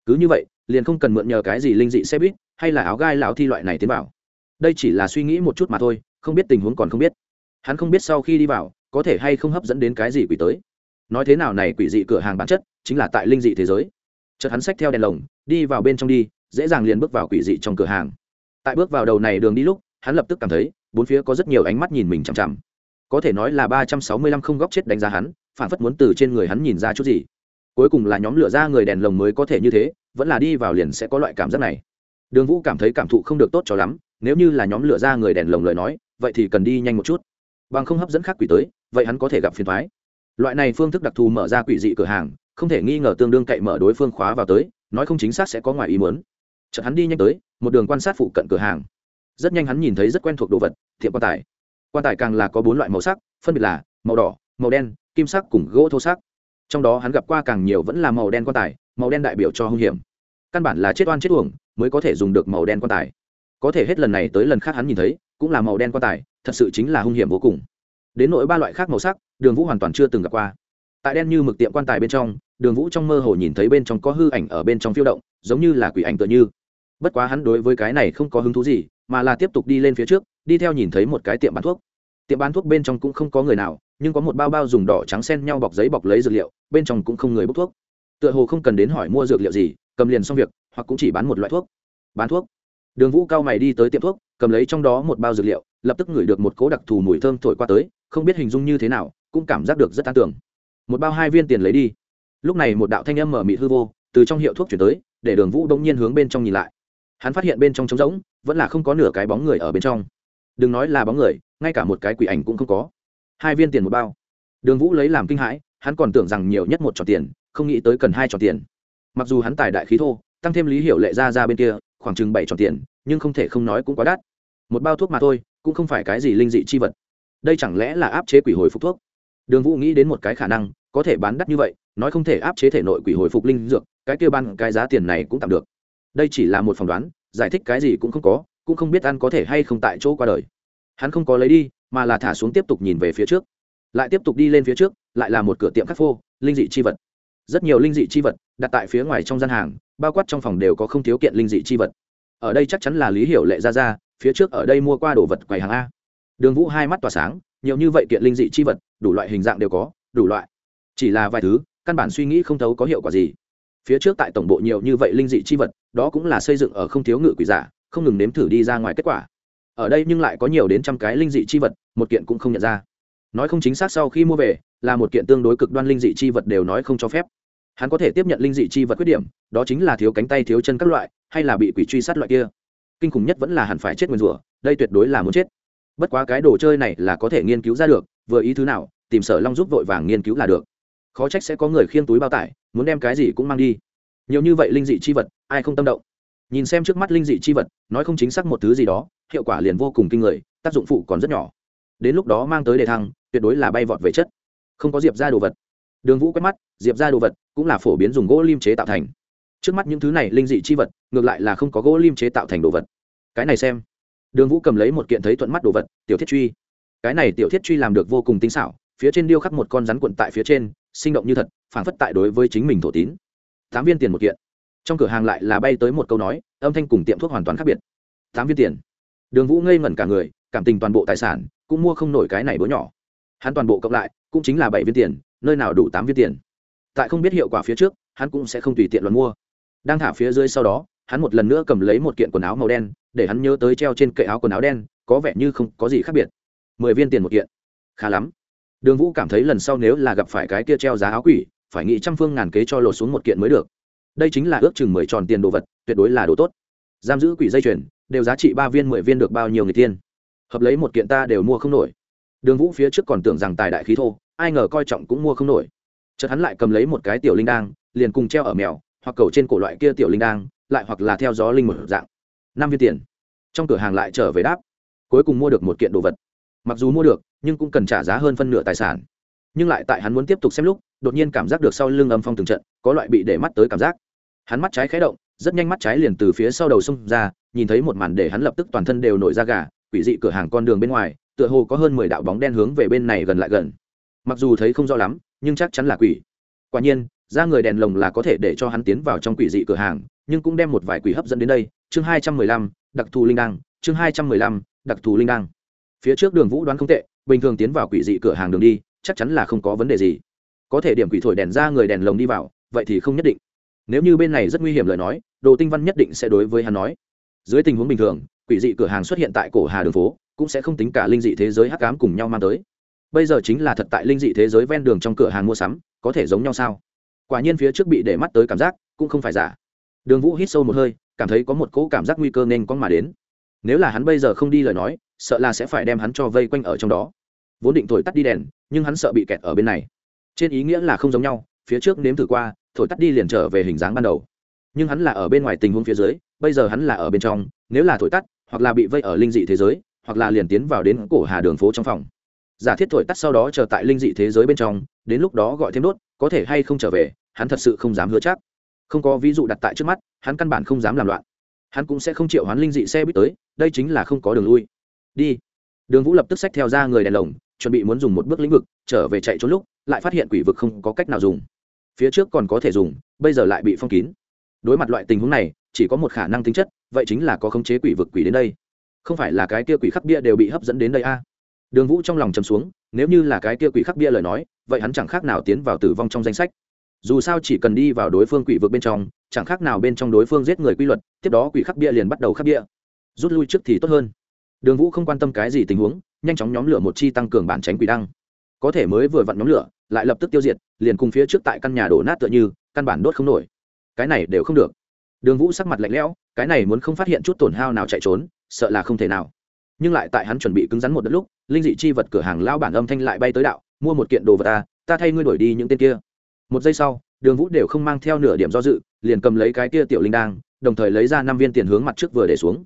Cứ như vậy liền không cần mượn nhờ cái gì linh dị xe buýt hay là áo gai lão thi loại này tiến vào. Đây chỉ là suy nghĩ một chút mà thôi, không biết tình huống còn không biết. Hắn không biết sau khi đi vào, có thể hay không hấp dẫn đến cái gì quỷ tới. Nói thế nào này quỷ dị cửa hàng bản chất chính là tại linh dị thế giới. Chợt hắn xách theo đèn lồng, đi vào bên trong đi, dễ dàng liền bước vào quỷ dị trong cửa hàng. Tại bước vào đầu này đường đi lúc, hắn lập tức cảm thấy, bốn phía có rất nhiều ánh mắt nhìn mình chằm chằm. Có thể nói là ba trăm sáu mươi lăm không góc chết đánh giá hắn, phản phất muốn từ trên người hắn nhìn ra chút gì. Cuối cùng là nhóm lửa ra người đèn lồng mới có thể như thế vẫn là đi vào liền sẽ có loại cảm giác này. Đường vũ cảm thấy cảm thụ không được tốt cho lắm, nếu như là nhóm lửa ra người đèn lồng lời nói, vậy thì cần đi nhanh một chút. Bằng không hấp dẫn khác quỷ tới, vậy hắn có thể gặp phiền thoái loại này phương thức đặc thù mở ra quỷ dị cửa hàng, không thể nghi ngờ tương đương cậy mở đối phương khóa vào tới, nói không chính xác sẽ có ngoài ý muốn. Chợt hắn đi nhanh tới, một đường quan sát phụ cận cửa hàng. Rất nhanh hắn nhìn thấy rất quen thuộc đồ vật thiệm quan tài. Quan tài càng là có bốn loại màu sắc, phân biệt là màu đỏ, màu đen, kim sắc cùng gỗ thô sắc. Trong đó hắn gặp qua càng nhiều vẫn là màu đen quan tài màu đen đại biểu cho hung hiểm. Căn bản là chết oan chết uổng mới có thể dùng được màu đen quan tài. Có thể hết lần này tới lần khác hắn nhìn thấy, cũng là màu đen quan tài, thật sự chính là hung hiểm vô cùng. Đến nỗi ba loại khác màu sắc, đường vũ hoàn toàn chưa từng gặp qua. Tại đen như mực tiệm quan tài bên trong, đường vũ trong mơ hồ nhìn thấy bên trong có hư ảnh ở bên trong phiêu động, giống như là quỷ ảnh tựa như. Bất quá hắn đối với cái này không có hứng thú gì, mà là tiếp tục đi lên phía trước, đi theo nhìn thấy một cái tiệm bán thuốc. Tiệm bán thuốc bên trong cũng không có người nào, nhưng có một bao bao dùng đỏ trắng sen nhau bọc giấy bọc lấy dược liệu, bên trong cũng không người bốc thuốc tựa hồ không cần đến hỏi mua dược liệu gì, cầm liền xong việc, hoặc cũng chỉ bán một loại thuốc. Bán thuốc. Đường vũ cao mày đi tới tiệm thuốc, cầm lấy trong đó một bao dược liệu, lập tức ngửi được một cố đặc thù mùi thơm thổi qua tới, không biết hình dung như thế nào, cũng cảm giác được rất an tưởng. Một bao hai viên tiền lấy đi. Lúc này một đạo thanh âm mở mị hư vô, từ trong hiệu thuốc chuyển tới, để đường vũ đông nhiên hướng bên trong nhìn lại. Hắn phát hiện bên trong trống rỗng, vẫn là không có nửa cái bóng người ở bên trong. Đừng nói là bóng người, ngay cả một cái quỷ ảnh cũng không có. Hai viên tiền một bao. Đường vũ lấy làm kinh hãi, hắn còn tưởng rằng nhiều nhất một trò tiền không nghĩ tới cần hai tròn tiền. Mặc dù hắn tài đại khí thô, tăng thêm lý hiểu lệ ra ra bên kia, khoảng chừng bảy tròn tiền, nhưng không thể không nói cũng quá đắt. Một bao thuốc mà thôi, cũng không phải cái gì linh dị chi vật. Đây chẳng lẽ là áp chế quỷ hồi phục thuốc? Đường vũ nghĩ đến một cái khả năng, có thể bán đắt như vậy, nói không thể áp chế thể nội quỷ hồi phục linh dược, cái kia ban cái giá tiền này cũng tạm được. Đây chỉ là một phỏng đoán, giải thích cái gì cũng không có, cũng không biết ăn có thể hay không tại chỗ qua đời. Hắn không có lấy đi, mà là thả xuống tiếp tục nhìn về phía trước. Lại tiếp tục đi lên phía trước, lại là một cửa tiệm khắc phô, linh dị chi vật rất nhiều linh dị chi vật đặt tại phía ngoài trong gian hàng, bao quát trong phòng đều có không thiếu kiện linh dị chi vật. Ở đây chắc chắn là lý hiểu lệ ra ra, phía trước ở đây mua qua đồ vật quầy hàng a. Đường vũ hai mắt tỏa sáng, nhiều như vậy kiện linh dị chi vật, đủ loại hình dạng đều có, đủ loại. Chỉ là vài thứ, căn bản suy nghĩ không thấu có hiệu quả gì. Phía trước tại tổng bộ nhiều như vậy linh dị chi vật, đó cũng là xây dựng ở không thiếu ngự quỷ giả, không ngừng nếm thử đi ra ngoài kết quả. Ở đây nhưng lại có nhiều đến trăm cái linh dị chi vật, một kiện cũng không nhận ra. Nói không chính xác sau khi mua về là một kiện tương đối cực đoan linh dị chi vật đều nói không cho phép. Hắn có thể tiếp nhận linh dị chi vật khuyết điểm, đó chính là thiếu cánh tay thiếu chân các loại, hay là bị quỷ truy sát loại kia. Kinh khủng nhất vẫn là hẳn phải chết nguyên rủa, đây tuyệt đối là muốn chết. Bất quá cái đồ chơi này là có thể nghiên cứu ra được, vừa ý thứ nào, tìm sở long giúp vội vàng nghiên cứu là được. Khó trách sẽ có người khiêng túi bao tải, muốn đem cái gì cũng mang đi. Nhiều như vậy linh dị chi vật, ai không tâm động? Nhìn xem trước mắt linh dị chi vật, nói không chính xác một thứ gì đó, hiệu quả liền vô cùng kinh người, tác dụng phụ còn rất nhỏ. Đến lúc đó mang tới đề thăng, tuyệt đối là bay vọt về chất không có diệp ra đồ vật đường vũ quét mắt diệp ra đồ vật cũng là phổ biến dùng gỗ lim chế tạo thành trước mắt những thứ này linh dị chi vật ngược lại là không có gỗ lim chế tạo thành đồ vật cái này xem đường vũ cầm lấy một kiện thấy thuận mắt đồ vật tiểu thiết truy cái này tiểu thiết truy làm được vô cùng tinh xảo phía trên điêu khắc một con rắn cuộn tại phía trên sinh động như thật phảng phất tại đối với chính mình thổ tín tám viên tiền một kiện trong cửa hàng lại là bay tới một câu nói âm thanh cùng tiệm thuốc hoàn toàn khác biệt tám viên tiền đường vũ ngây ngẩn cả người cảm tình toàn bộ tài sản cũng mua không nổi cái này bố nhỏ hắn toàn bộ cộng lại, cũng chính là bảy viên tiền, nơi nào đủ tám viên tiền. Tại không biết hiệu quả phía trước, hắn cũng sẽ không tùy tiện luận mua. Đang thả phía dưới sau đó, hắn một lần nữa cầm lấy một kiện quần áo màu đen, để hắn nhớ tới treo trên kệ áo quần áo đen, có vẻ như không có gì khác biệt. Mười viên tiền một kiện. Khá lắm. Đường vũ cảm thấy lần sau nếu là gặp phải cái kia treo giá áo quỷ, phải nghĩ trăm phương ngàn kế cho lột xuống một kiện mới được. Đây chính là ước chừng mười tròn tiền đồ vật, tuyệt đối là đồ tốt. Giam giữ quỷ dây chuyền, đều giá trị ba viên, mười viên được bao nhiêu người tiên hợp lấy một kiện ta đều mua không nổi đường vũ phía trước còn tưởng rằng tài đại khí thô, ai ngờ coi trọng cũng mua không nổi. Chợt hắn lại cầm lấy một cái tiểu linh đang liền cùng treo ở mèo, hoặc cầu trên cổ loại kia tiểu linh đang lại hoặc là theo gió linh một dạng. Năm viên tiền. Trong cửa hàng lại trở về đáp. Cuối cùng mua được một kiện đồ vật. Mặc dù mua được, nhưng cũng cần trả giá hơn phân nửa tài sản. Nhưng lại tại hắn muốn tiếp tục xem lúc, đột nhiên cảm giác được sau lưng âm phong từng trận, có loại bị để mắt tới cảm giác. Hắn mắt trái khé động, rất nhanh mắt trái liền từ phía sau đầu xông ra, nhìn thấy một màn để hắn lập tức toàn thân đều nổi ra gà, quỷ dị cửa hàng con đường bên ngoài tựa hồ có hơn mười đạo bóng đen hướng về bên này gần lại gần. Mặc dù thấy không rõ lắm, nhưng chắc chắn là quỷ. Quả nhiên, ra người đèn lồng là có thể để cho hắn tiến vào trong quỷ dị cửa hàng, nhưng cũng đem một vài quỷ hấp dẫn đến đây. Chương hai trăm mười lăm, đặc thù linh đăng. Chương hai trăm mười lăm, đặc thù linh đăng. Phía trước đường vũ đoán không tệ, bình thường tiến vào quỷ dị cửa hàng đường đi, chắc chắn là không có vấn đề gì. Có thể điểm quỷ thổi đèn ra người đèn lồng đi vào, vậy thì không nhất định. Nếu như bên này rất nguy hiểm lời nói, đồ tinh văn nhất định sẽ đối với hắn nói. Dưới tình huống bình thường, quỷ dị cửa hàng xuất hiện tại cổ hà đường phố cũng sẽ không tính cả linh dị thế giới hắc ám cùng nhau mang tới. Bây giờ chính là thật tại linh dị thế giới ven đường trong cửa hàng mua sắm, có thể giống nhau sao? Quả nhiên phía trước bị để mắt tới cảm giác cũng không phải giả. Đường vũ hít sâu một hơi, cảm thấy có một cỗ cảm giác nguy cơ nên con mà đến. Nếu là hắn bây giờ không đi lời nói, sợ là sẽ phải đem hắn cho vây quanh ở trong đó. Vốn định thổi tắt đi đèn, nhưng hắn sợ bị kẹt ở bên này. Trên ý nghĩa là không giống nhau, phía trước nếm thử qua, thổi tắt đi liền trở về hình dáng ban đầu. Nhưng hắn là ở bên ngoài tình huống phía dưới, bây giờ hắn là ở bên trong, nếu là thổi tắt, hoặc là bị vây ở linh dị thế giới hoặc là liền tiến vào đến cổ hà đường phố trong phòng. Giả thiết thổi tắt sau đó chờ tại linh dị thế giới bên trong, đến lúc đó gọi thêm đốt, có thể hay không trở về, hắn thật sự không dám hứa chắc. Không có ví dụ đặt tại trước mắt, hắn căn bản không dám làm loạn. Hắn cũng sẽ không chịu hoán linh dị xe buýt tới, đây chính là không có đường lui. Đi. Đường vũ lập tức xách theo ra người đèn lồng, chuẩn bị muốn dùng một bước lĩnh vực, trở về chạy trốn lúc, lại phát hiện quỷ vực không có cách nào dùng. Phía trước còn có thể dùng, bây giờ lại bị phong kín. Đối mặt loại tình huống này, chỉ có một khả năng tính chất, vậy chính là có khống chế quỷ vực quỷ đến đây không phải là cái kia quỷ khắc bia đều bị hấp dẫn đến đây a? Đường vũ trong lòng chầm xuống, nếu như là cái kia quỷ khắc bia lời nói, vậy hắn chẳng khác nào tiến vào tử vong trong danh sách. Dù sao chỉ cần đi vào đối phương quỷ vực bên trong, chẳng khác nào bên trong đối phương giết người quy luật, tiếp đó quỷ khắc bia liền bắt đầu khắc bia. Rút lui trước thì tốt hơn. Đường vũ không quan tâm cái gì tình huống, nhanh chóng nhóm lửa một chi tăng cường bản tránh quỷ đăng. Có thể mới vừa vặn nhóm lửa, lại lập tức tiêu diệt, liền cùng phía trước tại căn nhà đổ nát tựa như, căn bản đốt không nổi. Cái này đều không được. Đường vũ sắc mặt lạnh lẽo, cái này muốn không phát hiện chút tổn hao nào chạy trốn sợ là không thể nào. Nhưng lại tại hắn chuẩn bị cứng rắn một đất lúc, linh dị chi vật cửa hàng lao bản âm thanh lại bay tới đạo, mua một kiện đồ vật ta ta thay ngươi đổi đi những tên kia. Một giây sau, đường vũ đều không mang theo nửa điểm do dự, liền cầm lấy cái kia tiểu linh đang đồng thời lấy ra năm viên tiền hướng mặt trước vừa để xuống.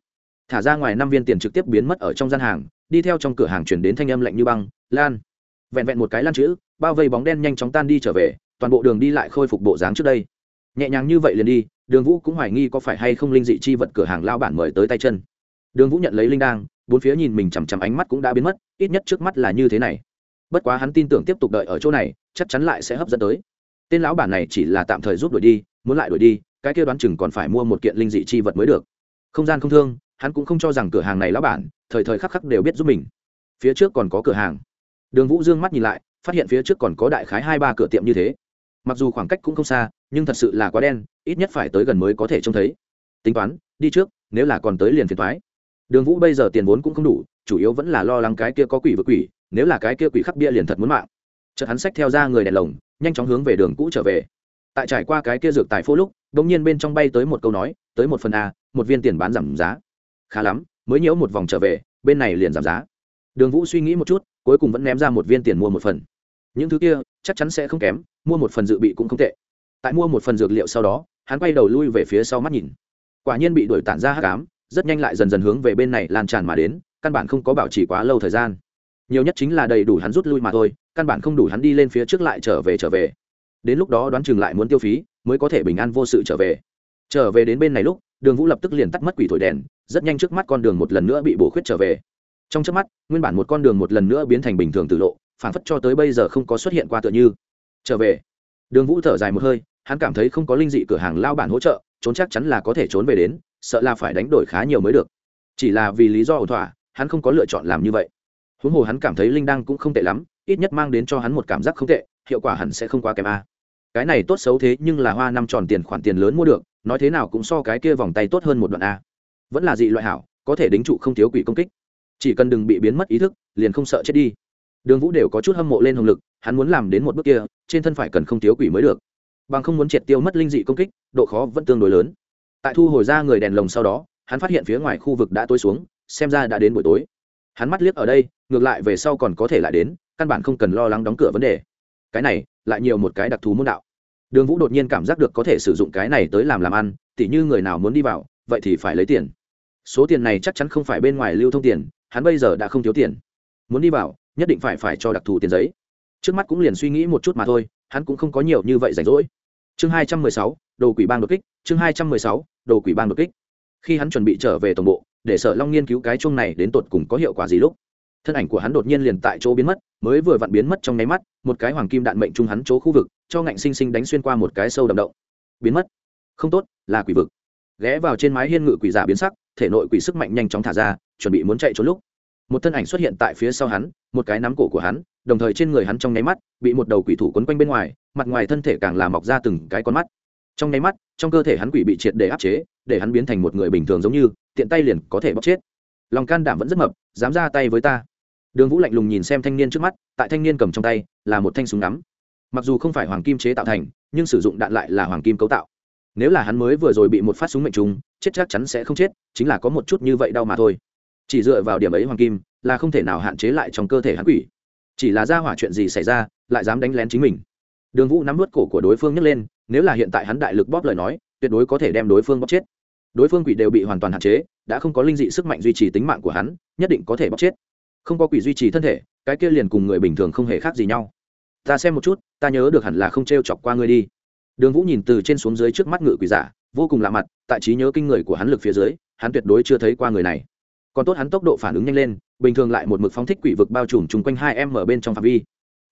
Thả ra ngoài năm viên tiền trực tiếp biến mất ở trong gian hàng, đi theo trong cửa hàng chuyển đến thanh âm lạnh như băng, lan. Vẹn vẹn một cái lan chữ, bao vây bóng đen nhanh chóng tan đi trở về, toàn bộ đường đi lại khôi phục bộ dáng trước đây. Nhẹ nhàng như vậy liền đi, đường vũ cũng hoài nghi có phải hay không linh dị chi vật cửa hàng lao bản mời tới tay chân đường vũ nhận lấy linh đang bốn phía nhìn mình chằm chằm ánh mắt cũng đã biến mất, ít nhất trước mắt là như thế này. Bất quá hắn tin tưởng tiếp tục đợi ở chỗ này, chắc chắn lại sẽ hấp dẫn tới. Tên lão bản này chỉ là tạm thời giúp đuổi đi, muốn lại đuổi đi, cái kia đoán chừng còn phải mua một kiện linh dị chi vật mới được. Không gian không thương, hắn cũng không cho rằng cửa hàng này lão bản, thời thời khắc khắc đều biết giúp mình. Phía trước còn có cửa hàng. Đường vũ dương mắt nhìn lại, phát hiện phía trước còn có đại khái hai ba cửa tiệm như thế. Mặc dù khoảng cách cũng không xa, nhưng thật sự là quá đen, ít nhất phải tới gần mới có thể trông thấy. Tính toán, đi trước, nếu là còn tới liền phiền thoái đường vũ bây giờ tiền vốn cũng không đủ, chủ yếu vẫn là lo lắng cái kia có quỷ vượt quỷ, nếu là cái kia quỷ khắc bia liền thật muốn mạng. Chợt hắn xách theo ra người đèn lồng, nhanh chóng hướng về đường cũ trở về. Tại trải qua cái kia dược tài phố lúc đ ỗ n g nhiên bên trong bay tới một câu nói, tới một phần a, một viên tiền bán giảm giá. Khá lắm, mới nhiễu một vòng trở về, bên này liền giảm giá. Đường vũ suy nghĩ một chút, cuối cùng vẫn ném ra một viên tiền mua một phần. Những thứ kia, chắc chắn sẽ không kém, mua một phần dự bị cũng không tệ. Tại mua một phần dược liệu sau đó, hắn quay đầu lui về phía sau mắt nhìn. Quả nhiên bị đuổi tản ra hắc cám rất nhanh lại dần dần hướng về bên này lan tràn mà đến, căn bản không có bảo trì quá lâu thời gian. Nhiều nhất chính là đầy đủ hắn rút lui mà thôi, căn bản không đủ hắn đi lên phía trước lại trở về trở về. Đến lúc đó đoán chừng lại muốn tiêu phí, mới có thể bình an vô sự trở về. Trở về đến bên này lúc, đường vũ lập tức liền tắt mất quỷ thổi đèn, rất nhanh trước mắt con đường một lần nữa bị bổ khuyết trở về. Trong trước mắt, nguyên bản một con đường một lần nữa biến thành bình thường tự lộ phản phất cho tới bây giờ không có xuất hiện qua tựa như. Trở về. Đường vũ thở dài một hơi, hắn cảm thấy không có linh dị cửa hàng lao bản hỗ trợ, trốn chắc chắn là có thể trốn về đến sợ là phải đánh đổi khá nhiều mới được. Chỉ là vì lý do ổn thỏa, hắn không có lựa chọn làm như vậy. Huống hồ hắn cảm thấy linh đăng cũng không tệ lắm, ít nhất mang đến cho hắn một cảm giác không tệ, hiệu quả hẳn sẽ không quá kém a. Cái này tốt xấu thế nhưng là hoa năm tròn tiền khoản tiền lớn mua được, nói thế nào cũng so cái kia vòng tay tốt hơn một đoạn a. Vẫn là dị loại hảo, có thể đính trụ không thiếu quỷ công kích. Chỉ cần đừng bị biến mất ý thức, liền không sợ chết đi. Đường vũ đều có chút hâm mộ lên hồng lực, hắn muốn làm đến một bước kia, trên thân phải cần không thiếu quỷ mới được. Bằng không muốn triệt tiêu mất linh dị công kích, độ khó vẫn tương đối lớn tại thu hồi ra người đèn lồng sau đó, hắn phát hiện phía ngoài khu vực đã tối xuống, xem ra đã đến buổi tối. Hắn mắt liếc ở đây, ngược lại về sau còn có thể lại đến, căn bản không cần lo lắng đóng cửa vấn đề. Cái này, lại nhiều một cái đặc thù môn đạo. Đường vũ đột nhiên cảm giác được có thể sử dụng cái này tới làm làm ăn, tỉ như người nào muốn đi vào, vậy thì phải lấy tiền. Số tiền này chắc chắn không phải bên ngoài lưu thông tiền, hắn bây giờ đã không thiếu tiền. Muốn đi vào, nhất định phải phải cho đặc thù tiền giấy. Trước mắt cũng liền suy nghĩ một chút mà thôi, hắn cũng không có nhiều như vậy rảnh rỗi chương hai trăm mười sáu, đồ quỷ bang đột kích, chương hai trăm mười sáu, đồ quỷ bang đột kích. Khi hắn chuẩn bị trở về tổng bộ, để sở long nghiên cứu cái chung này đến tột cùng có hiệu quả gì lúc, thân ảnh của hắn đột nhiên liền tại chỗ biến mất, mới vừa vặn biến mất trong nháy mắt, một cái hoàng kim đạn mệnh trung hắn chỗ khu vực, cho ngạnh sinh sinh đánh xuyên qua một cái sâu đậm động. Biến mất. Không tốt, là quỷ vực. Ghé vào trên mái hiên ngự quỷ giả biến sắc, thể nội quỷ sức mạnh nhanh chóng thả ra, chuẩn bị muốn chạy trốn lúc, một thân ảnh xuất hiện tại phía sau hắn, một cái nắm cổ của hắn đồng thời trên người hắn trong nháy mắt bị một đầu quỷ thủ quấn quanh bên ngoài mặt ngoài thân thể càng làm mọc ra từng cái con mắt. Trong nháy mắt trong cơ thể hắn quỷ bị triệt để áp chế để hắn biến thành một người bình thường giống như tiện tay liền có thể bóc chết. Lòng can đảm vẫn rất mập dám ra tay với ta. Đường vũ lạnh lùng nhìn xem thanh niên trước mắt tại thanh niên cầm trong tay là một thanh súng ngắm. Mặc dù không phải hoàng kim chế tạo thành nhưng sử dụng đạn lại là hoàng kim cấu tạo. Nếu là hắn mới vừa rồi bị một phát súng mệnh trúng, chết chắc chắn sẽ không chết chính là có một chút như vậy đau mà thôi. Chỉ dựa vào điểm ấy hoàng kim là không thể nào hạn chế lại trong cơ thể hắn quỷ chỉ là ra hỏa chuyện gì xảy ra, lại dám đánh lén chính mình. Đường vũ nắm vớt cổ của đối phương nhấc lên, nếu là hiện tại hắn đại lực bóp lời nói, tuyệt đối có thể đem đối phương bóp chết. Đối phương quỷ đều bị hoàn toàn hạn chế, đã không có linh dị sức mạnh duy trì tính mạng của hắn, nhất định có thể bóp chết. Không có quỷ duy trì thân thể, cái kia liền cùng người bình thường không hề khác gì nhau. Ta xem một chút, ta nhớ được hẳn là không t r e o chọc qua ngươi đi. Đường vũ nhìn từ trên xuống dưới trước mắt ngự quỷ giả, vô cùng lạ mặt, tại trí nhớ kinh người của hắn lực phía dưới, hắn tuyệt đối chưa thấy qua người này. Còn tốt hắn tốc độ phản ứng nhanh lên bình thường lại một mực phóng thích quỷ vực bao trùm chung quanh hai em ở bên trong phạm vi.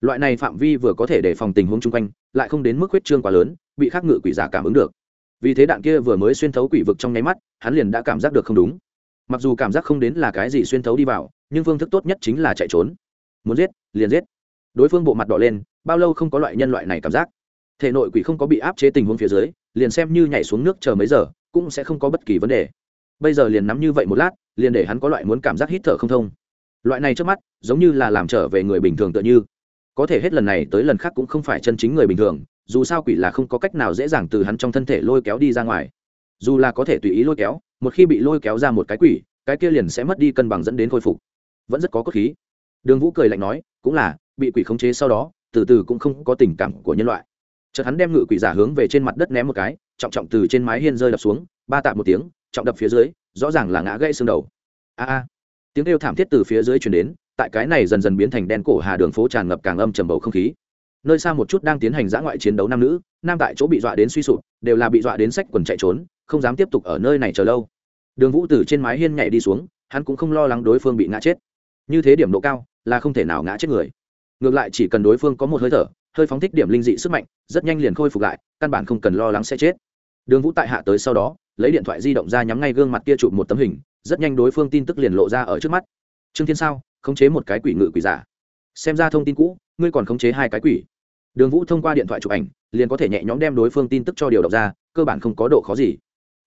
Loại này phạm vi vừa có thể để phòng tình huống chung quanh, lại không đến mức huyết trương quá lớn, bị khắc ngự quỷ giả cảm ứng được. Vì thế đạn kia vừa mới xuyên thấu quỷ vực trong nháy mắt, hắn liền đã cảm giác được không đúng. Mặc dù cảm giác không đến là cái gì xuyên thấu đi vào, nhưng phương thức tốt nhất chính là chạy trốn. Muốn giết, liền giết. Đối phương bộ mặt đỏ lên, bao lâu không có loại nhân loại này cảm giác. Thể nội quỷ không có bị áp chế tình huống phía dưới, liền xem như nhảy xuống nước chờ mấy giờ, cũng sẽ không có bất kỳ vấn đề bây giờ liền nắm như vậy một lát, liền để hắn có loại muốn cảm giác hít thở không thông. Loại này trước mắt, giống như là làm trở về người bình thường tựa như. Có thể hết lần này tới lần khác cũng không phải chân chính người bình thường, dù sao quỷ là không có cách nào dễ dàng từ hắn trong thân thể lôi kéo đi ra ngoài. Dù là có thể tùy ý lôi kéo, một khi bị lôi kéo ra một cái quỷ, cái kia liền sẽ mất đi cân bằng dẫn đến khôi phục. Vẫn rất có cốt khí. Đường vũ cười lạnh nói, cũng là, bị quỷ khống chế sau đó, từ từ cũng không có tình cảm của nhân loại. Chợt hắn đem ngự quỷ giả hướng về trên mặt đất ném một cái, trọng trọng từ trên mái hiên rơi đập xuống, ba tạ một tiếng trọng đập phía dưới, rõ ràng là ngã gãy xương đầu. A a. Tiếng kêu thảm thiết từ phía dưới chuyển đến, tại cái này dần dần biến thành đen cổ hà đường phố tràn ngập càng âm trầm bầu không khí. Nơi xa một chút đang tiến hành giã ngoại chiến đấu nam nữ, nam tại chỗ bị dọa đến suy sụp, đều là bị dọa đến sách quần chạy trốn, không dám tiếp tục ở nơi này chờ lâu. Đường vũ từ trên mái hiên nhảy đi xuống, hắn cũng không lo lắng đối phương bị ngã chết. Như thế điểm độ cao, là không thể nào ngã chết người. Ngược lại chỉ cần đối phương có một hơi thở, hơi phóng thích điểm linh dị sức mạnh, rất nhanh liền khôi phục lại, căn bản không cần lo lắng sẽ chết. Đường vũ tại hạ tới sau đó lấy điện thoại di động ra nhắm ngay gương mặt kia chụp một tấm hình, rất nhanh đối phương tin tức liền lộ ra ở trước mắt. Trương thiên sao, khống chế một cái quỷ ngự quỷ giả. Xem ra thông tin cũ, ngươi còn khống chế hai cái quỷ. Đường vũ thông qua điện thoại chụp ảnh, liền có thể nhẹ nhõm đem đối phương tin tức cho điều động ra, cơ bản không có độ khó gì.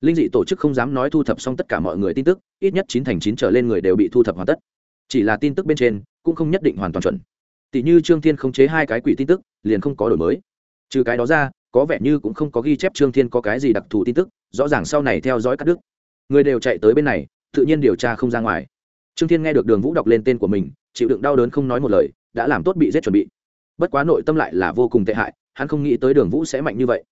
Linh dị tổ chức không dám nói thu thập xong tất cả mọi người tin tức, ít nhất chín thành chín trở lên người đều bị thu thập hoàn tất. Chỉ là tin tức bên trên, cũng không nhất định hoàn toàn chuẩn. Tỷ như trương thiên khống chế hai cái quỷ tin tức, liền không có đổi mới. Trừ cái đó ra, có vẻ như cũng không có ghi chép trương thiên có cái gì đặc thù tin tức rõ ràng sau này theo dõi cắt đứt. Người đều chạy tới bên này, tự nhiên điều tra không ra ngoài. Trương thiên nghe được đường vũ đọc lên tên của mình, chịu đựng đau đớn không nói một lời, đã làm tốt bị giết chuẩn bị. Bất quá nội tâm lại là vô cùng tệ hại, hắn không nghĩ tới đường vũ sẽ mạnh như vậy.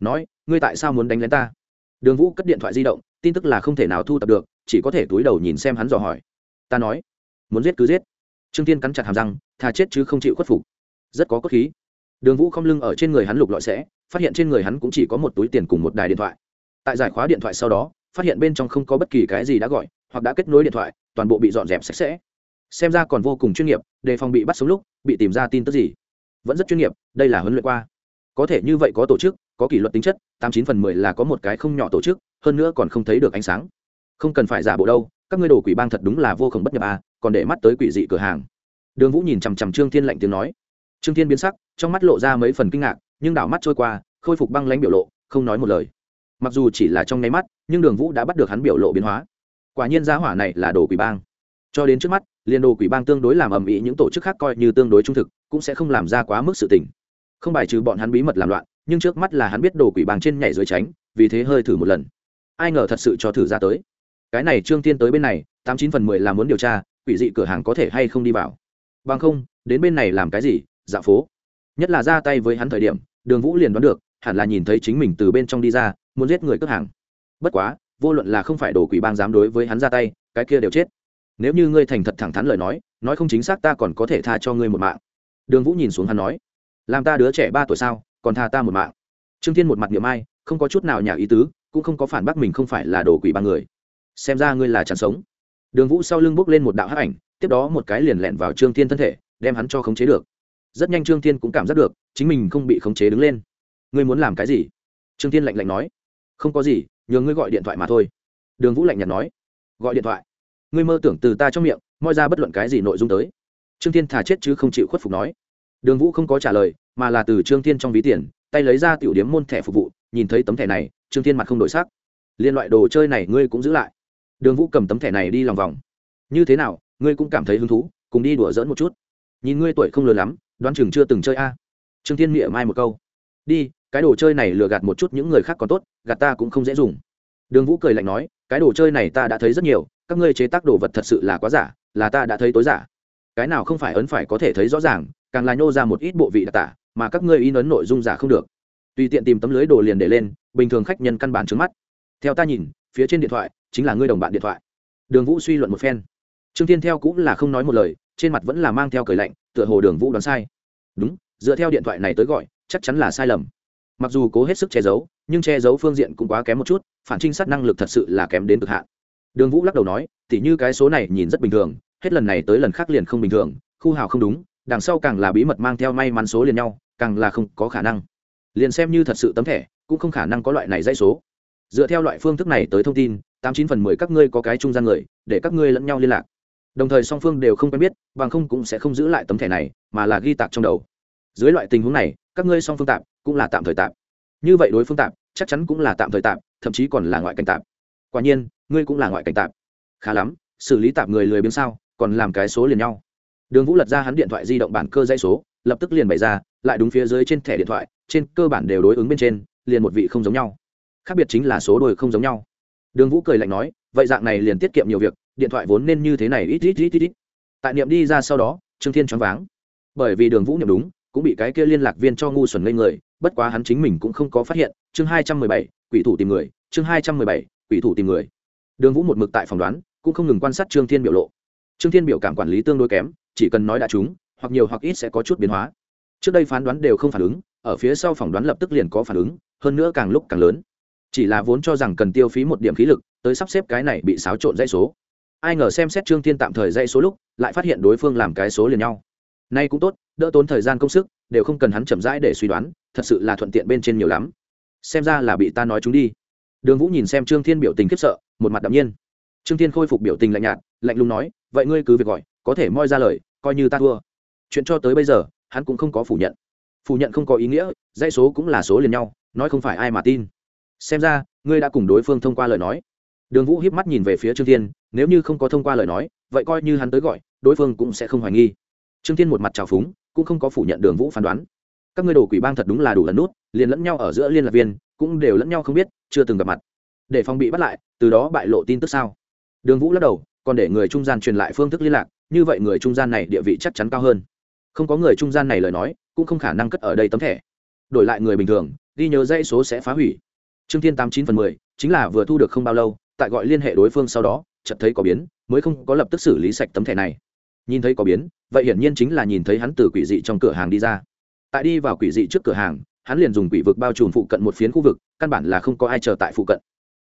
Nói, ngươi tại sao muốn đánh lén ta? Đường vũ cất điện thoại di động, tin tức là không thể nào thu tập được, chỉ có thể túi đầu nhìn xem hắn dò hỏi. Ta nói, muốn giết cứ giết. Trương tiên cắn chặt hàm răng thà chết chứ không chịu khuất phục. Rất có cốt khí. Đường vũ không lưng ở trên người hắn lục lọi sẽ, phát hiện trên người hắn cũng chỉ có một túi tiền cùng một đài điện thoại tại giải khóa điện thoại sau đó, phát hiện bên trong không có bất kỳ cái gì đã gọi, hoặc đã kết nối điện thoại, toàn bộ bị dọn dẹp sạch sẽ. Xem ra còn vô cùng chuyên nghiệp, đề phòng bị bắt sống lúc, bị tìm ra tin tức gì. Vẫn rất chuyên nghiệp, đây là huấn luyện qua. Có thể như vậy có tổ chức, có kỷ luật tính chất, tám chín phần mười là có một cái không nhỏ tổ chức, hơn nữa còn không thấy được ánh sáng. Không cần phải giả bộ đâu, các ngươi đồ quỷ bang thật đúng là vô khổng bất nhập à còn để mắt tới quỷ dị cửa hàng. Đường vũ nhìn chằm chằm trương thiên lạnh tiếng nói. Trương thiên biến sắc, trong mắt lộ ra mấy phần kinh ngạc, nhưng đảo mắt trôi qua, khôi phục băng lãnh biểu lộ, không nói một lời mặc dù chỉ là trong nháy mắt, nhưng đường vũ đã bắt được hắn biểu lộ biến hóa. Quả nhiên giá hỏa này là đồ quỷ bang. Cho đến trước mắt liên đồ quỷ bang tương đối làm ầm ĩ những tổ chức khác coi như tương đối trung thực, cũng sẽ không làm ra quá mức sự tình. Không bài trừ bọn hắn bí mật làm loạn, nhưng trước mắt là hắn biết đồ quỷ bang trên nhảy dưới tránh, vì thế hơi thử một lần. Ai ngờ thật sự cho thử ra tới. Cái này trương tiên tới bên này, tám chín phần mười là muốn điều tra, quỷ dị cửa hàng có thể hay không đi vào. Bằng không, đến bên này làm cái gì dạo phố. Nhất là ra tay với hắn thời điểm, đường vũ liền đoán được, hẳn là nhìn thấy chính mình từ bên trong đi ra muốn giết người cướp hàng. Bất quá, vô luận là không phải đồ quỷ bang dám đối với hắn ra tay, cái kia đều chết. Nếu như ngươi thành thật thẳng thắn lời nói nói không chính xác ta còn có thể tha cho ngươi một mạng. Đường vũ nhìn xuống hắn nói, làm ta đứa trẻ ba tuổi sao, còn tha ta một mạng. Trương thiên một mặt niệm ai, không có chút nào nhà ý tứ, cũng không có phản bác mình không phải là đồ quỷ ba người. Xem ra ngươi là chẳng sống. Đường vũ sau lưng bước lên một đạo hắc ảnh, tiếp đó một cái liền lẹn vào trương thiên thân thể, đem hắn cho khống chế được. Rất nhanh trương thiên cũng cảm giác được, chính mình không bị khống chế đứng lên. Ngươi muốn làm cái gì? Trương thiên lạnh lạnh nói không có gì, nhờ ngươi gọi điện thoại mà thôi. Đường vũ lạnh nhạt nói. Gọi điện thoại? Ngươi mơ tưởng từ ta trong miệng, moi ra bất luận cái gì nội dung tới. Trương thiên thà chết chứ không chịu khuất phục nói. Đường vũ không có trả lời, mà là từ trương thiên trong ví tiền, tay lấy ra tiểu điếm môn thẻ phục vụ, nhìn thấy tấm thẻ này, trương thiên mặt không đổi sắc. Liên loại đồ chơi này ngươi cũng giữ lại. Đường vũ cầm tấm thẻ này đi lòng vòng. Như thế nào, ngươi cũng cảm thấy hứng thú, cùng đi đùa dỡn một chút. Nhìn ngươi tuổi không lớn lắm, đoán chừng chưa từng chơi a. Trương thiên miệng mai một câu. Đi cái đồ chơi này lừa gạt một chút những người khác còn tốt, gạt ta cũng không dễ dùng. Đường vũ cười lạnh nói, cái đồ chơi này ta đã thấy rất nhiều, các ngươi chế tác đồ vật thật sự là quá giả, là ta đã thấy tối giả. Cái nào không phải ấn phải có thể thấy rõ ràng, càng là nhô ra một ít bộ vị đặc tả, mà các ngươi in ấn nội dung giả không được. Tùy tiện tìm tấm lưới đồ liền để lên, bình thường khách nhân căn bản trước mắt. Theo ta nhìn, phía trên điện thoại chính là ngươi đồng bạn điện thoại. Đường vũ suy luận một phen. Trương thiên theo cũng là không nói một lời, trên mặt vẫn là mang theo cười lạnh, tựa hồ đường vũ đoán sai. Đúng, dựa theo điện thoại này tới gọi, chắc chắn là sai lầm mặc dù cố hết sức che giấu, nhưng che giấu phương diện cũng quá kém một chút, phản trinh sát năng lực thật sự là kém đến cực hạn. Đường vũ lắc đầu nói, tỉ như cái số này nhìn rất bình thường, hết lần này tới lần khác liền không bình thường, khu hào không đúng, đằng sau càng là bí mật mang theo may mắn số liền nhau, càng là không có khả năng. Liền xem như thật sự tấm thẻ, cũng không khả năng có loại này dãy số. Dựa theo loại phương thức này tới thông tin, tám chín phần mười các ngươi có cái trung gian người, để các ngươi lẫn nhau liên lạc. Đồng thời song phương đều không quen biết, bằng không cũng sẽ không giữ lại tấm thẻ này, mà là ghi tạc trong đầu. Dưới loại tình huống này, các ngươi song phương tạm cũng là tạm thời tạm. Như vậy đối phương tạm, chắc chắn cũng là tạm thời tạm, thậm chí còn là ngoại cảnh tạm. Quả nhiên, ngươi cũng là ngoại cảnh tạm. Khá lắm, xử lý tạm người lười biếng sao, còn làm cái số liền nhau. Đường vũ lật ra hắn điện thoại di động bản cơ dây số, lập tức liền bày ra, lại đúng phía dưới trên thẻ điện thoại, trên cơ bản đều đối ứng bên trên, liền một vị không giống nhau. Khác biệt chính là số đôi không giống nhau. Đường vũ cười lạnh nói, vậy dạng này liền tiết kiệm nhiều việc, điện thoại vốn nên như thế này, ít ít ít ít ít. Tại niệm đi ra sau đó, trương thiên choáng váng. Bởi vì đường vũ niệm đúng cũng bị cái kia liên lạc viên cho ngu xuẩn ngây người, bất quá hắn chính mình cũng không có phát hiện, chương hai trăm mười bảy, quỷ thủ tìm người, chương hai trăm mười bảy, quỷ thủ tìm người. Đường vũ một mực tại phòng đoán, cũng không ngừng quan sát trương thiên biểu lộ. Trương thiên biểu cảm quản lý tương đối kém, chỉ cần nói đã chúng hoặc nhiều hoặc ít sẽ có chút biến hóa. Trước đây phán đoán đều không phản ứng, ở phía sau phỏng đoán lập tức liền có phản ứng, hơn nữa càng lúc càng lớn. Chỉ là vốn cho rằng cần tiêu phí một điểm khí lực, tới sắp xếp cái này bị xáo trộn dãy số. Ai ngờ xem xét trương thiên tạm thời dãy số lúc, lại phát hiện đối phương làm cái số liền nhau. Nay cũng tốt đỡ tốn thời gian công sức, đều không cần hắn chậm rãi để suy đoán, thật sự là thuận tiện bên trên nhiều lắm. Xem ra là bị ta nói chúng đi. Đường vũ nhìn xem trương thiên biểu tình khiếp sợ, một mặt đ ạ m nhiên. Trương thiên khôi phục biểu tình lạnh nhạt, lạnh lùng nói, vậy ngươi cứ việc gọi, có thể moi ra lời, coi như ta thua. Chuyện cho tới bây giờ, hắn cũng không có phủ nhận. Phủ nhận không có ý nghĩa, dãy số cũng là số liền nhau, nói không phải ai mà tin. Xem ra, ngươi đã cùng đối phương thông qua lời nói. Đường vũ hiếp mắt nhìn về phía trương thiên, nếu như không có thông qua lời nói, vậy coi như hắn tới gọi, đối phương cũng sẽ không hoài nghi. Trương thiên một mặt trào phúng cũng không có phủ nhận đường vũ phán đoán. Các ngươi đồ quỷ bang thật đúng là đủ lần nút, liền lẫn nhau ở giữa liên lạc viên, cũng đều lẫn nhau không biết, chưa từng gặp mặt. Để phòng bị bắt lại, từ đó bại lộ tin tức sao? Đường vũ lắc đầu, còn để người trung gian truyền lại phương thức liên lạc, như vậy người trung gian này địa vị chắc chắn cao hơn. Không có người trung gian này lời nói, cũng không khả năng cất ở đây tấm thẻ. Đổi lại người bình thường, ghi nhớ dãy số sẽ phá hủy. Trương thiên tám chín phần mười, chính là vừa thu được không bao lâu, tại gọi liên hệ đối phương sau đó, chợt thấy có biến, mới không có lập tức xử lý sạch tấm thẻ này. Nhìn thấy có biến vậy hiển nhiên chính là nhìn thấy hắn từ quỷ dị trong cửa hàng đi ra. Tại đi vào quỷ dị trước cửa hàng, hắn liền dùng quỷ vực bao trùm phụ cận một phiến khu vực, căn bản là không có ai chờ tại phụ cận.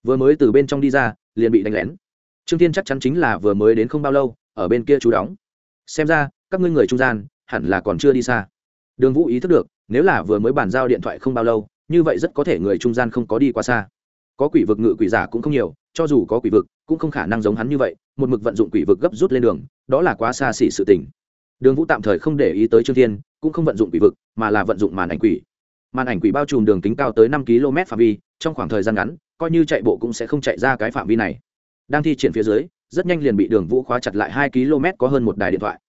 Vừa mới từ bên trong đi ra, liền bị đánh lén. Trương thiên chắc chắn chính là vừa mới đến không bao lâu, ở bên kia chú đóng. Xem ra, các ngươi người trung gian, hẳn là còn chưa đi xa. Đường vũ ý thức được, nếu là vừa mới bàn giao điện thoại không bao lâu, như vậy rất có thể người trung gian không có đi quá xa. Có quỷ vực ngự quỷ giả cũng không nhiều, cho dù có quỷ vực, cũng không khả năng giống hắn như vậy, một mực vận dụng quỷ vực gấp rút lên đường, đó là quá xa xỉ sự tình đường vũ tạm thời không để ý tới trương thiên, cũng không vận dụng quỷ vực, mà là vận dụng màn ảnh quỷ. Màn ảnh quỷ bao trùm đường kính cao tới năm km phạm vi, trong khoảng thời gian ngắn, coi như chạy bộ cũng sẽ không chạy ra cái phạm vi này. Đang thi triển phía dưới, rất nhanh liền bị đường vũ khóa chặt lại hai km có hơn một đài điện thoại.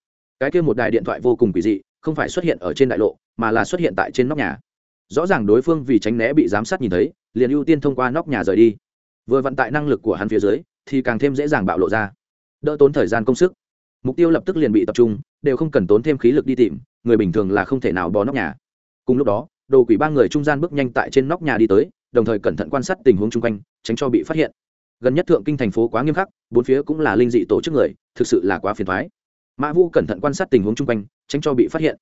Cái kia một đài điện thoại vô cùng kỳ dị, không phải xuất hiện ở trên đại lộ, mà là xuất hiện tại trên nóc nhà. Rõ ràng đối phương vì tránh né bị giám sát nhìn thấy, liền ưu tiên thông qua nóc nhà rời đi. Vừa vận tải năng lực của hắn phía dưới, thì càng thêm dễ dàng bạo lộ ra. Đỡ tốn thời gian công sức. Mục tiêu lập tức liền bị tập trung đều không cần tốn thêm khí lực đi tìm, người bình thường là không thể nào bò nóc nhà. Cùng lúc đó, đồ quỷ ba người trung gian bước nhanh tại trên nóc nhà đi tới, đồng thời cẩn thận quan sát tình huống chung quanh, tránh cho bị phát hiện. Gần nhất thượng kinh thành phố quá nghiêm khắc, bốn phía cũng là linh dị tổ chức người, thực sự là quá phiền thoái mã vũ cẩn thận quan sát tình huống chung quanh, tránh cho bị phát hiện.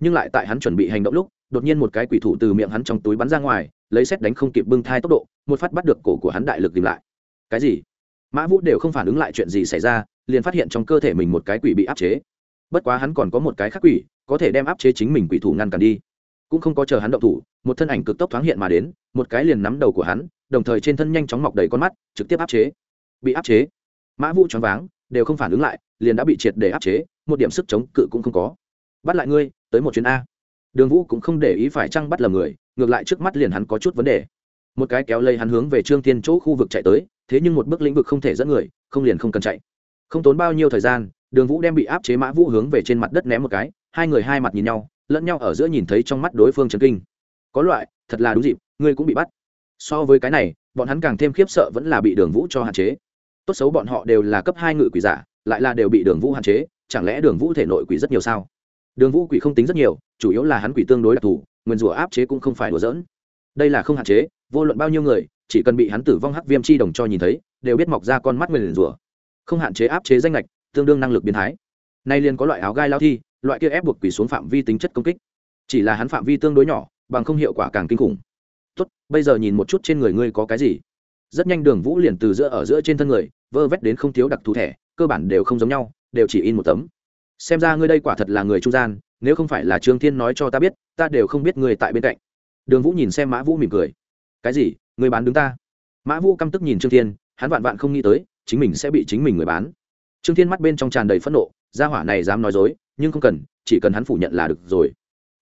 Nhưng lại tại hắn chuẩn bị hành động lúc, đột nhiên một cái quỷ thủ từ miệng hắn trong túi bắn ra ngoài, lấy xét đánh không kịp bưng thai tốc độ, một phát bắt được cổ của hắn đại lực tìm lại. Cái gì? Mã vũ đều không phản ứng lại chuyện gì xảy ra, liền phát hiện trong cơ thể mình một cái quỷ bị áp chế bất quá hắn còn có một cái khác quỷ, có thể đem áp chế chính mình quỷ thủ ngăn cản đi. Cũng không có chờ hắn động thủ, một thân ảnh cực tốc thoáng hiện mà đến, một cái liền nắm đầu của hắn, đồng thời trên thân nhanh chóng mọc đầy con mắt, trực tiếp áp chế. Bị áp chế. Mã vũ choáng váng, đều không phản ứng lại, liền đã bị triệt để áp chế, một điểm sức chống cự cũng không có. Bắt lại ngươi, tới một chuyến a. Đường vũ cũng không để ý phải chăng bắt lầm người, ngược lại trước mắt liền hắn có chút vấn đề. Một cái kéo lây hắn hướng về trương thiên chỗ khu vực chạy tới, thế nhưng một bước lĩnh vực không thể dẫn người, không liền không cần chạy. Không tốn bao nhiêu thời gian đường vũ đem bị áp chế mã vũ hướng về trên mặt đất ném một cái, hai người hai mặt nhìn nhau, lẫn nhau ở giữa nhìn thấy trong mắt đối phương chấn kinh. Có loại, thật là đúng dịp, ngươi cũng bị bắt. So với cái này, bọn hắn càng thêm khiếp sợ vẫn là bị đường vũ cho hạn chế. Tốt xấu bọn họ đều là cấp hai ngự quỷ giả, lại là đều bị đường vũ hạn chế, chẳng lẽ đường vũ thể nội quỷ rất nhiều sao? Đường vũ quỷ không tính rất nhiều, chủ yếu là hắn quỷ tương đối đặc thù, nguyên rủa áp chế cũng không phải đùa dỡn đây là không hạn chế, vô luận bao nhiêu người, chỉ cần bị hắn tử vong hắc viêm chi đồng cho nhìn thấy, đều biết mọc ra con mắt nguyền rủa. Không hạn chế áp chế danh lệch tương đương năng lực biến thái. Nay liền có loại áo gai lao thi, loại kia ép buộc quỷ xuống phạm vi tính chất công kích. Chỉ là hắn phạm vi tương đối nhỏ, bằng không hiệu quả càng kinh khủng. Tốt, bây giờ nhìn một chút trên người ngươi có cái gì. Rất nhanh đường vũ liền từ giữa ở giữa trên thân người, vơ vét đến không thiếu đặc thù thẻ, cơ bản đều không giống nhau, đều chỉ in một tấm. Xem ra ngươi đây quả thật là người trung gian, nếu không phải là trương thiên nói cho ta biết, ta đều không biết ngươi tại bên cạnh. Đường vũ nhìn xem mã vũ mỉm cười. Cái gì? Người bán đứng ta? Mã vũ căm tức nhìn trương thiên, hắn vạn vạn không nghĩ tới, chính mình sẽ bị chính mình người bán trương thiên mắt bên trong tràn đầy phẫn nộ, gia hỏa này dám nói dối, nhưng không cần, chỉ cần hắn phủ nhận là được rồi.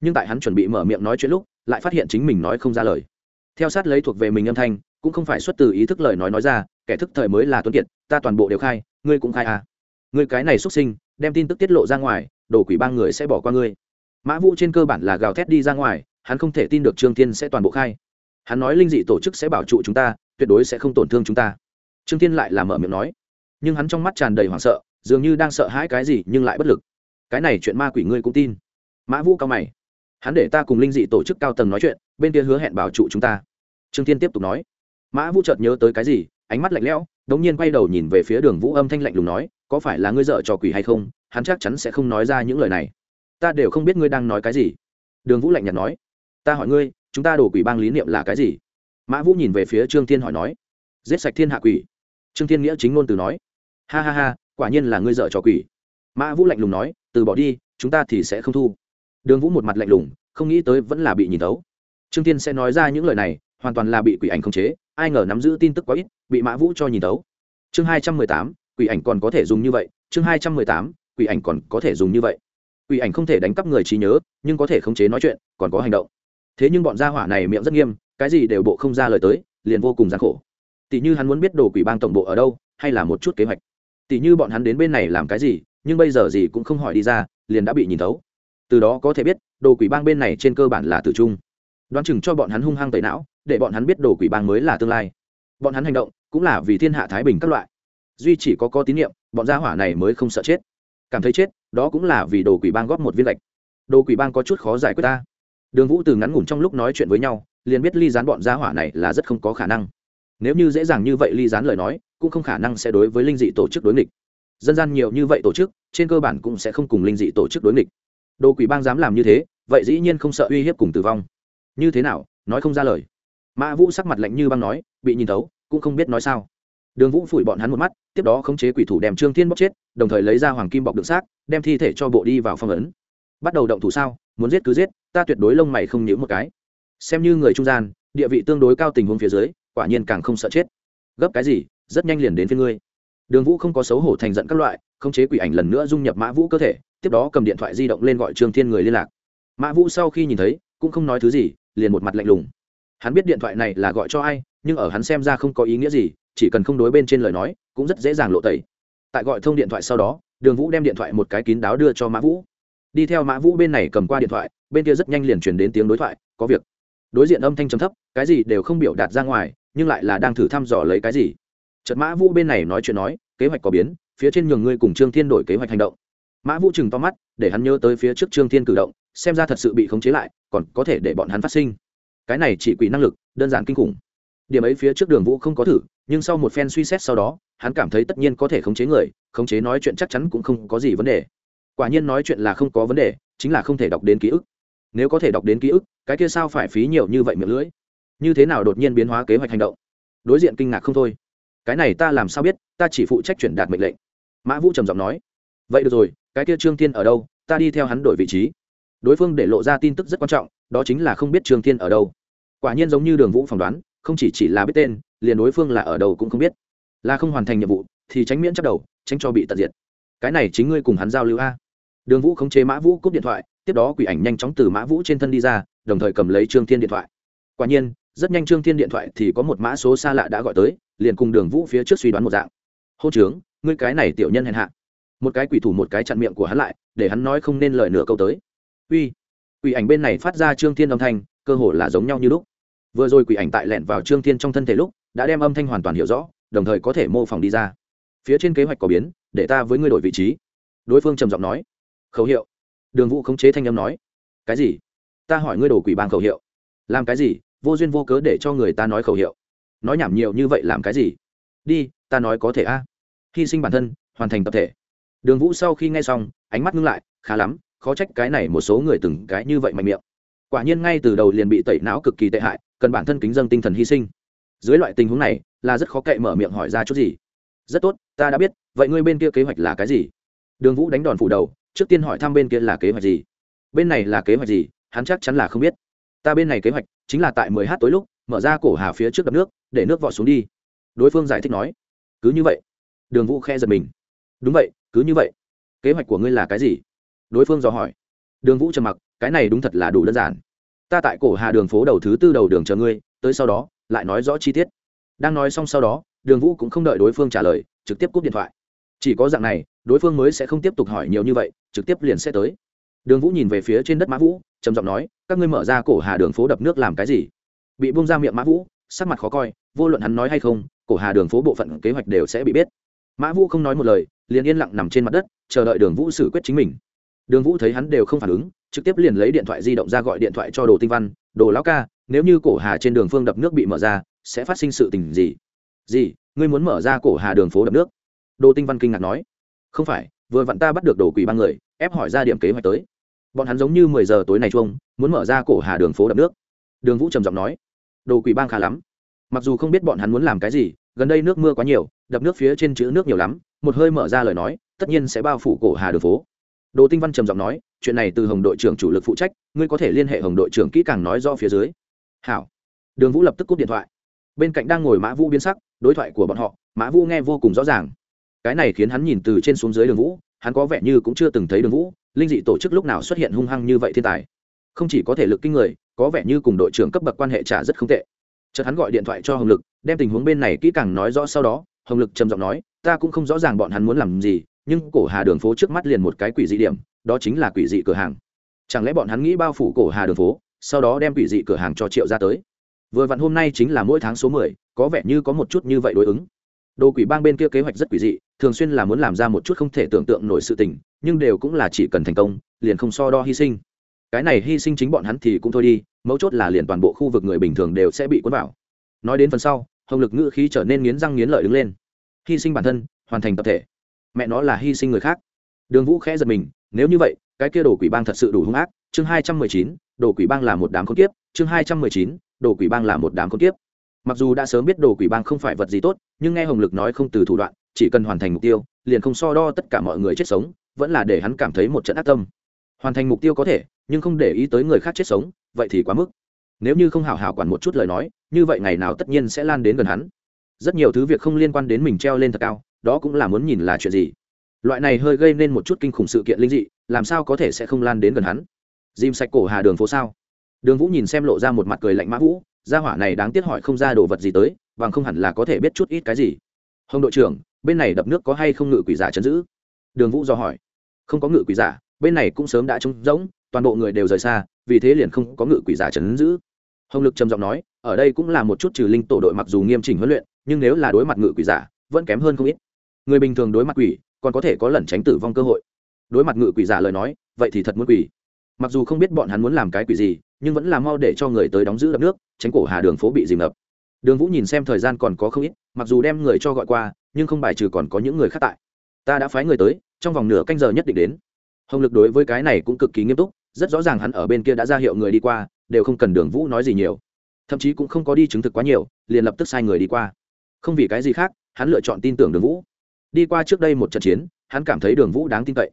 Nhưng tại hắn chuẩn bị mở miệng nói chuyện lúc, lại phát hiện chính mình nói không ra lời. Theo sát lấy thuộc về mình âm thanh, cũng không phải xuất từ ý thức lời nói nói ra, kẻ thức thời mới là tuấn kiệt, ta toàn bộ đều khai, ngươi cũng khai à. Ngươi cái này xuất sinh, đem tin tức tiết lộ ra ngoài, đồ quỷ ba người sẽ bỏ qua ngươi. Mã vũ trên cơ bản là gào thét đi ra ngoài, hắn không thể tin được trương thiên sẽ toàn bộ khai. Hắn nói linh dị tổ chức sẽ bảo trụ chúng ta, tuyệt đối sẽ không tổn thương chúng ta. Trương thiên lại là mở miệng nói nhưng hắn trong mắt tràn đầy hoảng sợ, dường như đang sợ hãi cái gì nhưng lại bất lực. Cái này chuyện ma quỷ ngươi cũng tin. Mã vũ cao mày. Hắn để ta cùng linh dị tổ chức cao tầng nói chuyện, bên kia hứa hẹn bảo trụ chúng ta. Trương thiên tiếp tục nói. Mã vũ chợt nhớ tới cái gì, ánh mắt lạnh lẽo, đống nhiên quay đầu nhìn về phía đường vũ âm thanh lạnh lùng nói, có phải là ngươi dợ trò quỷ hay không? Hắn chắc chắn sẽ không nói ra những lời này. Ta đều không biết ngươi đang nói cái gì. Đường vũ lạnh nhạt nói. Ta hỏi ngươi, chúng ta đổ quỷ bang lý niệm là cái gì? Mã vũ nhìn về phía trương thiên hỏi nói. Giết sạch thiên hạ quỷ. Trương thiên nghĩa chính ngôn từ nói ha ha ha, quả nhiên là ngươi dợ trò quỷ. Mã vũ lạnh lùng nói, từ bỏ đi, chúng ta thì sẽ không thu. Đường vũ một mặt lạnh lùng, không nghĩ tới vẫn là bị nhìn tấu trương thiên sẽ nói ra những lời này, hoàn toàn là bị quỷ ảnh khống chế, ai ngờ nắm giữ tin tức quá ít, bị mã vũ cho nhìn tấu chương hai trăm mười tám, quỷ ảnh còn có thể dùng như vậy, chương hai trăm mười tám, quỷ ảnh còn có thể dùng như vậy. Quỷ ảnh không thể đánh cắp người trí nhớ, nhưng có thể khống chế nói chuyện, còn có hành động. Thế nhưng bọn gia hỏa này miệng rất nghiêm, cái gì đều bộ không ra lời tới, liền vô cùng gian khổ. Tỷ như hắn muốn biết đồ quỷ bang tổng bộ ở đâu, hay là một chút kế hoạch tỷ như bọn hắn đến bên này làm cái gì, nhưng bây giờ gì cũng không hỏi đi ra, liền đã bị nhìn thấu. Từ đó có thể biết, đồ quỷ bang bên này trên cơ bản là tử trung. Đoán chừng cho bọn hắn hung hăng tẩy não, để bọn hắn biết đồ quỷ bang mới là tương lai. Bọn hắn hành động, cũng là vì thiên hạ thái bình các loại. Duy chỉ có có tín nhiệm, bọn gia hỏa này mới không sợ chết. Cảm thấy chết, đó cũng là vì đồ quỷ bang góp một viên lệch. Đồ quỷ bang có chút khó giải quyết ta. Đường vũ từ ngắn ngủn trong lúc nói chuyện với nhau, liền biết ly dán bọn gia hỏa này là rất không có khả năng. Nếu như dễ dàng như vậy ly dán lời nói cũng không khả năng sẽ đối với linh dị tổ chức đối nghịch. Dân gian nhiều như vậy tổ chức, trên cơ bản cũng sẽ không cùng linh dị tổ chức đối nghịch. Đồ quỷ bang dám làm như thế, vậy dĩ nhiên không sợ uy hiếp cùng tử vong. Như thế nào? Nói không ra lời. Mã vũ sắc mặt lạnh như băng nói, bị nhìn thấu, cũng không biết nói sao. Đường vũ phủi bọn hắn một mắt, tiếp đó khống chế quỷ thủ đem trương thiên bóc chết, đồng thời lấy ra hoàng kim bọc đựng xác, đem thi thể cho bộ đi vào phong ấn. Bắt đầu động thủ sao? Muốn giết cứ giết, ta tuyệt đối lông mày không nhíu một cái. Xem như người trung gian, địa vị tương đối cao tình huống phía dưới, quả nhiên càng không sợ chết. Gấp cái gì? Rất nhanh liền đến phía ngươi. Đường vũ không có xấu hổ thành giận các loại, khống chế quỷ ảnh lần nữa dung nhập mã vũ cơ thể, tiếp đó cầm điện thoại di động lên gọi trương thiên người liên lạc. Mã vũ sau khi nhìn thấy, cũng không nói thứ gì, liền một mặt lạnh lùng. Hắn biết điện thoại này là gọi cho ai, nhưng ở hắn xem ra không có ý nghĩa gì, chỉ cần không đối bên trên lời nói, cũng rất dễ dàng lộ tẩy. Tại gọi thông điện thoại sau đó, đường vũ đem điện thoại một cái kín đáo đưa cho mã vũ. Đi theo mã vũ bên này cầm qua điện thoại, bên kia rất nhanh liền chuyển đến tiếng đối thoại, có việc. Đối diện âm thanh trầm thấp, cái gì đều không biểu đạt ra ngoài, nhưng lại là đang thử thăm dò lấy cái gì? Chật mã vũ bên này nói chuyện nói, kế hoạch có biến, phía trên nhường ngươi cùng trương thiên đổi kế hoạch hành động. Mã vũ chừng to mắt, để hắn nhớ tới phía trước trương thiên cử động, xem ra thật sự bị khống chế lại, còn có thể để bọn hắn phát sinh. Cái này chỉ quỷ năng lực, đơn giản kinh khủng. Điểm ấy phía trước đường vũ không có thử, nhưng sau một phen suy xét sau đó, hắn cảm thấy tất nhiên có thể khống chế người, khống chế nói chuyện chắc chắn cũng không có gì vấn đề. Quả nhiên nói chuyện là không có vấn đề, chính là không thể đọc đến ký ức. Nếu có thể đọc đến ký ức, cái kia sao phải phí nhiều như vậy miệng lưỡi? Như thế nào đột nhiên biến hóa kế hoạch hành động? Đối diện kinh ngạc không thôi cái này ta làm sao biết, ta chỉ phụ trách chuyển đạt mệnh lệnh. Mã vũ trầm giọng nói, vậy được rồi, cái kia trương thiên ở đâu, ta đi theo hắn đổi vị trí. Đối phương để lộ ra tin tức rất quan trọng, đó chính là không biết trương thiên ở đâu. Quả nhiên giống như đường vũ phỏng đoán, không chỉ chỉ là biết tên, liền đối phương là ở đâu cũng không biết. Là không hoàn thành nhiệm vụ, thì tránh miễn chắc đầu, tránh cho bị tận diệt. Cái này chính ngươi cùng hắn giao lưu a. Đường vũ khống chế mã vũ cúp điện thoại, tiếp đó quỷ ảnh nhanh chóng từ mã vũ trên thân đi ra, đồng thời cầm lấy trương thiên điện thoại. Quả nhiên, rất nhanh trương thiên điện thoại thì có một mã số xa lạ đã gọi tới liền cùng đường vũ phía trước suy đoán một dạng. Hô trướng, ngươi cái này tiểu nhân hèn hạ. Một cái quỷ thủ một cái chặn miệng của hắn lại, để hắn nói không nên lời nửa câu tới. Uy, quỷ ảnh bên này phát ra trương thiên âm thanh, cơ hồ là giống nhau như lúc. Vừa rồi quỷ ảnh tại lẹn vào trương thiên trong thân thể lúc, đã đem âm thanh hoàn toàn hiểu rõ, đồng thời có thể mô phỏng đi ra. Phía trên kế hoạch có biến, để ta với ngươi đổi vị trí. Đối phương trầm giọng nói. Khẩu hiệu. Đường vũ khống chế thanh âm nói. Cái gì? Ta hỏi ngươi đổ quỷ bang khẩu hiệu. Làm cái gì? Vô duyên vô cớ để cho người ta nói khẩu hiệu nói nhảm nhiều như vậy làm cái gì? Đi, ta nói có thể a. Hy sinh bản thân, hoàn thành tập thể. Đường vũ sau khi nghe xong, ánh mắt ngưng lại, khá lắm, khó trách cái này một số người từng cái như vậy mạnh miệng. Quả nhiên ngay từ đầu liền bị tẩy não cực kỳ tệ hại, cần bản thân kính dân tinh thần hy sinh. Dưới loại tình huống này, là rất khó cậy mở miệng hỏi ra chút gì. Rất tốt, ta đã biết, vậy ngươi bên kia kế hoạch là cái gì? Đường vũ đánh đòn phủ đầu, trước tiên hỏi thăm bên kia là kế hoạch gì. Bên này là kế hoạch gì, hắn chắc chắn là không biết. Ta bên này kế hoạch chính là tại mười h tối lúc mở ra cổ hà phía trước đập nước, để nước vọt xuống đi. Đối phương giải thích nói, cứ như vậy. Đường vũ khe giật mình. Đúng vậy, cứ như vậy. Kế hoạch của ngươi là cái gì? Đối phương dò hỏi. Đường vũ trầm mặc, cái này đúng thật là đủ đơn giản. Ta tại cổ hà đường phố đầu thứ tư đầu đường chờ ngươi, tới sau đó, lại nói rõ chi tiết. Đang nói xong sau đó, đường vũ cũng không đợi đối phương trả lời, trực tiếp cúp điện thoại. Chỉ có dạng này, đối phương mới sẽ không tiếp tục hỏi nhiều như vậy, trực tiếp liền sẽ tới. Đường vũ nhìn về phía trên đất mã vũ, trầm giọng nói, các ngươi mở ra cổ hà đường phố đập nước làm cái gì? Bị buông ra miệng mã vũ, sắc mặt khó coi, vô luận hắn nói hay không, cổ hà đường phố bộ phận kế hoạch đều sẽ bị biết. Mã vũ không nói một lời, liền yên lặng nằm trên mặt đất, chờ đợi đường vũ xử quyết chính mình. Đường vũ thấy hắn đều không phản ứng, trực tiếp liền lấy điện thoại di động ra gọi điện thoại cho đồ tinh văn, đồ lão ca, nếu như cổ hà trên đường phương đập nước bị mở ra, sẽ phát sinh sự tình gì? Gì? Ngươi muốn mở ra cổ hà đường phố đập nước? Đồ tinh văn kinh ngạc nói. Không phải, vừa vặn ta bắt được đồ quỷ ba người, ép hỏi ra điểm kế hoạch tới. Bọn hắn giống như mười giờ tối này chuông, muốn mở ra cổ hà đường phố đập nước đường vũ trầm giọng nói, đồ quỷ bang khá lắm. Mặc dù không biết bọn hắn muốn làm cái gì, gần đây nước mưa quá nhiều, đập nước phía trên chữ nước nhiều lắm, một hơi mở ra lời nói, tất nhiên sẽ bao phủ cổ hà đường phố. Đồ tinh văn trầm giọng nói, chuyện này từ hồng đội trưởng chủ lực phụ trách, ngươi có thể liên hệ hồng đội trưởng kỹ càng nói rõ phía dưới. Hảo. Đường vũ lập tức cúp điện thoại. Bên cạnh đang ngồi mã vũ biến sắc, đối thoại của bọn họ, mã vũ nghe vô cùng rõ ràng. Cái này khiến hắn nhìn từ trên xuống dưới đường vũ, hắn có vẻ như cũng chưa từng thấy đường vũ, linh dị tổ chức lúc nào xuất hiện hung hăng như vậy thiên tài. Không chỉ có thể lực kinh người có vẻ như cùng đội trưởng cấp bậc quan hệ trả rất không tệ. Chợt hắn gọi điện thoại cho hồng lực, đem tình huống bên này kỹ càng nói rõ sau đó, hồng lực trầm giọng nói, ta cũng không rõ ràng bọn hắn muốn làm gì, nhưng cổ hà đường phố trước mắt liền một cái quỷ dị điểm, đó chính là quỷ dị cửa hàng. Chẳng lẽ bọn hắn nghĩ bao phủ cổ hà đường phố, sau đó đem quỷ dị cửa hàng cho triệu ra tới? Vừa vặn hôm nay chính là mỗi tháng số mười, có vẻ như có một chút như vậy đối ứng. Đồ quỷ bang bên kia kế hoạch rất quỷ dị, thường xuyên là muốn làm ra một chút không thể tưởng tượng nổi sự tình, nhưng đều cũng là chỉ cần thành công, liền không so đo hy sinh cái này hy sinh chính bọn hắn thì cũng thôi đi, mấu chốt là liền toàn bộ khu vực người bình thường đều sẽ bị cuốn vào. Nói đến phần sau, hồng lực ngữ khí trở nên nghiến răng nghiến lợi đứng lên. Hy sinh bản thân, hoàn thành tập thể. Mẹ nó là hy sinh người khác. Đường vũ khẽ giật mình, nếu như vậy, cái kia đồ quỷ bang thật sự đủ hung ác. Chương hai trăm mười chín, đồ quỷ bang là một đám con kiếp. Chương hai trăm mười chín, đồ quỷ bang là một đám con kiếp. Mặc dù đã sớm biết đồ quỷ bang không phải vật gì tốt, nhưng nghe hồng lực nói không từ thủ đoạn, chỉ cần hoàn thành mục tiêu, liền không so đo tất cả mọi người chết sống, vẫn là để hắn cảm thấy một trận ác tâm hoàn thành mục tiêu có thể, nhưng không để ý tới người khác chết sống, vậy thì quá mức. Nếu như không hào hào quản một chút lời nói, như vậy ngày nào tất nhiên sẽ lan đến gần hắn. Rất nhiều thứ việc không liên quan đến mình treo lên thật cao, đó cũng là muốn nhìn là chuyện gì. Loại này hơi gây nên một chút kinh khủng sự kiện linh dị, làm sao có thể sẽ không lan đến gần hắn? Dìm sạch cổ hà đường phố sao? Đường vũ nhìn xem lộ ra một mặt cười lạnh mã vũ, gia hỏa này đáng tiếc hỏi không ra đồ vật gì tới và không hẳn là có thể biết chút ít cái gì. Hồng đội trưởng, bên này đập nước có hay không ngự quỷ giả chấn giữ? Đường vũ do hỏi. Không có ngự quỷ giả bên này cũng sớm đã trống rỗng, toàn bộ người đều rời xa, vì thế liền không có ngự quỷ giả trấn giữ. Hồng lực trầm giọng nói, ở đây cũng là một chút trừ linh tổ đội mặc dù nghiêm chỉnh huấn luyện, nhưng nếu là đối mặt ngự quỷ giả, vẫn kém hơn không ít. Người bình thường đối mặt quỷ, còn có thể có lẩn tránh tử vong cơ hội. Đối mặt ngự quỷ giả lời nói, vậy thì thật muốn quỷ. Mặc dù không biết bọn hắn muốn làm cái quỷ gì, nhưng vẫn là mau để cho người tới đóng giữ đập nước, tránh cổ hà đường phố bị dìm ngập. Đường vũ nhìn xem thời gian còn có không ít, mặc dù đem người cho gọi qua, nhưng không bài trừ còn có những người khác tại. Ta đã phái người tới, trong vòng nửa canh giờ nhất định đến hồng lực đối với cái này cũng cực kỳ nghiêm túc, rất rõ ràng hắn ở bên kia đã ra hiệu người đi qua, đều không cần đường vũ nói gì nhiều. Thậm chí cũng không có đi chứng thực quá nhiều, liền lập tức sai người đi qua. Không vì cái gì khác, hắn lựa chọn tin tưởng đường vũ. Đi qua trước đây một trận chiến, hắn cảm thấy đường vũ đáng tin cậy.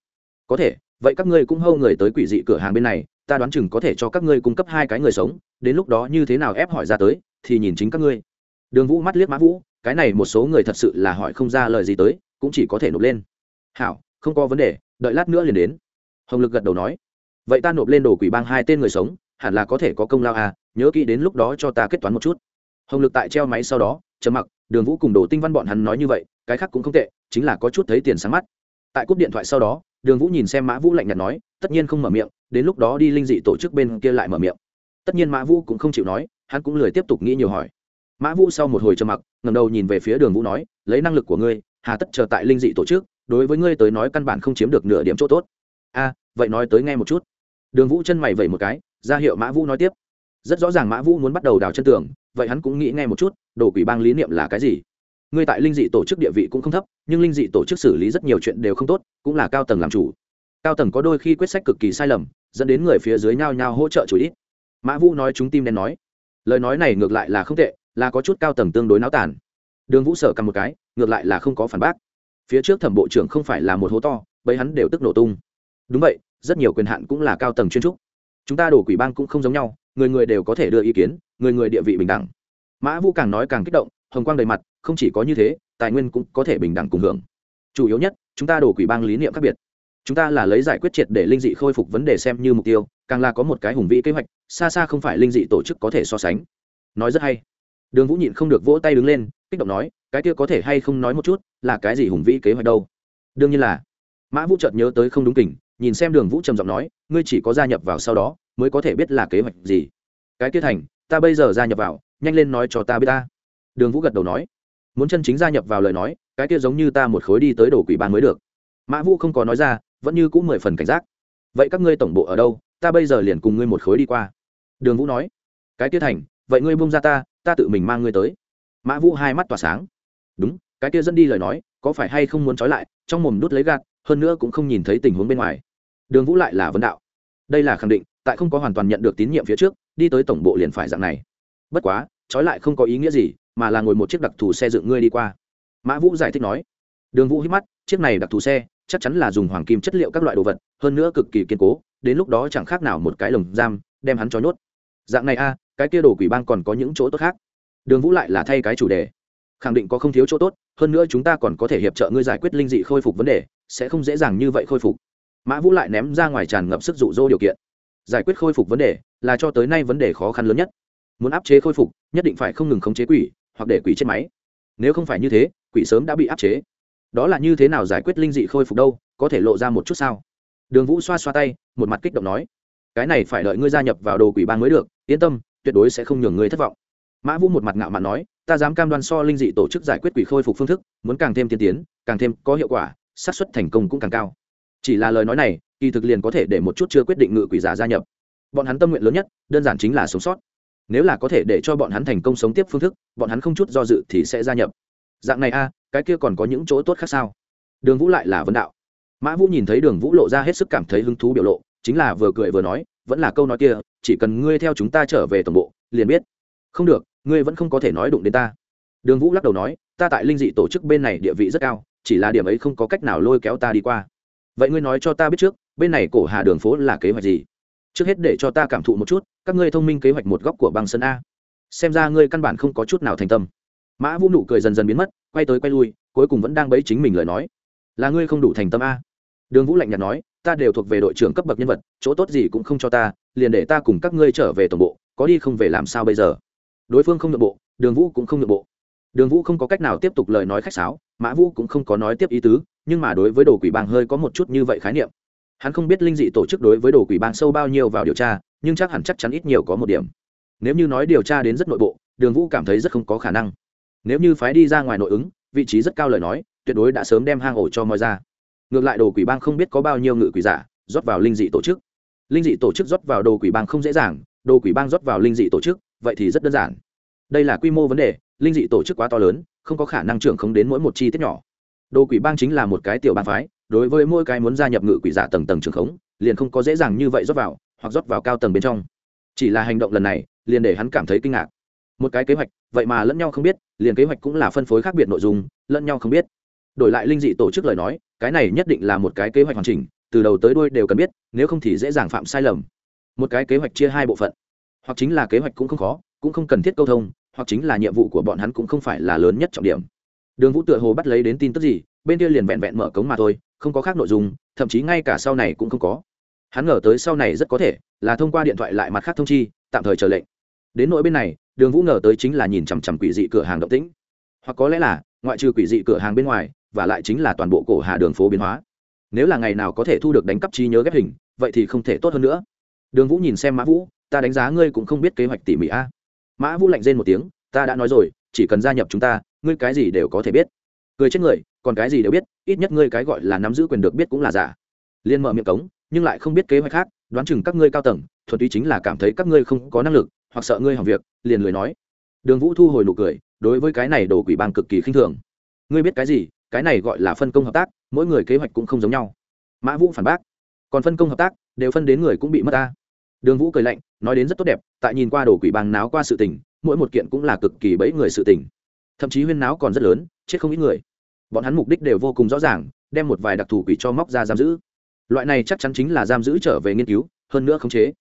Có thể, vậy các ngươi cũng hâu người tới quỷ dị cửa hàng bên này, ta đoán chừng có thể cho các ngươi cung cấp hai cái người sống, đến lúc đó như thế nào ép hỏi ra tới, thì nhìn chính các ngươi. Đường vũ mắt liếc mã vũ, cái này một số người thật sự là hỏi không ra lời gì tới, cũng chỉ có thể nộp lên. Hảo, không có vấn đề, đợi lát nữa liền đến hồng lực gật đầu nói, vậy ta nộp lên đồ quỷ bang hai tên người sống, hẳn là có thể có công lao à nhớ kỹ đến lúc đó cho ta kết toán một chút. Hồng lực tại treo máy sau đó chấm mặc, đường vũ cùng đồ tinh văn bọn hắn nói như vậy, cái khác cũng không tệ, chính là có chút thấy tiền sáng mắt. Tại cúp điện thoại sau đó, đường vũ nhìn xem mã vũ lạnh nhạt nói, tất nhiên không mở miệng, đến lúc đó đi linh dị tổ chức bên kia lại mở miệng. Tất nhiên mã vũ cũng không chịu nói, hắn cũng lười tiếp tục nghĩ nhiều hỏi. Mã vũ sau một hồi trầm mặc ngầm đầu nhìn về phía đường vũ nói, lấy năng lực của ngươi, hà tất chờ tại linh dị tổ chức, đối với ngươi tới nói căn bản không chiếm được nửa điểm chỗ tốt a, vậy nói tới nghe một chút. Đường vũ chân mày vẩy một cái, ra hiệu mã vũ nói tiếp. Rất rõ ràng mã vũ muốn bắt đầu đào chân tường, vậy hắn cũng nghĩ nghe một chút, đồ quỷ bang lý niệm là cái gì? Ngươi tại linh dị tổ chức địa vị cũng không thấp, nhưng linh dị tổ chức xử lý rất nhiều chuyện đều không tốt, cũng là cao tầng làm chủ. Cao tầng có đôi khi quyết sách cực kỳ sai lầm, dẫn đến người phía dưới nhao nhao hỗ trợ chủ ít mã vũ nói chúng tim đen nói, lời nói này ngược lại là không tệ, là có chút cao tầng tương đối náo tàn. đường vũ sở cầm một cái, ngược lại là không có phản bác. Phía trước thẩm bộ trưởng không phải là một hố to, bấy hắn đều tức nổ tung đúng vậy, rất nhiều quyền hạn cũng là cao tầng chuyên trúc. Chúng ta đổ quỷ bang cũng không giống nhau, người người đều có thể đưa ý kiến, người người địa vị bình đẳng. Mã vũ càng nói càng kích động, hồng quang đầy mặt, không chỉ có như thế, tài nguyên cũng có thể bình đẳng cùng hưởng. Chủ yếu nhất, chúng ta đổ quỷ bang lý niệm khác biệt. Chúng ta là lấy giải quyết triệt để linh dị khôi phục vấn đề xem như mục tiêu, càng là có một cái hùng vĩ kế hoạch, xa xa không phải linh dị tổ chức có thể so sánh. Nói rất hay. Đường vũ nhịn không được vỗ tay đứng lên, kích động nói, cái kia có thể hay không nói một chút, là cái gì hùng vĩ kế hoạch đâu? Đương nhiên là. Mã vũ chợt nhớ tới không đúng kỉnh nhìn xem đường vũ trầm giọng nói, ngươi chỉ có gia nhập vào sau đó, mới có thể biết là kế hoạch gì. Cái kia thành, ta bây giờ gia nhập vào, nhanh lên nói cho ta biết ta. Đường vũ gật đầu nói, muốn chân chính gia nhập vào lời nói, cái kia giống như ta một khối đi tới đổ quỷ ban mới được. Mã vũ không có nói ra, vẫn như cũng mười phần cảnh giác. Vậy các ngươi tổng bộ ở đâu? Ta bây giờ liền cùng ngươi một khối đi qua. Đường vũ nói, cái kia thành, vậy ngươi bung ra ta ta tự mình mang ngươi tới. Mã vũ hai mắt tỏa sáng. Đúng, cái kia dẫn đi lời nói, có phải hay không muốn trói lại, trong mồm đút lấy gạt, hơn nữa cũng không nhìn thấy tình huống bên ngoài đường vũ lại là vấn đạo. Đây là khẳng định, tại không có hoàn toàn nhận được tín nhiệm phía trước, đi tới tổng bộ liền phải dạng này. Bất quá, trói lại không có ý nghĩa gì, mà là ngồi một chiếc đặc thù xe dựng ngươi đi qua. Mã vũ giải thích nói. Đường vũ hít mắt, chiếc này đặc thù xe, chắc chắn là dùng hoàng kim chất liệu các loại đồ vật, hơn nữa cực kỳ kiên cố, đến lúc đó chẳng khác nào một cái lồng giam, đem hắn cho nhốt dạng này a, cái kia đồ quỷ bang còn có những chỗ tốt khác. Đường vũ lại là thay cái chủ đề. Khẳng định có không thiếu chỗ tốt, hơn nữa chúng ta còn có thể hiệp trợ ngươi giải quyết linh dị khôi phục vấn đề, sẽ không dễ dàng như vậy khôi phục mã vũ lại ném ra ngoài tràn ngập sức dụ dỗ điều kiện. Giải quyết khôi phục vấn đề là cho tới nay vấn đề khó khăn lớn nhất. Muốn áp chế khôi phục, nhất định phải không ngừng khống chế quỷ, hoặc để quỷ chết máy. Nếu không phải như thế, quỷ sớm đã bị áp chế. Đó là như thế nào giải quyết linh dị khôi phục đâu, có thể lộ ra một chút sao? Đường vũ xoa xoa tay, một mặt kích động nói, cái này phải đợi ngươi gia nhập vào đồ quỷ ban mới được, yên tâm, tuyệt đối sẽ không nhường ngươi thất vọng. Mã vũ một mặt ngạo mạn nói, ta dám cam đoan so linh dị tổ chức giải quyết quỷ khôi phục phương thức, muốn càng thêm tiên tiến, càng thêm có hiệu quả, xác suất thành công cũng càng cao chỉ là lời nói này, kỳ thực liền có thể để một chút chưa quyết định ngự quỷ giả gia nhập. Bọn hắn tâm nguyện lớn nhất, đơn giản chính là sống sót. Nếu là có thể để cho bọn hắn thành công sống tiếp phương thức, bọn hắn không chút do dự thì sẽ gia nhập. Dạng này a, cái kia còn có những chỗ tốt khác sao? Đường vũ lại là vấn đạo. Mã vũ nhìn thấy đường vũ lộ ra hết sức cảm thấy hứng thú biểu lộ, chính là vừa cười vừa nói, vẫn là câu nói kia, chỉ cần ngươi theo chúng ta trở về tổng bộ, liền biết. Không được, ngươi vẫn không có thể nói đụng đến ta. Đường vũ lắc đầu nói, ta tại linh dị tổ chức bên này địa vị rất cao, chỉ là điểm ấy không có cách nào lôi kéo ta đi qua vậy ngươi nói cho ta biết trước, bên này cổ hà đường phố là kế hoạch gì? Trước hết để cho ta cảm thụ một chút, các ngươi thông minh kế hoạch một góc của băng sân a. Xem ra ngươi căn bản không có chút nào thành tâm. Mã vũ nụ cười dần dần biến mất, quay tới quay lui, cuối cùng vẫn đang bấy chính mình lời nói. Là ngươi không đủ thành tâm a. Đường vũ lạnh nhạt nói, ta đều thuộc về đội trưởng cấp bậc nhân vật, chỗ tốt gì cũng không cho ta, liền để ta cùng các ngươi trở về tổng bộ, có đi không về làm sao bây giờ? Đối phương không nội bộ, đường vũ cũng không nội bộ đường vũ không có cách nào tiếp tục lời nói khách sáo, mã vũ cũng không có nói tiếp ý tứ, nhưng mà đối với đồ quỷ bang hơi có một chút như vậy khái niệm. Hắn không biết linh dị tổ chức đối với đồ quỷ bang sâu bao nhiêu vào điều tra, nhưng chắc hẳn chắc chắn ít nhiều có một điểm. Nếu như nói điều tra đến rất nội bộ, đường vũ cảm thấy rất không có khả năng. Nếu như phái đi ra ngoài nội ứng, vị trí rất cao lời nói, tuyệt đối đã sớm đem hang ổ cho moi ra. Ngược lại đồ quỷ bang không biết có bao nhiêu ngự quỷ giả, rót vào linh dị tổ chức. Linh dị tổ chức rót vào đồ quỷ bang không dễ dàng, đồ quỷ bang rót vào linh dị tổ chức, vậy thì rất đơn giản đây là quy mô vấn đề, linh dị tổ chức quá to lớn, không có khả năng trưởng không đến mỗi một chi tiết nhỏ. Đồ quỷ bang chính là một cái tiểu bang phái, đối với mỗi cái muốn gia nhập ngự quỷ giả tầng tầng trường khống, liền không có dễ dàng như vậy rót vào, hoặc rót vào cao tầng bên trong. Chỉ là hành động lần này, liền để hắn cảm thấy kinh ngạc. Một cái kế hoạch, vậy mà lẫn nhau không biết, liền kế hoạch cũng là phân phối khác biệt nội dung, lẫn nhau không biết. Đổi lại linh dị tổ chức lời nói, cái này nhất định là một cái kế hoạch hoàn chỉnh, từ đầu tới đuôi đều cần biết, nếu không thì dễ dàng phạm sai lầm. Một cái kế hoạch chia hai bộ phận. Hoặc chính là kế hoạch cũng không khó, cũng không cần thiết câu thông hoặc chính là nhiệm vụ của bọn hắn cũng không phải là lớn nhất trọng điểm. Đường vũ tựa hồ bắt lấy đến tin tức gì, bên kia liền vẹn vẹn mở cống mà thôi, không có khác nội dung, thậm chí ngay cả sau này cũng không có. Hắn ngờ tới sau này rất có thể là thông qua điện thoại lại mặt khác thông chi, tạm thời chờ lệnh. Đến nỗi bên này, đường vũ ngờ tới chính là nhìn chằm chằm quỷ dị cửa hàng động tĩnh. Hoặc có lẽ là, ngoại trừ quỷ dị cửa hàng bên ngoài, và lại chính là toàn bộ cổ hà đường phố biến hóa. Nếu là ngày nào có thể thu được đánh cắp trí nhớ ghép hình, vậy thì không thể tốt hơn nữa. Đường vũ nhìn xem mã vũ, ta đánh giá ngươi cũng không biết kế hoạch tỉ mỉ a mã vũ lạnh rên một tiếng, ta đã nói rồi, chỉ cần gia nhập chúng ta, ngươi cái gì đều có thể biết. Cười chết người, còn cái gì đều biết, ít nhất ngươi cái gọi là nắm giữ quyền được biết cũng là giả. Liên mở miệng cống, nhưng lại không biết kế hoạch khác, đoán chừng các ngươi cao tầng, thuần túy chính là cảm thấy các ngươi không có năng lực, hoặc sợ ngươi hỏng việc, liền lười nói. Đường vũ thu hồi nụ cười, đối với cái này đồ quỷ bang cực kỳ khinh thường. Ngươi biết cái gì? Cái này gọi là phân công hợp tác, mỗi người kế hoạch cũng không giống nhau. Mã vũ phản bác. Còn phân công hợp tác, đều phân đến người cũng bị mất ta đường vũ cười lạnh, nói đến rất tốt đẹp, tại nhìn qua đồ quỷ bang náo qua sự tình, mỗi một kiện cũng là cực kỳ bẫy người sự tình. Thậm chí huyên náo còn rất lớn, chết không ít người. Bọn hắn mục đích đều vô cùng rõ ràng, đem một vài đặc thù quỷ cho móc ra giam giữ. Loại này chắc chắn chính là giam giữ trở về nghiên cứu, hơn nữa khống chế.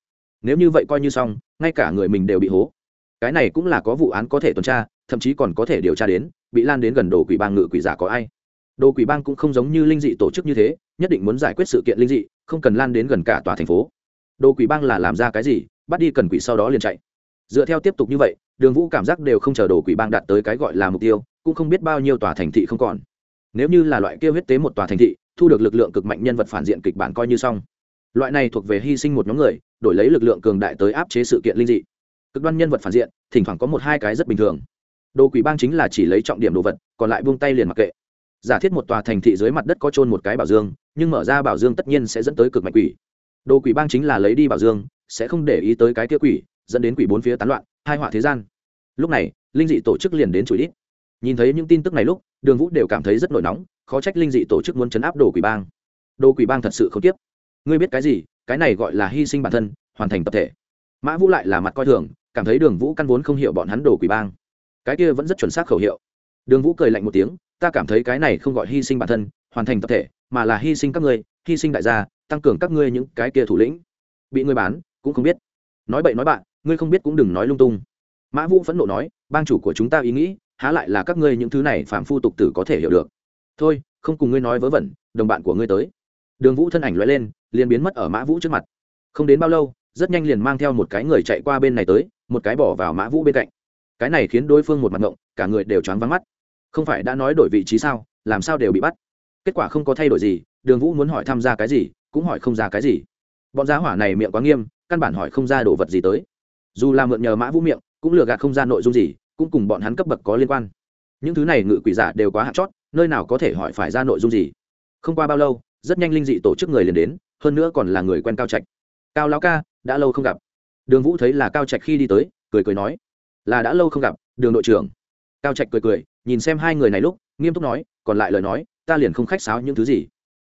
Nếu như vậy coi như xong, ngay cả người mình đều bị hố. Cái này cũng là có vụ án có thể tuần tra, thậm chí còn có thể điều tra đến, bị lan đến gần đồ quỷ bang ngự quỷ giả có ai. Đồ quỷ bang cũng không giống như linh dị tổ chức như thế, nhất định muốn giải quyết sự kiện linh dị, không cần lan đến gần cả tòa thành phố đồ quỷ bang là làm ra cái gì, bắt đi cần quỷ sau đó liền chạy. Dựa theo tiếp tục như vậy, đường vũ cảm giác đều không chờ đồ quỷ bang đạt tới cái gọi là mục tiêu, cũng không biết bao nhiêu tòa thành thị không còn. Nếu như là loại kia huyết tế một tòa thành thị, thu được lực lượng cực mạnh nhân vật phản diện kịch bản coi như xong. Loại này thuộc về hy sinh một nhóm người, đổi lấy lực lượng cường đại tới áp chế sự kiện linh dị. Cực đoan nhân vật phản diện, thỉnh thoảng có một hai cái rất bình thường. Đồ quỷ bang chính là chỉ lấy trọng điểm đồ vật, còn lại buông tay liền mặc kệ. Giả thiết một tòa thành thị dưới mặt đất có trôn một cái bảo dương, nhưng mở ra bảo dương tất nhiên sẽ dẫn tới cực mạnh quỷ đồ quỷ bang chính là lấy đi bảo dương, sẽ không để ý tới cái kia quỷ, dẫn đến quỷ bốn phía tán loạn, hai họa thế gian. Lúc này, linh dị tổ chức liền đến chủ đít. Nhìn thấy những tin tức này lúc, đường vũ đều cảm thấy rất nổi nóng, khó trách linh dị tổ chức muốn chấn áp đồ quỷ bang. Đồ quỷ bang thật sự không tiếp ngươi biết cái gì? Cái này gọi là hy sinh bản thân, hoàn thành tập thể. Mã vũ lại là mặt coi thường, cảm thấy đường vũ căn vốn không hiểu bọn hắn đồ quỷ bang. Cái kia vẫn rất chuẩn xác khẩu hiệu. Đường vũ cười lạnh một tiếng, ta cảm thấy cái này không gọi hy sinh bản thân, hoàn thành tập thể, mà là hy sinh các ngươi, hy sinh đại gia tăng cường các ngươi những cái kia thủ lĩnh. Bị ngươi bán, cũng không biết. Nói bậy nói bạn, ngươi không biết cũng đừng nói lung tung. Mã vũ phẫn nộ nói, bang chủ của chúng ta ý nghĩ, há lại là các ngươi những thứ này phạm phu tục tử có thể hiểu được. Thôi, không cùng ngươi nói vớ vẩn, đồng bạn của ngươi tới. Đường vũ thân ảnh loại lên, liền biến mất ở mã vũ trước mặt. Không đến bao lâu, rất nhanh liền mang theo một cái người chạy qua bên này tới, một cái bỏ vào mã vũ bên cạnh. Cái này khiến đối phương một mặt ngộng, cả người đều choáng vắng mắt. Không phải đã nói đổi vị trí sao, làm sao đều bị bắt. Kết quả không có thay đổi gì, đường vũ muốn hỏi tham gia cái gì cũng hỏi không ra cái gì. Bọn giá hỏa này miệng quá nghiêm, căn bản hỏi không ra đồ vật gì tới. Dù là mượn nhờ mã vũ miệng, cũng lừa gạt không ra nội dung gì, cũng cùng bọn hắn cấp bậc có liên quan. Những thứ này ngự quỷ giả đều quá hạt chót, nơi nào có thể hỏi phải ra nội dung gì. Không qua bao lâu, rất nhanh linh dị tổ chức người liền đến, hơn nữa còn là người quen cao trạch. Cao lão ca, đã lâu không gặp. Đường vũ thấy là cao trạch khi đi tới, cười cười nói, là đã lâu không gặp, đường đội trưởng. Cao trạch cười cười, nhìn xem hai người này lúc, nghiêm túc nói, còn lại lời nói, ta liền không khách sáo những thứ gì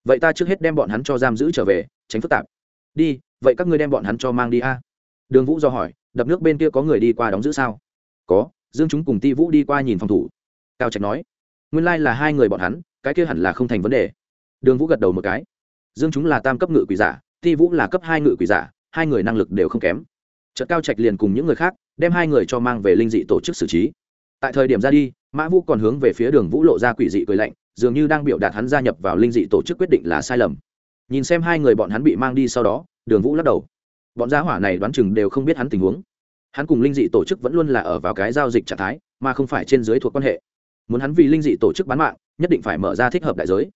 vậy ta trước hết đem bọn hắn cho giam giữ trở về, tránh phức tạp. Đi, vậy các ngươi đem bọn hắn cho mang đi a. Đường vũ do hỏi, đập nước bên kia có người đi qua đóng giữ sao? Có, dương chúng cùng ti vũ đi qua nhìn phòng thủ. Cao trạch nói, nguyên lai là hai người bọn hắn, cái kia hẳn là không thành vấn đề. Đường vũ gật đầu một cái. Dương chúng là tam cấp ngự quỷ giả, ti vũ là cấp hai ngự quỷ giả, hai người năng lực đều không kém. Trận cao trạch liền cùng những người khác, đem hai người cho mang về linh dị tổ chức xử trí. Tại thời điểm ra đi, mã vũ còn hướng về phía đường vũ lộ ra quỷ dị cười lạnh dường như đang biểu đạt hắn gia nhập vào linh dị tổ chức quyết định là sai lầm. Nhìn xem hai người bọn hắn bị mang đi sau đó, đường vũ lắc đầu. Bọn gia hỏa này đoán chừng đều không biết hắn tình huống. Hắn cùng linh dị tổ chức vẫn luôn là ở vào cái giao dịch trạng thái, mà không phải trên dưới thuộc quan hệ. Muốn hắn vì linh dị tổ chức bán mạng, nhất định phải mở ra thích hợp đại giới.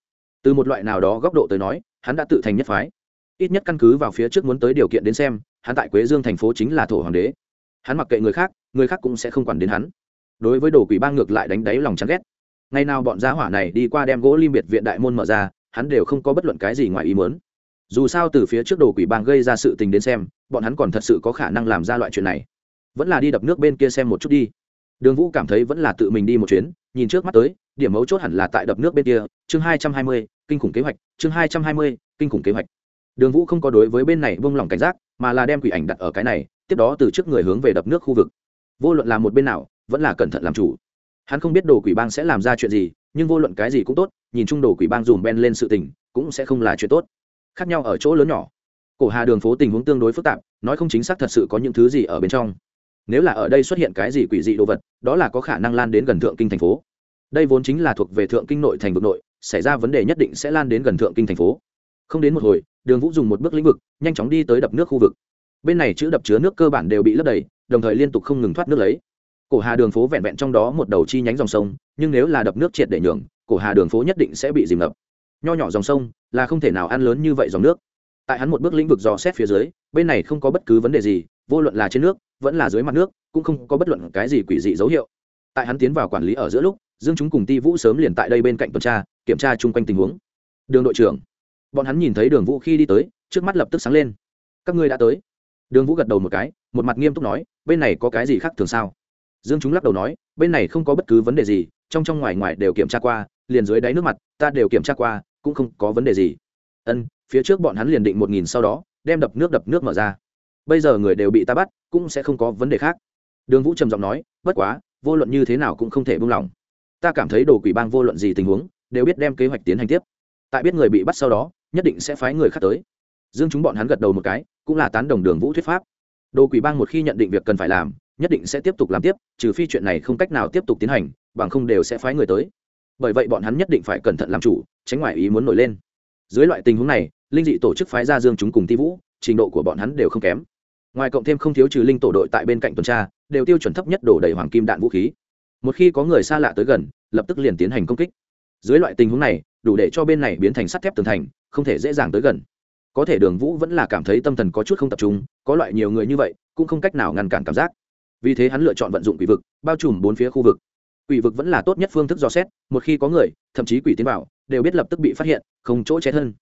Từ một loại nào đó góc độ tới nói, hắn đã tự thành nhất phái. Ít nhất căn cứ vào phía trước muốn tới điều kiện đến xem, hắn tại quế dương thành phố chính là thổ hoàng đế. Hắn mặc kệ người khác người khác cũng sẽ không quản đến hắn. Đối với đồ quỷ bang ngược lại đánh đáy lòng chán ghét ngày nào bọn gia hỏa này đi qua đem gỗ lim biệt viện đại môn mở ra, hắn đều không có bất luận cái gì ngoài ý muốn. Dù sao từ phía trước đồ quỷ bang gây ra sự tình đến xem, bọn hắn còn thật sự có khả năng làm ra loại chuyện này. Vẫn là đi đập nước bên kia xem một chút đi. Đường vũ cảm thấy vẫn là tự mình đi một chuyến, nhìn trước mắt tới, điểm mấu chốt hẳn là tại đập nước bên kia, chương hai trăm hai mươi, kinh khủng kế hoạch, chương hai trăm hai mươi, kinh khủng kế hoạch. Đường vũ không có đối với bên này vung lòng cảnh giác, mà là đem quỷ ảnh đặt ở cái này, tiếp đó từ trước người hướng về đập nước khu vực. Vô luận là một bên nào, vẫn là cẩn thận làm chủ hắn không biết đồ quỷ bang sẽ làm ra chuyện gì, nhưng vô luận cái gì cũng tốt, nhìn chung đồ quỷ bang dùm ben lên sự tình, cũng sẽ không là chuyện tốt. Khác nhau ở chỗ lớn nhỏ. Cổ hà đường phố tình huống tương đối phức tạp, nói không chính xác thật sự có những thứ gì ở bên trong. Nếu là ở đây xuất hiện cái gì quỷ dị đồ vật, đó là có khả năng lan đến gần thượng kinh thành phố. Đây vốn chính là thuộc về thượng kinh nội thành vực nội, xảy ra vấn đề nhất định sẽ lan đến gần thượng kinh thành phố. Không đến một hồi, đường vũ dùng một bước lĩnh vực, nhanh chóng đi tới đập nước khu vực. Bên này chữ đập chứa nước cơ bản đều bị lấp đầy, đồng thời liên tục không ngừng thoát nước lấy cổ hà đường phố vẹn vẹn trong đó một đầu chi nhánh dòng sông, nhưng nếu là đập nước triệt để nhường, cổ hà đường phố nhất định sẽ bị dìm ngập. Nho nhỏ dòng sông là không thể nào ăn lớn như vậy dòng nước. Tại hắn một bước lĩnh vực dò xét phía dưới, bên này không có bất cứ vấn đề gì, vô luận là trên nước, vẫn là dưới mặt nước, cũng không có bất luận cái gì quỷ dị dấu hiệu. Tại hắn tiến vào quản lý ở giữa lúc, dương chúng cùng ti vũ sớm liền tại đây bên cạnh tuần tra, kiểm tra chung quanh tình huống. Đường đội trưởng. Bọn hắn nhìn thấy đường vũ khi đi tới, trước mắt lập tức sáng lên. Các ngươi đã tới. Đường vũ gật đầu một cái, một mặt nghiêm túc nói, bên này có cái gì khác thường sao? Dương chúng lắc đầu nói, bên này không có bất cứ vấn đề gì, trong trong ngoài ngoài đều kiểm tra qua, liền dưới đáy nước mặt, ta đều kiểm tra qua, cũng không có vấn đề gì. Ân, phía trước bọn hắn liền định một nghìn sau đó, đem đập nước đập nước mở ra. Bây giờ người đều bị ta bắt, cũng sẽ không có vấn đề khác. Đường vũ trầm giọng nói, bất quá, vô luận như thế nào cũng không thể buông lỏng. Ta cảm thấy đồ quỷ bang vô luận gì tình huống, đều biết đem kế hoạch tiến hành tiếp. Tại biết người bị bắt sau đó, nhất định sẽ phái người khác tới. Dương chúng bọn hắn gật đầu một cái, cũng là tán đồng đường vũ thuyết pháp. Đồ quỷ bang một khi nhận định việc cần phải làm nhất định sẽ tiếp tục làm tiếp, trừ phi chuyện này không cách nào tiếp tục tiến hành, bằng không đều sẽ phái người tới. Bởi vậy bọn hắn nhất định phải cẩn thận làm chủ, tránh ngoại ý muốn nổi lên. Dưới loại tình huống này, linh dị tổ chức phái ra dương chúng cùng ti vũ, trình độ của bọn hắn đều không kém. Ngoài cộng thêm không thiếu trừ linh tổ đội tại bên cạnh tuần tra, đều tiêu chuẩn thấp nhất đổ đầy hoàng kim đạn vũ khí. Một khi có người xa lạ tới gần, lập tức liền tiến hành công kích. Dưới loại tình huống này, đủ để cho bên này biến thành sắt thép tường thành, không thể dễ dàng tới gần. Có thể đường vũ vẫn là cảm thấy tâm thần có chút không tập trung, có loại nhiều người như vậy, cũng không cách nào ngăn cản cảm giác vì thế hắn lựa chọn vận dụng quỷ vực, bao trùm bốn phía khu vực. Quỷ vực vẫn là tốt nhất phương thức dò xét, một khi có người, thậm chí quỷ tiến vào, đều biết lập tức bị phát hiện, không chỗ che thân.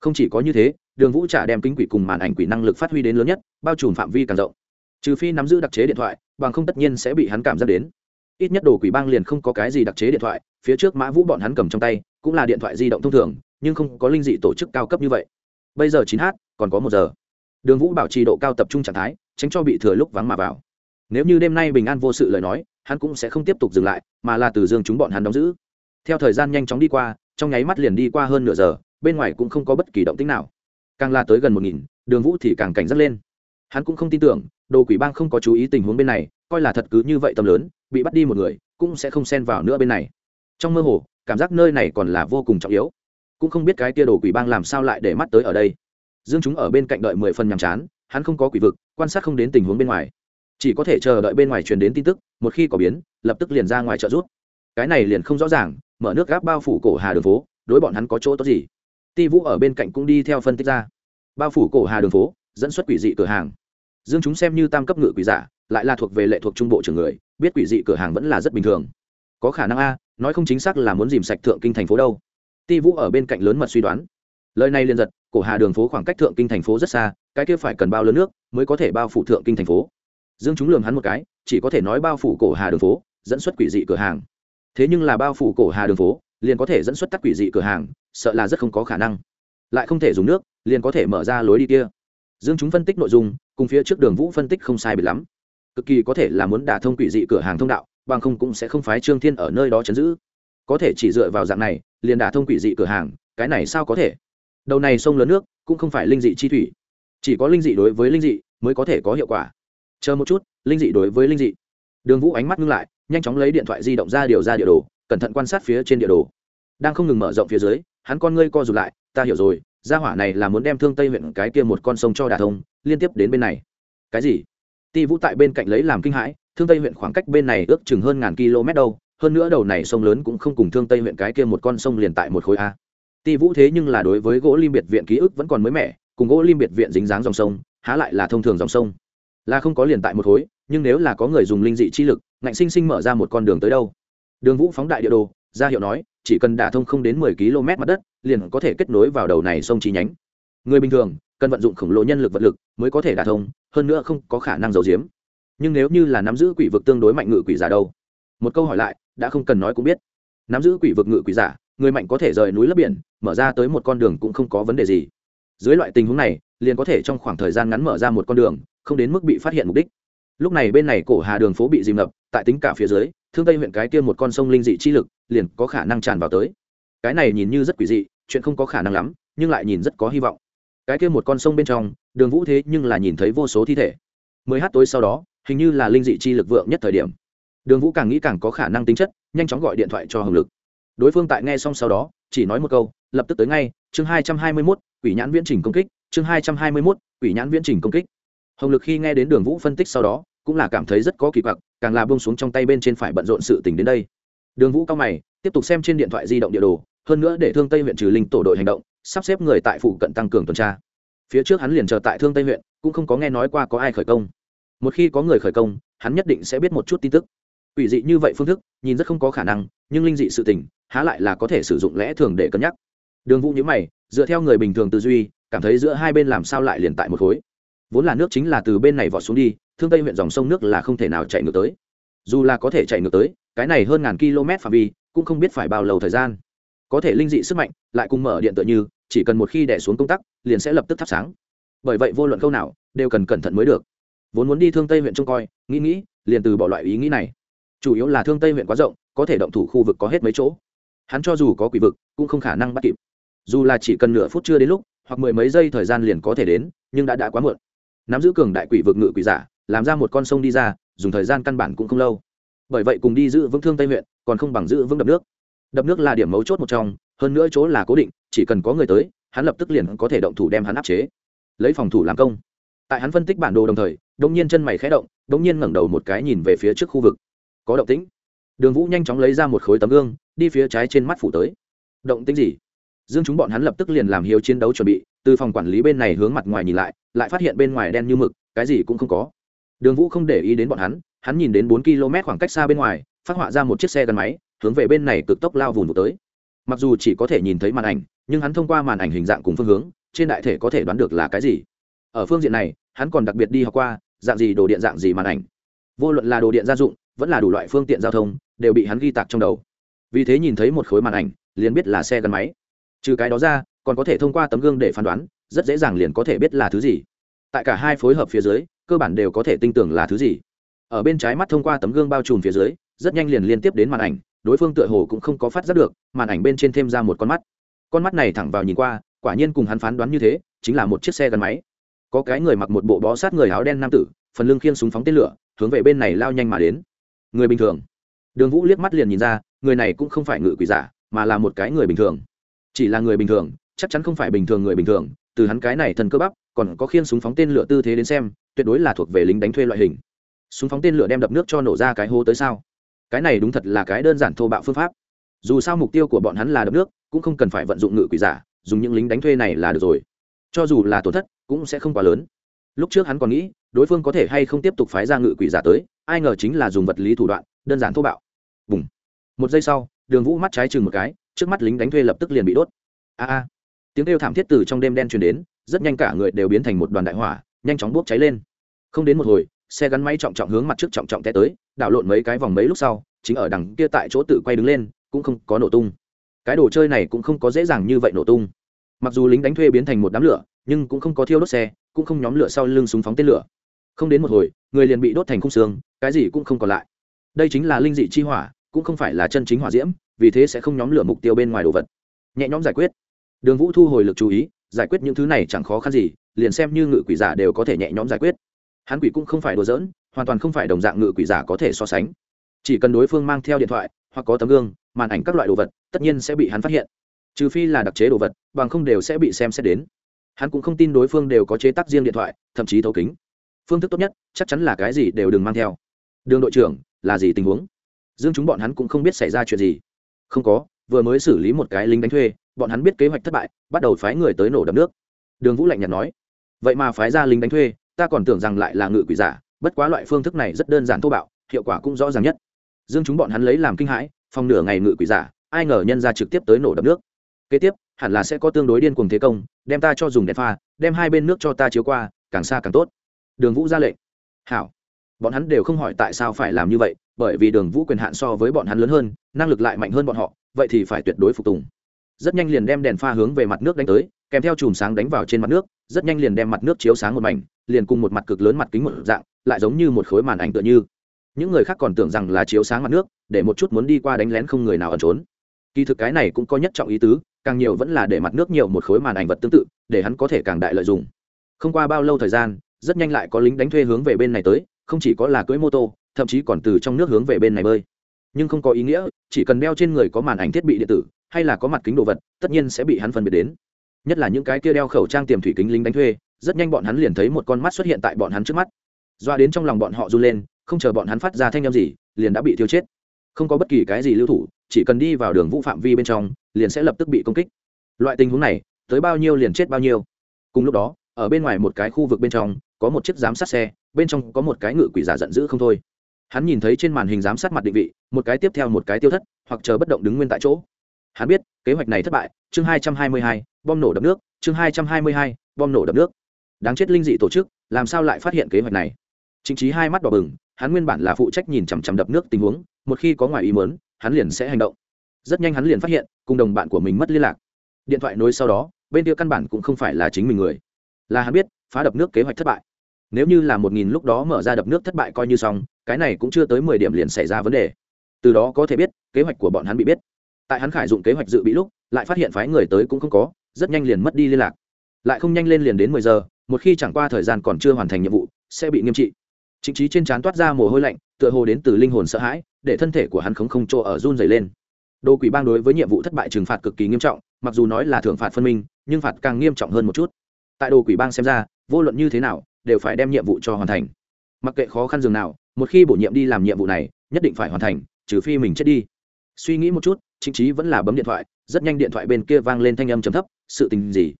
Không chỉ có như thế, đường vũ trả đem kính quỷ cùng màn ảnh quỷ năng lực phát huy đến lớn nhất, bao trùm phạm vi càng rộng. Trừ phi nắm giữ đặc chế điện thoại, bằng không tất nhiên sẽ bị hắn cảm giác đến. Ít nhất đồ quỷ bang liền không có cái gì đặc chế điện thoại, phía trước mã vũ bọn hắn cầm trong tay, cũng là điện thoại di động thông thường, nhưng không có linh dị tổ chức cao cấp như vậy. Bây giờ chín h còn có một giờ. Đường vũ bảo trì độ cao tập trung trạng thái, tránh cho bị thừa lúc vắng mà vào nếu như đêm nay bình an vô sự lời nói, hắn cũng sẽ không tiếp tục dừng lại, mà là từ dương chúng bọn hắn đóng giữ. Theo thời gian nhanh chóng đi qua, trong nháy mắt liền đi qua hơn nửa giờ, bên ngoài cũng không có bất kỳ động tĩnh nào. Càng la tới gần một nghìn, đường vũ thì càng cảnh giác lên. Hắn cũng không tin tưởng, đồ quỷ bang không có chú ý tình huống bên này, coi là thật cứ như vậy tầm lớn, bị bắt đi một người, cũng sẽ không xen vào nữa bên này. Trong mơ hồ, cảm giác nơi này còn là vô cùng trọng yếu. Cũng không biết cái tia đồ quỷ bang làm sao lại để mắt tới ở đây. Dương chúng ở bên cạnh đợi mười phần nhàm chán, hắn không có quỷ vực, quan sát không đến tình huống bên ngoài chỉ có thể chờ đợi bên ngoài truyền đến tin tức, một khi có biến, lập tức liền ra ngoài trợ giúp. cái này liền không rõ ràng, mở nước gáp bao phủ cổ hà đường phố, đối bọn hắn có chỗ tốt gì? Ti vũ ở bên cạnh cũng đi theo phân tích ra. Bao phủ cổ hà đường phố, dẫn xuất quỷ dị cửa hàng. Dương chúng xem như tam cấp ngự quỷ giả, lại là thuộc về lệ thuộc trung bộ trường người, biết quỷ dị cửa hàng vẫn là rất bình thường. Có khả năng a, nói không chính xác là muốn dìm sạch thượng kinh thành phố đâu. Ti vũ ở bên cạnh lớn mật suy đoán. Lời này liền giật, cổ hà đường phố khoảng cách thượng kinh thành phố rất xa, cái kia phải cần bao lớn nước mới có thể bao phủ thượng kinh thành phố dương chúng lường hắn một cái, chỉ có thể nói bao phủ cổ hà đường phố, dẫn xuất quỷ dị cửa hàng. Thế nhưng là bao phủ cổ hà đường phố, liền có thể dẫn xuất tắt quỷ dị cửa hàng, sợ là rất không có khả năng. Lại không thể dùng nước, liền có thể mở ra lối đi kia. Dương chúng phân tích nội dung, cùng phía trước đường vũ phân tích không sai biệt lắm. Cực kỳ có thể là muốn đả thông quỷ dị cửa hàng thông đạo, bằng không cũng sẽ không phái trương thiên ở nơi đó chấn giữ. Có thể chỉ dựa vào dạng này, liền đả thông quỷ dị cửa hàng, cái này sao có thể? Đầu này sông lớn nước, cũng không phải linh dị chi thủy. Chỉ có linh dị đối với linh dị, mới có thể có hiệu quả chờ một chút, linh dị đối với linh dị. Đường vũ ánh mắt ngưng lại, nhanh chóng lấy điện thoại di động ra điều ra địa đồ, cẩn thận quan sát phía trên địa đồ. Đang không ngừng mở rộng phía dưới, hắn con ngươi co rụt lại, ta hiểu rồi, gia hỏa này là muốn đem thương tây huyện cái kia một con sông cho đà thông, liên tiếp đến bên này. Cái gì? Ti vũ tại bên cạnh lấy làm kinh hãi, thương tây huyện khoảng cách bên này ước chừng hơn ngàn km đâu, hơn nữa đầu này sông lớn cũng không cùng thương tây huyện cái kia một con sông liền tại một khối a. Ti vũ thế nhưng là đối với gỗ lim biệt viện ký ức vẫn còn mới mẻ, cùng gỗ lim biệt viện dính dáng dòng sông, há lại là thông thường dòng sông là không có liền tại một khối, nhưng nếu là có người dùng linh dị chi lực, ngạnh sinh sinh mở ra một con đường tới đâu? Đường vũ phóng đại địa đồ, ra hiệu nói, chỉ cần đả thông không đến mười km mặt đất, liền có thể kết nối vào đầu này sông chi nhánh. Người bình thường, cần vận dụng khổng lồ nhân lực vật lực mới có thể đả thông, hơn nữa không có khả năng giấu giếm. Nhưng nếu như là nắm giữ quỷ vực tương đối mạnh ngự quỷ giả đâu? Một câu hỏi lại, đã không cần nói cũng biết. Nắm giữ quỷ vực ngự quỷ giả, người mạnh có thể rời núi lấp biển, mở ra tới một con đường cũng không có vấn đề gì. Dưới loại tình huống này, liền có thể trong khoảng thời gian ngắn mở ra một con đường không đến mức bị phát hiện mục đích. Lúc này bên này cổ hà đường phố bị dìm ngập, tại tính cả phía dưới, thương tây huyện cái kia một con sông linh dị chi lực liền có khả năng tràn vào tới. Cái này nhìn như rất quỷ dị, chuyện không có khả năng lắm, nhưng lại nhìn rất có hy vọng. Cái kia một con sông bên trong, đường vũ thế nhưng là nhìn thấy vô số thi thể. Mới hát tối sau đó, hình như là linh dị chi lực vượng nhất thời điểm. Đường vũ càng nghĩ càng có khả năng tính chất, nhanh chóng gọi điện thoại cho hồng lực. Đối phương tại nghe xong sau đó, chỉ nói một câu, lập tức tới ngay, chương hai trăm hai mươi mốt, quỷ nhãn viễn trình công kích, chương hai trăm hai mươi mốt, quỷ nhãn viễn trình công kích hồng lực khi nghe đến đường vũ phân tích sau đó, cũng là cảm thấy rất có kỳ quặc, càng là bông xuống trong tay bên trên phải bận rộn sự tình đến đây. Đường vũ cao mày, tiếp tục xem trên điện thoại di động địa đồ, hơn nữa để thương tây huyện trừ linh tổ đội hành động, sắp xếp người tại phụ cận tăng cường tuần tra. Phía trước hắn liền chờ tại thương tây huyện, cũng không có nghe nói qua có ai khởi công. Một khi có người khởi công, hắn nhất định sẽ biết một chút tin tức. Ủy dị như vậy phương thức, nhìn rất không có khả năng, nhưng linh dị sự tình, há lại là có thể sử dụng lẽ thường để cân nhắc. Đường vũ nhữ mày, dựa theo người bình thường tư duy, cảm thấy giữa hai bên làm sao lại liền tại một khối vốn là nước chính là từ bên này vọt xuống đi, thương tây huyện dòng sông nước là không thể nào chạy ngược tới. Dù là có thể chạy ngược tới, cái này hơn ngàn km phạm vi, cũng không biết phải bao lâu thời gian. Có thể linh dị sức mạnh, lại cùng mở điện tựa như, chỉ cần một khi đẻ xuống công tắc, liền sẽ lập tức thắp sáng. Bởi vậy vô luận câu nào, đều cần cẩn thận mới được. Vốn muốn đi thương tây huyện trông coi, nghĩ nghĩ, liền từ bỏ loại ý nghĩ này. Chủ yếu là thương tây huyện quá rộng, có thể động thủ khu vực có hết mấy chỗ. Hắn cho dù có quỷ vực, cũng không khả năng bắt kịp. Dù là chỉ cần nửa phút chưa đến lúc, hoặc mười mấy giây thời gian liền có thể đến, nhưng đã đã quá muộn nắm giữ cường đại quỷ vực ngự quỷ giả, làm ra một con sông đi ra, dùng thời gian căn bản cũng không lâu. Bởi vậy cùng đi giữ vững thương tây huyện, còn không bằng giữ vững đập nước. Đập nước là điểm mấu chốt một trong, hơn nữa chỗ là cố định, chỉ cần có người tới, hắn lập tức liền có thể động thủ đem hắn áp chế. Lấy phòng thủ làm công. Tại hắn phân tích bản đồ đồng thời đông nhiên chân mày khẽ động đông nhiên ngẩng đầu một cái nhìn về phía trước khu vực. Có động tĩnh. Đường vũ nhanh chóng lấy ra một khối tấm gương, đi phía trái trên mắt phủ tới. Động tĩnh gì? Dương chúng bọn hắn lập tức liền làm hiếu chiến đấu chuẩn bị từ phòng quản lý bên này hướng mặt ngoài nhìn lại lại phát hiện bên ngoài đen như mực, cái gì cũng không có. Đường vũ không để ý đến bọn hắn hắn nhìn đến bốn km khoảng cách xa bên ngoài, phát họa ra một chiếc xe gắn máy, hướng về bên này cực tốc lao vùn vụt tới. Mặc dù chỉ có thể nhìn thấy màn ảnh, nhưng hắn thông qua màn ảnh hình dạng cùng phương hướng, trên đại thể có thể đoán được là cái gì. Ở phương diện này, hắn còn đặc biệt đi học qua, dạng gì đồ điện dạng gì màn ảnh. Vô luận là đồ điện gia dụng, vẫn là đủ loại phương tiện giao thông, đều bị hắn ghi tạc trong đầu. Vì thế nhìn thấy một khối màn ảnh, liền biết là xe gắn máy. Trừ cái đó ra còn có thể thông qua tấm gương để phán đoán, rất dễ dàng liền có thể biết là thứ gì. Tại cả hai phối hợp phía dưới, cơ bản đều có thể tin tưởng là thứ gì. Ở bên trái mắt thông qua tấm gương bao trùm phía dưới, rất nhanh liền liên tiếp đến màn ảnh, đối phương tựa hồ cũng không có phát giác được, màn ảnh bên trên thêm ra một con mắt. Con mắt này thẳng vào nhìn qua, quả nhiên cùng hắn phán đoán như thế, chính là một chiếc xe gắn máy. Có cái người mặc một bộ bó sát người áo đen nam tử, phần lưng khiên súng phóng tên lửa, hướng về bên này lao nhanh mà đến. Người bình thường. Đường vũ liếc mắt liền nhìn ra, người này cũng không phải ngự quỷ giả, mà là một cái người bình thường. Chỉ là người bình thường chắc chắn không phải bình thường người bình thường, từ hắn cái này thần cơ bắp, còn có khiên súng phóng tên lửa tư thế đến xem, tuyệt đối là thuộc về lính đánh thuê loại hình. Súng phóng tên lửa đem đập nước cho nổ ra cái hô tới sao? Cái này đúng thật là cái đơn giản thô bạo phương pháp. Dù sao mục tiêu của bọn hắn là đập nước, cũng không cần phải vận dụng ngự quỷ giả, dùng những lính đánh thuê này là được rồi. Cho dù là tổn thất, cũng sẽ không quá lớn. Lúc trước hắn còn nghĩ, đối phương có thể hay không tiếp tục phái ra ngự quỷ giả tới, ai ngờ chính là dùng vật lý thủ đoạn, đơn giản thô bạo. Bùng. Một giây sau, đường vũ mắt trái chừng một cái, trước mắt lính đánh thuê lập tức liền bị đốt. A a tiếng kêu thảm thiết từ trong đêm đen truyền đến, rất nhanh cả người đều biến thành một đoàn đại hỏa, nhanh chóng bốc cháy lên. Không đến một hồi, xe gắn máy trọng trọng hướng mặt trước trọng trọng té tới, đảo lộn mấy cái vòng mấy lúc sau, chính ở đằng kia tại chỗ tự quay đứng lên, cũng không có nổ tung. Cái đồ chơi này cũng không có dễ dàng như vậy nổ tung. Mặc dù lính đánh thuê biến thành một đám lửa, nhưng cũng không có thiêu đốt xe, cũng không nhóm lửa sau lưng súng phóng tên lửa. Không đến một hồi, người liền bị đốt thành khung xương, cái gì cũng không còn lại. Đây chính là linh dị chi hỏa, cũng không phải là chân chính hỏa diễm, vì thế sẽ không nhóm lửa mục tiêu bên ngoài đồ vật. Nhẹ nhõm giải quyết đường vũ thu hồi lực chú ý, giải quyết những thứ này chẳng khó khăn gì, liền xem như ngự quỷ giả đều có thể nhẹ nhõm giải quyết. Hắn quỷ cũng không phải đùa giỡn, hoàn toàn không phải đồng dạng ngự quỷ giả có thể so sánh. Chỉ cần đối phương mang theo điện thoại, hoặc có tấm gương, màn ảnh các loại đồ vật, tất nhiên sẽ bị hắn phát hiện. Trừ phi là đặc chế đồ vật, bằng không đều sẽ bị xem xét đến. Hắn cũng không tin đối phương đều có chế tác riêng điện thoại, thậm chí thấu kính. Phương thức tốt nhất, chắc chắn là cái gì đều đừng mang theo. Đường đội trưởng, là gì tình huống? Dương chúng bọn hắn cũng không biết xảy ra chuyện gì. Không có, vừa mới xử lý một cái lính đánh thuê bọn hắn biết kế hoạch thất bại, bắt đầu phái người tới nổ đập nước. Đường vũ lạnh nhạt nói, vậy mà phái ra lính đánh thuê, ta còn tưởng rằng lại là ngự quỷ giả, bất quá loại phương thức này rất đơn giản thô bạo, hiệu quả cũng rõ ràng nhất. Dương chúng bọn hắn lấy làm kinh hãi, phòng nửa ngày ngự quỷ giả, ai ngờ nhân ra trực tiếp tới nổ đập nước. Kế tiếp, hẳn là sẽ có tương đối điên cuồng thế công, đem ta cho dùng đèn pha, đem hai bên nước cho ta chiếu qua, càng xa càng tốt. Đường vũ ra lệnh. Hảo. Bọn hắn đều không hỏi tại sao phải làm như vậy, bởi vì đường vũ quyền hạn so với bọn hắn lớn hơn, năng lực lại mạnh hơn bọn họ, vậy thì phải tuyệt đối phục tùng rất nhanh liền đem đèn pha hướng về mặt nước đánh tới, kèm theo chùm sáng đánh vào trên mặt nước, rất nhanh liền đem mặt nước chiếu sáng một mảnh, liền cùng một mặt cực lớn mặt kính một dạng, lại giống như một khối màn ảnh tựa như. Những người khác còn tưởng rằng là chiếu sáng mặt nước, để một chút muốn đi qua đánh lén không người nào ẩn trốn. Kỳ thực cái này cũng có nhất trọng ý tứ, càng nhiều vẫn là để mặt nước nhiều một khối màn ảnh vật tương tự, để hắn có thể càng đại lợi dụng. Không qua bao lâu thời gian, rất nhanh lại có lính đánh thuê hướng về bên này tới, không chỉ có là cưỡi mô tô, thậm chí còn từ trong nước hướng về bên này bơi. Nhưng không có ý nghĩa, chỉ cần đeo trên người có màn ảnh thiết bị điện tử hay là có mặt kính đồ vật, tất nhiên sẽ bị hắn phân biệt đến. Nhất là những cái kia đeo khẩu trang tiềm thủy kính lính đánh thuê, rất nhanh bọn hắn liền thấy một con mắt xuất hiện tại bọn hắn trước mắt. Doa đến trong lòng bọn họ run lên, không chờ bọn hắn phát ra thanh â m gì, liền đã bị thiêu chết. Không có bất kỳ cái gì lưu thủ, chỉ cần đi vào đường vũ phạm vi bên trong, liền sẽ lập tức bị công kích. Loại tình huống này, tới bao nhiêu liền chết bao nhiêu. Cùng lúc đó, ở bên ngoài một cái khu vực bên trong, có một chiếc giám sát xe, bên trong có một cái ngự quỷ giả giận dữ không thôi. Hắn nhìn thấy trên màn hình giám sát mặt định vị, một cái tiếp theo một cái tiêu thất, hoặc chờ bất động đứng nguyên tại chỗ hắn biết, kế hoạch này thất bại, chương hai trăm hai mươi hai, bom nổ đập nước, chương hai trăm hai mươi hai, bom nổ đập nước. Đáng chết linh dị tổ chức, làm sao lại phát hiện kế hoạch này? Chính trí hai mắt đỏ bừng, hắn nguyên bản là phụ trách nhìn chằm chằm đập nước tình huống, một khi có ngoài ý mớn hắn liền sẽ hành động. Rất nhanh hắn liền phát hiện, cùng đồng bạn của mình mất liên lạc. Điện thoại nối sau đó, bên kia căn bản cũng không phải là chính mình người. Là hắn biết, phá đập nước kế hoạch thất bại. Nếu như là một nghìn lúc đó mở ra đập nước thất bại coi như xong, cái này cũng chưa tới mười điểm liền xảy ra vấn đề. Từ đó có thể biết, kế hoạch của bọn hắn bị biết tại hắn khải dụng kế hoạch dự bị lúc, lại phát hiện phái người tới cũng không có, rất nhanh liền mất đi liên lạc. Lại không nhanh lên liền đến mười giờ, một khi chẳng qua thời gian còn chưa hoàn thành nhiệm vụ, sẽ bị nghiêm trị. Chính trí trên trán toát ra mồ hôi lạnh, tựa hồ đến từ linh hồn sợ hãi, để thân thể của hắn không không chỗ ở run dày lên. Đồ quỷ bang đối với nhiệm vụ thất bại trừng phạt cực kỳ nghiêm trọng, mặc dù nói là thưởng phạt phân minh, nhưng phạt càng nghiêm trọng hơn một chút. Tại đồ quỷ bang xem ra, vô luận như thế nào, đều phải đem nhiệm vụ cho hoàn thành. Mặc kệ khó khăn dường nào, một khi bổ nhiệm đi làm nhiệm vụ này, nhất định phải hoàn thành, trừ phi mình chết đi. Suy nghĩ một chút chính trí vẫn là bấm điện thoại, rất nhanh điện thoại bên kia vang lên thanh âm trầm thấp, sự tình gì?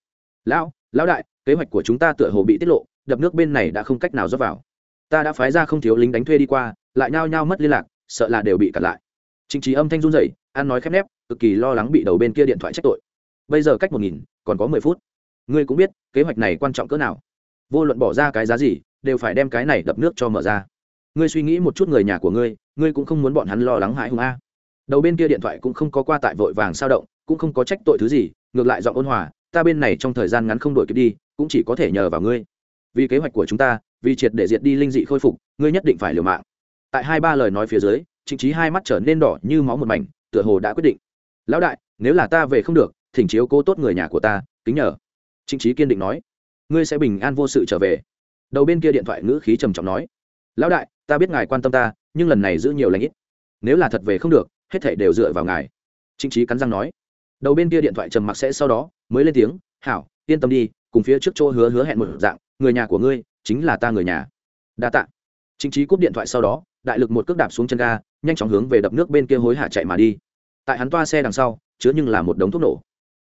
Lão lão đại, kế hoạch của chúng ta tựa hồ bị tiết lộ, đập nước bên này đã không cách nào rót vào. Ta đã phái ra không thiếu lính đánh thuê đi qua, lại nhao nhao mất liên lạc, sợ là đều bị cặn lại. Chính trí âm thanh run rẩy ăn nói khép nép, cực kỳ lo lắng bị đầu bên kia điện thoại trách tội. Bây giờ cách một nghìn, còn có mười phút. Ngươi cũng biết, kế hoạch này quan trọng cỡ nào. Vô luận bỏ ra cái giá gì, đều phải đem cái này đập nước cho mở ra. Ngươi suy nghĩ một chút người nhà của ngươi ngươi cũng không muốn bọn hắn lo lắng hại hùng a đầu bên kia điện thoại cũng không có qua tại vội vàng sao động, cũng không có trách tội thứ gì, ngược lại giọng ôn hòa, ta bên này trong thời gian ngắn không đổi kịp đi, cũng chỉ có thể nhờ vào ngươi. Vì kế hoạch của chúng ta, vì triệt để diệt đi linh dị khôi phục, ngươi nhất định phải liều mạng. Tại hai ba lời nói phía dưới chính trí hai mắt trở nên đỏ như máu một mảnh, tựa hồ đã quyết định. Lão đại, nếu là ta về không được, thỉnh chiếu cố tốt người nhà của ta, kính nhờ. Chính trí kiên định nói. Ngươi sẽ bình an vô sự trở về. Đầu bên kia điện thoại ngữ khí trầm trọng nói. Lão đại, ta biết ngài quan tâm ta, nhưng lần này giữ nhiều lãnh ít. Nếu là thật về không được hết thảy đều dựa vào ngài. Trịnh trí cắn răng nói. Đầu bên kia điện thoại trầm mặc sẽ sau đó, mới lên tiếng, hảo, yên tâm đi, cùng phía trước chỗ hứa hứa hẹn một dạng, người nhà của ngươi chính là ta người nhà. Đa tạ. Trịnh trí cúp điện thoại sau đó, đại lực một cước đạp xuống chân ga, nhanh chóng hướng về đập nước bên kia hối hả chạy mà đi. Tại hắn toa xe đằng sau, chứa nhưng là một đống thuốc nổ.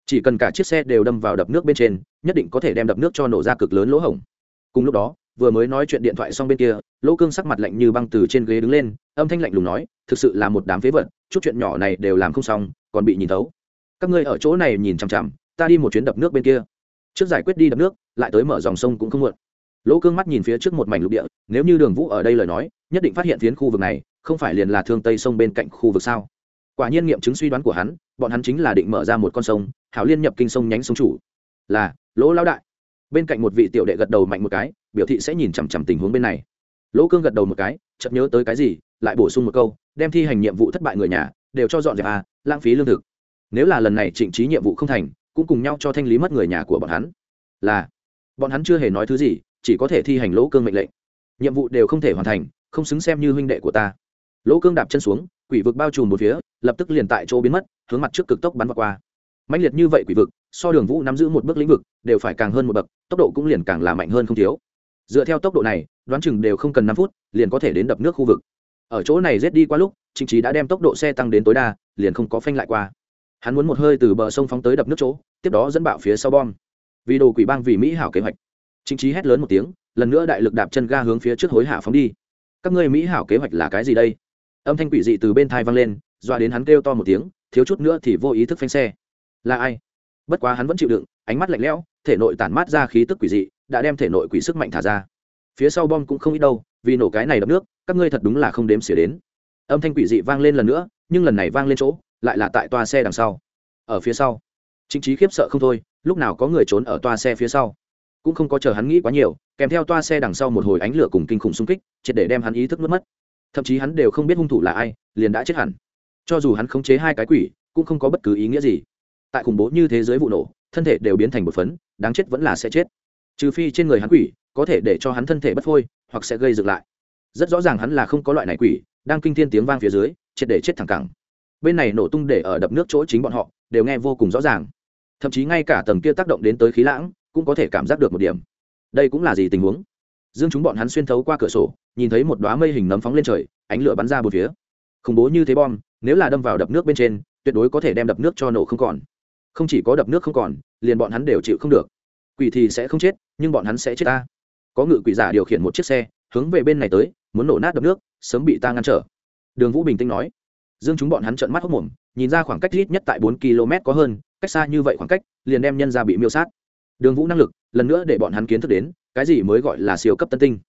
Chỉ cần cả chiếc xe đều đâm vào đập nước bên trên, nhất định có thể đem đập nước cho nổ ra cực lớn lỗ hổng. Cùng lúc đó, vừa mới nói chuyện điện thoại xong bên kia, lỗ cương sắc mặt lạnh như băng từ trên ghế đứng lên, âm thanh lạnh lùng nói, thực sự là một đám phế vật chút chuyện nhỏ này đều làm không xong, còn bị nhìn thấu. Các ngươi ở chỗ này nhìn chằm chằm, ta đi một chuyến đập nước bên kia. Trước giải quyết đi đập nước, lại tới mở dòng sông cũng không muộn. Lỗ cương mắt nhìn phía trước một mảnh lục địa, nếu như đường vũ ở đây lời nói, nhất định phát hiện phiến khu vực này, không phải liền là thương tây sông bên cạnh khu vực sao? Quả nhiên nghiệm chứng suy đoán của hắn, bọn hắn chính là định mở ra một con sông, hảo liên nhập kinh sông nhánh sông chủ. Là, lỗ lão đại. Bên cạnh một vị tiểu đệ gật đầu mạnh một cái, biểu thị sẽ nhìn chằm chằm tình huống bên này. Lỗ cương gật đầu một cái chợt nhớ tới cái gì, lại bổ sung một câu, đem thi hành nhiệm vụ thất bại người nhà, đều cho dọn dẹp à lãng phí lương thực. Nếu là lần này trịnh trí nhiệm vụ không thành, cũng cùng nhau cho thanh lý mất người nhà của bọn hắn. Là, bọn hắn chưa hề nói thứ gì, chỉ có thể thi hành lỗ cương mệnh lệnh. Nhiệm vụ đều không thể hoàn thành, không xứng xem như huynh đệ của ta. Lỗ cương đạp chân xuống, quỷ vực bao trùm một phía, lập tức liền tại chỗ biến mất, hướng mặt trước cực tốc bắn vào qua. Mạnh liệt như vậy quỷ vực, so đường vũ nắm giữ một bước lĩnh vực, đều phải càng hơn một bậc, tốc độ cũng liền càng là mạnh hơn không thiếu dựa theo tốc độ này, đoán chừng đều không cần năm phút, liền có thể đến đập nước khu vực. Ở chỗ này rét đi qua lúc, trịnh trí đã đem tốc độ xe tăng đến tối đa, liền không có phanh lại qua. Hắn muốn một hơi từ bờ sông phóng tới đập nước chỗ, tiếp đó dẫn bạo phía sau bom. Vì đồ quỷ bang vì mỹ hảo kế hoạch. Trịnh trí hét lớn một tiếng, lần nữa đại lực đạp chân ga hướng phía trước hối hạ phóng đi. Các ngươi mỹ hảo kế hoạch là cái gì đây? Âm thanh quỷ dị từ bên thai vang lên doa đến hắn kêu to một tiếng, thiếu chút nữa thì vô ý thức phanh xe. Là ai? Bất quá hắn vẫn chịu đựng, ánh mắt lạnh lẽo thể nội tản mát ra khí tức quỷ dị, đã đem thể nội quỷ sức mạnh thả ra. Phía sau bom cũng không ít đâu, vì nổ cái này đập nước, các ngươi thật đúng là không đếm xỉa đến. Âm thanh quỷ dị vang lên lần nữa, nhưng lần này vang lên chỗ, lại là tại toa xe đằng sau. Ở phía sau chính trí khiếp sợ không thôi, lúc nào có người trốn ở toa xe phía sau? Cũng không có chờ hắn nghĩ quá nhiều, kèm theo toa xe đằng sau một hồi ánh lửa cùng kinh khủng xung kích, triệt để đem hắn ý thức mất mất. Thậm chí hắn đều không biết hung thủ là ai, liền đã chết hẳn. Cho dù hắn khống chế hai cái quỷ, cũng không có bất cứ ý nghĩa gì. Tại khủng bố như thế giới vụ nổ, thân thể đều biến thành một phấn đáng chết vẫn là sẽ chết. Trừ phi trên người hắn quỷ, có thể để cho hắn thân thể bất phôi, hoặc sẽ gây dựng lại. Rất rõ ràng hắn là không có loại này quỷ, đang kinh thiên tiếng vang phía dưới, triệt để chết thẳng cẳng. Bên này nổ tung để ở đập nước chỗ chính bọn họ, đều nghe vô cùng rõ ràng. Thậm chí ngay cả tầng kia tác động đến tới khí lãng, cũng có thể cảm giác được một điểm. Đây cũng là gì tình huống? Dương chúng bọn hắn xuyên thấu qua cửa sổ, nhìn thấy một đoá mây hình nấm phóng lên trời, ánh lửa bắn ra một phía. Khủng bố như thế bom, nếu là đâm vào đập nước bên trên, tuyệt đối có thể đem đập nước cho nổ không còn không chỉ có đập nước không còn, liền bọn hắn đều chịu không được. Quỷ thì sẽ không chết, nhưng bọn hắn sẽ chết ta. Có ngự quỷ giả điều khiển một chiếc xe, hướng về bên này tới, muốn nổ nát đập nước, sớm bị ta ngăn trở. Đường vũ bình tĩnh nói. Dương chúng bọn hắn trợn mắt hốc mồm, nhìn ra khoảng cách ít nhất tại bốn km có hơn, cách xa như vậy khoảng cách, liền đem nhân ra bị miêu sát. Đường vũ năng lực, lần nữa để bọn hắn kiến thức đến, cái gì mới gọi là siêu cấp tân tinh.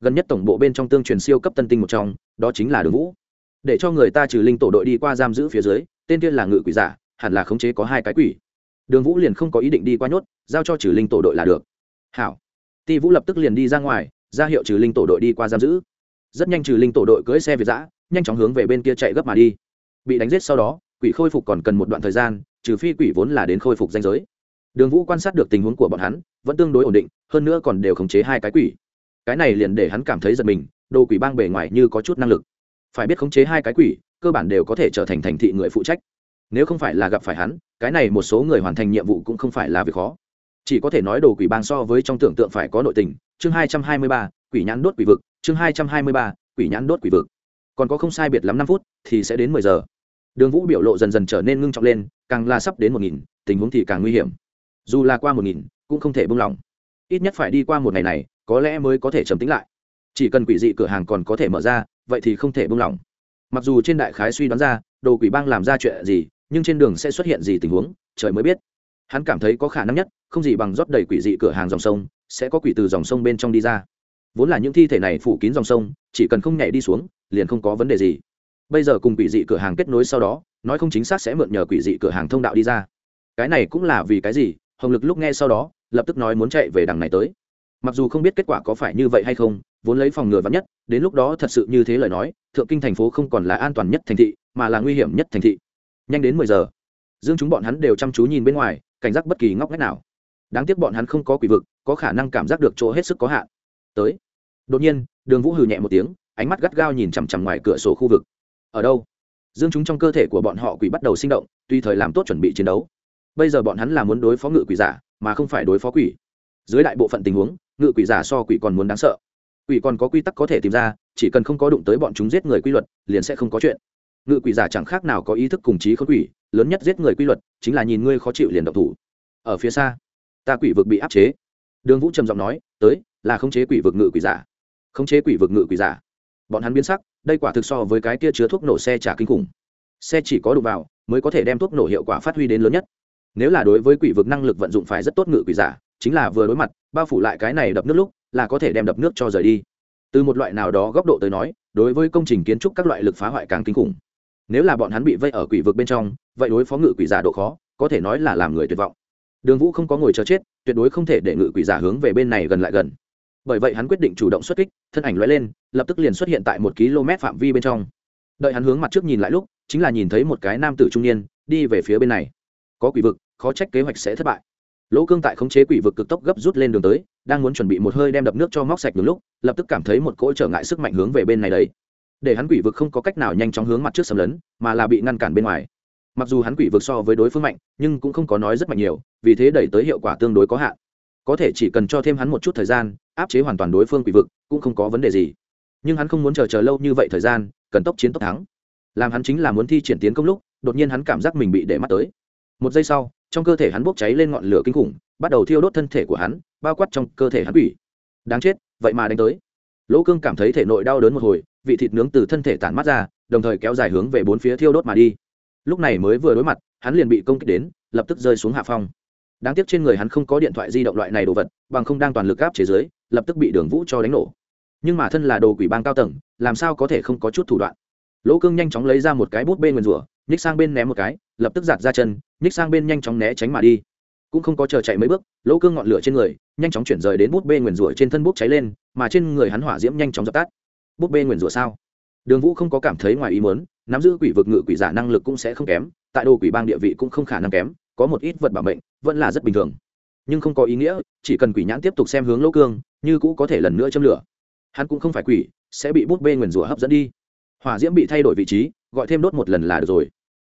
Gần nhất tổng bộ bên trong tương truyền siêu cấp tân tinh một trong, đó chính là đường vũ. Để cho người ta trừ linh tổ đội đi qua giam giữ phía dưới, tên kia là ngự quỷ giả hẳn là khống chế có hai cái quỷ. Đường vũ liền không có ý định đi qua nhốt, giao cho trừ linh tổ đội là được. Hảo. Ti vũ lập tức liền đi ra ngoài, ra hiệu trừ linh tổ đội đi qua giam giữ. Rất nhanh trừ linh tổ đội cưỡi xe việt giã nhanh chóng hướng về bên kia chạy gấp mà đi. Bị đánh giết sau đó, quỷ khôi phục còn cần một đoạn thời gian, trừ phi quỷ vốn là đến khôi phục danh giới. Đường vũ quan sát được tình huống của bọn hắn, vẫn tương đối ổn định, hơn nữa còn đều khống chế hai cái quỷ. Cái này liền để hắn cảm thấy giật mình, đồ quỷ bang bề ngoài như có chút năng lực. Phải biết khống chế hai cái quỷ, cơ bản đều có thể trở thành thành thị người phụ trách nếu không phải là gặp phải hắn, cái này một số người hoàn thành nhiệm vụ cũng không phải là việc khó. Chỉ có thể nói đồ quỷ bang so với trong tưởng tượng phải có nội tình. Chương hai trăm hai mươi ba, quỷ nhãn đốt quỷ vực. Chương hai trăm hai mươi ba, quỷ nhãn đốt quỷ vực. Còn có không sai biệt lắm năm phút thì sẽ đến mười giờ. Đường vũ biểu lộ dần dần trở nên ngưng trọng lên, càng là sắp đến một nghìn, tình huống thì càng nguy hiểm. Dù là qua một nghìn, cũng không thể buông lỏng. Ít nhất phải đi qua một ngày này, có lẽ mới có thể trầm tính lại. Chỉ cần quỷ dị cửa hàng còn có thể mở ra, vậy thì không thể buông lỏng. Mặc dù trên đại khái suy đoán ra, đồ quỷ bang làm ra chuyện gì nhưng trên đường sẽ xuất hiện gì tình huống, trời mới biết. Hắn cảm thấy có khả năng nhất, không gì bằng rót đầy quỷ dị cửa hàng dòng sông, sẽ có quỷ từ dòng sông bên trong đi ra. Vốn là những thi thể này phủ kín dòng sông, chỉ cần không nhảy đi xuống, liền không có vấn đề gì. Bây giờ cùng quỷ dị cửa hàng kết nối sau đó, nói không chính xác sẽ mượn nhờ quỷ dị cửa hàng thông đạo đi ra. Cái này cũng là vì cái gì? Hồng lực lúc nghe sau đó, lập tức nói muốn chạy về đằng này tới. Mặc dù không biết kết quả có phải như vậy hay không, vốn lấy phòng ngừa vắn nhất, đến lúc đó thật sự như thế lời nói, thượng kinh thành phố không còn là an toàn nhất thành thị, mà là nguy hiểm nhất thành thị nhanh đến mười giờ. Dương chúng bọn hắn đều chăm chú nhìn bên ngoài, cảnh giác bất kỳ ngóc ngách nào. Đáng tiếc bọn hắn không có quỷ vực, có khả năng cảm giác được chỗ hết sức có hạn. Tới. Đột nhiên, đường vũ hừ nhẹ một tiếng, ánh mắt gắt gao nhìn chằm chằm ngoài cửa sổ khu vực. Ở đâu? Dương chúng trong cơ thể của bọn họ quỷ bắt đầu sinh động tùy thời làm tốt chuẩn bị chiến đấu. Bây giờ bọn hắn là muốn đối phó ngự quỷ giả, mà không phải đối phó quỷ. Dưới đại bộ phận tình huống, ngự quỷ giả so quỷ còn muốn đáng sợ. Quỷ còn có quy tắc có thể tìm ra, chỉ cần không có đụng tới bọn chúng giết người quy luật, liền sẽ không có chuyện ngự quỷ giả chẳng khác nào có ý thức cùng trí khốn quỷ, lớn nhất giết người quy luật chính là nhìn ngươi khó chịu liền động thủ. Ở phía xa, ta quỷ vực bị áp chế. Đường vũ trầm giọng nói, tới, là khống chế quỷ vực ngự quỷ giả. Khống chế quỷ vực ngự quỷ giả. Bọn hắn biến sắc, đây quả thực so với cái kia chứa thuốc nổ xe trả kinh khủng. Xe chỉ có đụng vào, mới có thể đem thuốc nổ hiệu quả phát huy đến lớn nhất. Nếu là đối với quỷ vực năng lực vận dụng phải rất tốt ngự quỷ giả, chính là vừa đối mặt, bao phủ lại cái này đập nước lúc, là có thể đem đập nước cho rời đi. Từ một loại nào đó góc độ tới nói, đối với công trình kiến trúc các loại lực phá hoại càng kinh khủng nếu là bọn hắn bị vây ở quỷ vực bên trong, vậy đối phó ngự quỷ giả độ khó, có thể nói là làm người tuyệt vọng. Đường vũ không có ngồi chờ chết, tuyệt đối không thể để ngự quỷ giả hướng về bên này gần lại gần. Bởi vậy hắn quyết định chủ động xuất kích, thân ảnh lóe lên, lập tức liền xuất hiện tại một km phạm vi bên trong. Đợi hắn hướng mặt trước nhìn lại lúc, chính là nhìn thấy một cái nam tử trung niên, đi về phía bên này. Có quỷ vực, khó trách kế hoạch sẽ thất bại. Lỗ cương tại khống chế quỷ vực cực tốc gấp rút lên đường tới, đang muốn chuẩn bị một hơi đem đập nước cho móc sạch đúng lúc, lập tức cảm thấy một cỗ trở ngại sức mạnh hướng về bên này đấy để hắn quỷ vực không có cách nào nhanh chóng hướng mặt trước sầm lấn, mà là bị ngăn cản bên ngoài. Mặc dù hắn quỷ vực so với đối phương mạnh, nhưng cũng không có nói rất mạnh nhiều, vì thế đẩy tới hiệu quả tương đối có hạn. Có thể chỉ cần cho thêm hắn một chút thời gian, áp chế hoàn toàn đối phương quỷ vực, cũng không có vấn đề gì. Nhưng hắn không muốn chờ chờ lâu như vậy thời gian, cần tốc chiến tốc thắng. Làm hắn chính là muốn thi triển tiến công lúc, đột nhiên hắn cảm giác mình bị để mắt tới. Một giây sau, trong cơ thể hắn bốc cháy lên ngọn lửa kinh khủng, bắt đầu thiêu đốt thân thể của hắn, bao quát trong cơ thể hắn quỷ. Đáng chết, vậy mà đánh tới. Lỗ cương cảm thấy thể nội đau đớn một hồi vị thịt nướng từ thân thể tản mắt ra, đồng thời kéo dài hướng về bốn phía thiêu đốt mà đi. Lúc này mới vừa đối mặt, hắn liền bị công kích đến, lập tức rơi xuống hạ phong. Đáng tiếc trên người hắn không có điện thoại di động loại này đồ vật, bằng không đang toàn lực áp chế giới lập tức bị đường vũ cho đánh nổ. Nhưng mà thân là đồ quỷ bang cao tầng, làm sao có thể không có chút thủ đoạn? Lỗ cương nhanh chóng lấy ra một cái bút bê nguyền rủa, nhích sang bên ném một cái, lập tức giạt ra chân, nhích sang bên nhanh chóng né tránh mà đi. Cũng không có chờ chạy mấy bước, lỗ cương ngọn lửa trên người, nhanh chóng chuyển rời đến bút bê nguyền rủa trên thân bút cháy lên, mà trên người hắn hỏa diễm nhanh chóng dập tắt bút bê nguyền rủa sao? Đường vũ không có cảm thấy ngoài ý muốn, nắm giữ quỷ vực ngự quỷ giả năng lực cũng sẽ không kém, tại đồ quỷ bang địa vị cũng không khả năng kém, có một ít vật bảo mệnh, vẫn là rất bình thường. Nhưng không có ý nghĩa, chỉ cần quỷ nhãn tiếp tục xem hướng lỗ cương, như cũ có thể lần nữa châm lửa. Hắn cũng không phải quỷ, sẽ bị bút bê nguyền rủa hấp dẫn đi. Hỏa diễm bị thay đổi vị trí, gọi thêm đốt một lần là được rồi.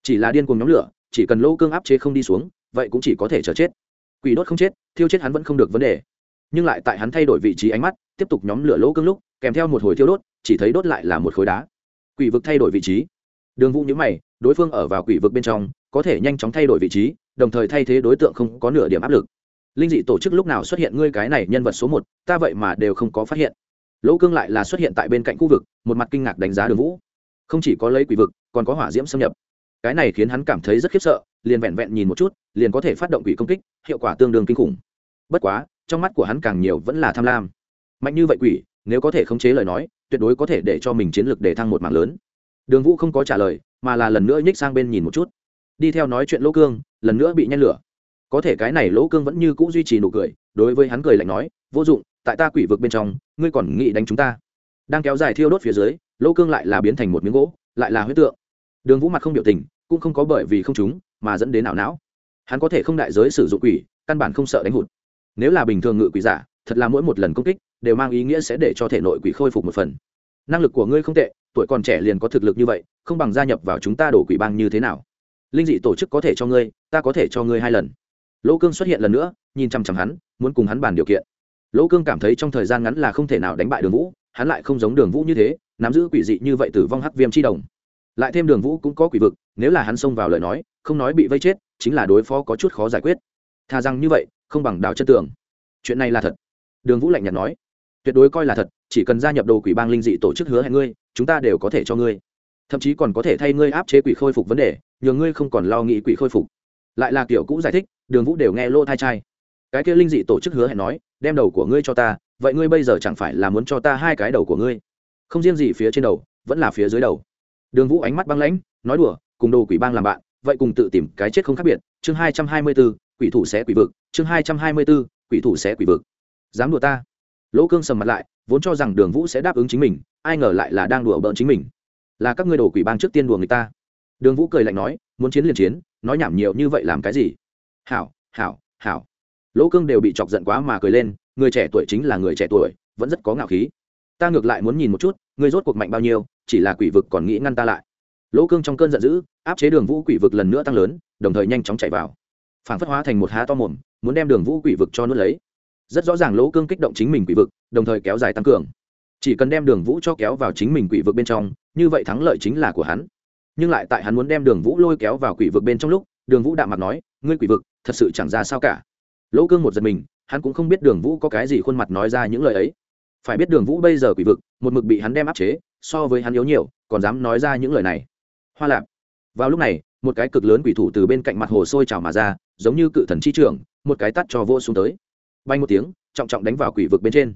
Chỉ là điên cuồng nhóm lửa, chỉ cần lỗ cương áp chế không đi xuống, vậy cũng chỉ có thể chờ chết. Quỷ đốt không chết, thiêu chết hắn vẫn không được vấn đề nhưng lại tại hắn thay đổi vị trí ánh mắt, tiếp tục nhóm lửa lỗ cương lúc, kèm theo một hồi thiêu đốt, chỉ thấy đốt lại là một khối đá. Quỷ vực thay đổi vị trí. Đường vũ nhữ mày, đối phương ở vào quỷ vực bên trong, có thể nhanh chóng thay đổi vị trí, đồng thời thay thế đối tượng không có nửa điểm áp lực. Linh dị tổ chức lúc nào xuất hiện ngươi cái này nhân vật số một, ta vậy mà đều không có phát hiện. Lỗ cương lại là xuất hiện tại bên cạnh khu vực, một mặt kinh ngạc đánh giá đường vũ. Không chỉ có lấy quỷ vực, còn có hỏa diễm xâm nhập. Cái này khiến hắn cảm thấy rất khiếp sợ, liền vẹn vẹn nhìn một chút, liền có thể phát động quỷ công kích, hiệu quả tương đương kinh khủng. Bất quá trong mắt của hắn càng nhiều vẫn là tham lam. Mạnh như vậy quỷ, nếu có thể khống chế lời nói, tuyệt đối có thể để cho mình chiến lược để thăng một mạng lớn. Đường vũ không có trả lời, mà là lần nữa nhích sang bên nhìn một chút. Đi theo nói chuyện lỗ cương, lần nữa bị nhen lửa. Có thể cái này lỗ cương vẫn như c ũ duy trì nụ cười, đối với hắn cười lạnh nói, vô dụng, tại ta quỷ vực bên trong, ngươi còn nghĩ đánh chúng ta. Đang kéo dài thiêu đốt phía dưới, lỗ cương lại là biến thành một miếng gỗ, lại là huyết tượng. Đường vũ mặt không biểu tình, cũng không có bởi vì không chúng mà dẫn đến ảo não. Hắn có thể không đại giới sử dụng quỷ, căn bản không sợ đánh hụt nếu là bình thường ngự quỷ giả, thật là mỗi một lần công kích, đều mang ý nghĩa sẽ để cho thể nội quỷ khôi phục một phần. Năng lực của ngươi không tệ, tuổi còn trẻ liền có thực lực như vậy, không bằng gia nhập vào chúng ta đổ quỷ bang như thế nào? Linh dị tổ chức có thể cho ngươi, ta có thể cho ngươi hai lần. Lỗ cương xuất hiện lần nữa, nhìn chằm chằm hắn, muốn cùng hắn bàn điều kiện. Lỗ cương cảm thấy trong thời gian ngắn là không thể nào đánh bại đường vũ, hắn lại không giống đường vũ như thế, nắm giữ quỷ dị như vậy tử vong hắc viêm chi đồng. Lại thêm đường vũ cũng có quỷ vực, nếu là hắn xông vào lời nói, không nói bị vây chết, chính là đối phó có chút khó giải quyết. Thà rằng như vậy không bằng đào chân tường. Chuyện này là thật. Đường vũ lạnh nhạt nói. Tuyệt đối coi là thật, chỉ cần gia nhập đồ quỷ bang linh dị tổ chức hứa hẹn ngươi, chúng ta đều có thể cho ngươi. Thậm chí còn có thể thay ngươi áp chế quỷ khôi phục vấn đề, nhờ ngươi không còn lo nghĩ quỷ khôi phục. Lại là kiểu cũ giải thích, đường vũ đều nghe lô thai trai cái kia linh dị tổ chức hứa hẹn nói, đem đầu của ngươi cho ta, vậy ngươi bây giờ chẳng phải là muốn cho ta hai cái đầu của ngươi? Không riêng gì phía trên đầu, vẫn là phía dưới đầu. Đường vũ ánh mắt băng lãnh, nói đùa, cùng đồ quỷ bang làm bạn, vậy cùng tự tìm cái chết không khác biệt. Chương hai trăm hai mươi bốn quỷ thủ sẽ quỷ vực, chương hai trăm hai mươi b ố quỷ thủ sẽ quỷ vực. Dám đùa ta. Lỗ cương sầm mặt lại, vốn cho rằng đường vũ sẽ đáp ứng chính mình, ai ngờ lại là đang đùa bỡn chính mình. Là các ngươi đổ quỷ bang trước tiên đùa người ta. Đường vũ cười lạnh nói, muốn chiến liền chiến, nói nhảm nhiều như vậy làm cái gì? Hảo hảo hảo. Lỗ cương đều bị chọc giận quá mà cười lên, người trẻ tuổi chính là người trẻ tuổi, vẫn rất có ngạo khí. Ta ngược lại muốn nhìn một chút người rốt cuộc mạnh bao nhiêu, chỉ là quỷ vực còn nghĩ ngăn ta lại. Lỗ cương trong cơn giận dữ, áp chế đường vũ quỷ vực lần nữa tăng lớn, đồng thời nhanh chóng chạy vào phản phất hóa thành một há to mồm, muốn đem đường vũ quỷ vực cho nuốt lấy. Rất rõ ràng lỗ cương kích động chính mình quỷ vực, đồng thời kéo dài tăng cường. Chỉ cần đem đường vũ cho kéo vào chính mình quỷ vực bên trong, như vậy thắng lợi chính là của hắn. Nhưng lại tại hắn muốn đem đường vũ lôi kéo vào quỷ vực bên trong lúc, đường vũ đạm mặt nói, ngươi quỷ vực, thật sự chẳng ra sao cả. Lỗ cương một giật mình, hắn cũng không biết đường vũ có cái gì khuôn mặt nói ra những lời ấy. Phải biết đường vũ bây giờ quỷ vực, một mực bị hắn đem áp chế, so với hắn yếu nhiều, còn dám nói ra những lời này. Hoa lạp. Vào lúc này, một cái cực lớn quỷ thủ từ bên cạnh mặt hồ sôi trào mà ra giống như cự thần chi trưởng một cái tắt cho vô xuống tới. Bay một tiếng, trọng trọng đánh vào quỷ vực bên trên.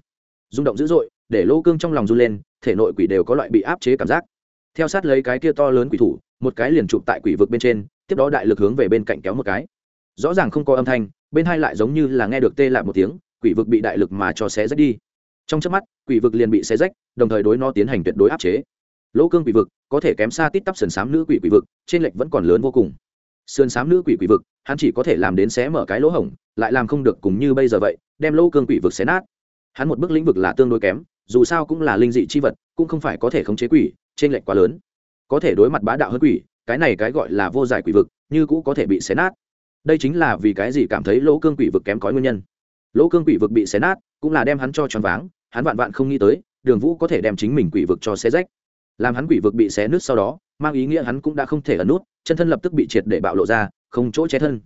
Rung động dữ dội, để lô cương trong lòng run lên, thể nội quỷ đều có loại bị áp chế cảm giác. Theo sát lấy cái kia to lớn quỷ thủ, một cái liền chụp tại quỷ vực bên trên, tiếp đó đại lực hướng về bên cạnh kéo một cái. Rõ ràng không có âm thanh, bên hai lại giống như là nghe được tê lại một tiếng, quỷ vực bị đại lực mà cho xé rách đi. Trong chớp mắt, quỷ vực liền bị xé rách, đồng thời đối nó tiến hành tuyệt đối áp chế. Lỗ cương quỷ vực, có thể kém xa tít tắp sườn sám nữ quỷ quỷ vực, trên lệch vẫn còn lớn vô cùng sườn xám nữ quỷ quỷ vực, hắn chỉ có thể làm đến xé mở cái lỗ hổng, lại làm không được cùng như bây giờ vậy, đem lỗ cương quỷ vực xé nát. Hắn một bước lĩnh vực là tương đối kém, dù sao cũng là linh dị chi vật, cũng không phải có thể khống chế quỷ trên lệch quá lớn. Có thể đối mặt bá đạo hơn quỷ, cái này cái gọi là vô giải quỷ vực, như cũng có thể bị xé nát. Đây chính là vì cái gì cảm thấy lỗ cương quỷ vực kém cỏi nguyên nhân. Lỗ cương quỷ vực bị xé nát, cũng là đem hắn cho tròn váng, hắn vạn vạn không nghĩ tới, đường vũ có thể đem chính mình quỷ vực cho xé rách. Làm hắn quỷ vực bị xé nứt sau đó, mang ý nghĩa hắn cũng đã không thể ẩn nút chân thân lập tức bị triệt để bạo lộ ra, không chỗ che thân.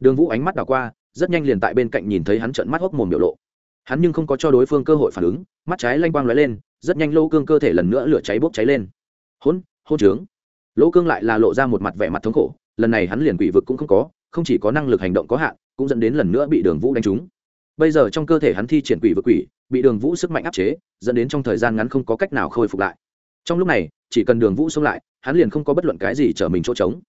Đường vũ ánh mắt đảo qua, rất nhanh liền tại bên cạnh nhìn thấy hắn trợn mắt hốc mồm biểu lộ. Hắn nhưng không có cho đối phương cơ hội phản ứng, mắt trái lanh quang lóe lên, rất nhanh lỗ cương cơ thể lần nữa lửa cháy bốc cháy lên. Hôn hôn trướng. Lỗ cương lại là lộ ra một mặt vẻ mặt thống khổ, lần này hắn liền quỷ vực cũng không có, không chỉ có năng lực hành động có hạn, cũng dẫn đến lần nữa bị đường vũ đánh trúng. Bây giờ trong cơ thể hắn thi triển quỷ vực quỷ, bị đường vũ sức mạnh áp chế, dẫn đến trong thời gian ngắn không có cách nào khôi phục lại. Trong lúc này, chỉ cần đường vũ xông lại hắn liền không có bất luận cái gì chở mình chỗ trống.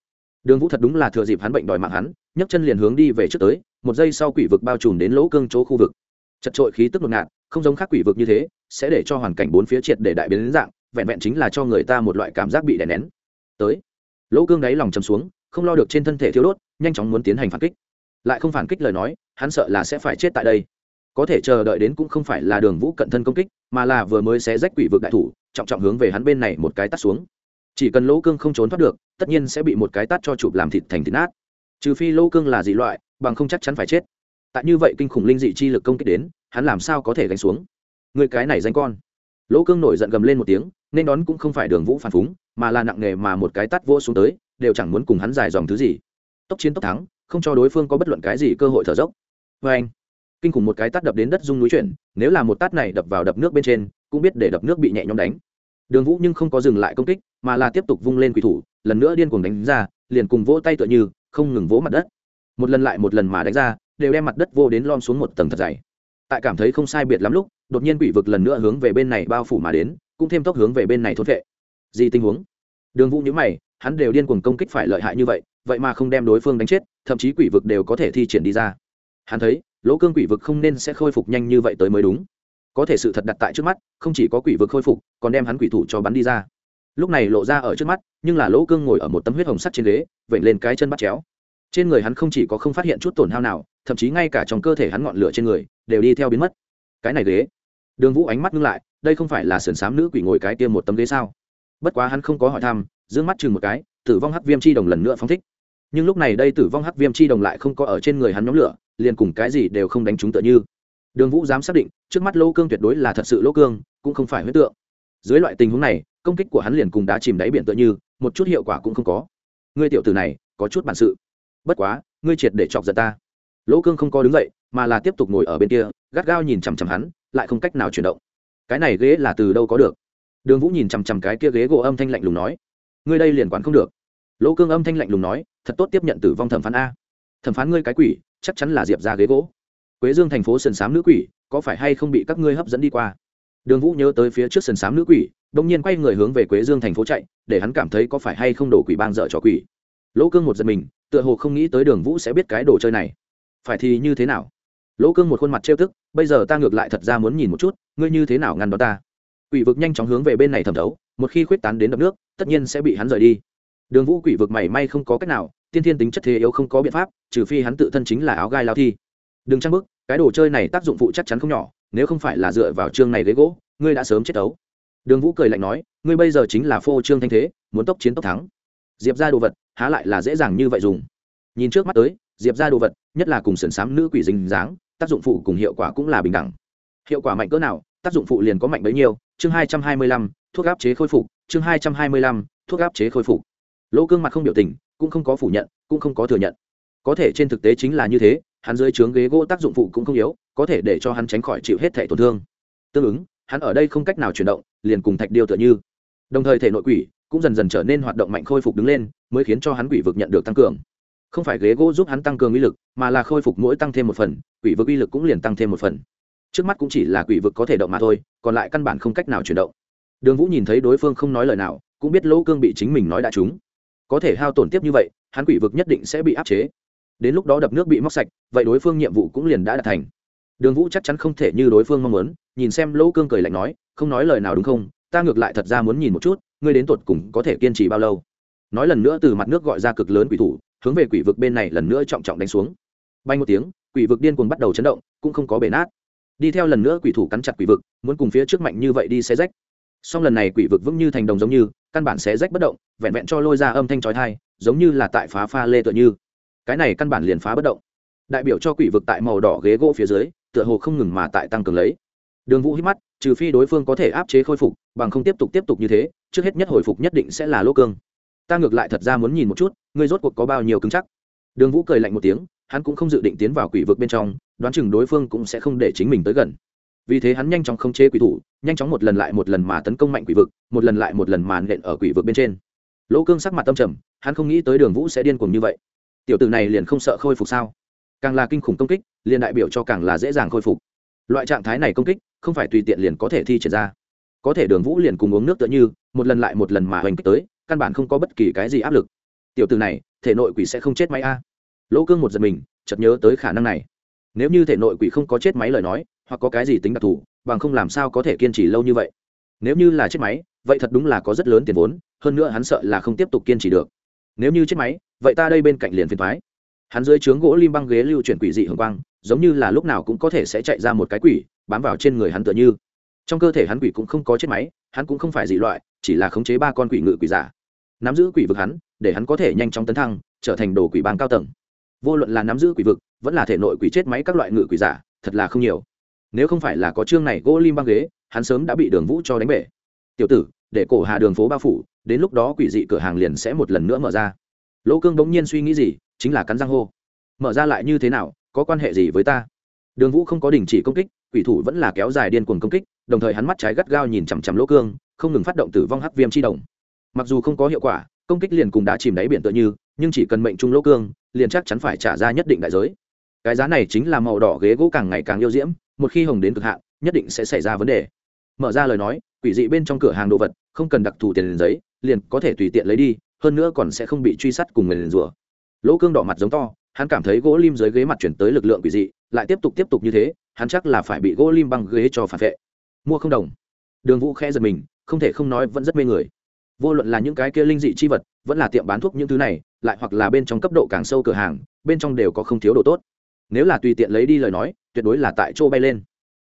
Đường vũ thật đúng là thừa dịp hắn bệnh đòi mạng hắn, nhấc chân liền hướng đi về trước tới, một giây sau quỷ vực bao trùm đến lỗ cương chỗ khu vực. Chật trội khí tức ngột ngạt, không giống khác quỷ vực như thế, sẽ để cho hoàn cảnh bốn phía triệt để đại biến dạng, vẹn vẹn chính là cho người ta một loại cảm giác bị đè nén. Tới, lỗ cương đáy lòng chầm xuống, không lo được trên thân thể thiếu đốt, nhanh chóng muốn tiến hành phản kích. Lại không phản kích lời nói, hắn sợ là sẽ phải chết tại đây. Có thể chờ đợi đến cũng không phải là đường vũ cận thân công kích, mà là vừa mới sẽ rách quỷ vực đại thủ, trọng trọng hướng về hắn bên này một cái tắt xuống chỉ cần lỗ cương không trốn thoát được, tất nhiên sẽ bị một cái tát cho chụp làm thịt thành thịt nát. Trừ phi lỗ cương là dị loại, bằng không chắc chắn phải chết. Tại như vậy kinh khủng linh dị chi lực công kích đến, hắn làm sao có thể gánh xuống? Người cái này danh con. Lỗ cương nổi giận gầm lên một tiếng, nên đón cũng không phải đường vũ phản phúng, mà là nặng nghề mà một cái tắt vô xuống tới, đều chẳng muốn cùng hắn dài dòng thứ gì. Tốc chiến tốc thắng, không cho đối phương có bất luận cái gì cơ hội thở dốc. Vê anh, kinh khủng một cái tắt đập đến đất dung núi chuyển, nếu là một tát này đập vào đập nước bên trên, cũng biết để đập nước bị nhẹ nhõm đánh đường vũ nhưng không có dừng lại công kích, mà là tiếp tục vung lên quỷ thủ, lần nữa điên cuồng đánh ra, liền cùng vỗ tay tựa như, không ngừng vỗ mặt đất. Một lần lại một lần mà đánh ra, đều đem mặt đất vô đến lom xuống một tầng thật dày. Tại cảm thấy không sai biệt lắm lúc, đột nhiên quỷ vực lần nữa hướng về bên này bao phủ mà đến, cũng thêm tốc hướng về bên này thốt vệ. Gì tình huống? Đường vũ nhữ mày, hắn đều điên cuồng công kích phải lợi hại như vậy vậy mà không đem đối phương đánh chết, thậm chí quỷ vực đều có thể thi triển đi ra. Hắn thấy, lỗ cương quỷ vực không nên sẽ khôi phục nhanh như vậy tới mới đúng có thể sự thật đặt tại trước mắt, không chỉ có quỷ vực khôi phục, còn đem hắn quỷ thủ cho bắn đi ra. Lúc này lộ ra ở trước mắt, nhưng là lỗ cương ngồi ở một tấm huyết hồng sắt trên ghế vẩy lên cái chân bắt chéo. Trên người hắn không chỉ có không phát hiện chút tổn hao nào, thậm chí ngay cả trong cơ thể hắn ngọn lửa trên người, đều đi theo biến mất. Cái này ghế. Đường vũ ánh mắt ngưng lại, đây không phải là sườn xám nữ quỷ ngồi cái tiêm một tấm ghế sao? Bất quá hắn không có hỏi thăm giữ mắt chừng một cái, tử vong hắc viêm chi đồng lần nữa phong thích. Nhưng lúc này đây tử vong hắc viêm chi đồng lại không có ở trên người hắn nhóm lửa, liền cùng cái gì đều không đánh trúng tựa như đường vũ dám xác định, trước mắt lỗ cương tuyệt đối là thật sự lỗ cương, cũng không phải huyết tượng. Dưới loại tình huống này, công kích của hắn liền cùng đá chìm đáy biển tựa như, một chút hiệu quả cũng không có. Ngươi tiểu tử này, có chút bản sự. Bất quá, ngươi triệt để chọc giận ta. Lỗ cương không có đứng dậy, mà là tiếp tục ngồi ở bên kia, gắt gao nhìn chằm chằm hắn, lại không cách nào chuyển động. Cái này ghế là từ đâu có được? Đường vũ nhìn chằm chằm cái kia ghế gỗ âm thanh lạnh lùng nói. Ngươi đây liền quản không được. Lỗ cương âm thanh lạnh lùng nói, thật tốt tiếp nhận tử vong thẩm phán a. Thẩm phán ngươi cái quỷ, chắc chắn là diệp ra ghế gỗ quế dương thành phố sần sám nữ quỷ, có phải hay không bị các ngươi hấp dẫn đi qua? Đường vũ nhớ tới phía trước sần sám nữ quỷ đ ỗ n g nhiên quay người hướng về quế dương thành phố chạy, để hắn cảm thấy có phải hay không đổ quỷ bang dở trò quỷ. Lỗ cương một giật mình, tựa hồ không nghĩ tới đường vũ sẽ biết cái đồ chơi này. Phải thì như thế nào? Lỗ cương một khuôn mặt trêu tức, bây giờ ta ngược lại thật ra muốn nhìn một chút, ngươi như thế nào ngăn đó ta? Quỷ vực nhanh chóng hướng về bên này thẩm thấu, một khi khuyết tán đến đập nước, tất nhiên sẽ bị hắn rời đi. Đường vũ quỷ vực mảy may không có cách nào, tiên thiên tính chất thế yếu không có biện pháp, trừ phi hắn tự thân chính là áo gai lao thi. Đừng trang bức cái đồ chơi này tác dụng phụ chắc chắn không nhỏ, nếu không phải là dựa vào chương này ghế gỗ, ngươi đã sớm chết ấu. Đường vũ cười lạnh nói, ngươi bây giờ chính là phô trương thanh thế, muốn tốc chiến tốc thắng. Diệp ra đồ vật, há lại là dễ dàng như vậy dùng. Nhìn trước mắt tới, diệp ra đồ vật, nhất là cùng sườn m nữ quỷ dình dáng, tác dụng phụ cùng hiệu quả cũng là bình đẳng. Hiệu quả mạnh cỡ nào, tác dụng phụ liền có mạnh bấy nhiêu. Chương hai trăm hai mươi lăm, thuốc áp chế khôi phục, chương hai trăm hai mươi lăm, thuốc áp chế khôi phục. Lỗ cương mặt không biểu tình, cũng không có phủ nhận, cũng không có thừa nhận. Có thể trên thực tế chính là như thế hắn dưới trướng ghế gỗ tác dụng phụ cũng không yếu, có thể để cho hắn tránh khỏi chịu hết thể tổn thương. Tương ứng, hắn ở đây không cách nào chuyển động, liền cùng thạch điêu tựa như. Đồng thời thể nội quỷ cũng dần dần trở nên hoạt động mạnh khôi phục đứng lên, mới khiến cho hắn quỷ vực nhận được tăng cường. Không phải ghế gỗ giúp hắn tăng cường uy lực, mà là khôi phục mỗi tăng thêm một phần, quỷ vực uy lực cũng liền tăng thêm một phần. Trước mắt cũng chỉ là quỷ vực có thể động mà thôi, còn lại căn bản không cách nào chuyển động. Đường vũ nhìn thấy đối phương không nói lời nào, cũng biết lỗ cương bị chính mình nói đã trúng. Có thể hao tổn tiếp như vậy, hắn quỷ vực nhất định sẽ bị áp chế đến lúc đó đập nước bị móc sạch, vậy đối phương nhiệm vụ cũng liền đã đạt thành. Đường vũ chắc chắn không thể như đối phương mong muốn, nhìn xem lỗ cương cười lạnh nói, không nói lời nào đúng không? Ta ngược lại thật ra muốn nhìn một chút, ngươi đến tột cùng có thể kiên trì bao lâu? Nói lần nữa từ mặt nước gọi ra cực lớn quỷ thủ, hướng về quỷ vực bên này lần nữa trọng trọng đánh xuống. Bay một tiếng, quỷ vực điên cuồng bắt đầu chấn động, cũng không có bể nát. Đi theo lần nữa quỷ thủ cắn chặt quỷ vực, muốn cùng phía trước mạnh như vậy đi xé rách. Song lần này quỷ vực vững như thành đồng giống như, căn bản xé rách bất động, vẹn vẹn cho lôi ra âm thanh trói thai giống như là tại phá pha lê tựa như cái này căn bản liền phá bất động. Đại biểu cho quỷ vực tại màu đỏ ghế gỗ phía dưới, tựa hồ không ngừng mà tại tăng cường lấy. Đường vũ hít mắt, trừ phi đối phương có thể áp chế khôi phục, bằng không tiếp tục tiếp tục như thế, trước hết nhất hồi phục nhất định sẽ là lỗ cương. Ta ngược lại thật ra muốn nhìn một chút, ngươi rốt cuộc có bao nhiêu cứng chắc. Đường vũ cười lạnh một tiếng, hắn cũng không dự định tiến vào quỷ vực bên trong, đoán chừng đối phương cũng sẽ không để chính mình tới gần. Vì thế hắn nhanh chóng không chế quỷ thủ, nhanh chóng một lần lại một lần mà tấn công mạnh quỷ vực, một lần lại một lần mà nện ở quỷ vực bên trên. Lỗ cương sắc mặt tâm trầm, hắn không nghĩ tới đường vũ sẽ điên cuồng như vậy tiểu tử này liền không sợ khôi phục sao? Càng là kinh khủng công kích, liền đại biểu cho càng là dễ dàng khôi phục. Loại trạng thái này công kích, không phải tùy tiện liền có thể thi triển ra. Có thể đường vũ liền cùng uống nước tựa như, một lần lại một lần mà hoành kích tới, căn bản không có bất kỳ cái gì áp lực. Tiểu từ này, thể nội quỷ sẽ không chết máy a. Lỗ cương một giật mình, chợt nhớ tới khả năng này. Nếu như thể nội quỷ không có chết máy lời nói, hoặc có cái gì tính đặc thù, bằng không làm sao có thể kiên trì lâu như vậy? Nếu như là chết máy, vậy thật đúng là có rất lớn tiền vốn, hơn nữa hắn sợ là không tiếp tục kiên trì được. Nếu như chết máy vậy ta đây bên cạnh liền phiền thoái. Hắn dưới trướng gỗ lim băng ghế lưu chuyển quỷ dị hồng quang, giống như là lúc nào cũng có thể sẽ chạy ra một cái quỷ, bám vào trên người hắn tựa như. Trong cơ thể hắn quỷ cũng không có chết máy, hắn cũng không phải dị loại, chỉ là khống chế ba con quỷ ngự quỷ giả. Nắm giữ quỷ vực hắn, để hắn có thể nhanh chóng tấn thăng, trở thành đồ quỷ bang cao tầng. Vô luận là nắm giữ quỷ vực, vẫn là thể nội quỷ chết máy các loại ngự quỷ giả, thật là không nhiều. Nếu không phải là có chương này gỗ lim băng ghế, hắn sớm đã bị đường vũ cho đánh bể. Tiểu tử, để cổ hà đường phố bao phủ, đến lúc đó quỷ dị cửa hàng liền sẽ một lần nữa mở ra lỗ cương bỗng nhiên suy nghĩ gì, chính là cắn răng hô. Mở ra lại như thế nào, có quan hệ gì với ta? Đường vũ không có đình chỉ công kích, quỷ thủ vẫn là kéo dài điên cuồng công kích, đồng thời hắn mắt trái gắt gao nhìn chằm chằm lỗ cương, không ngừng phát động tử vong hắc viêm chi đồng mặc dù không có hiệu quả, công kích liền cùng đá chìm đáy biển tựa như, nhưng chỉ cần mệnh trung lỗ cương, liền chắc chắn phải trả ra nhất định đại giới. Cái giá này chính là màu đỏ ghế gỗ càng ngày càng yêu diễm, một khi hồng đến cực hạn, nhất định sẽ xảy ra vấn đề. Mở ra lời nói, quỷ dị bên trong cửa hàng đồ vật, không cần đặc thù tiền giấy, liền có thể tùy tiện lấy đi hơn nữa còn sẽ không bị truy sát cùng người liền rủa. Lỗ cương đỏ mặt giống to, hắn cảm thấy gỗ lim dưới ghế mặt chuyển tới lực lượng quỷ dị, lại tiếp tục tiếp tục như thế, hắn chắc là phải bị gỗ lim băng ghế cho phản vệ. Mua không đồng. Đường vũ khẽ giật mình, không thể không nói vẫn rất mê người. Vô luận là những cái kia linh dị chi vật, vẫn là tiệm bán thuốc những thứ này, lại hoặc là bên trong cấp độ càng sâu cửa hàng, bên trong đều có không thiếu đồ tốt. Nếu là tùy tiện lấy đi lời nói, tuyệt đối là tại chỗ bay lên.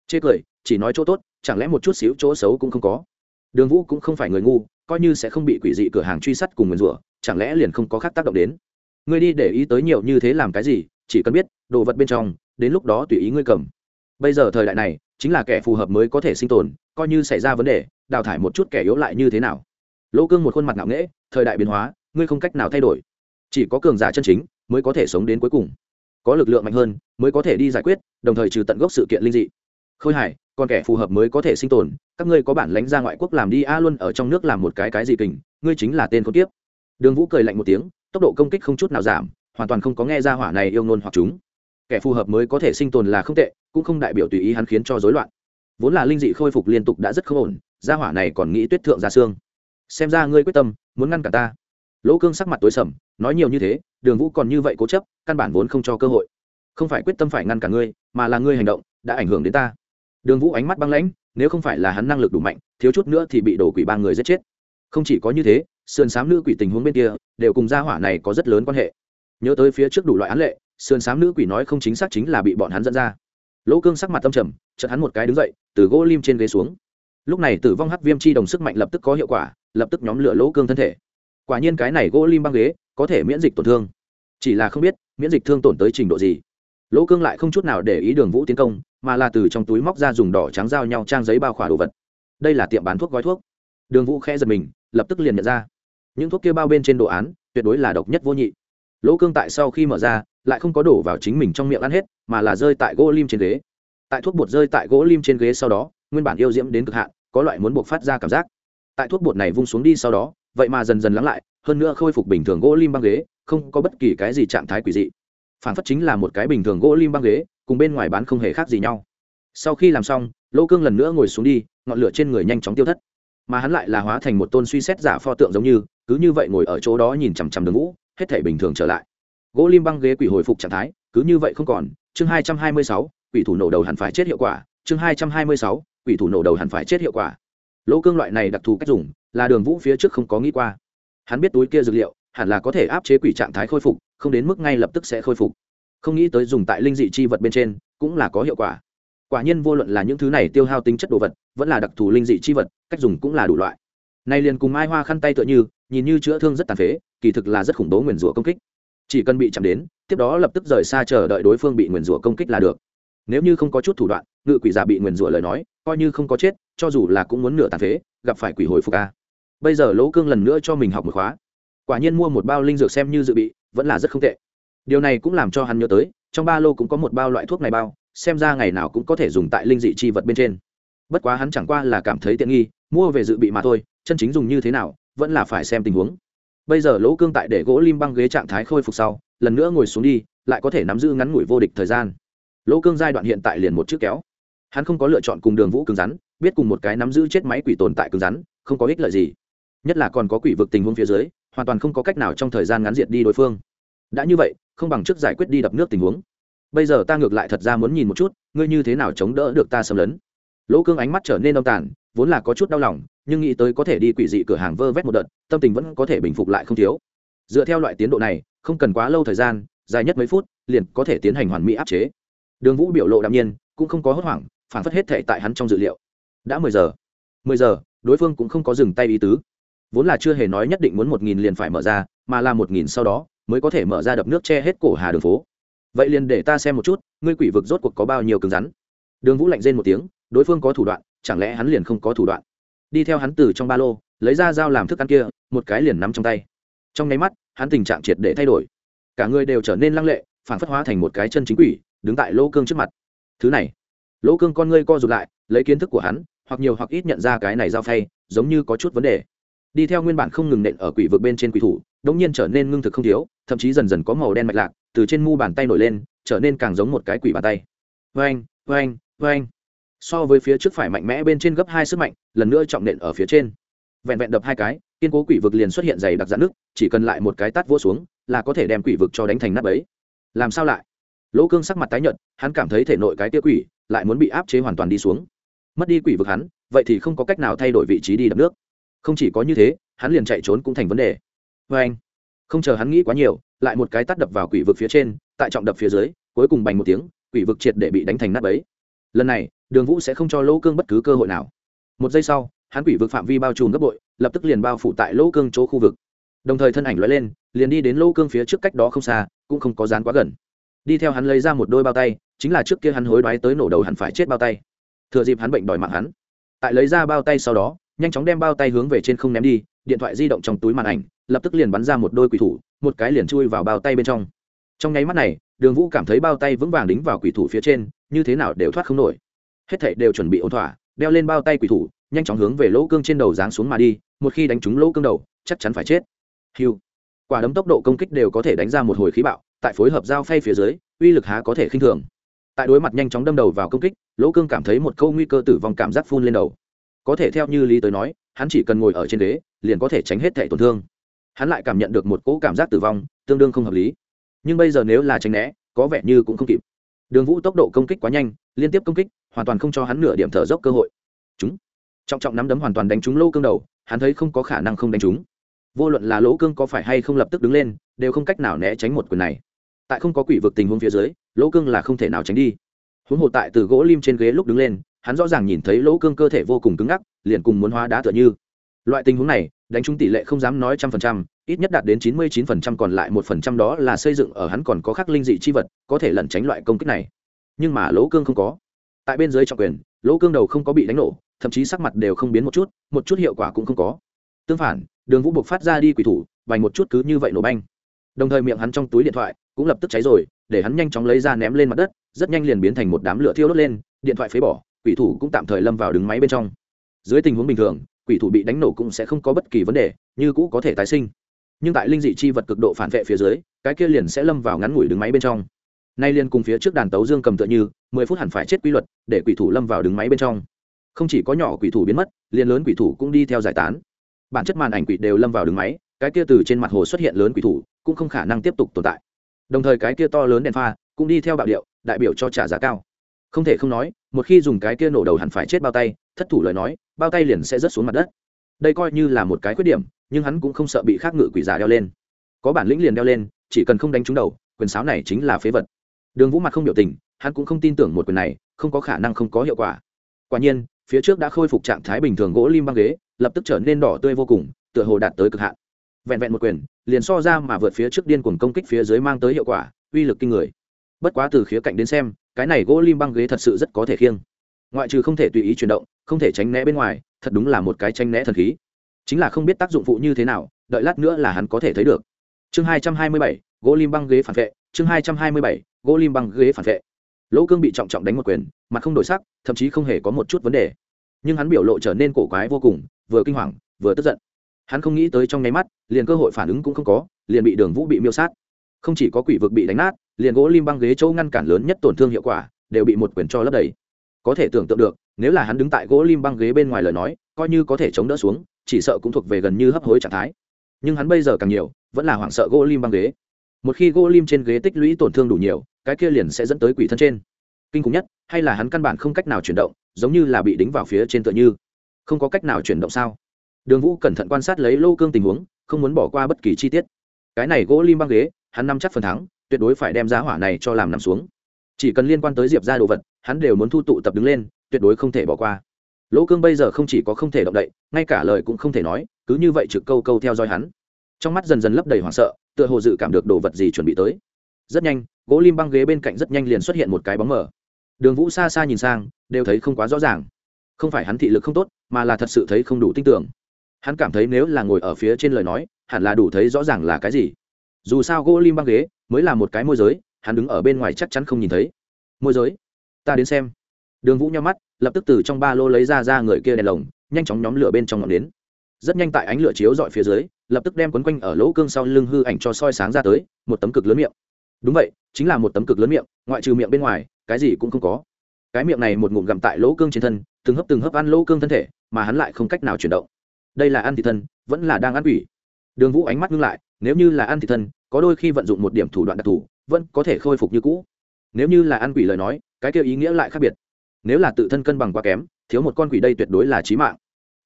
Chê cười, chỉ nói chỗ tốt, chẳng lẽ một chút xíu chỗ xấu cũng không có? Đường vũ cũng không phải người ngu, coi như sẽ không bị quỷ dị cửa hàng truy sát cùng nguyền rủa, chẳng lẽ liền không có khác tác động đến? Ngươi đi để ý tới nhiều như thế làm cái gì, chỉ cần biết, đồ vật bên trong, đến lúc đó tùy ý ngươi cầm. Bây giờ thời đại này, chính là kẻ phù hợp mới có thể sinh tồn, coi như xảy ra vấn đề, đào thải một chút kẻ yếu lại như thế nào? Lỗ cương một khuôn mặt ngạo nghễ, thời đại biến hóa, ngươi không cách nào thay đổi. Chỉ có cường giả chân chính mới có thể sống đến cuối cùng. Có lực lượng mạnh hơn mới có thể đi giải quyết, đồng thời trừ tận gốc sự kiện linh dị. Khôi hải còn kẻ phù hợp mới có thể sinh tồn, các ngươi có bản lánh ra ngoại quốc làm đi, a luôn ở trong nước làm một cái cái gì kình, ngươi chính là tên con tiếp đường vũ cười lạnh một tiếng, tốc độ công kích không chút nào giảm, hoàn toàn không có nghe ra hỏa này yêu ngôn hoặc chúng. Kẻ phù hợp mới có thể sinh tồn là không tệ, cũng không đại biểu tùy ý hắn khiến cho rối loạn. Vốn là linh dị khôi phục liên tục đã rất không ổn gia hỏa này còn nghĩ tuyết thượng ra xương. Xem ra ngươi quyết tâm, muốn ngăn cả ta. Lỗ cương sắc mặt tối sầm, nói nhiều như thế, đường vũ còn như vậy cố chấp, căn bản vốn không cho cơ hội. Không phải quyết tâm phải ngăn cả ngươi, mà là ngươi hành động, đã ảnh hưởng đến ta đường vũ ánh mắt băng lãnh, nếu không phải là hắn năng lực đủ mạnh, thiếu chút nữa thì bị đổ quỷ ba người giết chết. Không chỉ có như thế, sườn xám nữ quỷ tình huống bên kia, đều cùng gia hỏa này có rất lớn quan hệ. Nhớ tới phía trước đủ loại án lệ, sườn xám nữ quỷ nói không chính xác chính là bị bọn hắn dẫn ra. Lỗ cương sắc mặt tâm trầm, chợt hắn một cái đứng dậy, từ gỗ lim trên ghế xuống. Lúc này tử vong hắc viêm chi đồng sức mạnh lập tức có hiệu quả, lập tức nhóm lửa lỗ cương thân thể. Quả nhiên cái này gỗ lim băng ghế, có thể miễn dịch tổn thương. Chỉ là không biết, miễn dịch thương tổn tới trình độ gì lỗ cương lại không chút nào để ý đường vũ tiến công, mà là từ trong túi móc ra dùng đỏ trắng giao nhau trang giấy bao khỏa đồ vật. Đây là tiệm bán thuốc gói thuốc. Đường vũ khẽ giật mình, lập tức liền nhận ra. Những thuốc kia bao bên trên đồ án, tuyệt đối là độc nhất vô nhị. Lỗ cương tại sau khi mở ra, lại không có đổ vào chính mình trong miệng ăn hết, mà là rơi tại gỗ lim trên ghế. Tại thuốc bột rơi tại gỗ lim trên ghế sau đó, nguyên bản yêu diễm đến cực hạn, có loại muốn buộc phát ra cảm giác. Tại thuốc bột này vung xuống đi sau đó, vậy mà dần dần lắng lại, hơn nữa khôi phục bình thường gỗ lim băng ghế, không có bất kỳ cái gì trạng thái quỷ dị phản phất chính là một cái bình thường gỗ lim băng ghế, cùng bên ngoài bán không hề khác gì nhau. Sau khi làm xong lỗ cương lần nữa ngồi xuống đi, ngọn lửa trên người nhanh chóng tiêu thất. Mà hắn lại là hóa thành một tôn suy xét giả pho tượng giống như, cứ như vậy ngồi ở chỗ đó nhìn chằm chằm đường vũ hết thể bình thường trở lại. Gỗ lim băng ghế quỷ hồi phục trạng thái, cứ như vậy không còn, chương hai trăm hai mươi sáu, quỷ thủ nổ đầu hẳn phải chết hiệu quả, chương hai trăm hai mươi sáu, quỷ thủ nổ đầu hẳn phải chết hiệu quả. Lỗ cương loại này đặc thù cách dùng, là đường vũ phía trước không có nghĩ qua. Hắn biết túi kia dược liệu, hẳn là có thể áp chế quỷ trạng thái khôi phục không đến mức ngay lập tức sẽ khôi phục. Không nghĩ tới dùng tại linh dị chi vật bên trên cũng là có hiệu quả. Quả nhiên vô luận là những thứ này tiêu hao tính chất đồ vật, vẫn là đặc thù linh dị chi vật, cách dùng cũng là đủ loại. Nay liền cùng mai hoa khăn tay tựa như, nhìn như chữa thương rất tàn phế, kỳ thực là rất khủng bố nguyền rủa công kích. Chỉ cần bị chạm đến, tiếp đó lập tức rời xa chờ đợi đối phương bị nguyền rủa công kích là được. Nếu như không có chút thủ đoạn, ngự quỷ giả bị nguyền rủa lời nói, coi như không có chết, cho dù là cũng muốn nửa tàn phế, gặp phải quỷ hồi phục a. Bây giờ lỗ cương lần nữa cho mình học một khóa. Quả nhiên mua một bao linh dược xem như dự bị vẫn là rất không tệ. Điều này cũng làm cho hắn nhớ tới, trong ba lô cũng có một bao loại thuốc này bao, xem ra ngày nào cũng có thể dùng tại linh dị chi vật bên trên. Bất quá hắn chẳng qua là cảm thấy tiện nghi, mua về dự bị mà thôi, chân chính dùng như thế nào, vẫn là phải xem tình huống. Bây giờ lỗ cương tại để gỗ lim băng ghế trạng thái khôi phục sau, lần nữa ngồi xuống đi, lại có thể nắm giữ ngắn ngủi vô địch thời gian. Lỗ cương giai đoạn hiện tại liền một chiếc kéo. Hắn không có lựa chọn cùng đường vũ cứng rắn, biết cùng một cái nắm giữ chết máy quỷ tồn tại cứng rắn, không có ích lợi gì. Nhất là còn có quỷ vực tình huống phía dưới hoàn toàn không có cách nào trong thời gian ngắn diệt đi đối phương. Đã như vậy, không bằng trước giải quyết đi đập nước tình huống. Bây giờ ta ngược lại thật ra muốn nhìn một chút, ngươi như thế nào chống đỡ được ta xâm lấn. Lỗ cương ánh mắt trở nên đông tàn, vốn là có chút đau lòng, nhưng nghĩ tới có thể đi quỷ dị cửa hàng vơ vét một đợt, tâm tình vẫn có thể bình phục lại không thiếu. Dựa theo loại tiến độ này, không cần quá lâu thời gian, dài nhất mấy phút, liền có thể tiến hành hoàn mỹ áp chế. Đường vũ biểu lộ đạm nhiên, cũng không có hốt hoảng, phản phất hết thể tại hắn trong dự liệu. Đã mười giờ. Mười giờ, đối phương cũng không có dừng tay ý tứ vốn là chưa hề nói nhất định muốn một nghìn liền phải mở ra, mà là một nghìn sau đó mới có thể mở ra đập nước che hết cổ hà đường phố. Vậy liền để ta xem một chút, ngươi quỷ vực rốt cuộc có bao nhiêu cứng rắn? Đường vũ lạnh rên một tiếng, đối phương có thủ đoạn, chẳng lẽ hắn liền không có thủ đoạn? Đi theo hắn từ trong ba lô, lấy ra dao làm thức ăn kia, một cái liền nắm trong tay. Trong nháy mắt, hắn tình trạng triệt để thay đổi. Cả người đều trở nên lăng lệ phản phất hóa thành một cái chân chính quỷ, đứng tại lỗ cương trước mặt. Thứ này, lỗ cương con ngươi co rụt lại, lấy kiến thức của hắn, hoặc nhiều hoặc ít nhận ra cái này dao phay, giống như có chút vấn đề đi theo nguyên bản không ngừng nện ở quỷ vực bên trên quỷ thủ, đống nhiên trở nên ngưng thực không thiếu, thậm chí dần dần có màu đen mạch lạc từ trên mu bàn tay nổi lên, trở nên càng giống một cái quỷ bàn tay. Vang vang vang so với phía trước phải mạnh mẽ bên trên gấp hai sức mạnh, lần nữa trọng nện ở phía trên. Vẹn vẹn đập hai cái, kiên cố quỷ vực liền xuất hiện dày đặc dạn nước chỉ cần lại một cái tát vỗ xuống, là có thể đem quỷ vực cho đánh thành nắp ấy làm sao lại? Lỗ cương sắc mặt tái nhợt, hắn cảm thấy thể nội cái tia quỷ lại muốn bị áp chế hoàn toàn đi xuống. Mất đi quỷ vực hắn, vậy thì không có cách nào thay đổi vị trí đi đập nước không chỉ có như thế, hắn liền chạy trốn cũng thành vấn đề. Vê anh, không chờ hắn nghĩ quá nhiều, lại một cái tắt đập vào quỷ vực phía trên, tại trọng đập phía dưới, cuối cùng bành một tiếng, quỷ vực triệt để bị đánh thành nắp ấy lần này, đường vũ sẽ không cho lỗ cương bất cứ cơ hội nào. Một giây sau, hắn quỷ vực phạm vi bao trùm gấp bội, lập tức liền bao phủ tại lỗ cương chỗ khu vực. Đồng thời thân ảnh loại lên, liền đi đến lỗ cương phía trước cách đó không xa, cũng không có dán quá gần. Đi theo hắn lấy ra một đôi bao tay, chính là trước kia hắn hối đoái tới nổ đầu hắn phải chết bao tay. Thừa dịp hắn bệnh đòi mạng hắn. Tại lấy ra bao tay sau đó nhanh chóng đem bao tay hướng về trên không ném đi, điện thoại di động trong túi màn ảnh, lập tức liền bắn ra một đôi quỷ thủ, một cái liền chui vào bao tay bên trong. Trong nháy mắt này, đường vũ cảm thấy bao tay vững vàng đính vào quỷ thủ phía trên, như thế nào đều thoát không nổi. Hết thảy đều chuẩn bị ổn thỏa, đeo lên bao tay quỷ thủ, nhanh chóng hướng về lỗ cương trên đầu giáng xuống mà đi, một khi đánh trúng lỗ cương đầu, chắc chắn phải chết. Hiu quả đấm tốc độ công kích đều có thể đánh ra một hồi khí bạo, tại phối hợp giao phay phía dưới, uy lực há có thể khinh thường. Tại đối mặt nhanh chóng đâm đầu vào công kích, lỗ cương cảm thấy một câu nguy cơ tử vong cảm giác phun lên đầu có thể theo như lý tới nói, hắn chỉ cần ngồi ở trên đế liền có thể tránh hết thẻ tổn thương. Hắn lại cảm nhận được một cỗ cảm giác tử vong, tương đương không hợp lý. Nhưng bây giờ nếu là tránh né, có vẻ như cũng không kịp. Đường vũ tốc độ công kích quá nhanh, liên tiếp công kích, hoàn toàn không cho hắn nửa điểm thở dốc cơ hội. Chúng. Trọng trọng nắm đấm hoàn toàn đánh trúng lỗ cương đầu, hắn thấy không có khả năng không đánh trúng. Vô luận là lỗ cương có phải hay không lập tức đứng lên, đều không cách nào né tránh một quyền này. Tại không có quỷ vực tình huống phía dưới, lỗ cương là không thể nào tránh đi. Huống hồ tại từ gỗ lim trên ghế lúc đứng lên hắn rõ ràng nhìn thấy lỗ cương cơ thể vô cùng cứng ngắc, liền cùng muốn hóa đá tựa như. Loại tình huống này, đánh trúng tỷ lệ không dám nói trăm phần trăm, ít nhất đạt đến chín mươi chín phần trăm còn lại một phần trăm đó là xây dựng ở hắn còn có khắc linh dị chi vật, có thể lẩn tránh loại công kích này. Nhưng mà lỗ cương không có. Tại bên dưới trọng quyền, lỗ cương đầu không có bị đánh nổ, thậm chí sắc mặt đều không biến một chút một chút hiệu quả cũng không có. Tương phản, đường vũ buộc phát ra đi quỷ thủ, vành một chút cứ như vậy nổ banh. Đồng thời miệng hắn trong túi điện thoại cũng lập tức cháy rồi, để hắn nhanh chóng lấy ra ném lên mặt đất, rất nhanh liền biến thành một đám lửa thiêu đốt lên, điện thoại phế bỏ quỷ thủ cũng tạm thời lâm vào đứng máy bên trong. Dưới tình huống bình thường, quỷ thủ bị đánh nổ cũng sẽ không có bất kỳ vấn đề, như cũ có thể tái sinh. Nhưng tại linh dị chi vật cực độ phản vệ phía dưới, cái kia liền sẽ lâm vào ngắn ngủi đứng máy bên trong. Nay liên cùng phía trước đàn tấu dương cầm tựa như, mười phút hẳn phải chết quy luật, để quỷ thủ lâm vào đứng máy bên trong. Không chỉ có nhỏ quỷ thủ biến mất, liền lớn quỷ thủ cũng đi theo giải tán. Bản chất màn ảnh quỷ đều lâm vào đứng máy, cái kia từ trên mặt hồ xuất hiện lớn quỷ thủ, cũng không khả năng tiếp tục tồn tại. Đồng thời cái kia to lớn đèn pha, cũng đi theo bạo điệu, đại biểu cho trả giá cao không thể không nói, một khi dùng cái kia nổ đầu hẳn phải chết bao tay, thất thủ lời nói, bao tay liền sẽ rớt xuống mặt đất. Đây coi như là một cái khuyết điểm, nhưng hắn cũng không sợ bị khác ngự quỷ giả đeo lên. Có bản lĩnh liền đeo lên, chỉ cần không đánh trúng đầu, quyền sáo này chính là phế vật. Đường vũ mặt không biểu tình, hắn cũng không tin tưởng một quyền này, không có khả năng không có hiệu quả. Quả nhiên, phía trước đã khôi phục trạng thái bình thường gỗ lim băng ghế, lập tức trở nên đỏ tươi vô cùng, tựa hồ đạt tới cực hạn. Vẹn vẹn một quyền, liền so ra mà vượt phía trước điên cuồng công kích phía dưới mang tới hiệu quả, uy lực kinh người. Bất quá từ khía cạnh đến xem cái này gỗ lim băng ghế thật sự rất có thể khiêng. Ngoại trừ không thể tùy ý chuyển động, không thể tránh né bên ngoài, thật đúng là một cái tranh né thần khí. Chính là không biết tác dụng phụ như thế nào, đợi lát nữa là hắn có thể thấy được. Chương hai trăm hai mươi bảy, gỗ lim băng ghế phản vệ. Chương hai trăm hai mươi bảy, gỗ lim băng ghế phản vệ. Lỗ cương bị trọng trọng đánh một quyền, mặt không đổi sắc, thậm chí không hề có một chút vấn đề. Nhưng hắn biểu lộ trở nên cổ quái vô cùng, vừa kinh hoàng, vừa tức giận. Hắn không nghĩ tới trong nháy mắt, liền cơ hội phản ứng cũng không có, liền bị đường vũ bị miêu sát. Không chỉ có quỷ vực bị đánh nát liền gỗ lim băng ghế chỗ ngăn cản lớn nhất tổn thương hiệu quả, đều bị một quyền cho lấp đầy. Có thể tưởng tượng được, nếu là hắn đứng tại gỗ lim băng ghế bên ngoài lời nói, coi như có thể chống đỡ xuống, chỉ sợ cũng thuộc về gần như hấp hối trạng thái. Nhưng hắn bây giờ càng nhiều, vẫn là hoảng sợ gỗ lim băng ghế. Một khi gỗ lim trên ghế tích lũy tổn thương đủ nhiều, cái kia liền sẽ dẫn tới quỷ thân trên. Kinh khủng nhất, hay là hắn căn bản không cách nào chuyển động, giống như là bị đính vào phía trên tựa như. Không có cách nào chuyển động sao? Đường vũ cẩn thận quan sát lấy lô cương tình huống, không muốn bỏ qua bất kỳ chi tiết. Cái này gỗ lim băng ghế, hắn nắm chắc phần thắng tuyệt đối phải đem giá hỏa này cho làm nằm xuống. Chỉ cần liên quan tới diệp ra đồ vật hắn đều muốn thu tụ tập đứng lên tuyệt đối không thể bỏ qua. Lỗ cương bây giờ không chỉ có không thể động đậy ngay cả lời cũng không thể nói cứ như vậy trực câu câu theo dõi hắn. Trong mắt dần dần lấp đầy hoảng sợ tựa hồ dự cảm được đồ vật gì chuẩn bị tới. Rất nhanh gỗ lim băng ghế bên cạnh rất nhanh liền xuất hiện một cái bóng mờ, đường vũ xa xa nhìn sang đều thấy không quá rõ ràng. Không phải hắn thị lực không tốt mà là thật sự thấy không đủ tin tưởng. Hắn cảm thấy nếu là ngồi ở phía trên lời nói hẳn là đủ thấy rõ ràng là cái gì. Dù sao gỗ lim băng ghế mới là một cái môi giới, hắn đứng ở bên ngoài chắc chắn không nhìn thấy. Môi giới? Ta đến xem. Đường vũ nhau mắt, lập tức từ trong ba lô lấy ra ra người kia đèn lồng, nhanh chóng nhóm lửa bên trong ngọn nến. Rất nhanh tại ánh lửa chiếu dọi phía dưới, lập tức đem quấn quanh ở lỗ cương sau lưng hư ảnh cho soi sáng ra tới, một tấm cực lớn miệng. Đúng vậy, chính là một tấm cực lớn miệng, ngoại trừ miệng bên ngoài, cái gì cũng không có. Cái miệng này một ngụm gặm tại lỗ cương trên thân, từng hấp từng hấp ăn lỗ cương thân thể, mà hắn lại không cách nào chuyển động. Đây là ăn thị thân vẫn là đang ăn quỷ. Đường vũ ánh mắt ngưng lại, nếu như là ăn thị thân có đôi khi vận dụng một điểm thủ đoạn đặc thù, vẫn có thể khôi phục như cũ. Nếu như là ăn quỷ lời nói, cái kia ý nghĩa lại khác biệt. Nếu là tự thân cân bằng quá kém, thiếu một con quỷ đây tuyệt đối là trí mạng.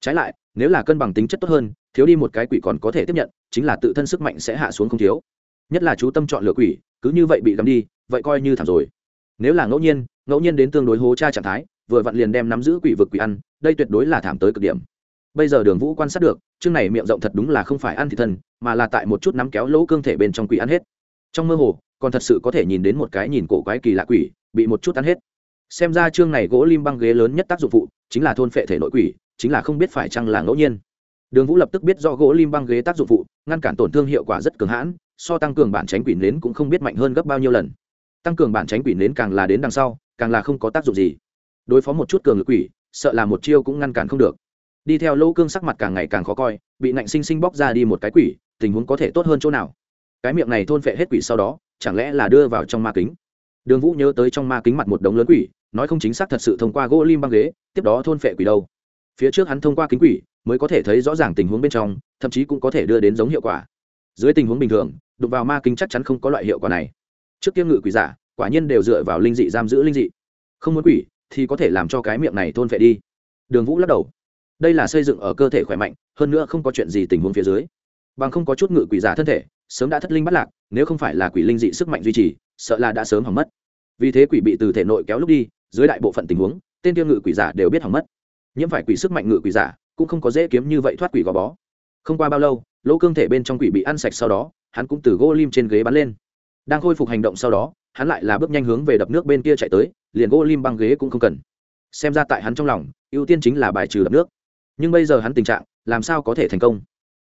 Trái lại, nếu là cân bằng tính chất tốt hơn, thiếu đi một cái quỷ còn có thể tiếp nhận, chính là tự thân sức mạnh sẽ hạ xuống không thiếu. Nhất là chú tâm chọn lựa quỷ, cứ như vậy bị gắm đi, vậy coi như thảm rồi. Nếu là ngẫu nhiên ngẫu nhiên đến tương đối hố cha trạng thái, vừa vặn liền đem nắm giữ quỷ vực quỷ ăn, đây tuyệt đối là thảm tới cực điểm. Bây giờ đường vũ quan sát được chương này miệng rộng thật đúng là không phải ăn thịt thân, mà là tại một chút nắm kéo lỗ cương thể bên trong quỷ ăn hết. Trong mơ hồ, còn thật sự có thể nhìn đến một cái nhìn cổ quái kỳ lạ quỷ, bị một chút ăn hết. Xem ra chương này gỗ lim băng ghế lớn nhất tác dụng phụ, chính là thôn phệ thể nội quỷ, chính là không biết phải chăng là ngẫu nhiên. Đường vũ lập tức biết do gỗ lim băng ghế tác dụng phụ, ngăn cản tổn thương hiệu quả rất cường hãn, so tăng cường bản tránh quỷ nến cũng không biết mạnh hơn gấp bao nhiêu lần. Tăng cường bản tránh quỷ nến càng là đến đằng sau, càng là không có tác dụng gì. Đối phó một chút cường lực quỷ, sợ là một chiêu cũng ngăn cản không được đi theo lỗ cương sắc mặt càng ngày càng khó coi, bị nạnh sinh sinh bóc ra đi một cái quỷ, tình huống có thể tốt hơn chỗ nào? Cái miệng này thôn phệ hết quỷ sau đó, chẳng lẽ là đưa vào trong ma kính? Đường vũ nhớ tới trong ma kính mặt một đống lớn quỷ, nói không chính xác thật sự thông qua gỗ lim băng ghế, tiếp đó thôn phệ quỷ đâu? Phía trước hắn thông qua kính quỷ, mới có thể thấy rõ ràng tình huống bên trong, thậm chí cũng có thể đưa đến giống hiệu quả. Dưới tình huống bình thường, đụng vào ma kính chắc chắn không có loại hiệu quả này. Trước kia ngự quỷ giả, quả nhiên đều dựa vào linh dị giam giữ linh dị. Không muốn quỷ, thì có thể làm cho cái miệng này thôn phệ đi. Đường vũ lắc đầu đây là xây dựng ở cơ thể khỏe mạnh, hơn nữa không có chuyện gì tình huống phía dưới. Bằng không có chút ngự quỷ giả thân thể, sớm đã thất linh bắt lạc, nếu không phải là quỷ linh dị sức mạnh duy trì, sợ là đã sớm hỏng mất. Vì thế quỷ bị từ thể nội kéo lúc đi, dưới đại bộ phận tình huống, tên tiêu ngự quỷ giả đều biết hỏng mất. Nhiễm phải quỷ sức mạnh ngự quỷ giả, cũng không có dễ kiếm như vậy thoát quỷ gò bó. Không qua bao lâu, lỗ cương thể bên trong quỷ bị ăn sạch sau đó, hắn cũng từ gỗ lim trên ghế bắn lên. Đang khôi phục hành động sau đó, hắn lại là bước nhanh hướng về đập nước bên kia chạy tới, liền gỗ lim băng ghế cũng không cần. Xem ra tại hắn trong lòng, ưu tiên chính là bài trừ đập nước nhưng bây giờ hắn tình trạng, làm sao có thể thành công?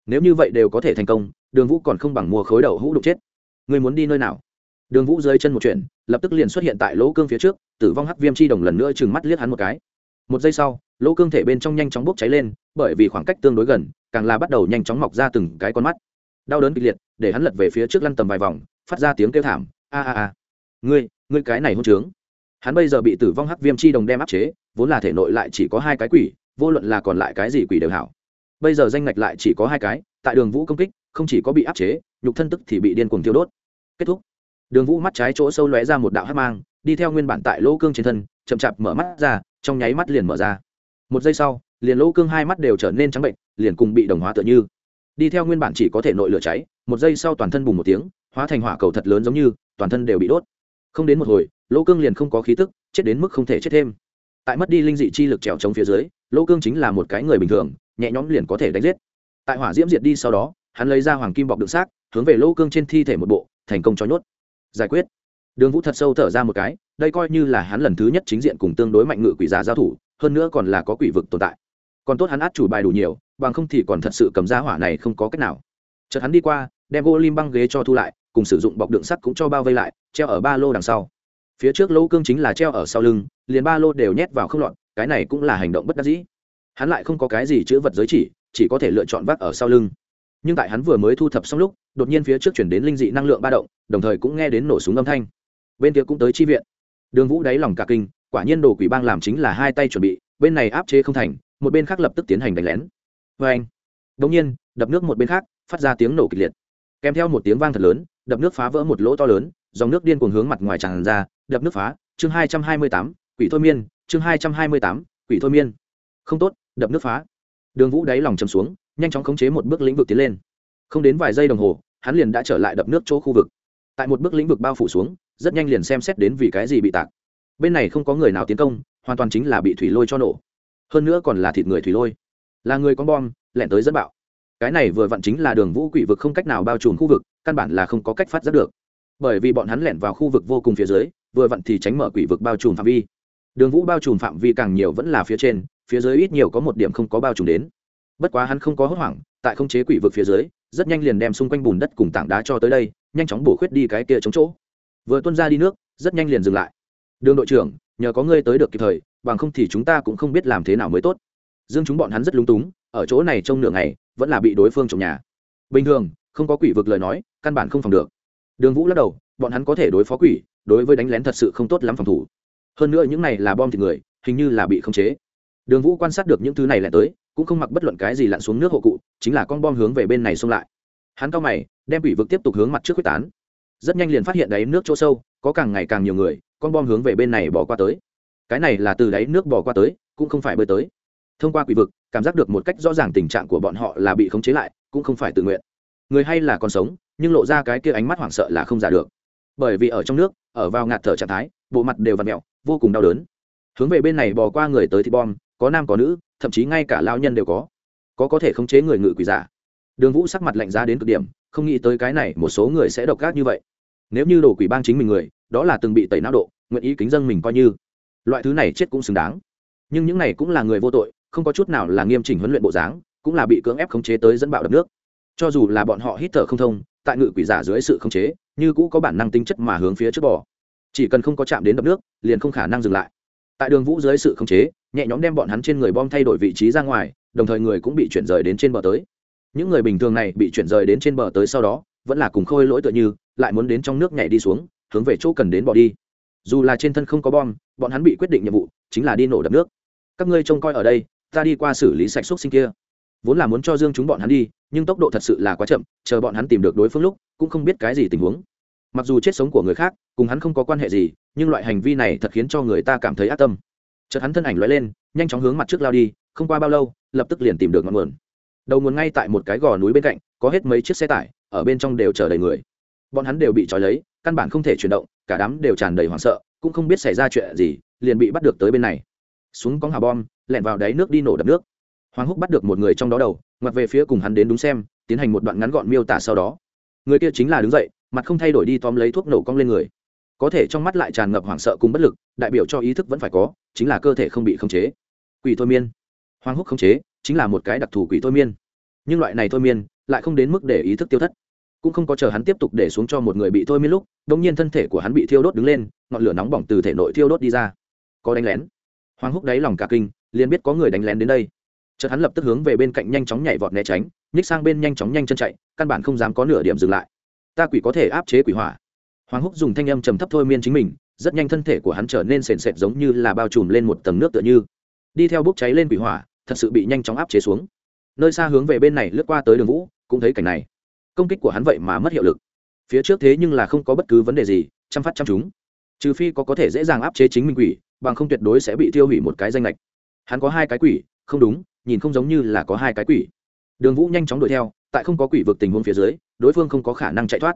Nếu như vậy đều có thể thành công, đường vũ còn không bằng mua khối đầu hũ đục chết. Người muốn đi nơi nào? Đường vũ rơi chân một chuyện, lập tức liền xuất hiện tại lỗ cương phía trước, tử vong hắc viêm chi đồng lần nữa chừng mắt liếc hắn một cái. Một giây sau, lỗ cương thể bên trong nhanh chóng bốc cháy lên, bởi vì khoảng cách tương đối gần, càng là bắt đầu nhanh chóng mọc ra từng cái con mắt. Đau đớn kịch liệt, để hắn lật về phía trước lăn tầm vài vòng, phát ra tiếng kêu thảm, a a a, ngươi ngươi cái này hôn trướng. Hắn bây giờ bị tử vong hắc viêm chi đồng đem áp chế, vốn là thể nội lại chỉ có hai cái quỷ vô luận là còn lại cái gì quỷ đều hảo. Bây giờ danh ngạch lại chỉ có hai cái, tại đường vũ công kích, không chỉ có bị áp chế, nhục thân tức thì bị điên cuồng tiêu đốt. Kết thúc. Đường vũ mắt trái chỗ sâu lóe ra một đạo hát mang, đi theo nguyên bản tại lỗ cương trên thân, chậm chạp mở mắt ra, trong nháy mắt liền mở ra. Một giây sau, liền lỗ cương hai mắt đều trở nên trắng bệnh, liền cùng bị đồng hóa tựa như. Đi theo nguyên bản chỉ có thể nội lửa cháy, một giây sau toàn thân bùng một tiếng, hóa thành hỏa cầu thật lớn giống như, toàn thân đều bị đốt. Không đến một hồi, lỗ cương liền không có khí tức, chết đến mức không thể chết thêm. Tại mất đi linh dị chi lực trèo chống phía dưới lỗ cương chính là một cái người bình thường, nhẹ nhõm liền có thể đánh giết. Tại hỏa diễm diệt đi sau đó, hắn lấy ra hoàng kim bọc đựng xác, hướng về lỗ cương trên thi thể một bộ, thành công cho nhốt. Giải quyết. Đường vũ thật sâu thở ra một cái, đây coi như là hắn lần thứ nhất chính diện cùng tương đối mạnh ngự quỷ giả giao thủ, hơn nữa còn là có quỷ vực tồn tại. Còn tốt hắn át chủ bài đủ nhiều, bằng không thì còn thật sự cầm ra hỏa này không có cách nào. Chợt hắn đi qua, đem gỗ lim băng ghế cho thu lại, cùng sử dụng bọc đựng sắt cũng cho bao vây lại, treo ở ba lô đằng sau. Phía trước lỗ cương chính là treo ở sau lưng, liền ba lô đều nhét vào không lọn cái này cũng là hành động bất đắc dĩ. Hắn lại không có cái gì chữ vật giới chỉ chỉ có thể lựa chọn vác ở sau lưng. Nhưng tại hắn vừa mới thu thập xong lúc, đột nhiên phía trước chuyển đến linh dị năng lượng ba động, đồng thời cũng nghe đến nổ súng âm thanh. Bên kia cũng tới chi viện. Đường vũ đáy lòng cả kinh, quả nhiên đồ quỷ bang làm chính là hai tay chuẩn bị, bên này áp chế không thành, một bên khác lập tức tiến hành đánh lén. Vê anh đông nhiên, đập nước một bên khác, phát ra tiếng nổ kịch liệt. Kèm theo một tiếng vang thật lớn, đập nước phá vỡ một lỗ to lớn, dòng nước điên cuồng hướng mặt ngoài tràn ra, đập nước phá, chương hai trăm hai mươi tám, quỷ thôi miên chương hai trăm hai mươi tám, quỷ thôi miên. Không tốt, đập nước phá. Đường vũ đáy lòng chầm xuống, nhanh chóng khống chế một bước lĩnh vực tiến lên. Không đến vài giây đồng hồ, hắn liền đã trở lại đập nước chỗ khu vực. Tại một bước lĩnh vực bao phủ xuống, rất nhanh liền xem xét đến vì cái gì bị tạc. Bên này không có người nào tiến công, hoàn toàn chính là bị thủy lôi cho nổ. Hơn nữa còn là thịt người thủy lôi. Là người con bom, lẹn tới dẫn bạo. Cái này vừa vặn chính là đường vũ quỷ vực không cách nào bao trùm khu vực, căn bản là không có cách phát giác được. Bởi vì bọn hắn lẻn vào khu vực vô cùng phía dưới, vừa vặn thì tránh mở quỷ vực bao trùm phạm vi đường vũ bao trùm phạm vi càng nhiều vẫn là phía trên, phía dưới ít nhiều có một điểm không có bao trùm đến. Bất quá hắn không có hốt hoảng, tại không chế quỷ vực phía dưới, rất nhanh liền đem xung quanh bùn đất cùng tảng đá cho tới đây, nhanh chóng bổ khuyết đi cái kia chống chỗ. Vừa tuân ra đi nước, rất nhanh liền dừng lại. Đường đội trưởng, nhờ có ngươi tới được kịp thời, bằng không thì chúng ta cũng không biết làm thế nào mới tốt. Dương chúng bọn hắn rất lúng túng, ở chỗ này trong nửa ngày, vẫn là bị đối phương trồng nhà. Bình thường, không có quỷ vực lời nói, căn bản không phòng được. Đường vũ lắc đầu, bọn hắn có thể đối phó quỷ, đối với đánh lén thật sự không tốt lắm phòng thủ hơn nữa những này là bom thịt người, hình như là bị khống chế. Đường vũ quan sát được những thứ này lại tới, cũng không mặc bất luận cái gì lặn xuống nước hộ cụ, chính là con bom hướng về bên này xông lại. Hắn cao mày, đem quỷ vực tiếp tục hướng mặt trước quyết tán. Rất nhanh liền phát hiện đáy nước chỗ sâu, có càng ngày càng nhiều người, con bom hướng về bên này bỏ qua tới. Cái này là từ đáy nước bỏ qua tới, cũng không phải bơi tới. Thông qua quỷ vực, cảm giác được một cách rõ ràng tình trạng của bọn họ là bị khống chế lại, cũng không phải tự nguyện. Người hay là còn sống, nhưng lộ ra cái kia ánh mắt hoảng sợ là không giả được. Bởi vì ở trong nước, ở vào ngạt thở trạng thái, bộ mặt đều v ặ mẹo vô cùng đau đớn. Hướng về bên này bò qua người tới thì bom, có nam có nữ, thậm chí ngay cả lao nhân đều có. Có có thể khống chế người ngự quỷ giả. Đường vũ sắc mặt lạnh giá đến cực điểm, không nghĩ tới cái này một số người sẽ độc ác như vậy. Nếu như đồ quỷ bang chính mình người, đó là từng bị tẩy não độ, nguyện ý kính dân mình coi như. Loại thứ này chết cũng xứng đáng. Nhưng những này cũng là người vô tội, không có chút nào là nghiêm chỉnh huấn luyện bộ dáng, cũng là bị cưỡng ép khống chế tới dẫn bạo đập nước. Cho dù là bọn họ hít thở không thông, tại ngự quỷ giả dưới sự khống chế, như cũ có bản năng tính chất mà hướng phía trước bò chỉ cần không có chạm đến đập nước, liền không khả năng dừng lại. Tại đường vũ dưới sự khống chế, nhẹ nhõm đem bọn hắn trên người bom thay đổi vị trí ra ngoài, đồng thời người cũng bị chuyển rời đến trên bờ tới. Những người bình thường này bị chuyển rời đến trên bờ tới sau đó, vẫn là cùng khôi lỗi tựa như, lại muốn đến trong nước nhảy đi xuống, hướng về chỗ cần đến bỏ đi. Dù là trên thân không có bom, bọn hắn bị quyết định nhiệm vụ, chính là đi nổ đập nước. Các ngươi trông coi ở đây, ta đi qua xử lý sạch xúc sinh kia. Vốn là muốn cho dương chúng bọn hắn đi, nhưng tốc độ thật sự là quá chậm, chờ bọn hắn tìm được đối phương lúc, cũng không biết cái gì tình huống mặc dù chết sống của người khác, cùng hắn không có quan hệ gì, nhưng loại hành vi này thật khiến cho người ta cảm thấy ác tâm. Chợt hắn thân ảnh lóe lên, nhanh chóng hướng mặt trước lao đi, không qua bao lâu, lập tức liền tìm được ngọn nguồn. Đầu nguồn ngay tại một cái gò núi bên cạnh, có hết mấy chiếc xe tải, ở bên trong đều chở đầy người. Bọn hắn đều bị trói lấy, căn bản không thể chuyển động, cả đám đều tràn đầy hoảng sợ, cũng không biết xảy ra chuyện gì, liền bị bắt được tới bên này. Xuống có hà bom lẹn vào đáy nước đi nổ đập nước. Hoàng húc bắt được một người trong đó đầu, ngoặt về phía cùng hắn đến đúng xem, tiến hành một đoạn ngắn gọn miêu tả sau đó. Người kia chính là đứng dậy mặt không thay đổi đi tóm lấy thuốc nổ cong lên người. Có thể trong mắt lại tràn ngập hoảng sợ cùng bất lực, đại biểu cho ý thức vẫn phải có, chính là cơ thể không bị khống chế. Quỷ thôi miên. Hoàng húc khống chế, chính là một cái đặc thù quỷ thôi miên. Nhưng loại này thôi miên, lại không đến mức để ý thức tiêu thất. Cũng không có chờ hắn tiếp tục để xuống cho một người bị thôi miên lúc đông nhiên thân thể của hắn bị thiêu đốt đứng lên, ngọn lửa nóng bỏng từ thể nội thiêu đốt đi ra. Có đánh lén. Hoàng húc đáy lòng cả kinh, liền biết có người đánh lén đến đây. Chợt hắn lập tức hướng về bên cạnh nhanh chóng nhảy vọt né tránh, nhích sang bên nhanh chóng nhanh chân chạy, căn bản không dám có nửa điểm dừng lại ta quỷ có thể áp chế quỷ hỏa. Hoàng húc dùng thanh âm trầm thấp thôi miên chính mình, rất nhanh thân thể của hắn trở nên sền sệt giống như là bao trùm lên một tầng nước tựa như. Đi theo bốc cháy lên quỷ hỏa, thật sự bị nhanh chóng áp chế xuống. Nơi xa hướng về bên này lướt qua tới đường vũ, cũng thấy cảnh này. Công kích của hắn vậy mà mất hiệu lực. Phía trước thế nhưng là không có bất cứ vấn đề gì chăm phát chăm chúng trừ phi có có thể dễ dàng áp chế chính mình quỷ, bằng không tuyệt đối sẽ bị tiêu hủy một cái danh lệch hắn có hai cái quỷ, không đúng, nhìn không giống như là có hai cái quỷ. Đường vũ nhanh chóng đuổi theo, tại không có quỷ vực tình huống phía dưới đối phương không có khả năng chạy thoát.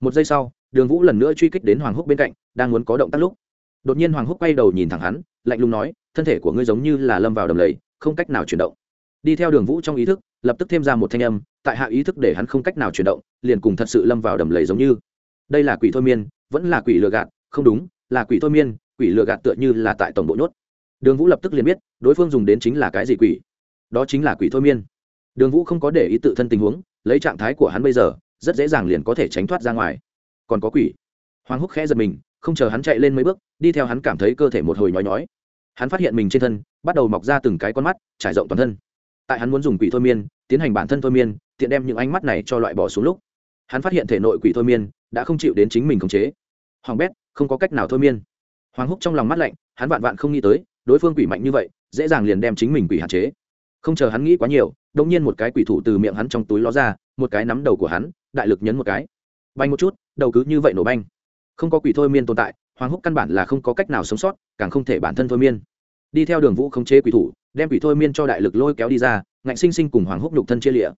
Một giây sau, đường vũ lần nữa truy kích đến hoàng húc bên cạnh, đang muốn có động tác lúc, đột nhiên hoàng húc quay đầu nhìn thẳng hắn, lạnh lùng nói, thân thể của ngươi giống như là lâm vào đầm lầy, không cách nào chuyển động. Đi theo đường vũ trong ý thức, lập tức thêm ra một thanh âm, tại hạ ý thức để hắn không cách nào chuyển động, liền cùng thật sự lâm vào đầm lầy giống như. Đây là quỷ thôi miên, vẫn là quỷ lừa gạt, không đúng, là quỷ thôi miên, quỷ lừa gạt tựa như là tại tổng bộ nhốt. Đường vũ lập tức liền biết, đối phương dùng đến chính là cái gì quỷ. Đó chính là quỷ thôi miên. Đường vũ không có để ý tự thân tình huống lấy trạng thái của hắn bây giờ, rất dễ dàng liền có thể tránh thoát ra ngoài. Còn có quỷ. Hoàng húc khẽ giật mình, không chờ hắn chạy lên mấy bước, đi theo hắn cảm thấy cơ thể một hồi nhói nhói. Hắn phát hiện mình trên thân, bắt đầu mọc ra từng cái con mắt, trải rộng toàn thân. Tại hắn muốn dùng quỷ thôi miên, tiến hành bản thân thôi miên, tiện đem những ánh mắt này cho loại bỏ xuống lúc. Hắn phát hiện thể nội quỷ thôi miên đã không chịu đến chính mình khống chế. Hoàng bét, không có cách nào thôi miên. Hoàng húc trong lòng mắt lạnh, hắn vạn vạn không nghĩ tới, đối phương quỷ mạnh như vậy, dễ dàng liền đem chính mình quỷ hạn chế. Không chờ hắn nghĩ quá nhiều đột nhiên một cái quỷ thủ từ miệng hắn trong túi ló ra, một cái nắm đầu của hắn, đại lực nhấn một cái. Bành một chút, đầu cứ như vậy nổ banh. Không có quỷ thôi miên tồn tại, hoàng húc căn bản là không có cách nào sống sót, càng không thể bản thân thôi miên. Đi theo đường vũ khống chế quỷ thủ, đem quỷ thôi miên cho đại lực lôi kéo đi ra, ngạnh sinh sinh cùng hoàng húc nhục thân chia liệt.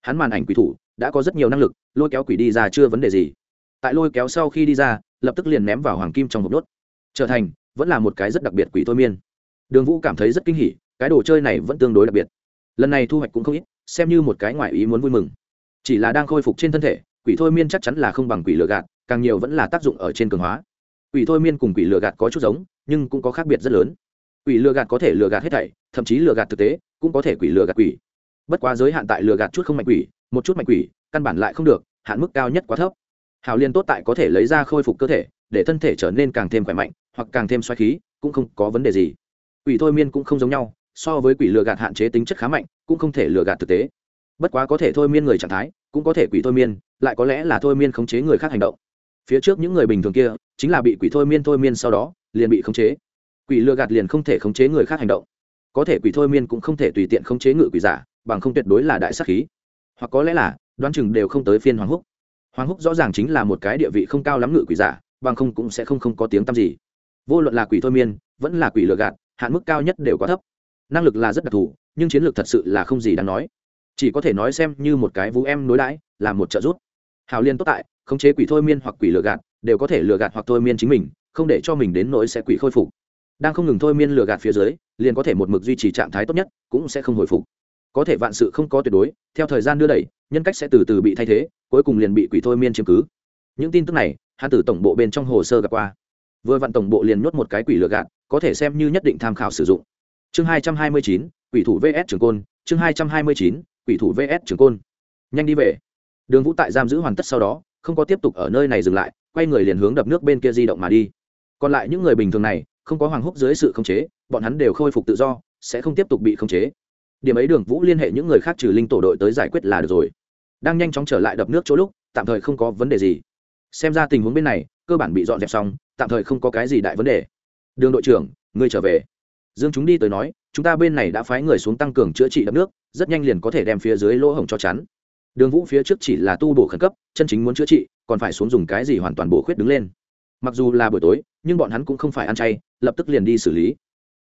hắn màn ảnh quỷ thủ, đã có rất nhiều năng lực, lôi kéo quỷ đi ra chưa vấn đề gì. Tại lôi kéo sau khi đi ra, lập tức liền ném vào hoàng kim trong hộp đốt. Trở thành, vẫn là một cái rất đặc biệt quỷ thôi miên. Đường vũ cảm thấy rất kinh hỉ, cái đồ chơi này vẫn tương đối đặc biệt lần này thu hoạch cũng không ít, xem như một cái ngoại ý muốn vui mừng. Chỉ là đang khôi phục trên thân thể, quỷ thôi miên chắc chắn là không bằng quỷ lừa gạt, càng nhiều vẫn là tác dụng ở trên cường hóa. Quỷ thôi miên cùng quỷ lừa gạt có chút giống, nhưng cũng có khác biệt rất lớn. Quỷ lừa gạt có thể lừa gạt hết thảy, thậm chí lừa gạt thực tế, cũng có thể quỷ lừa gạt quỷ. Bất quá giới hạn tại lừa gạt chút không mạnh quỷ, một chút mạnh quỷ, căn bản lại không được, hạn mức cao nhất quá thấp. Hào liên tốt tại có thể lấy ra khôi phục cơ thể, để thân thể trở nên càng thêm khỏe mạnh, hoặc càng thêm xoáy khí, cũng không có vấn đề gì. Quỷ thôi miên cũng không giống nhau so với quỷ lừa gạt hạn chế tính chất khá mạnh, cũng không thể lừa gạt thực tế. Bất quá có thể thôi miên người trạng thái, cũng có thể quỷ thôi miên, lại có lẽ là thôi miên khống chế người khác hành động. Phía trước những người bình thường kia, chính là bị quỷ thôi miên thôi miên sau đó, liền bị khống chế. Quỷ lừa gạt liền không thể khống chế người khác hành động. Có thể quỷ thôi miên cũng không thể tùy tiện khống chế ngự quỷ giả, bằng không tuyệt đối là đại sắc khí. Hoặc có lẽ là, đoán chừng đều không tới phiên hoàng húc. Hoàng húc rõ ràng chính là một cái địa vị không cao lắm ngự quỷ giả, bằng không cũng sẽ không không có tiếng tăm gì. Vô luận là quỷ thôi miên, vẫn là quỷ lừa gạt, hạn mức cao nhất đều quá thấp năng lực là rất đặc thù, nhưng chiến lược thật sự là không gì đáng nói. Chỉ có thể nói xem như một cái vũ em nối đãi, là một trợ giúp. Hào liên tốt tại, khống chế quỷ thôi miên hoặc quỷ lừa gạt, đều có thể lừa gạt hoặc thôi miên chính mình, không để cho mình đến nỗi sẽ quỷ khôi phục. Đang không ngừng thôi miên lừa gạt phía dưới, liền có thể một mực duy trì trạng thái tốt nhất, cũng sẽ không hồi phục. Có thể vạn sự không có tuyệt đối, theo thời gian đưa đẩy, nhân cách sẽ từ từ bị thay thế, cuối cùng liền bị quỷ thôi miên chiếm cứ. Những tin tức này hắn từ tổng bộ bên trong hồ sơ gặp qua. Vừa vặn tổng bộ liền nhốt một cái quỷ lừa gạt, có thể xem như nhất định tham khảo sử dụng chương hai trăm hai mươi chín, quỷ thủ vs trường côn, chương hai trăm hai mươi chín, quỷ thủ vs trường côn. Nhanh đi về. Đường vũ tại giam giữ hoàn tất sau đó, không có tiếp tục ở nơi này dừng lại, quay người liền hướng đập nước bên kia di động mà đi. Còn lại những người bình thường này, không có hoàng húc dưới sự khống chế, bọn hắn đều khôi phục tự do, sẽ không tiếp tục bị khống chế. Điểm ấy đường vũ liên hệ những người khác trừ linh tổ đội tới giải quyết là được rồi. Đang nhanh chóng trở lại đập nước chỗ lúc, tạm thời không có vấn đề gì. Xem ra tình huống bên này, cơ bản bị dọn dẹp xong, tạm thời không có cái gì đại vấn đề. Đường đội trưởng, ngươi trở về dương chúng đi tới nói, chúng ta bên này đã phái người xuống tăng cường chữa trị đập nước, rất nhanh liền có thể đem phía dưới lỗ hổng cho chắn. Đường vũ phía trước chỉ là tu bổ khẩn cấp, chân chính muốn chữa trị, còn phải xuống dùng cái gì hoàn toàn bổ khuyết đứng lên. Mặc dù là buổi tối, nhưng bọn hắn cũng không phải ăn chay, lập tức liền đi xử lý.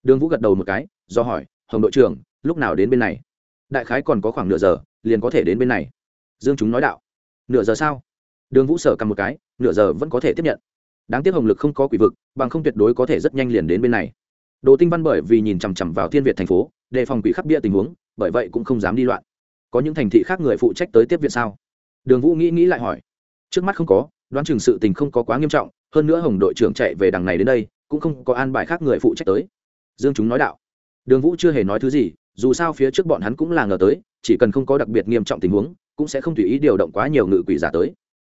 Đường vũ gật đầu một cái, do hỏi, hồng đội trưởng, lúc nào đến bên này? Đại khái còn có khoảng nửa giờ, liền có thể đến bên này. Dương chúng nói đạo. Nửa giờ sao? Đường vũ sở cầm một cái, nửa giờ vẫn có thể tiếp nhận. Đáng tiếc hồng lực không có quỷ vực, bằng không tuyệt đối có thể rất nhanh liền đến bên này đồ tinh văn bởi vì nhìn chằm chằm vào thiên việt thành phố, đề phòng quỷ khắc bia tình huống, bởi vậy cũng không dám đi loạn. Có những thành thị khác người phụ trách tới tiếp viện sao? Đường vũ nghĩ nghĩ lại hỏi. Trước mắt không có, đoán chừng sự tình không có quá nghiêm trọng, hơn nữa hồng đội trưởng chạy về đằng này đến đây, cũng không có an bài khác người phụ trách tới. Dương chúng nói đạo. Đường vũ chưa hề nói thứ gì, dù sao phía trước bọn hắn cũng là ngờ tới, chỉ cần không có đặc biệt nghiêm trọng tình huống, cũng sẽ không tùy ý điều động quá nhiều ngự quỷ giả tới.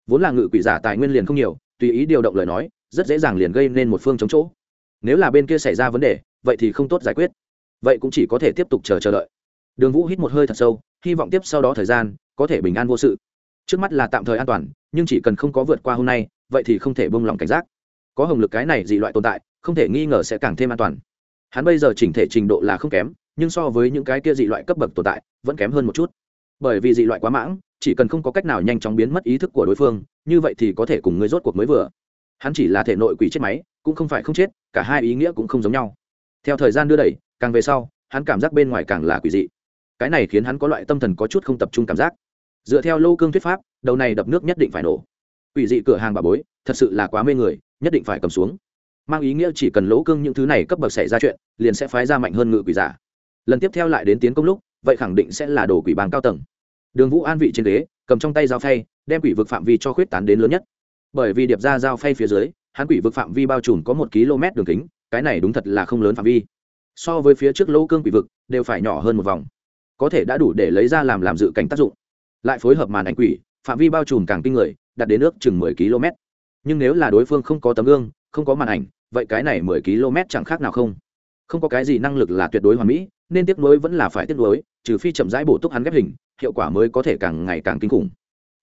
Vốn là ngự quỷ giả tài nguyên liền không nhiều, tùy ý điều động lời nói, rất dễ dàng liền gây nên một phương chống chỗ nếu là bên kia xảy ra vấn đề, vậy thì không tốt giải quyết. Vậy cũng chỉ có thể tiếp tục chờ chờ đợi. Đường vũ hít một hơi thật sâu, hy vọng tiếp sau đó thời gian có thể bình an vô sự. Trước mắt là tạm thời an toàn, nhưng chỉ cần không có vượt qua hôm nay, vậy thì không thể bông lỏng cảnh giác. Có hồng lực cái này dị loại tồn tại, không thể nghi ngờ sẽ càng thêm an toàn. Hắn bây giờ chỉnh thể trình độ là không kém, nhưng so với những cái kia dị loại cấp bậc tồn tại, vẫn kém hơn một chút. Bởi vì dị loại quá mãng, chỉ cần không có cách nào nhanh chóng biến mất ý thức của đối phương, như vậy thì có thể cùng người rốt cuộc mới vừa hắn chỉ là thể nội quỷ chết máy, cũng không phải không chết, cả hai ý nghĩa cũng không giống nhau. Theo thời gian đưa đẩy, càng về sau, hắn cảm giác bên ngoài càng là quỷ dị. Cái này khiến hắn có loại tâm thần có chút không tập trung cảm giác. Dựa theo lô cương thuyết pháp, đầu này đập nước nhất định phải nổ. Quỷ dị cửa hàng bà bối, thật sự là quá mê người, nhất định phải cầm xuống. Mang ý nghĩa chỉ cần lỗ cương những thứ này cấp bậc xảy ra chuyện, liền sẽ phái ra mạnh hơn ngự quỷ giả. Lần tiếp theo lại đến tiến công lúc, vậy khẳng định sẽ là đồ quỷ bang cao tầng. Đường vũ an vị trên ghế, cầm trong tay dao phay, đem quỷ vực phạm vi cho khuyết tán đến lớn nhất bởi vì điệp ra giao phay phía dưới, hắn quỷ vực phạm vi bao trùm có một km đường kính, cái này đúng thật là không lớn phạm vi. So với phía trước lỗ cương quỷ vực, đều phải nhỏ hơn một vòng. Có thể đã đủ để lấy ra làm làm dự cảnh tác dụng. Lại phối hợp màn ảnh quỷ, phạm vi bao trùm càng kinh người, đạt đến ước chừng mười km. Nhưng nếu là đối phương không có tấm gương, không có màn ảnh, vậy cái này mười km chẳng khác nào không. Không có cái gì năng lực là tuyệt đối hoàn mỹ, nên tiếp nối vẫn là phải tiếp nối trừ phi chậm rãi bổ túc hắn ghép hình, hiệu quả mới có thể càng ngày càng kinh khủng.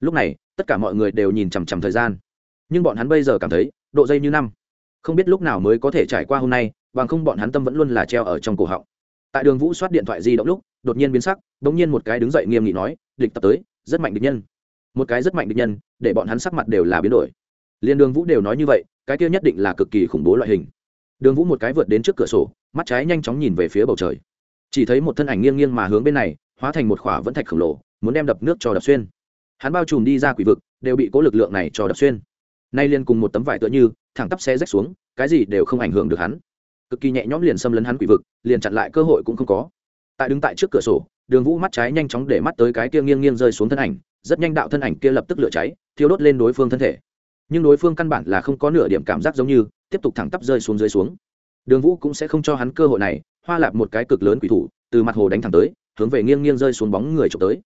Lúc này, tất cả mọi người đều nhìn chằm chằm thời gian nhưng bọn hắn bây giờ cảm thấy, độ dây như năm. Không biết lúc nào mới có thể trải qua hôm nay, bằng không bọn hắn tâm vẫn luôn là treo ở trong cổ họng. Tại đường vũ soát điện thoại di động lúc, đột nhiên biến sắc đ ỗ n g nhiên một cái đứng dậy nghiêm nghị nói, địch tập tới, rất mạnh địch nhân. Một cái rất mạnh địch nhân, để bọn hắn sắc mặt đều là biến đổi. Liền đường vũ đều nói như vậy, cái kia nhất định là cực kỳ khủng bố loại hình. Đường vũ một cái vượt đến trước cửa sổ, mắt trái nhanh chóng nhìn về phía bầu trời. Chỉ thấy một thân ảnh nghiêng nghiêng mà hướng bên này, hóa thành một khỏa vẫn thạch khổng lồ, muốn đem đập nước cho đập xuyên. Hắn bao trùm đi ra quỷ vực, đều bị cố lực lượng này cho đập xuyên nay liền cùng một tấm vải tựa như, thẳng tắp xe rách xuống, cái gì đều không ảnh hưởng được hắn. Cực kỳ nhẹ nhõm liền xâm lấn hắn quỷ vực, liền chặn lại cơ hội cũng không có. Tại đứng tại trước cửa sổ, đường vũ mắt trái nhanh chóng để mắt tới cái kia nghiêng nghiêng rơi xuống thân ảnh, rất nhanh đạo thân ảnh kia lập tức lửa cháy, thiêu đốt lên đối phương thân thể. Nhưng đối phương căn bản là không có nửa điểm cảm giác giống như, tiếp tục thẳng tắp rơi xuống dưới xuống. Đường vũ cũng sẽ không cho hắn cơ hội này, hoa lạp một cái cực lớn quỷ thủ, từ mặt hồ đánh thẳng tới, hướng về nghiêng nghiêng rơi xuống bóng người trộm tới.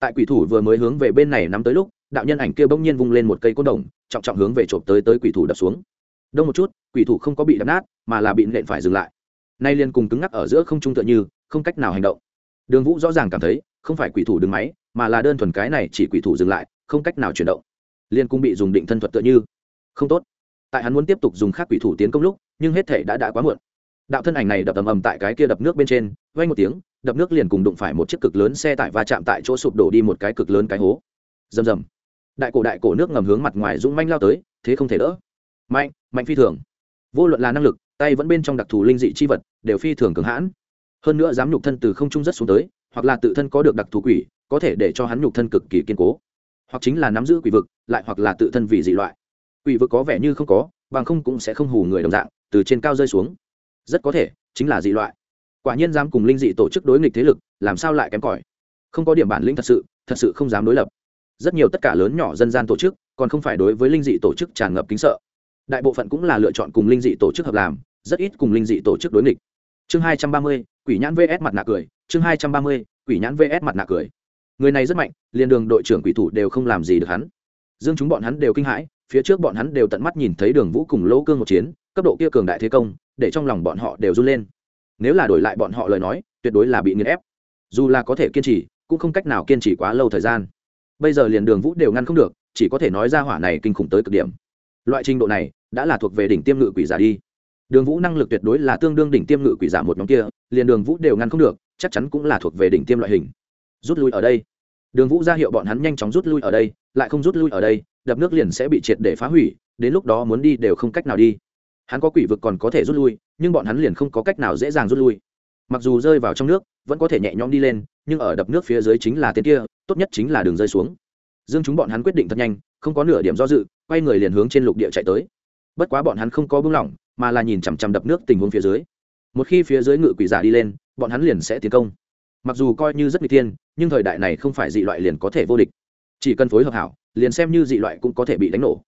Tại quỷ thủ vừa mới hướng về bên này nắm tới lúc đạo nhân ảnh kia bỗng nhiên vung lên một cây côn đồng, trọng trọng hướng về trộm tới tới quỷ thủ đập xuống. Đông một chút, quỷ thủ không có bị đập nát, mà là bị nện phải dừng lại. Nay liền cùng cứng ngắc ở giữa không trung tựa như, không cách nào hành động. Đường vũ rõ ràng cảm thấy, không phải quỷ thủ đứng máy, mà là đơn thuần cái này chỉ quỷ thủ dừng lại, không cách nào chuyển động. Liên cung bị dùng định thân thuật tựa như. Không tốt. Tại hắn muốn tiếp tục dùng khác quỷ thủ tiến công lúc, nhưng hết thể đã đã quá muộn. Đạo thân ảnh này đập ầm ầm tại cái kia đập nước bên trên vay một tiếng, đập nước liền cùng đụng phải một chiếc cực lớn xe tải va chạm tại chỗ sụp đổ đi một cái cực lớn cái hố. Rầm rầm đại cổ đại cổ nước ngầm hướng mặt ngoài dũng manh lao tới, thế không thể đỡ. Mạnh mạnh phi thường. Vô luận là năng lực, tay vẫn bên trong đặc thù linh dị chi vật, đều phi thường cường hãn. Hơn nữa dám nhục thân từ không trung rất xuống tới, hoặc là tự thân có được đặc thù quỷ, có thể để cho hắn nhục thân cực kỳ kiên cố. Hoặc chính là nắm giữ quỷ vực, lại hoặc là tự thân vì dị loại. Quỷ vực có vẻ như không có, bằng không cũng sẽ không hù người đồng dạng, từ trên cao rơi xuống. Rất có thể, chính là dị loại. Quả nhiên dám cùng linh dị tổ chức đối nghịch thế lực, làm sao lại kém cỏi? Không có điểm bản lĩnh thật sự thật sự không dám đối lập rất nhiều tất cả lớn nhỏ dân gian tổ chức, còn không phải đối với linh dị tổ chức tràn ngập kính sợ. Đại bộ phận cũng là lựa chọn cùng linh dị tổ chức hợp làm, rất ít cùng linh dị tổ chức đối nghịch. Chương hai trăm ba mươi, quỷ nhãn vs mặt nạ cười, chương hai trăm ba mươi, quỷ nhãn vs mặt nạ cười. Người này rất mạnh, liền đường đội trưởng quỷ thủ đều không làm gì được hắn. Dương chúng bọn hắn đều kinh hãi, phía trước bọn hắn đều tận mắt nhìn thấy đường vũ cùng lỗ cương một chiến, cấp độ kia cường đại thế công, để trong lòng bọn họ đều run lên. Nếu là đổi lại bọn họ lời nói, tuyệt đối là bị nghiền ép. Dù là có thể kiên trì, cũng không cách nào kiên trì quá lâu thời gian bây giờ liền đường vũ đều ngăn không được, chỉ có thể nói ra hỏa này kinh khủng tới cực điểm. Loại trình độ này, đã là thuộc về đỉnh tiêm ngự quỷ giả đi. Đường vũ năng lực tuyệt đối là tương đương đỉnh tiêm ngự quỷ giả một nhóm kia, liền đường vũ đều ngăn không được, chắc chắn cũng là thuộc về đỉnh tiêm loại hình. Rút lui ở đây. Đường vũ ra hiệu bọn hắn nhanh chóng rút lui ở đây, lại không rút lui ở đây, đập nước liền sẽ bị triệt để phá hủy, đến lúc đó muốn đi đều không cách nào đi. Hắn có quỷ vực còn có thể rút lui, nhưng bọn hắn liền không có cách nào dễ dàng rút lui. Mặc dù rơi vào trong nước vẫn có thể nhẹ nhõm đi lên, nhưng ở đập nước phía dưới chính là tên kia, tốt nhất chính là đường rơi xuống. Dương chúng bọn hắn quyết định thật nhanh, không có nửa điểm do dự, quay người liền hướng trên lục địa chạy tới. Bất quá bọn hắn không có buông lỏng, mà là nhìn chằm chằm đập nước tình huống phía dưới. Một khi phía dưới ngự quỷ giả đi lên, bọn hắn liền sẽ tiến công. Mặc dù coi như rất nguy tiên nhưng thời đại này không phải dị loại liền có thể vô địch. Chỉ cần phối hợp hảo, liền xem như dị loại cũng có thể bị đánh nổ.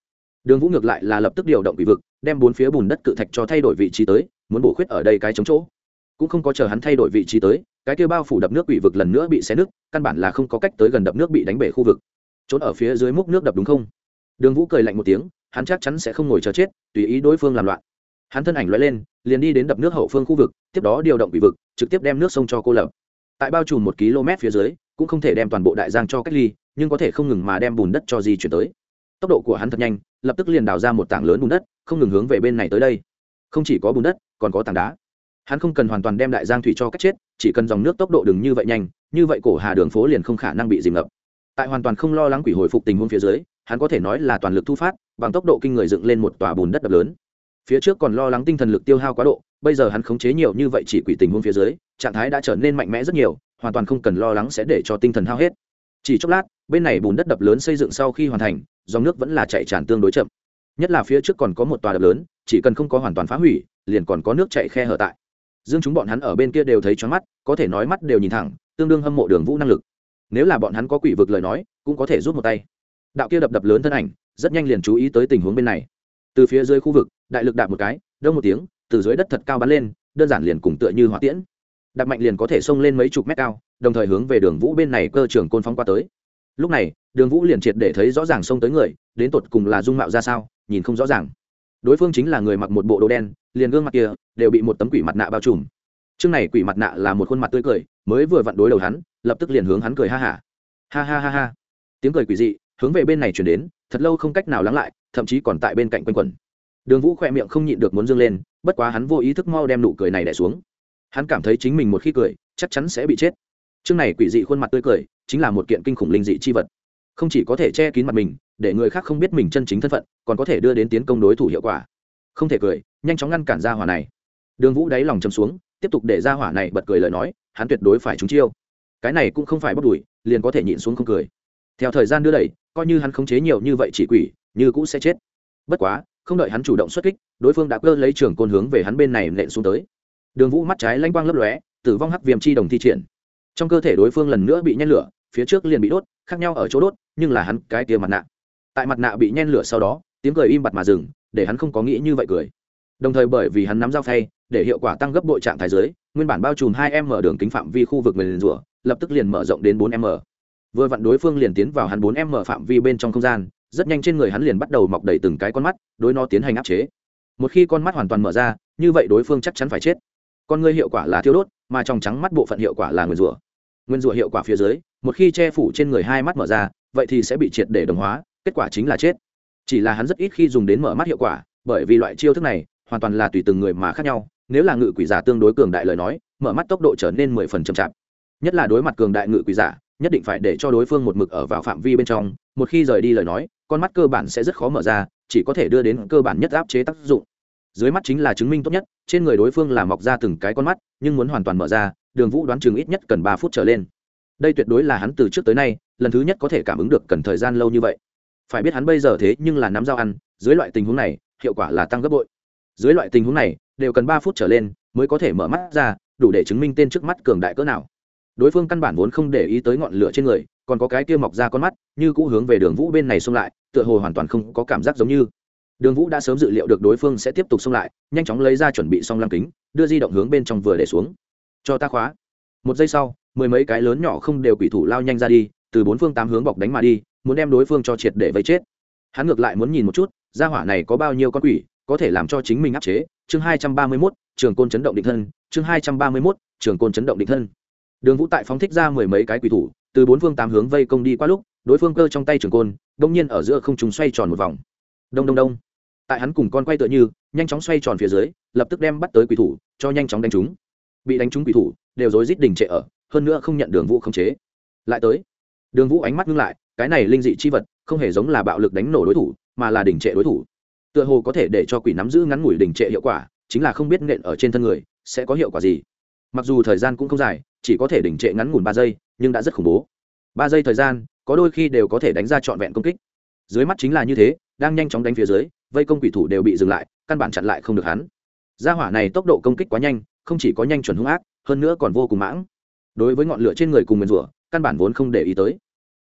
Đường vũ ngược lại là lập tức điều động quỷ vực, đem bốn phía bùn đất cự thạch cho thay đổi vị trí tới, muốn bổ khuyết ở đây cái chống chỗ cũng không có chờ hắn thay đổi vị trí tới, cái kêu bao phủ đập nước quỷ vực lần nữa bị xé nứt, căn bản là không có cách tới gần đập nước bị đánh bể khu vực. Trốn ở phía dưới múc nước đập đúng không? Đường vũ cười lạnh một tiếng, hắn chắc chắn sẽ không ngồi chờ chết, tùy ý đối phương làm loạn. Hắn thân ảnh loại lên, liền đi đến đập nước hậu phương khu vực, tiếp đó điều động quỷ vực, trực tiếp đem nước sông cho cô lập. Tại bao trùm một km phía dưới, cũng không thể đem toàn bộ đại giang cho cách ly, nhưng có thể không ngừng mà đem bùn đất cho di chuyển tới. Tốc độ của hắn thật nhanh, lập tức liền đào ra một tảng lớn bùn đất, không ngừng hướng về bên này tới đây. Không chỉ có bùn đất, còn có tảng đá hắn không cần hoàn toàn đem đại giang thủy cho cách chết, chỉ cần dòng nước tốc độ đừng như vậy nhanh, như vậy cổ hà đường phố liền không khả năng bị dìm ngập. Tại hoàn toàn không lo lắng quỷ hồi phục tình huống phía dưới, hắn có thể nói là toàn lực thu phát, bằng tốc độ kinh người dựng lên một tòa bùn đất đập lớn. Phía trước còn lo lắng tinh thần lực tiêu hao quá độ, bây giờ hắn khống chế nhiều như vậy chỉ quỷ tình huống phía dưới, trạng thái đã trở nên mạnh mẽ rất nhiều, hoàn toàn không cần lo lắng sẽ để cho tinh thần hao hết. Chỉ chốc lát, bên này bùn đất đập lớn xây dựng sau khi hoàn thành, dòng nước vẫn là chạy tràn tương đối chậm. Nhất là phía trước còn có một tòa đập lớn, chỉ cần không có hoàn toàn phá hủy, liền còn có nước chạy khe hở tại dương chúng bọn hắn ở bên kia đều thấy choáng mắt, có thể nói mắt đều nhìn thẳng, tương đương hâm mộ đường vũ năng lực. Nếu là bọn hắn có quỷ vực lời nói, cũng có thể rút một tay. Đạo kia đập đập lớn thân ảnh, rất nhanh liền chú ý tới tình huống bên này. Từ phía dưới khu vực, đại lực đạp một cái, đông một tiếng, từ dưới đất thật cao bắn lên, đơn giản liền cùng tựa như hỏa tiễn. Đạp mạnh liền có thể xông lên mấy chục mét cao, đồng thời hướng về đường vũ bên này cơ trưởng côn phóng qua tới. Lúc này, đường vũ liền triệt để thấy rõ ràng xông tới người, đến tột cùng là dung mạo ra sao, nhìn không rõ ràng. Đối phương chính là người mặc một bộ đồ đen liền gương mặt kia đều bị một tấm quỷ mặt nạ bao trùm. Chương này quỷ mặt nạ là một khuôn mặt tươi cười, mới vừa vặn đối đầu hắn, lập tức liền hướng hắn cười ha hả ha. ha ha ha ha. Tiếng cười quỷ dị hướng về bên này chuyển đến, thật lâu không cách nào lắng lại, thậm chí còn tại bên cạnh quanh quẩn. Đường vũ khỏe miệng không nhịn được muốn dâng lên, bất quá hắn vô ý thức mau đem nụ cười này đẻ xuống. Hắn cảm thấy chính mình một khi cười, chắc chắn sẽ bị chết. Chương này quỷ dị khuôn mặt tươi cười, chính là một kiện kinh khủng linh dị chi vật. Không chỉ có thể che kín mặt mình, để người khác không biết mình chân chính thân phận, còn có thể đưa đến tiến công đối thủ hiệu quả không thể cười, nhanh chóng ngăn cản ra hỏa này. Đường vũ đáy lòng chầm xuống, tiếp tục để ra hỏa này bật cười lời nói, hắn tuyệt đối phải trúng chiêu. Cái này cũng không phải bắt đuổi liền có thể nhịn xuống không cười. Theo thời gian đưa đẩy, coi như hắn khống chế nhiều như vậy chỉ quỷ, như cũ sẽ chết. Bất quá, không đợi hắn chủ động xuất kích, đối phương đã cơ lấy trường côn hướng về hắn bên này nện xuống tới. Đường vũ mắt trái lanh quang lấp lóe, tử vong hắc viêm chi đồng thi triển. Trong cơ thể đối phương lần nữa bị nhen lửa, phía trước liền bị đốt, khác nhau ở chỗ đốt, nhưng là hắn cái kia mặt nạ. Tại mặt nạ bị nhen lửa sau đó, tiếng cười im bặt mà dừng để hắn không có nghĩ như vậy cười. Đồng thời bởi vì hắn nắm dao phay để hiệu quả tăng gấp bội trạng thái dưới, nguyên bản bao trùm hai m đường kính phạm vi khu vực nguyền rủa lập tức liền mở rộng đến bốn m. Vừa vặn đối phương liền tiến vào hắn bốn m phạm vi bên trong không gian rất nhanh trên người hắn liền bắt đầu mọc đầy từng cái con mắt đối nó tiến hành áp chế. Một khi con mắt hoàn toàn mở ra như vậy đối phương chắc chắn phải chết. Con ngươi hiệu quả là thiêu đốt mà trong trắng mắt bộ phận hiệu quả là nguyên rủa nguyên rủa hiệu quả phía dưới một khi che phủ trên người hai mắt mở ra vậy thì sẽ bị triệt để đồng hóa kết quả chính là chết chỉ là hắn rất ít khi dùng đến mở mắt hiệu quả, bởi vì loại chiêu thức này hoàn toàn là tùy từng người mà khác nhau. Nếu là ngự quỷ giả tương đối cường đại lời nói, mở mắt tốc độ trở nên mười phần chậm chạp. Nhất là đối mặt cường đại ngự quỷ giả, nhất định phải để cho đối phương một mực ở vào phạm vi bên trong. Một khi rời đi lời nói, con mắt cơ bản sẽ rất khó mở ra, chỉ có thể đưa đến cơ bản nhất áp chế tác dụng. Dưới mắt chính là chứng minh tốt nhất, trên người đối phương là mọc ra từng cái con mắt, nhưng muốn hoàn toàn mở ra, đường vũ đoán chừng ít nhất cần ba phút trở lên. Đây tuyệt đối là hắn từ trước tới nay, lần thứ nhất có thể cảm ứng được cần thời gian lâu như vậy phải biết hắn bây giờ thế nhưng là nắm dao ăn, dưới loại tình huống này, hiệu quả là tăng gấp bội. Dưới loại tình huống này, đều cần ba phút trở lên mới có thể mở mắt ra, đủ để chứng minh tên trước mắt cường đại cỡ nào. Đối phương căn bản vốn không để ý tới ngọn lửa trên người, còn có cái kia mọc ra con mắt, như cũ hướng về đường vũ bên này xông lại, tựa hồ hoàn toàn không có cảm giác giống như. Đường vũ đã sớm dự liệu được đối phương sẽ tiếp tục xông lại, nhanh chóng lấy ra chuẩn bị xong lăng kính, đưa di động hướng bên trong vừa để xuống. Cho ta khóa. Một giây sau, mười mấy cái lớn nhỏ không đều quỷ thủ lao nhanh ra đi, từ bốn phương tám hướng bọc đánh mà đi muốn đem đối phương cho triệt để vây chết. Hắn ngược lại muốn nhìn một chút, gia hỏa này có bao nhiêu con quỷ, có thể làm cho chính mình áp chế. Chương hai trăm ba mươi mốt, trường côn chấn động định thân. Chương hai trăm ba mươi mốt, trường côn chấn động định thân. Đường vũ tại phóng thích ra mười mấy cái quỷ thủ, từ bốn phương tám hướng vây công đi qua lúc, đối phương cơ trong tay trường côn, đông nhiên ở giữa không chúng xoay tròn một vòng. Đông đông đông. Tại hắn cùng con quay tựa như, nhanh chóng xoay tròn phía dưới, lập tức đem bắt tới quỷ thủ, cho nhanh chóng đánh chúng bị đánh trúng quỷ thủ, đều rối rít đình trệ ở, hơn nữa không nhận đường vũ không chế. Lại tới. Đường vũ ánh mắt ngưng lại cái này linh dị chi vật không hề giống là bạo lực đánh nổ đối thủ, mà là đình trệ đối thủ. Tựa hồ có thể để cho quỷ nắm giữ ngắn ngủi đình trệ hiệu quả, chính là không biết nện ở trên thân người sẽ có hiệu quả gì. Mặc dù thời gian cũng không dài, chỉ có thể đình trệ ngắn ngủn ba giây, nhưng đã rất khủng bố. Ba giây thời gian, có đôi khi đều có thể đánh ra trọn vẹn công kích. Dưới mắt chính là như thế, đang nhanh chóng đánh phía dưới, vây công quỷ thủ đều bị dừng lại, căn bản chặn lại không được hắn. Gia hỏa này tốc độ công kích quá nhanh, không chỉ có nhanh chuẩn hung ác, hơn nữa còn vô cùng mãng. Đối với ngọn lửa trên người cùng nguyền rủa, căn bản vốn không để ý tới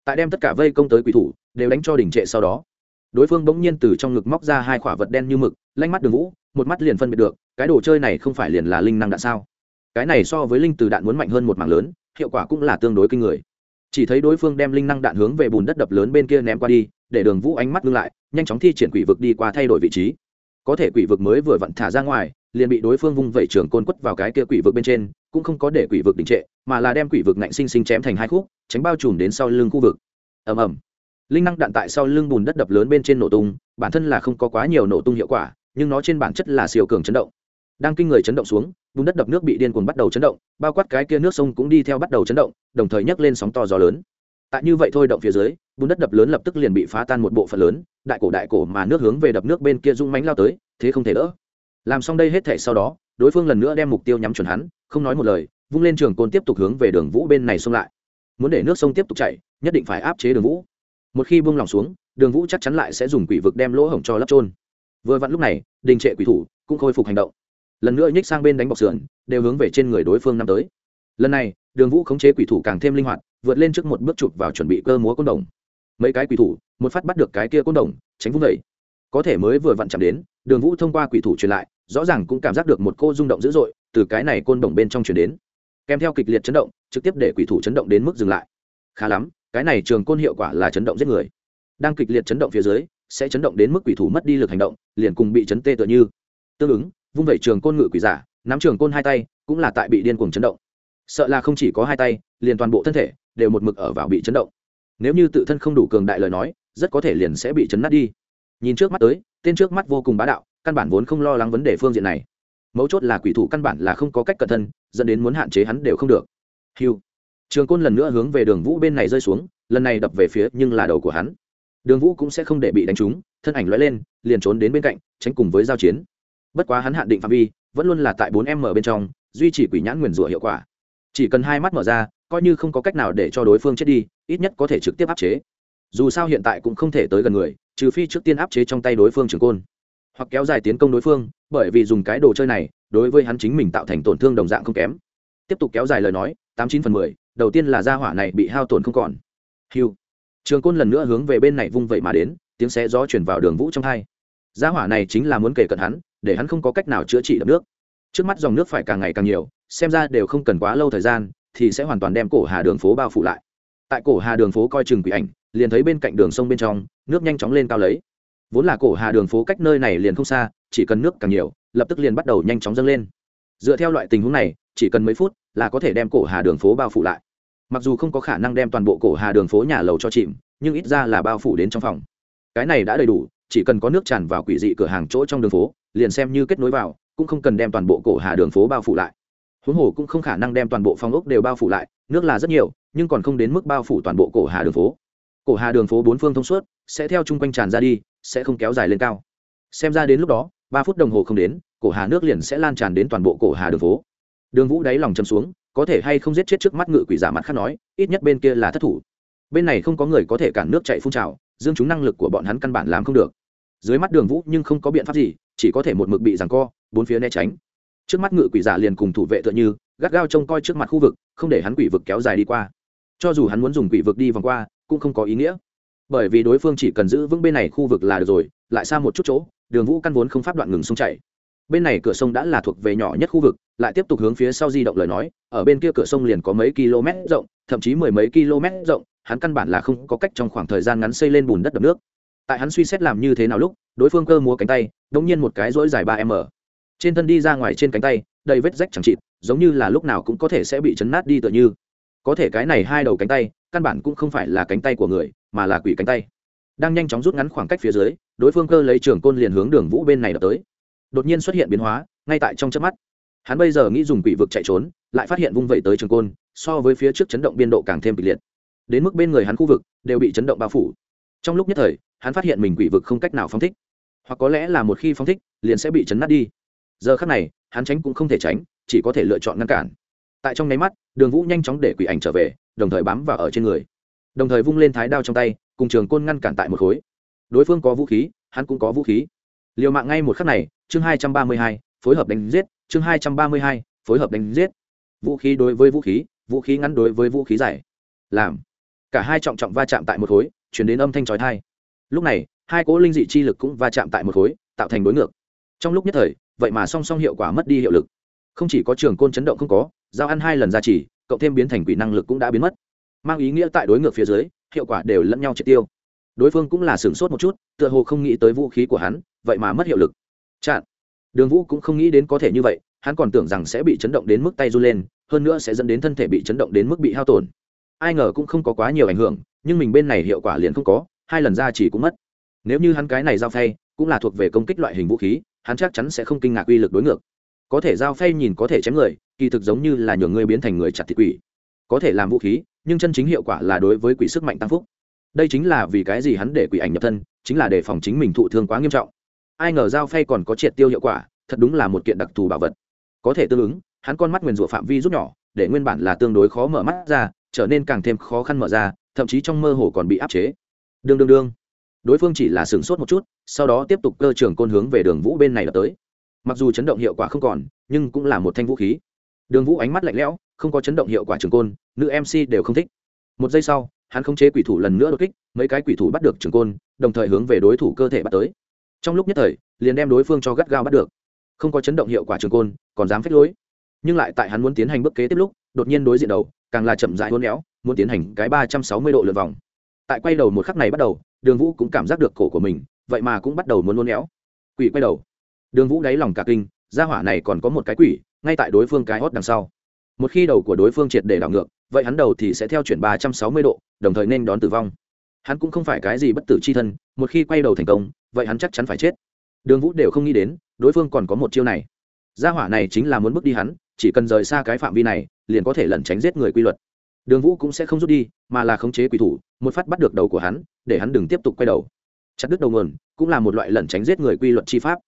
tại đem tất cả vây công tới quỷ thủ, đều đánh cho đỉnh trệ sau đó. Đối phương bỗng nhiên từ trong ngực móc ra hai khỏa vật đen như mực, lanh mắt đường vũ, một mắt liền phân biệt được, cái đồ chơi này không phải liền là linh năng đạn sao? Cái này so với linh từ đạn muốn mạnh hơn một mảng lớn, hiệu quả cũng là tương đối kinh người. Chỉ thấy đối phương đem linh năng đạn hướng về bùn đất đập lớn bên kia ném qua đi, để đường vũ ánh mắt ngưng lại, nhanh chóng thi triển quỷ vực đi qua thay đổi vị trí. Có thể quỷ vực mới vừa vặn thả ra ngoài, liền bị đối phương vung vẩy trường côn quất vào cái kia quỷ vực bên trên cũng không có để quỷ vực đình trệ, mà là đem quỷ vực nạnh sinh sinh chém thành hai khúc, tránh bao trùm đến sau lưng khu vực. Ầm ầm. Linh năng đạn tại sau lưng bùn đất đập lớn bên trên nổ tung, bản thân là không có quá nhiều nổ tung hiệu quả, nhưng nó trên bản chất là siêu cường chấn động. Đang kinh người chấn động xuống, bùn đất đập nước bị điên cuồng bắt đầu chấn động, bao quát cái kia nước sông cũng đi theo bắt đầu chấn động, đồng thời nhấc lên sóng to gió lớn. Tại như vậy thôi động phía dưới, bùn đất đập lớn lập tức liền bị phá tan một bộ phận lớn, đại cổ đại cổ mà nước hướng về đập nước bên kia rung mánh lao tới, thế không thể đỡ. Làm xong đây hết thể sau đó, đối phương lần nữa đem mục tiêu nhắm chuẩn hắn không nói một lời, vung lên trường côn tiếp tục hướng về đường vũ bên này xông lại. Muốn để nước sông tiếp tục chạy nhất định phải áp chế đường vũ. Một khi buông lòng xuống, đường vũ chắc chắn lại sẽ dùng quỷ vực đem lỗ hổng cho lấp trôn vừa vặn lúc này, đình trệ quỷ thủ cũng khôi phục hành động. Lần nữa nhích sang bên đánh bọc sườn, đều hướng về trên người đối phương năm tới. Lần này, đường vũ khống chế quỷ thủ càng thêm linh hoạt, vượt lên trước một bước chụp vào chuẩn bị cơ múa côn đồng. Mấy cái quỷ thủ, một phát bắt được cái kia côn đồng, tránh vung vẩy có thể mới vừa vặn chạm đến, đường vũ thông qua quỷ thủ truyền lại, rõ ràng cũng cảm giác được một cô rung động dữ dội từ cái này côn bổng bên trong chuyển đến. Kèm theo kịch liệt chấn động, trực tiếp để quỷ thủ chấn động đến mức dừng lại. Khá lắm, cái này trường côn hiệu quả là chấn động giết người. Đang kịch liệt chấn động phía dưới, sẽ chấn động đến mức quỷ thủ mất đi lực hành động, liền cùng bị chấn tê tựa như. Tương ứng, vung vẩy trường côn ngự quỷ giả, nắm trường côn hai tay, cũng là tại bị điên cuồng chấn động. Sợ là không chỉ có hai tay, liền toàn bộ thân thể đều một mực ở vào bị chấn động. Nếu như tự thân không đủ cường đại lời nói, rất có thể liền sẽ bị chấn nát đi. Nhìn trước mắt tới, tên trước mắt vô cùng bá đạo, căn bản vốn không lo lắng vấn đề phương diện này mấu chốt là quỷ thủ căn bản là không có cách cẩn thân, dẫn đến muốn hạn chế hắn đều không được. Hiu trường côn lần nữa hướng về đường vũ bên này rơi xuống, lần này đập về phía nhưng là đầu của hắn. Đường vũ cũng sẽ không để bị đánh trúng, thân ảnh lõi lên, liền trốn đến bên cạnh, tránh cùng với giao chiến. Bất quá hắn hạn định phạm vi, vẫn luôn là tại bốn m bên trong, duy trì quỷ nhãn nguyền rủa hiệu quả. Chỉ cần hai mắt mở ra, coi như không có cách nào để cho đối phương chết đi, ít nhất có thể trực tiếp áp chế. Dù sao hiện tại cũng không thể tới gần người, trừ phi trước tiên áp chế trong tay đối phương trường côn hoặc kéo dài tiến công đối phương, bởi vì dùng cái đồ chơi này, đối với hắn chính mình tạo thành tổn thương đồng dạng không kém. Tiếp tục kéo dài lời nói, tám chín phần mười, đầu tiên là gia hỏa này bị hao tổn không còn. Hiu trường côn lần nữa hướng về bên này vung vậy mà đến, tiếng xé gió chuyển vào đường vũ trong hai. Gia hỏa này chính là muốn kể cận hắn, để hắn không có cách nào chữa trị đập nước. Trước mắt dòng nước phải càng ngày càng nhiều, xem ra đều không cần quá lâu thời gian, thì sẽ hoàn toàn đem cổ hà đường phố bao phủ lại. Tại cổ hà đường phố coi chừng quỷ ảnh, liền thấy bên cạnh đường sông bên trong, nước nhanh chóng lên cao lấy vốn là cổ hà đường phố cách nơi này liền không xa, chỉ cần nước càng nhiều, lập tức liền bắt đầu nhanh chóng dâng lên. Dựa theo loại tình huống này, chỉ cần mấy phút là có thể đem cổ hà đường phố bao phủ lại. Mặc dù không có khả năng đem toàn bộ cổ hà đường phố nhà lầu cho chìm, nhưng ít ra là bao phủ đến trong phòng. Cái này đã đầy đủ, chỉ cần có nước tràn vào quỷ dị cửa hàng chỗ trong đường phố, liền xem như kết nối vào, cũng không cần đem toàn bộ cổ hà đường phố bao phủ lại. Huống hồ cũng không khả năng đem toàn bộ phong ốc đều bao phủ lại, nước là rất nhiều, nhưng còn không đến mức bao phủ toàn bộ cổ hà đường phố. Cổ hà đường phố bốn phương thông suốt, sẽ theo chung quanh tràn ra đi sẽ không kéo dài lên cao. Xem ra đến lúc đó, ba phút đồng hồ không đến, cổ hà nước liền sẽ lan tràn đến toàn bộ cổ hà đường phố. Đường vũ đáy lòng châm xuống, có thể hay không giết chết trước mắt ngự quỷ giả mặt khác nói, ít nhất bên kia là thất thủ. Bên này không có người có thể cản nước chạy phun trào, dương chúng năng lực của bọn hắn căn bản làm không được. Dưới mắt đường vũ nhưng không có biện pháp gì, chỉ có thể một mực bị giằng co, bốn phía né tránh. Trước mắt ngự quỷ giả liền cùng thủ vệ tựa như, gắt gao trông coi trước mặt khu vực, không để hắn quỷ vực kéo dài đi qua. Cho dù hắn muốn dùng quỷ vực đi vòng qua, cũng không có ý nghĩa bởi vì đối phương chỉ cần giữ vững bên này khu vực là được rồi, lại xa một chút chỗ, đường vũ căn vốn không pháp đoạn ngừng sông chảy. Bên này cửa sông đã là thuộc về nhỏ nhất khu vực, lại tiếp tục hướng phía sau di động lời nói, ở bên kia cửa sông liền có mấy km rộng, thậm chí mười mấy km rộng, hắn căn bản là không có cách trong khoảng thời gian ngắn xây lên bùn đất đập nước. Tại hắn suy xét làm như thế nào lúc, đối phương cơ múa cánh tay đ ỗ n g nhiên một cái rỗi dài ba m. Trên thân đi ra ngoài trên cánh tay, đầy vết rách chẳng chịt, giống như là lúc nào cũng có thể sẽ bị chấn nát đi tựa như. Có thể cái này hai đầu cánh tay căn bản cũng không phải là cánh tay của người, mà là quỷ cánh tay. Đang nhanh chóng rút ngắn khoảng cách phía dưới, đối phương cơ lấy trường côn liền hướng đường vũ bên này đập tới. Đột nhiên xuất hiện biến hóa, ngay tại trong chớp mắt. Hắn bây giờ nghĩ dùng quỷ vực chạy trốn, lại phát hiện vung vẩy tới trường côn, so với phía trước chấn động biên độ càng thêm kịch liệt. Đến mức bên người hắn khu vực đều bị chấn động bao phủ. Trong lúc nhất thời, hắn phát hiện mình quỷ vực không cách nào phóng thích. Hoặc có lẽ là một khi phóng thích, liền sẽ bị chấn nát đi. Giờ khắc này, hắn tránh cũng không thể tránh, chỉ có thể lựa chọn ngăn cản tại trong nháy mắt, đường vũ nhanh chóng để quỷ ảnh trở về, đồng thời bám vào ở trên người. Đồng thời vung lên thái đao trong tay, cùng trường côn ngăn cản tại một khối. Đối phương có vũ khí, hắn cũng có vũ khí. Liều mạng ngay một khắc này, chương hai trăm ba mươi hai, phối hợp đánh giết, chương hai trăm ba mươi hai, phối hợp đánh giết. Vũ khí đối với vũ khí vũ khí ngắn đối với vũ khí dài. Làm. Cả hai trọng trọng va chạm tại một khối, chuyển đến âm thanh trói thai lúc này, hai cỗ linh dị chi lực cũng va chạm tại một khối, tạo thành đối ngược. Trong lúc nhất thời, vậy mà song song hiệu quả mất đi hiệu lực. Không chỉ có trường côn chấn động không có giao ăn hai lần ra chỉ cộng thêm biến thành quỷ năng lực cũng đã biến mất. Mang ý nghĩa tại đối ngược phía dưới, hiệu quả đều lẫn nhau triệt tiêu. Đối phương cũng là sửng sốt một chút, tựa hồ không nghĩ tới vũ khí của hắn, vậy mà mất hiệu lực. Chặn. Đường vũ cũng không nghĩ đến có thể như vậy, hắn còn tưởng rằng sẽ bị chấn động đến mức tay run lên, hơn nữa sẽ dẫn đến thân thể bị chấn động đến mức bị hao tổn. Ai ngờ cũng không có quá nhiều ảnh hưởng, nhưng mình bên này hiệu quả liền không có, hai lần ra chỉ cũng mất. Nếu như hắn cái này giao phay, cũng là thuộc về công kích loại hình vũ khí, hắn chắc chắn sẽ không kinh ngạc uy lực đối ngược. Có thể giao phay nhìn có thể chém người kỳ thực giống như là nhường người biến thành người chặt thịt quỷ. Có thể làm vũ khí, nhưng chân chính hiệu quả là đối với quỷ sức mạnh tăng phúc. Đây chính là vì cái gì hắn để quỷ ảnh nhập thân, chính là để phòng chính mình thụ thương quá nghiêm trọng. Ai ngờ dao phay còn có triệt tiêu hiệu quả, thật đúng là một kiện đặc thù bảo vật. Có thể tương ứng, hắn con mắt nguyền rủa phạm vi rút nhỏ, để nguyên bản là tương đối khó mở mắt ra, trở nên càng thêm khó khăn mở ra, thậm chí trong mơ hồ còn bị áp chế. Đương đương đương. Đối phương chỉ là sửng sốt một chút, sau đó tiếp tục cơ trường côn hướng về đường vũ bên này đập tới. Mặc dù chấn động hiệu quả không còn, nhưng cũng là một thanh vũ khí đường vũ ánh mắt lạnh lẽo, không có chấn động hiệu quả trường côn, nữ mc đều không thích. Một giây sau, hắn khống chế quỷ thủ lần nữa đột kích, mấy cái quỷ thủ bắt được trường côn, đồng thời hướng về đối thủ cơ thể bắt tới. Trong lúc nhất thời, liền đem đối phương cho gắt gao bắt được. Không có chấn động hiệu quả trường côn, còn dám phép lối. Nhưng lại tại hắn muốn tiến hành bước kế tiếp lúc, đột nhiên đối diện đầu, càng là chậm dại hôn éo, muốn tiến hành cái ba trăm sáu mươi độ lượt vòng. Tại quay đầu một khắc này bắt đầu, đường vũ cũng cảm giác được cổ của mình, vậy mà cũng bắt đầu muốn hôn éo. Quỷ quay đầu. Đường vũ đáy lòng cả kinh ra hỏa này còn có một cái quỷ ngay tại đối phương cái hót đằng sau. Một khi đầu của đối phương triệt để đảo ngược, vậy hắn đầu thì sẽ theo chuyển ba trăm sáu mươi độ, đồng thời nên đón tử vong. Hắn cũng không phải cái gì bất tử c h i thân, một khi quay đầu thành công, vậy hắn chắc chắn phải chết. Đường vũ đều không nghĩ đến, đối phương còn có một chiêu này. Gia hỏa này chính là muốn bước đi hắn, chỉ cần rời xa cái phạm vi này, liền có thể lẩn tránh giết người quy luật. Đường vũ cũng sẽ không rút đi, mà là khống chế quỷ thủ, một phát bắt được đầu của hắn, để hắn đừng tiếp tục quay đầu. Chặt đứt đầu nguồn, cũng là một loại lẩn tránh giết người quy luật chi pháp.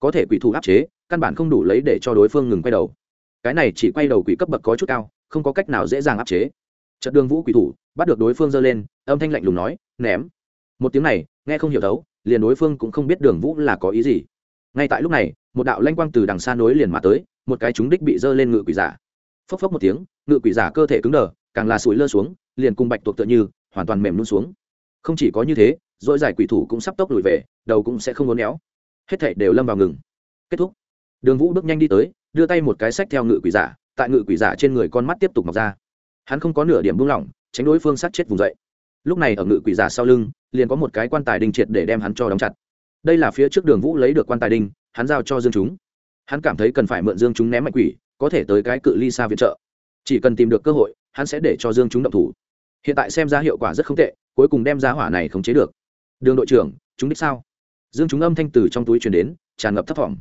Có thể quỷ thủ áp chế căn bản không đủ lấy để cho đối phương ngừng quay đầu. Cái này chỉ quay đầu quỷ cấp bậc có chút cao, không có cách nào dễ dàng áp chế. Trận đường vũ quỷ thủ, bắt được đối phương giơ lên, âm thanh lạnh lùng nói, ném. Một tiếng này, nghe không hiểu thấu, liền đối phương cũng không biết đường vũ là có ý gì. Ngay tại lúc này, một đạo lanh quang từ đằng xa nối liền mà tới, một cái chúng đích bị giơ lên ngự quỷ giả. Phốc phốc một tiếng, ngự quỷ giả cơ thể cứng đờ, càng là sủi lơ xuống, liền cùng bạch tuộc tựa như, hoàn toàn mềm luôn xuống. Không chỉ có như thế dỗi giải quỷ thủ cũng sắp tốc lùi về, đầu cũng sẽ không ngốn éo. Hết thảy đều lâm vào ngừng. Kết thúc đường vũ bước nhanh đi tới, đưa tay một cái sách theo ngự quỷ giả, tại ngự quỷ giả trên người con mắt tiếp tục mọc ra. Hắn không có nửa điểm buông lỏng, tránh đối phương sát chết vùng dậy. Lúc này ở ngự quỷ giả sau lưng, liền có một cái quan tài đinh triệt để đem hắn cho đóng chặt. Đây là phía trước đường vũ lấy được quan tài đinh, hắn giao cho dương chúng. Hắn cảm thấy cần phải mượn dương chúng ném mạnh quỷ, có thể tới cái cự ly xa viện trợ. Chỉ cần tìm được cơ hội, hắn sẽ để cho dương chúng động thủ. Hiện tại xem ra hiệu quả rất không tệ, cuối cùng đem giá hỏa này khống chế được. Đường đội trưởng, chúng đích sao? Dương chúng âm thanh từ trong túi chuyển đến, tràn ngập thấp thỏm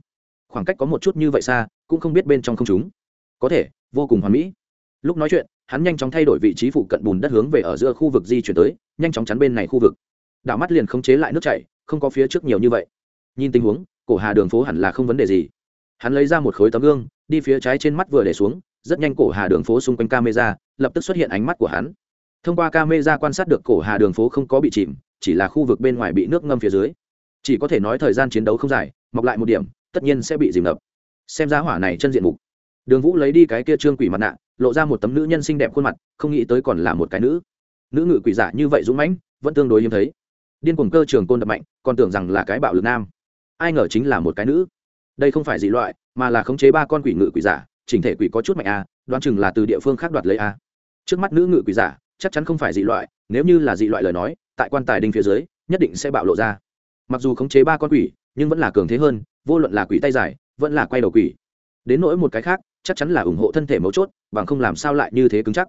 khoảng cách có một chút như vậy xa, cũng không biết bên trong không chúng. Có thể, vô cùng hoàn mỹ. Lúc nói chuyện, hắn nhanh chóng thay đổi vị trí phụ cận bùn đất hướng về ở giữa khu vực di chuyển tới, nhanh chóng chắn bên này khu vực. Đảo mắt liền khống chế lại nước chảy, không có phía trước nhiều như vậy. Nhìn tình huống, cổ hà đường phố hẳn là không vấn đề gì. Hắn lấy ra một khối tấm gương, đi phía trái trên mắt vừa để xuống, rất nhanh cổ hà đường phố xung quanh camera, lập tức xuất hiện ánh mắt của hắn. Thông qua camera quan sát được cổ hà đường phố không có bị chìm, chỉ là khu vực bên ngoài bị nước ngâm phía dưới. Chỉ có thể nói thời gian chiến đấu không dài, mọc lại một điểm tất nhiên sẽ bị dìm ngập. Xem giá hỏa này chân diện mục. Đường vũ lấy đi cái kia trương quỷ mặt nạ, lộ ra một tấm nữ nhân xinh đẹp khuôn mặt, không nghĩ tới còn là một cái nữ. Nữ ngự quỷ giả như vậy dũng mãnh, vẫn tương đối hiếm thấy. Điên cuồng cơ trường côn đập mạnh, còn tưởng rằng là cái bạo lực nam. Ai ngờ chính là một cái nữ. Đây không phải dị loại, mà là khống chế ba con quỷ ngự quỷ giả, chỉnh thể quỷ có chút mạnh a, đoán chừng là từ địa phương khác đoạt lấy a. Trước mắt nữ ngự quỷ giả, chắc chắn không phải dị loại, nếu như là dị loại lời nói, tại quan tài đinh phía dưới, nhất định sẽ bạo lộ ra. Mặc dù khống chế ba con quỷ, nhưng vẫn là cường thế hơn vô luận là quỷ tay dài, vẫn là quay đầu quỷ. Đến nỗi một cái khác, chắc chắn là ủng hộ thân thể mấu chốt, bằng không làm sao lại như thế cứng chắc.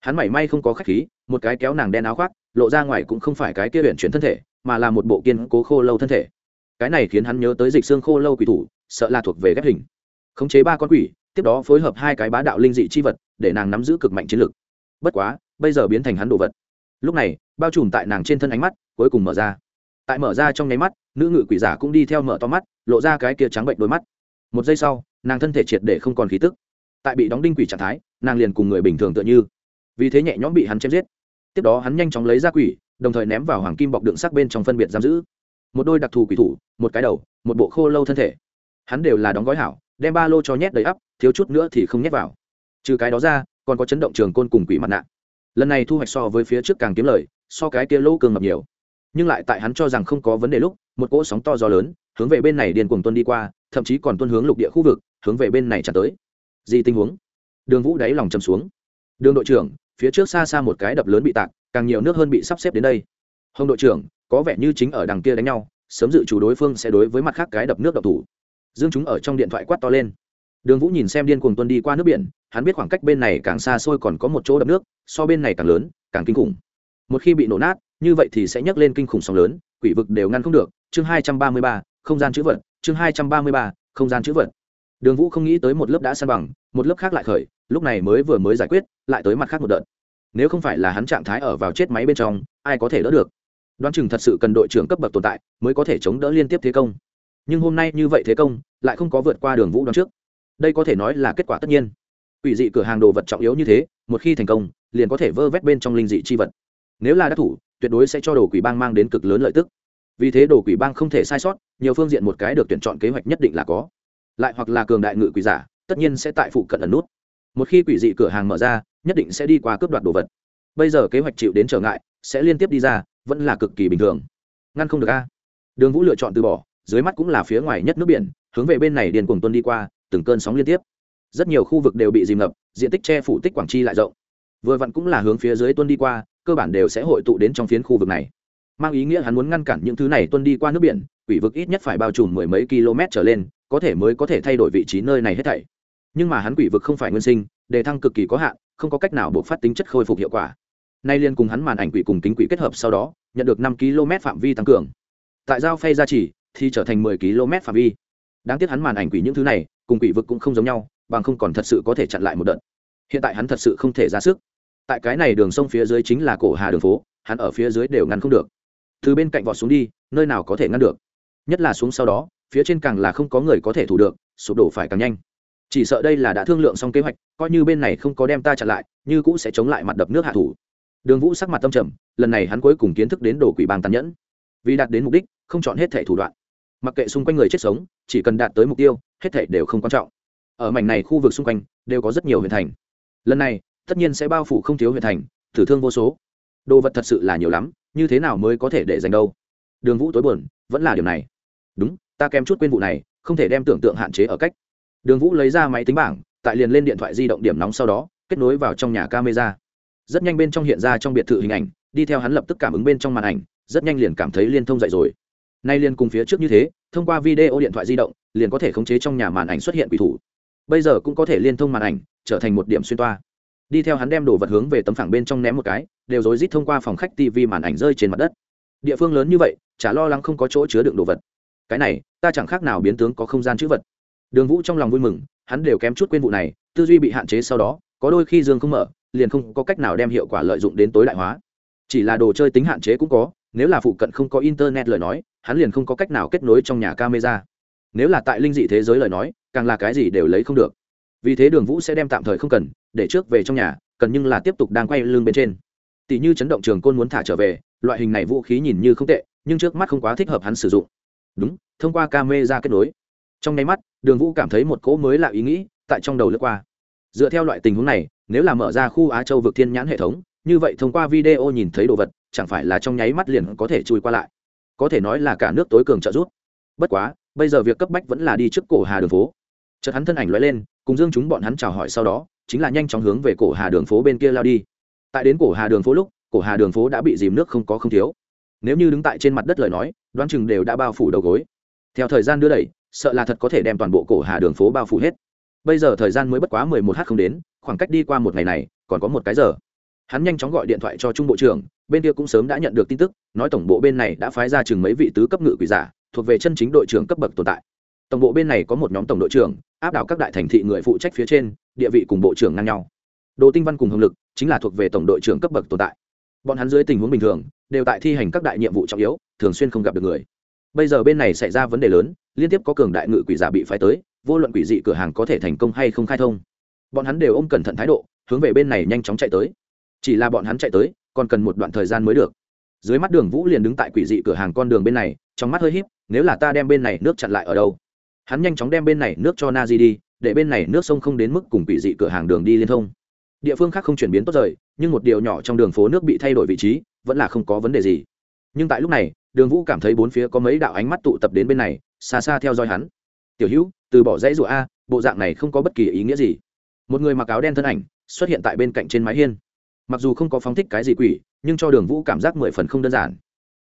Hắn mảy may không có khách khí, một cái kéo nàng đen áo khoác, lộ ra ngoài cũng không phải cái kia huyện chuyển thân thể, mà là một bộ kiên cố khô lâu thân thể. Cái này khiến hắn nhớ tới dịch xương khô lâu quỷ thủ, sợ là thuộc về ghép hình. Khống chế ba con quỷ, tiếp đó phối hợp hai cái bá đạo linh dị chi vật, để nàng nắm giữ cực mạnh chiến lực. Bất quá, bây giờ biến thành hắn đồ vật. Lúc này, bao trùm tại nàng trên thân ánh mắt, cuối cùng mở ra tại mở ra trong nháy mắt, nữ ngự quỷ giả cũng đi theo mở to mắt, lộ ra cái kia trắng bệnh đôi mắt. Một giây sau, nàng thân thể triệt để không còn khí tức. Tại bị đóng đinh quỷ trạng thái, nàng liền cùng người bình thường tựa như. Vì thế nhẹ nhõm bị hắn chém giết. Tiếp đó hắn nhanh chóng lấy ra quỷ, đồng thời ném vào hoàng kim bọc đựng sắc bên trong phân biệt giam giữ. Một đôi đặc thù quỷ thủ, một cái đầu, một bộ khô lâu thân thể. Hắn đều là đóng gói hảo, đem ba lô cho nhét đầy ắp, thiếu chút nữa thì không nhét vào. Trừ cái đó ra, còn có chấn động trường côn cùng quỷ mặt nạ. Lần này thu hoạch so với phía trước càng kiếm lời, so cái kia lỗ cường ngập nhiều nhưng lại tại hắn cho rằng không có vấn đề lúc, một cỗ sóng to gió lớn, hướng về bên này điền cuồng tuân đi qua, thậm chí còn tuân hướng lục địa khu vực, hướng về bên này tràn tới. Gì tình huống? Đường vũ đáy lòng chầm xuống. Đường đội trưởng, phía trước xa xa một cái đập lớn bị tạc, càng nhiều nước hơn bị sắp xếp đến đây. Hồng đội trưởng, có vẻ như chính ở đằng kia đánh nhau, sớm dự chủ đối phương sẽ đối với mặt khác cái đập nước đập thủ. Dương chúng ở trong điện thoại quát to lên. Đường vũ nhìn xem điên cuồng tuân đi qua nước biển, hắn biết khoảng cách bên này càng xa xôi còn có một chỗ đập nước, so bên này càng lớn, càng kinh khủng. Một khi bị nổ nát như vậy thì sẽ nhấc lên kinh khủng sóng lớn, quỷ vực đều ngăn không được. Chương hai trăm ba mươi ba, không gian chữ vật. Chương hai trăm ba mươi ba, không gian chữ vật. Đường vũ không nghĩ tới một lớp đã san bằng, một lớp khác lại khởi, lúc này mới vừa mới giải quyết, lại tới mặt khác một đợt. Nếu không phải là hắn trạng thái ở vào chết máy bên trong, ai có thể đỡ được? Đoán chừng thật sự cần đội trưởng cấp bậc tồn tại mới có thể chống đỡ liên tiếp thế công. Nhưng hôm nay như vậy thế công, lại không có vượt qua đường vũ đoán trước. Đây có thể nói là kết quả tất nhiên. Ủy dị cửa hàng đồ vật trọng yếu như thế, một khi thành công, liền có thể vơ vét bên trong linh dị chi vật. Nếu là đắc thủ tuyệt đối sẽ cho đồ quỷ bang mang đến cực lớn lợi tức. Vì thế đồ quỷ bang không thể sai sót, nhiều phương diện một cái được tuyển chọn kế hoạch nhất định là có. Lại hoặc là cường đại ngự quỷ giả, tất nhiên sẽ tại phụ cận ẩn nút. Một khi quỷ dị cửa hàng mở ra, nhất định sẽ đi qua cướp đoạt đồ vật. Bây giờ kế hoạch chịu đến trở ngại, sẽ liên tiếp đi ra, vẫn là cực kỳ bình thường. Ngăn không được a. Đường vũ lựa chọn từ bỏ, dưới mắt cũng là phía ngoài nhất nước biển, hướng về bên này điền cùng tuân đi qua, từng cơn sóng liên tiếp. Rất nhiều khu vực đều bị dìm ngập, diện tích che phủ tích quảng chi lại rộng vừa vặn cũng là hướng phía dưới tuân đi qua, cơ bản đều sẽ hội tụ đến trong phiến khu vực này. Mang ý nghĩa hắn muốn ngăn cản những thứ này tuân đi qua nước biển, quỷ vực ít nhất phải bao trùm mười mấy km trở lên, có thể mới có thể thay đổi vị trí nơi này hết thảy. Nhưng mà hắn quỷ vực không phải nguyên sinh, đề thăng cực kỳ có hạn, không có cách nào buộc phát tính chất khôi phục hiệu quả. Nay liên cùng hắn màn ảnh quỷ cùng kính quỷ kết hợp sau đó, nhận được năm km phạm vi tăng cường. Tại giao phay gia trì, thì trở thành mười km phạm vi. Đáng tiếc hắn màn ảnh quỷ những thứ này, cùng quỷ vực cũng không giống nhau, bằng không còn thật sự có thể chặn lại một đợt. Hiện tại hắn thật sự không thể ra sức tại cái này đường sông phía dưới chính là cổ hà đường phố, hắn ở phía dưới đều ngăn không được. Từ bên cạnh vọt xuống đi, nơi nào có thể ngăn được? Nhất là xuống sau đó, phía trên càng là không có người có thể thủ được, sụp đổ phải càng nhanh. Chỉ sợ đây là đã thương lượng xong kế hoạch, coi như bên này không có đem ta chặn lại, như cũ sẽ chống lại mặt đập nước hạ thủ. Đường vũ sắc mặt tâm trầm, lần này hắn cuối cùng kiến thức đến đồ quỷ bang tàn nhẫn. Vì đạt đến mục đích, không chọn hết thẻ thủ đoạn. Mặc kệ xung quanh người chết sống, chỉ cần đạt tới mục tiêu, hết thẻ đều không quan trọng. Ở mảnh này khu vực xung quanh, đều có rất nhiều huyện thành. Lần này tất nhiên sẽ bao phủ không thiếu huyện thành, tử thương vô số. Đồ vật thật sự là nhiều lắm, như thế nào mới có thể để dành đâu? Đường vũ tối buồn, vẫn là điều này. Đúng, ta kém chút quên vụ này, không thể đem tưởng tượng hạn chế ở cách. Đường vũ lấy ra máy tính bảng, tại liền lên điện thoại di động điểm nóng sau đó, kết nối vào trong nhà camera. Rất nhanh bên trong hiện ra trong biệt thự hình ảnh, đi theo hắn lập tức cảm ứng bên trong màn ảnh, rất nhanh liền cảm thấy liên thông dậy rồi. Nay liền cùng phía trước như thế, thông qua video điện thoại di động, liền có thể khống chế trong nhà màn ảnh xuất hiện quỷ thủ. Bây giờ cũng có thể liên thông màn ảnh, trở thành một điểm xuyên toa đi theo hắn đem đồ vật hướng về tấm phẳng bên trong ném một cái, đều rối rít thông qua phòng khách tv màn ảnh rơi trên mặt đất. Địa phương lớn như vậy, chả lo lắng không có chỗ chứa đựng đồ vật. Cái này, ta chẳng khác nào biến tướng có không gian chữ vật. Đường vũ trong lòng vui mừng, hắn đều kém chút quên vụ này, tư duy bị hạn chế sau đó, có đôi khi dương không mở, liền không có cách nào đem hiệu quả lợi dụng đến tối đại hóa. Chỉ là đồ chơi tính hạn chế cũng có, nếu là phụ cận không có internet lời nói, hắn liền không có cách nào kết nối trong nhà camera. Nếu là tại linh dị thế giới lời nói, càng là cái gì đều lấy không được vì thế đường vũ sẽ đem tạm thời không cần, để trước về trong nhà, cần nhưng là tiếp tục đang quay lưng bên trên. Tỷ như chấn động trường côn muốn thả trở về, loại hình này vũ khí nhìn như không tệ, nhưng trước mắt không quá thích hợp hắn sử dụng. Đúng, thông qua camera kết nối. Trong nháy mắt, đường vũ cảm thấy một cỗ mới lạ ý nghĩ tại trong đầu lướt qua. Dựa theo loại tình huống này, nếu là mở ra khu á châu vực thiên nhãn hệ thống, như vậy thông qua video nhìn thấy đồ vật, chẳng phải là trong nháy mắt liền có thể chui qua lại. Có thể nói là cả nước tối cường trợ giúp. Bất quá, bây giờ việc cấp bách vẫn là đi trước cổ hà đường phố. Chợt hắn thân ảnh lóe lên cùng dương chúng bọn hắn chào hỏi sau đó, chính là nhanh chóng hướng về cổ hà đường phố bên kia lao đi. Tại đến cổ hà đường phố lúc, cổ hà đường phố đã bị dìm nước không có không thiếu. Nếu như đứng tại trên mặt đất lời nói, đoán chừng đều đã bao phủ đầu gối. Theo thời gian đưa đẩy, sợ là thật có thể đem toàn bộ cổ hà đường phố bao phủ hết. Bây giờ thời gian mới bất quá mười một h không đến, khoảng cách đi qua một ngày này, còn có một cái giờ. Hắn nhanh chóng gọi điện thoại cho trung bộ trưởng, bên kia cũng sớm đã nhận được tin tức, nói tổng bộ bên này đã phái ra chừng mấy vị tứ cấp ngự quỷ giả, thuộc về chân chính đội trưởng cấp bậc tồn tại. Tổng bộ bên này có một nhóm tổng đội trưởng áp đảo các đại thành thị người phụ trách phía trên, địa vị cùng bộ trưởng ngang nhau. Đồ tinh văn cùng hồng lực chính là thuộc về tổng đội trưởng cấp bậc tồn tại. Bọn hắn dưới tình huống bình thường, đều tại thi hành các đại nhiệm vụ trọng yếu, thường xuyên không gặp được người. Bây giờ bên này xảy ra vấn đề lớn, liên tiếp có cường đại ngự quỷ giả bị phái tới, vô luận quỷ dị cửa hàng có thể thành công hay không khai thông. Bọn hắn đều ôm cẩn thận thái độ, hướng về bên này nhanh chóng chạy tới. Chỉ là bọn hắn chạy tới, còn cần một đoạn thời gian mới được. Dưới mắt đường vũ liền đứng tại quỷ dị cửa hàng con đường bên này, trong mắt hơi híp, nếu là ta đem bên này nước chặn lại ở đâu? Hắn nhanh chóng đem bên này nước cho na di đi, để bên này nước sông không đến mức cùng quỷ dị cửa hàng đường đi liên thông. Địa phương khác không chuyển biến tốt rời, nhưng một điều nhỏ trong đường phố nước bị thay đổi vị trí, vẫn là không có vấn đề gì. Nhưng tại lúc này, đường vũ cảm thấy bốn phía có mấy đạo ánh mắt tụ tập đến bên này, xa xa theo dõi hắn. Tiểu hữu, từ bỏ dãy rụa a, bộ dạng này không có bất kỳ ý nghĩa gì. Một người mặc áo đen thân ảnh xuất hiện tại bên cạnh trên mái hiên. Mặc dù không có phóng thích cái gì quỷ, nhưng cho đường vũ cảm giác mười phần không đơn giản.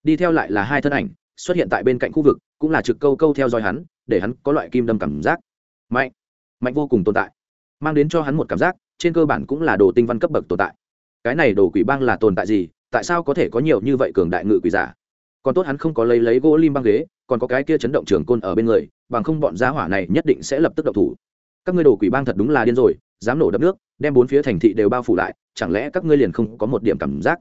Đi theo lại là hai thân ảnh xuất hiện tại bên cạnh khu vực cũng là trực câu câu theo dõi hắn, để hắn có loại kim đâm cảm giác. Mạnh mạnh vô cùng tồn tại, mang đến cho hắn một cảm giác, trên cơ bản cũng là đồ tinh văn cấp bậc tồn tại. Cái này đồ quỷ băng là tồn tại gì, tại sao có thể có nhiều như vậy cường đại ngự quỷ giả? Còn tốt hắn không có lấy lấy gỗ lim băng ghế, còn có cái kia chấn động trường côn ở bên người, bằng không bọn giá hỏa này nhất định sẽ lập tức độc thủ. Các ngươi đồ quỷ bang thật đúng là điên rồi, dám nổ đập nước, đem bốn phía thành thị đều bao phủ lại, chẳng lẽ các ngươi liền không có một điểm cảm giác?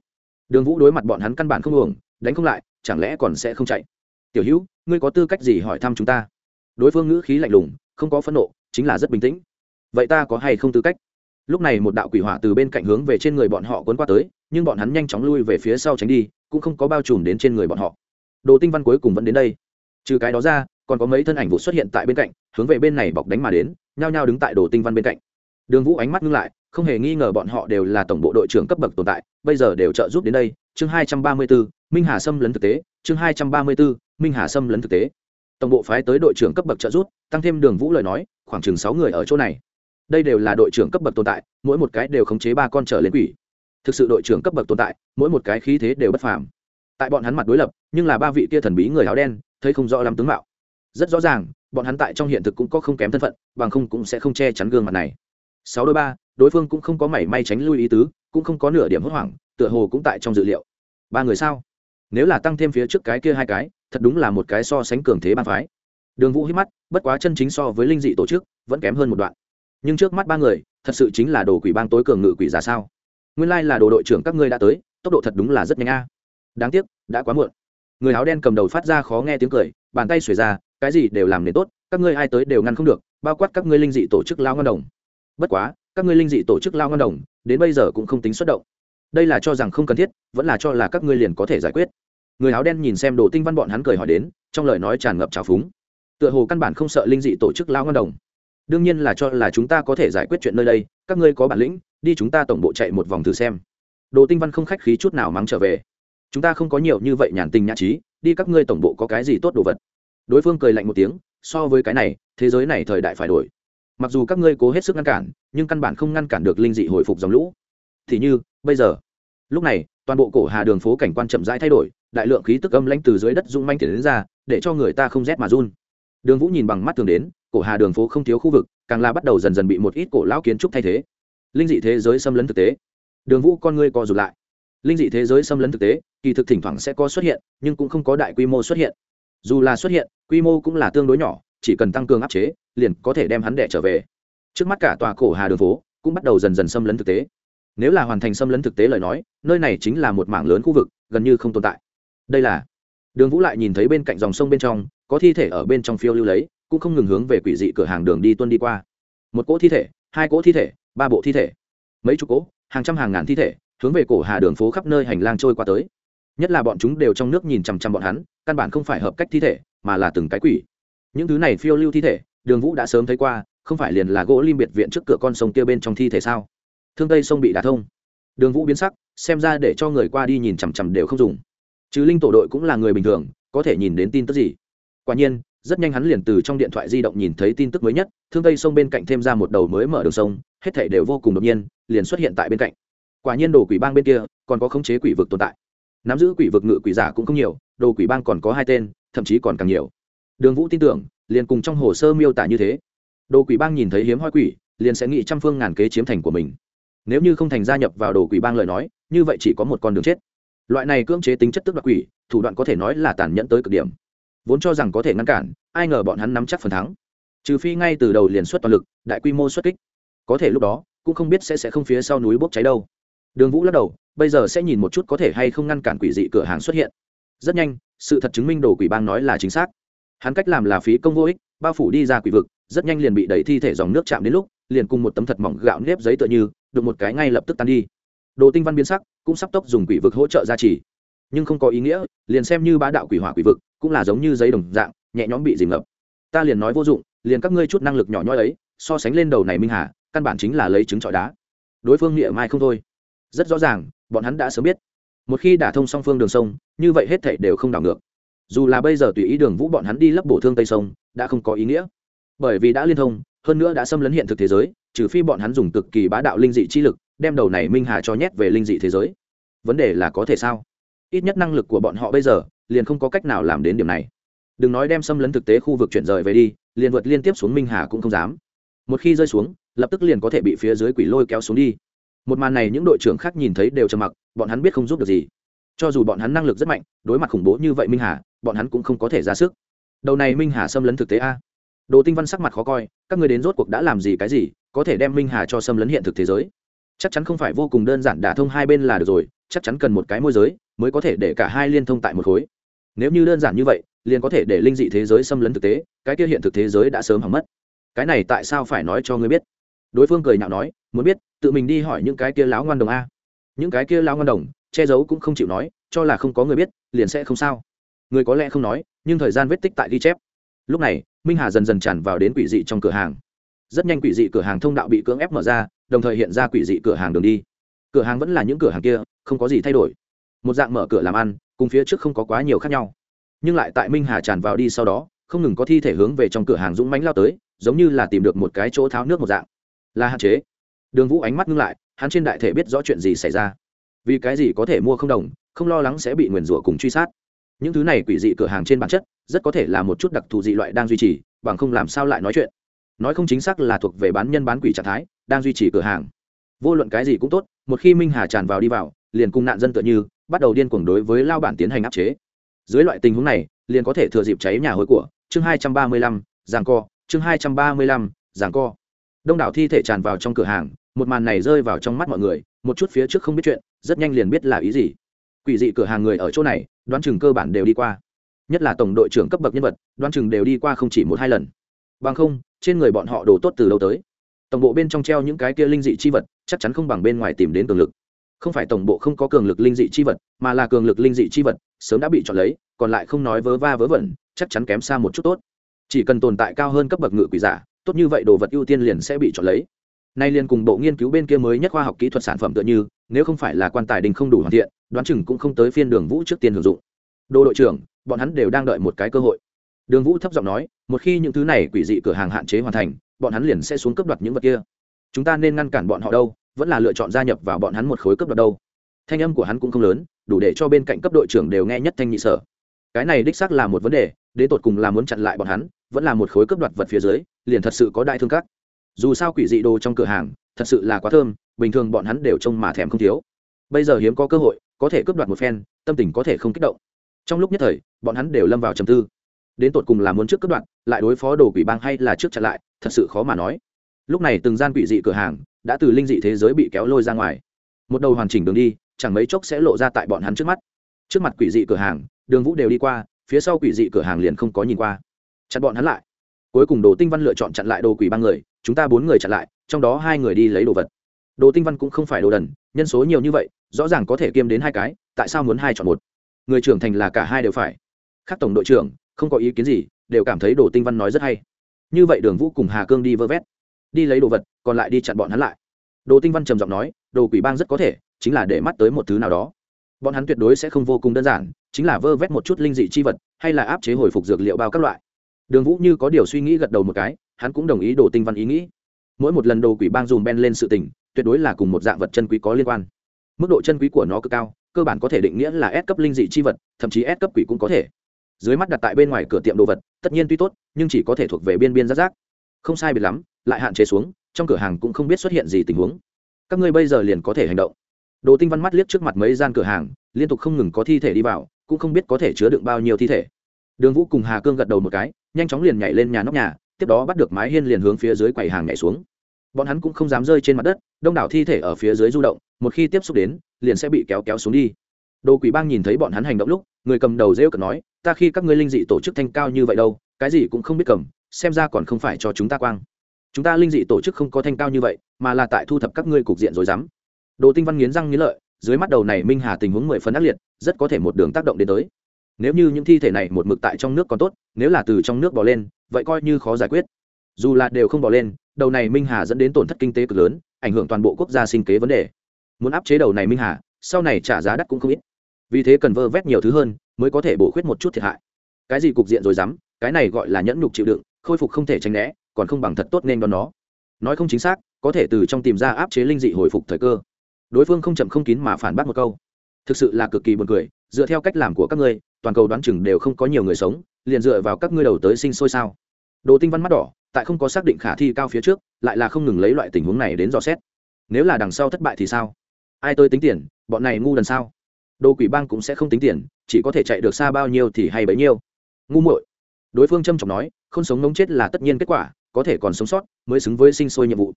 Đường vũ đối mặt bọn hắn căn bản không uổng, đánh không lại, chẳng lẽ còn sẽ không chạy? Tiểu hữu ngươi có tư cách gì hỏi thăm chúng ta? Đối phương ngữ khí lạnh lùng, không có phẫn nộ, chính là rất bình tĩnh. Vậy ta có hay không tư cách? Lúc này một đạo quỷ hỏa từ bên cạnh hướng về trên người bọn họ cuốn qua tới, nhưng bọn hắn nhanh chóng lui về phía sau tránh đi, cũng không có bao trùm đến trên người bọn họ. Đồ tinh văn cuối cùng vẫn đến đây. Trừ cái đó ra, còn có mấy thân ảnh vụ xuất hiện tại bên cạnh, hướng về bên này bọc đánh mà đến, nhao nhao đứng tại đồ tinh văn bên cạnh. Đường vũ ánh mắt ngưng lại, không hề nghi ngờ bọn họ đều là tổng bộ đội trưởng cấp bậc tồn tại, bây giờ đều trợ giúp đến đây. Chương hai trăm ba mươi bốn minh hà sâm lấn thực tế. Chương hai trăm ba mươi bốn minh hà sâm lấn thực tế. Tổng bộ phái tới đội trưởng cấp bậc trợ giúp, tăng thêm đường vũ lời nói, khoảng chừng sáu người ở chỗ này. Đây đều là đội trưởng cấp bậc tồn tại, mỗi một cái đều khống chế ba con trở lên quỷ. Thực sự đội trưởng cấp bậc tồn tại, mỗi một cái khí thế đều bất phàm. Tại bọn hắn mặt đối lập, nhưng là ba vị kia thần bí người áo đen, thấy không rõ lắm tướng mạo. Rất rõ ràng, bọn hắn tại trong hiện thực cũng có không kém thân phận, bằng không cũng sẽ không che chắn gương mặt này. Sáu đôi ba, đối phương cũng không có mảy may tránh lui ý tứ, cũng không có nửa điểm hốt hoảng, tựa hồ cũng tại trong dự liệu. Ba người sao? Nếu là tăng thêm phía trước cái kia hai cái thật đúng là một cái so sánh cường thế ban phái. Đường vũ hít mắt, bất quá chân chính so với linh dị tổ chức, vẫn kém hơn một đoạn. Nhưng trước mắt ba người, thật sự chính là đồ quỷ bang tối cường ngự quỷ giả sao? Nguyên lai là đồ đội trưởng các ngươi đã tới, tốc độ thật đúng là rất nhanh a. Đáng tiếc, đã quá muộn. Người áo đen cầm đầu phát ra khó nghe tiếng cười, bàn tay xuề ra, cái gì đều làm nên tốt, các ngươi ai tới đều ngăn không được, bao quát các ngươi linh dị tổ chức lao ngân đồng. Bất quá, các ngươi linh dị tổ chức lao ngân đồng, đến bây giờ cũng không tính xuất động. Đây là cho rằng không cần thiết, vẫn là cho là các ngươi liền có thể giải quyết người áo đen nhìn xem đồ tinh văn bọn hắn cười hỏi đến, trong lời nói tràn ngập trào phúng. Tựa hồ căn bản không sợ linh dị tổ chức lao ngân đồng. Đương nhiên là cho là chúng ta có thể giải quyết chuyện nơi đây, các ngươi có bản lĩnh, đi chúng ta tổng bộ chạy một vòng thử xem. Đồ tinh văn không khách khí chút nào mắng trở về. Chúng ta không có nhiều như vậy nhàn tình nhã trí, đi các ngươi tổng bộ có cái gì tốt đồ vật. Đối phương cười lạnh một tiếng, so với cái này, thế giới này thời đại phải đổi. Mặc dù các ngươi cố hết sức ngăn cản, nhưng căn bản không ngăn cản được linh dị hồi phục dòng lũ. Thì như, bây giờ, lúc này, toàn bộ cổ hà đường phố cảnh quan chậm rãi thay đổi đại lượng khí tức âm lãnh từ dưới đất rung manh tiền đến ra, để cho người ta không rét mà run. Đường vũ nhìn bằng mắt thường đến, cổ hà đường phố không thiếu khu vực, càng là bắt đầu dần dần bị một ít cổ lão kiến trúc thay thế. Linh dị thế giới xâm lấn thực tế. Đường vũ, con ngươi co rụt lại. Linh dị thế giới xâm lấn thực tế, kỳ thực thỉnh thoảng sẽ có xuất hiện, nhưng cũng không có đại quy mô xuất hiện. Dù là xuất hiện, quy mô cũng là tương đối nhỏ, chỉ cần tăng cường áp chế, liền có thể đem hắn đẻ trở về. Trước mắt cả tòa cổ hà đường phố cũng bắt đầu dần dần xâm lấn thực tế. Nếu là hoàn thành xâm lấn thực tế lời nói, nơi này chính là một mảng lớn khu vực, gần như không tồn tại đây là đường vũ lại nhìn thấy bên cạnh dòng sông bên trong, có thi thể ở bên trong phiêu lưu lấy, cũng không ngừng hướng về quỷ dị cửa hàng đường đi tuân đi qua. Một cỗ thi thể, hai cỗ thi thể, ba bộ thi thể, mấy chục cỗ, hàng trăm hàng ngàn thi thể, hướng về cổ hà đường phố khắp nơi hành lang trôi qua tới. Nhất là bọn chúng đều trong nước nhìn chằm chằm bọn hắn, căn bản không phải hợp cách thi thể, mà là từng cái quỷ. Những thứ này phiêu lưu thi thể, đường vũ đã sớm thấy qua, không phải liền là gỗ lim biệt viện trước cửa con sông kia bên trong thi thể sao? Thương tây sông bị đả thông. Đường vũ biến sắc, xem ra để cho người qua đi nhìn chằm chằm đều không dùng chứ linh tổ đội cũng là người bình thường, có thể nhìn đến tin tức gì. Quả nhiên, rất nhanh hắn liền từ trong điện thoại di động nhìn thấy tin tức mới nhất, thương tây sông bên cạnh thêm ra một đầu mới mở đường sông, hết thể đều vô cùng đột nhiên, liền xuất hiện tại bên cạnh. Quả nhiên đồ quỷ bang bên kia, còn có khống chế quỷ vực tồn tại. Nắm giữ quỷ vực ngự quỷ giả cũng không nhiều, đồ quỷ bang còn có hai tên, thậm chí còn càng nhiều. Đường vũ tin tưởng, liền cùng trong hồ sơ miêu tả như thế. Đồ quỷ bang nhìn thấy hiếm hoi quỷ, liền sẽ nghĩ trăm phương ngàn kế chiếm thành của mình. Nếu như không thành gia nhập vào đồ quỷ bang lời nói, như vậy chỉ có một con đường chết loại này cưỡng chế tính chất tức đoạt quỷ, thủ đoạn có thể nói là tàn nhẫn tới cực điểm. Vốn cho rằng có thể ngăn cản, ai ngờ bọn hắn nắm chắc phần thắng. Trừ phi ngay từ đầu liền xuất toàn lực, đại quy mô xuất kích. Có thể lúc đó, cũng không biết sẽ sẽ không phía sau núi bốc cháy đâu. Đường vũ lắc đầu, bây giờ sẽ nhìn một chút có thể hay không ngăn cản quỷ dị cửa hàng xuất hiện. Rất nhanh, sự thật chứng minh đồ quỷ bang nói là chính xác. Hắn cách làm là phí công vô ích, bao phủ đi ra quỷ vực, rất nhanh liền bị đẩy thi thể dòng nước chạm đến lúc, liền cùng một tấm thật mỏng gạo nếp giấy tựa như được một cái ngay lập tức tan đi. Đồ tinh văn biến sắc cũng sắp tốc dùng quỷ vực hỗ trợ gia trì. Nhưng không có ý nghĩa, liền xem như bá đạo quỷ hỏa quỷ vực, cũng là giống như giấy đồng dạng, nhẹ nhõm bị dìm ngập. Ta liền nói vô dụng, liền các ngươi chút năng lực nhỏ nhoi ấy, so sánh lên đầu này minh hà, căn bản chính là lấy trứng trọi đá. Đối phương nghĩa mai không thôi. Rất rõ ràng, bọn hắn đã sớm biết. Một khi đả thông song phương đường sông, như vậy hết thảy đều không đảo ngược. Dù là bây giờ tùy ý đường vũ bọn hắn đi lấp bổ thương tây sông, đã không có ý nghĩa. Bởi vì đã liên thông, hơn nữa đã xâm lấn hiện thực thế giới, trừ phi bọn hắn dùng cực kỳ bá đạo linh dị chi lực đem đầu này minh hà cho nhét về linh dị thế giới. Vấn đề là có thể sao? Ít nhất năng lực của bọn họ bây giờ, liền không có cách nào làm đến điểm này. Đừng nói đem xâm lấn thực tế khu vực chuyển rời về đi, liền vượt liên tiếp xuống minh hà cũng không dám. Một khi rơi xuống, lập tức liền có thể bị phía dưới quỷ lôi kéo xuống đi. Một màn này những đội trưởng khác nhìn thấy đều trầm mặc, bọn hắn biết không giúp được gì. Cho dù bọn hắn năng lực rất mạnh, đối mặt khủng bố như vậy minh hà, bọn hắn cũng không có thể ra sức. Đầu này minh hà xâm lấn thực tế a. Đồ tinh văn sắc mặt khó coi, các người đến rốt cuộc đã làm gì cái gì, có thể đem minh hà cho xâm lấn hiện thực thế giới? Chắc chắn không phải vô cùng đơn giản đả thông hai bên là được rồi, chắc chắn cần một cái môi giới mới có thể để cả hai liên thông tại một khối. Nếu như đơn giản như vậy, liền có thể để linh dị thế giới xâm lấn thực tế, cái kia hiện thực thế giới đã sớm hỏng mất. Cái này tại sao phải nói cho ngươi biết? Đối phương cười nhạo nói, muốn biết, tự mình đi hỏi những cái kia láo ngoan đồng a. Những cái kia láo ngoan đồng, che giấu cũng không chịu nói, cho là không có người biết, liền sẽ không sao. Người có lẽ không nói, nhưng thời gian vết tích tại ghi chép. Lúc này, minh hà dần dần tràn vào đến quỷ dị trong cửa hàng. Rất nhanh quỷ dị cửa hàng thông đạo bị cưỡng ép mở ra đồng thời hiện ra quỷ dị cửa hàng đường đi. Cửa hàng vẫn là những cửa hàng kia, không có gì thay đổi. Một dạng mở cửa làm ăn, cùng phía trước không có quá nhiều khác nhau. Nhưng lại tại minh hà tràn vào đi sau đó, không ngừng có thi thể hướng về trong cửa hàng dũng mánh lao tới, giống như là tìm được một cái chỗ tháo nước một dạng. Là hạn chế. Đường vũ ánh mắt ngưng lại, hắn trên đại thể biết rõ chuyện gì xảy ra. Vì cái gì có thể mua không đồng, không lo lắng sẽ bị nguyền rủa cùng truy sát. Những thứ này quỷ dị cửa hàng trên bản chất, rất có thể là một chút đặc thù dị loại đang duy trì, bằng không làm sao lại nói chuyện nói không chính xác là thuộc về bán nhân bán quỷ trạng thái, đang duy trì cửa hàng. Vô luận cái gì cũng tốt, một khi minh hà tràn vào đi vào, liền cùng nạn dân tựa như, bắt đầu điên cuồng đối với lao bản tiến hành áp chế. Dưới loại tình huống này, liền có thể thừa dịp cháy nhà hối của, chương hai trăm ba mươi lăm, giảng co, chương hai trăm ba mươi lăm, giảng co. Đông đảo thi thể tràn vào trong cửa hàng, một màn này rơi vào trong mắt mọi người, một chút phía trước không biết chuyện, rất nhanh liền biết là ý gì. Quỷ dị cửa hàng người ở chỗ này, đoán chừng cơ bản đều đi qua. Nhất là tổng đội trưởng cấp bậc nhân vật, đoán chừng đều đi qua không chỉ một hai lần. Bằng không trên người bọn họ đồ tốt từ đâu tới. Tổng bộ bên trong treo những cái kia linh dị chi vật, chắc chắn không bằng bên ngoài tìm đến cường lực. Không phải tổng bộ không có cường lực linh dị chi vật, mà là cường lực linh dị chi vật, sớm đã bị chọn lấy, còn lại không nói vớ va vớ vẩn, chắc chắn kém xa một chút tốt. Chỉ cần tồn tại cao hơn cấp bậc ngự quỷ giả, tốt như vậy đồ vật ưu tiên liền sẽ bị chọn lấy. Nay liền cùng bộ nghiên cứu bên kia mới nhất khoa học kỹ thuật sản phẩm tựa như, nếu không phải là quan tài đình không đủ hoàn thiện, đoán chừng cũng không tới phiên đường vũ trước tiên hưởng dụng. Đô đội trưởng, bọn hắn đều đang đợi một cái cơ hội đường vũ thấp giọng nói, một khi những thứ này quỷ dị cửa hàng hạn chế hoàn thành, bọn hắn liền sẽ xuống cấp đoạt những vật kia. Chúng ta nên ngăn cản bọn họ đâu, vẫn là lựa chọn gia nhập vào bọn hắn một khối cấp đoạt đâu. Thanh âm của hắn cũng không lớn, đủ để cho bên cạnh cấp đội trưởng đều nghe nhất thanh nhị sở. Cái này đích xác là một vấn đề, đến tột cùng là muốn chặn lại bọn hắn, vẫn là một khối cấp đoạt vật phía dưới, liền thật sự có đại thương các. Dù sao quỷ dị đồ trong cửa hàng, thật sự là quá thơm, bình thường bọn hắn đều trông mà thèm không thiếu. Bây giờ hiếm có cơ hội, có thể cướp đoạt một phen, tâm tình có thể không kích động. Trong lúc nhất thời, bọn hắn đều lâm vào trầm tư đến tột cùng là muốn trước cướp đoạn, lại đối phó đồ quỷ bang hay là trước chặn lại thật sự khó mà nói. Lúc này từng gian quỷ dị cửa hàng đã từ linh dị thế giới bị kéo lôi ra ngoài. Một đầu hoàn chỉnh đường đi chẳng mấy chốc sẽ lộ ra tại bọn hắn trước mắt. Trước mặt quỷ dị cửa hàng đường vũ đều đi qua phía sau quỷ dị cửa hàng liền không có nhìn qua. Chặn bọn hắn lại. Cuối cùng đồ tinh văn lựa chọn chặn lại đồ quỷ ba người chúng ta bốn người chặn lại trong đó hai người đi lấy đồ vật. Đồ tinh văn cũng không phải đồ đần nhân số nhiều như vậy rõ ràng có thể kiêm đến hai cái tại sao muốn hai chọn một? Người trưởng thành là cả hai đều phải. Khác tổng đội trưởng không có ý kiến gì, đều cảm thấy đồ tinh văn nói rất hay. Như vậy đường vũ cùng hà cương đi vơ vét, đi lấy đồ vật, còn lại đi chặn bọn hắn lại. Đồ tinh văn trầm giọng nói, đồ quỷ bang rất có thể, chính là để mắt tới một thứ nào đó. Bọn hắn tuyệt đối sẽ không vô cùng đơn giản, chính là vơ vét một chút linh dị chi vật, hay là áp chế hồi phục dược liệu bao các loại. Đường vũ như có điều suy nghĩ gật đầu một cái, hắn cũng đồng ý đồ tinh văn ý nghĩ. Mỗi một lần đồ quỷ bang dùm ben lên sự tình, tuyệt đối là cùng một dạng vật chân quý có liên quan. Mức độ chân quý của nó cực cao, cơ bản có thể định nghĩa là S cấp linh dị chi vật, thậm chí S cấp quỷ cũng có thể dưới mắt đặt tại bên ngoài cửa tiệm đồ vật, tất nhiên tuy tốt, nhưng chỉ có thể thuộc về biên biên giác giác. Không sai biệt lắm, lại hạn chế xuống, trong cửa hàng cũng không biết xuất hiện gì tình huống. Các ngươi bây giờ liền có thể hành động. Đồ tinh văn mắt liếc trước mặt mấy gian cửa hàng, liên tục không ngừng có thi thể đi vào, cũng không biết có thể chứa đựng bao nhiêu thi thể. Đường vũ cùng hà cương gật đầu một cái, nhanh chóng liền nhảy lên nhà nóc nhà, tiếp đó bắt được mái hiên liền hướng phía dưới quầy hàng nhảy xuống. Bọn hắn cũng không dám rơi trên mặt đất, đông đảo thi thể ở phía dưới du động, một khi tiếp xúc đến, liền sẽ bị kéo kéo xuống đi. Đồ quỷ bang nhìn thấy bọn hắn hành động lúc, người cầm đầu rêu cợt nói ta khi các ngươi linh dị tổ chức thanh cao như vậy đâu, cái gì cũng không biết cầm, xem ra còn không phải cho chúng ta quang. Chúng ta linh dị tổ chức không có thanh cao như vậy, mà là tại thu thập các ngươi cục diện rồi dám. Đồ tinh văn nghiến răng nghiến lợi, dưới mắt đầu này minh hà tình huống mười phần ác liệt, rất có thể một đường tác động đến tới. Nếu như những thi thể này một mực tại trong nước còn tốt, nếu là từ trong nước bỏ lên, vậy coi như khó giải quyết. Dù là đều không bỏ lên, đầu này minh hà dẫn đến tổn thất kinh tế cực lớn, ảnh hưởng toàn bộ quốc gia sinh kế vấn đề. Muốn áp chế đầu này minh hà, sau này trả giá đắt cũng không ít vì thế cần vơ vét nhiều thứ hơn mới có thể bổ khuyết một chút thiệt hại. Cái gì cục diện rồi dám, cái này gọi là nhẫn nhục chịu đựng, khôi phục không thể tránh né, còn không bằng thật tốt nên đón nó. Nói không chính xác, có thể từ trong tìm ra áp chế linh dị hồi phục thời cơ. Đối phương không chậm không kín mà phản bác một câu. Thực sự là cực kỳ buồn cười, dựa theo cách làm của các ngươi, toàn cầu đoán chừng đều không có nhiều người sống, liền dựa vào các ngươi đầu tới sinh sôi sao? Đồ tinh văn mắt đỏ, tại không có xác định khả thi cao phía trước, lại là không ngừng lấy loại tình huống này đến dò xét. Nếu là đằng sau thất bại thì sao? Ai tôi tính tiền, bọn này ngu đần sao? Đồ quỷ bang cũng sẽ không tính tiền, chỉ có thể chạy được xa bao nhiêu thì hay bấy nhiêu. Ngu muội. Đối phương trâm trọng nói, không sống ngống chết là tất nhiên kết quả, có thể còn sống sót, mới xứng với sinh sôi nhiệm vụ.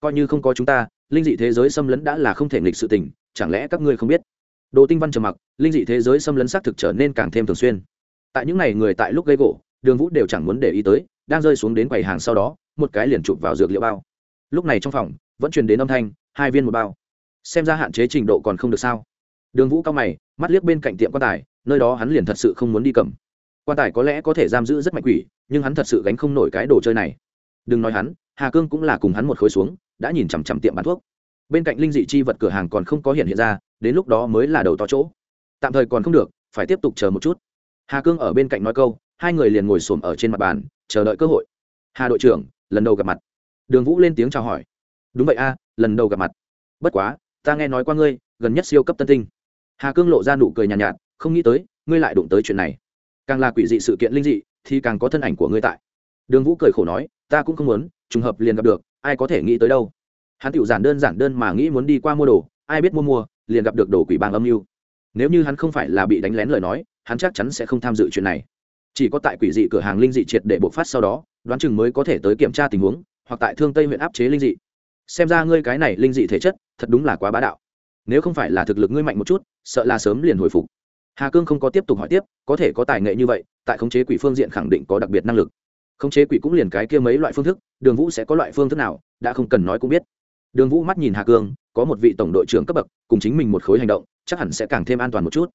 Coi như không có chúng ta, linh dị thế giới xâm lấn đã là không thể nghịch sự tình, chẳng lẽ các ngươi không biết? Đồ tinh văn trầm mặc, linh dị thế giới xâm lấn xác thực trở nên càng thêm thường xuyên. Tại những ngày người tại lúc gây gỗ, đường vũ đều chẳng muốn để ý tới, đang rơi xuống đến quầy hàng sau đó, một cái liền chụp vào dược liệu bao. Lúc này trong phòng, vẫn truyền đến âm thanh, hai viên một bao. Xem ra hạn chế trình độ còn không được sao? Đường vũ cao mày, mắt liếc bên cạnh tiệm quan tài, nơi đó hắn liền thật sự không muốn đi cầm. Quan tài có lẽ có thể giam giữ rất mạnh quỷ, nhưng hắn thật sự gánh không nổi cái đồ chơi này. Đừng nói hắn, hà cương cũng là cùng hắn một khối xuống, đã nhìn chằm chằm tiệm bán thuốc. Bên cạnh linh dị chi vật cửa hàng còn không có hiện hiện ra, đến lúc đó mới là đầu to chỗ. Tạm thời còn không được, phải tiếp tục chờ một chút. Hà cương ở bên cạnh nói câu, hai người liền ngồi xổm ở trên mặt bàn, chờ đợi cơ hội. Hà đội trưởng, lần đầu gặp mặt. Đường vũ lên tiếng chào hỏi. Đúng vậy a, lần đầu gặp mặt. Bất quá, ta nghe nói qua ngươi, gần nhất siêu cấp tân tinh hà cương lộ ra nụ cười nhàn nhạt, nhạt không nghĩ tới ngươi lại đụng tới chuyện này. Càng là quỷ dị sự kiện linh dị thì càng có thân ảnh của ngươi tại. Đường vũ cười khổ nói ta cũng không muốn trùng hợp liền gặp được ai có thể nghĩ tới đâu. Hắn tiểu giản đơn giản đơn mà nghĩ muốn đi qua mua đồ ai biết mua mua liền gặp được đồ quỷ bang âm mưu. Nếu như hắn không phải là bị đánh lén lời nói hắn chắc chắn sẽ không tham dự chuyện này. Chỉ có tại quỷ dị cửa hàng linh dị triệt để bộc phát sau đó đoán chừng mới có thể tới kiểm tra tình huống hoặc tại thương tây huyện áp chế linh dị. Xem ra ngươi cái này linh dị thể chất thật đúng là quá bá đạo nếu không phải là thực lực ngươi mạnh một chút, sợ là sớm liền hồi phục. Hà cương không có tiếp tục hỏi tiếp, có thể có tài nghệ như vậy, tại khống chế quỷ phương diện khẳng định có đặc biệt năng lực. Khống chế quỷ cũng liền cái kia mấy loại phương thức, đường vũ sẽ có loại phương thức nào, đã không cần nói cũng biết. Đường vũ mắt nhìn hà cương, có một vị tổng đội trưởng cấp bậc, cùng chính mình một khối hành động, chắc hẳn sẽ càng thêm an toàn một chút.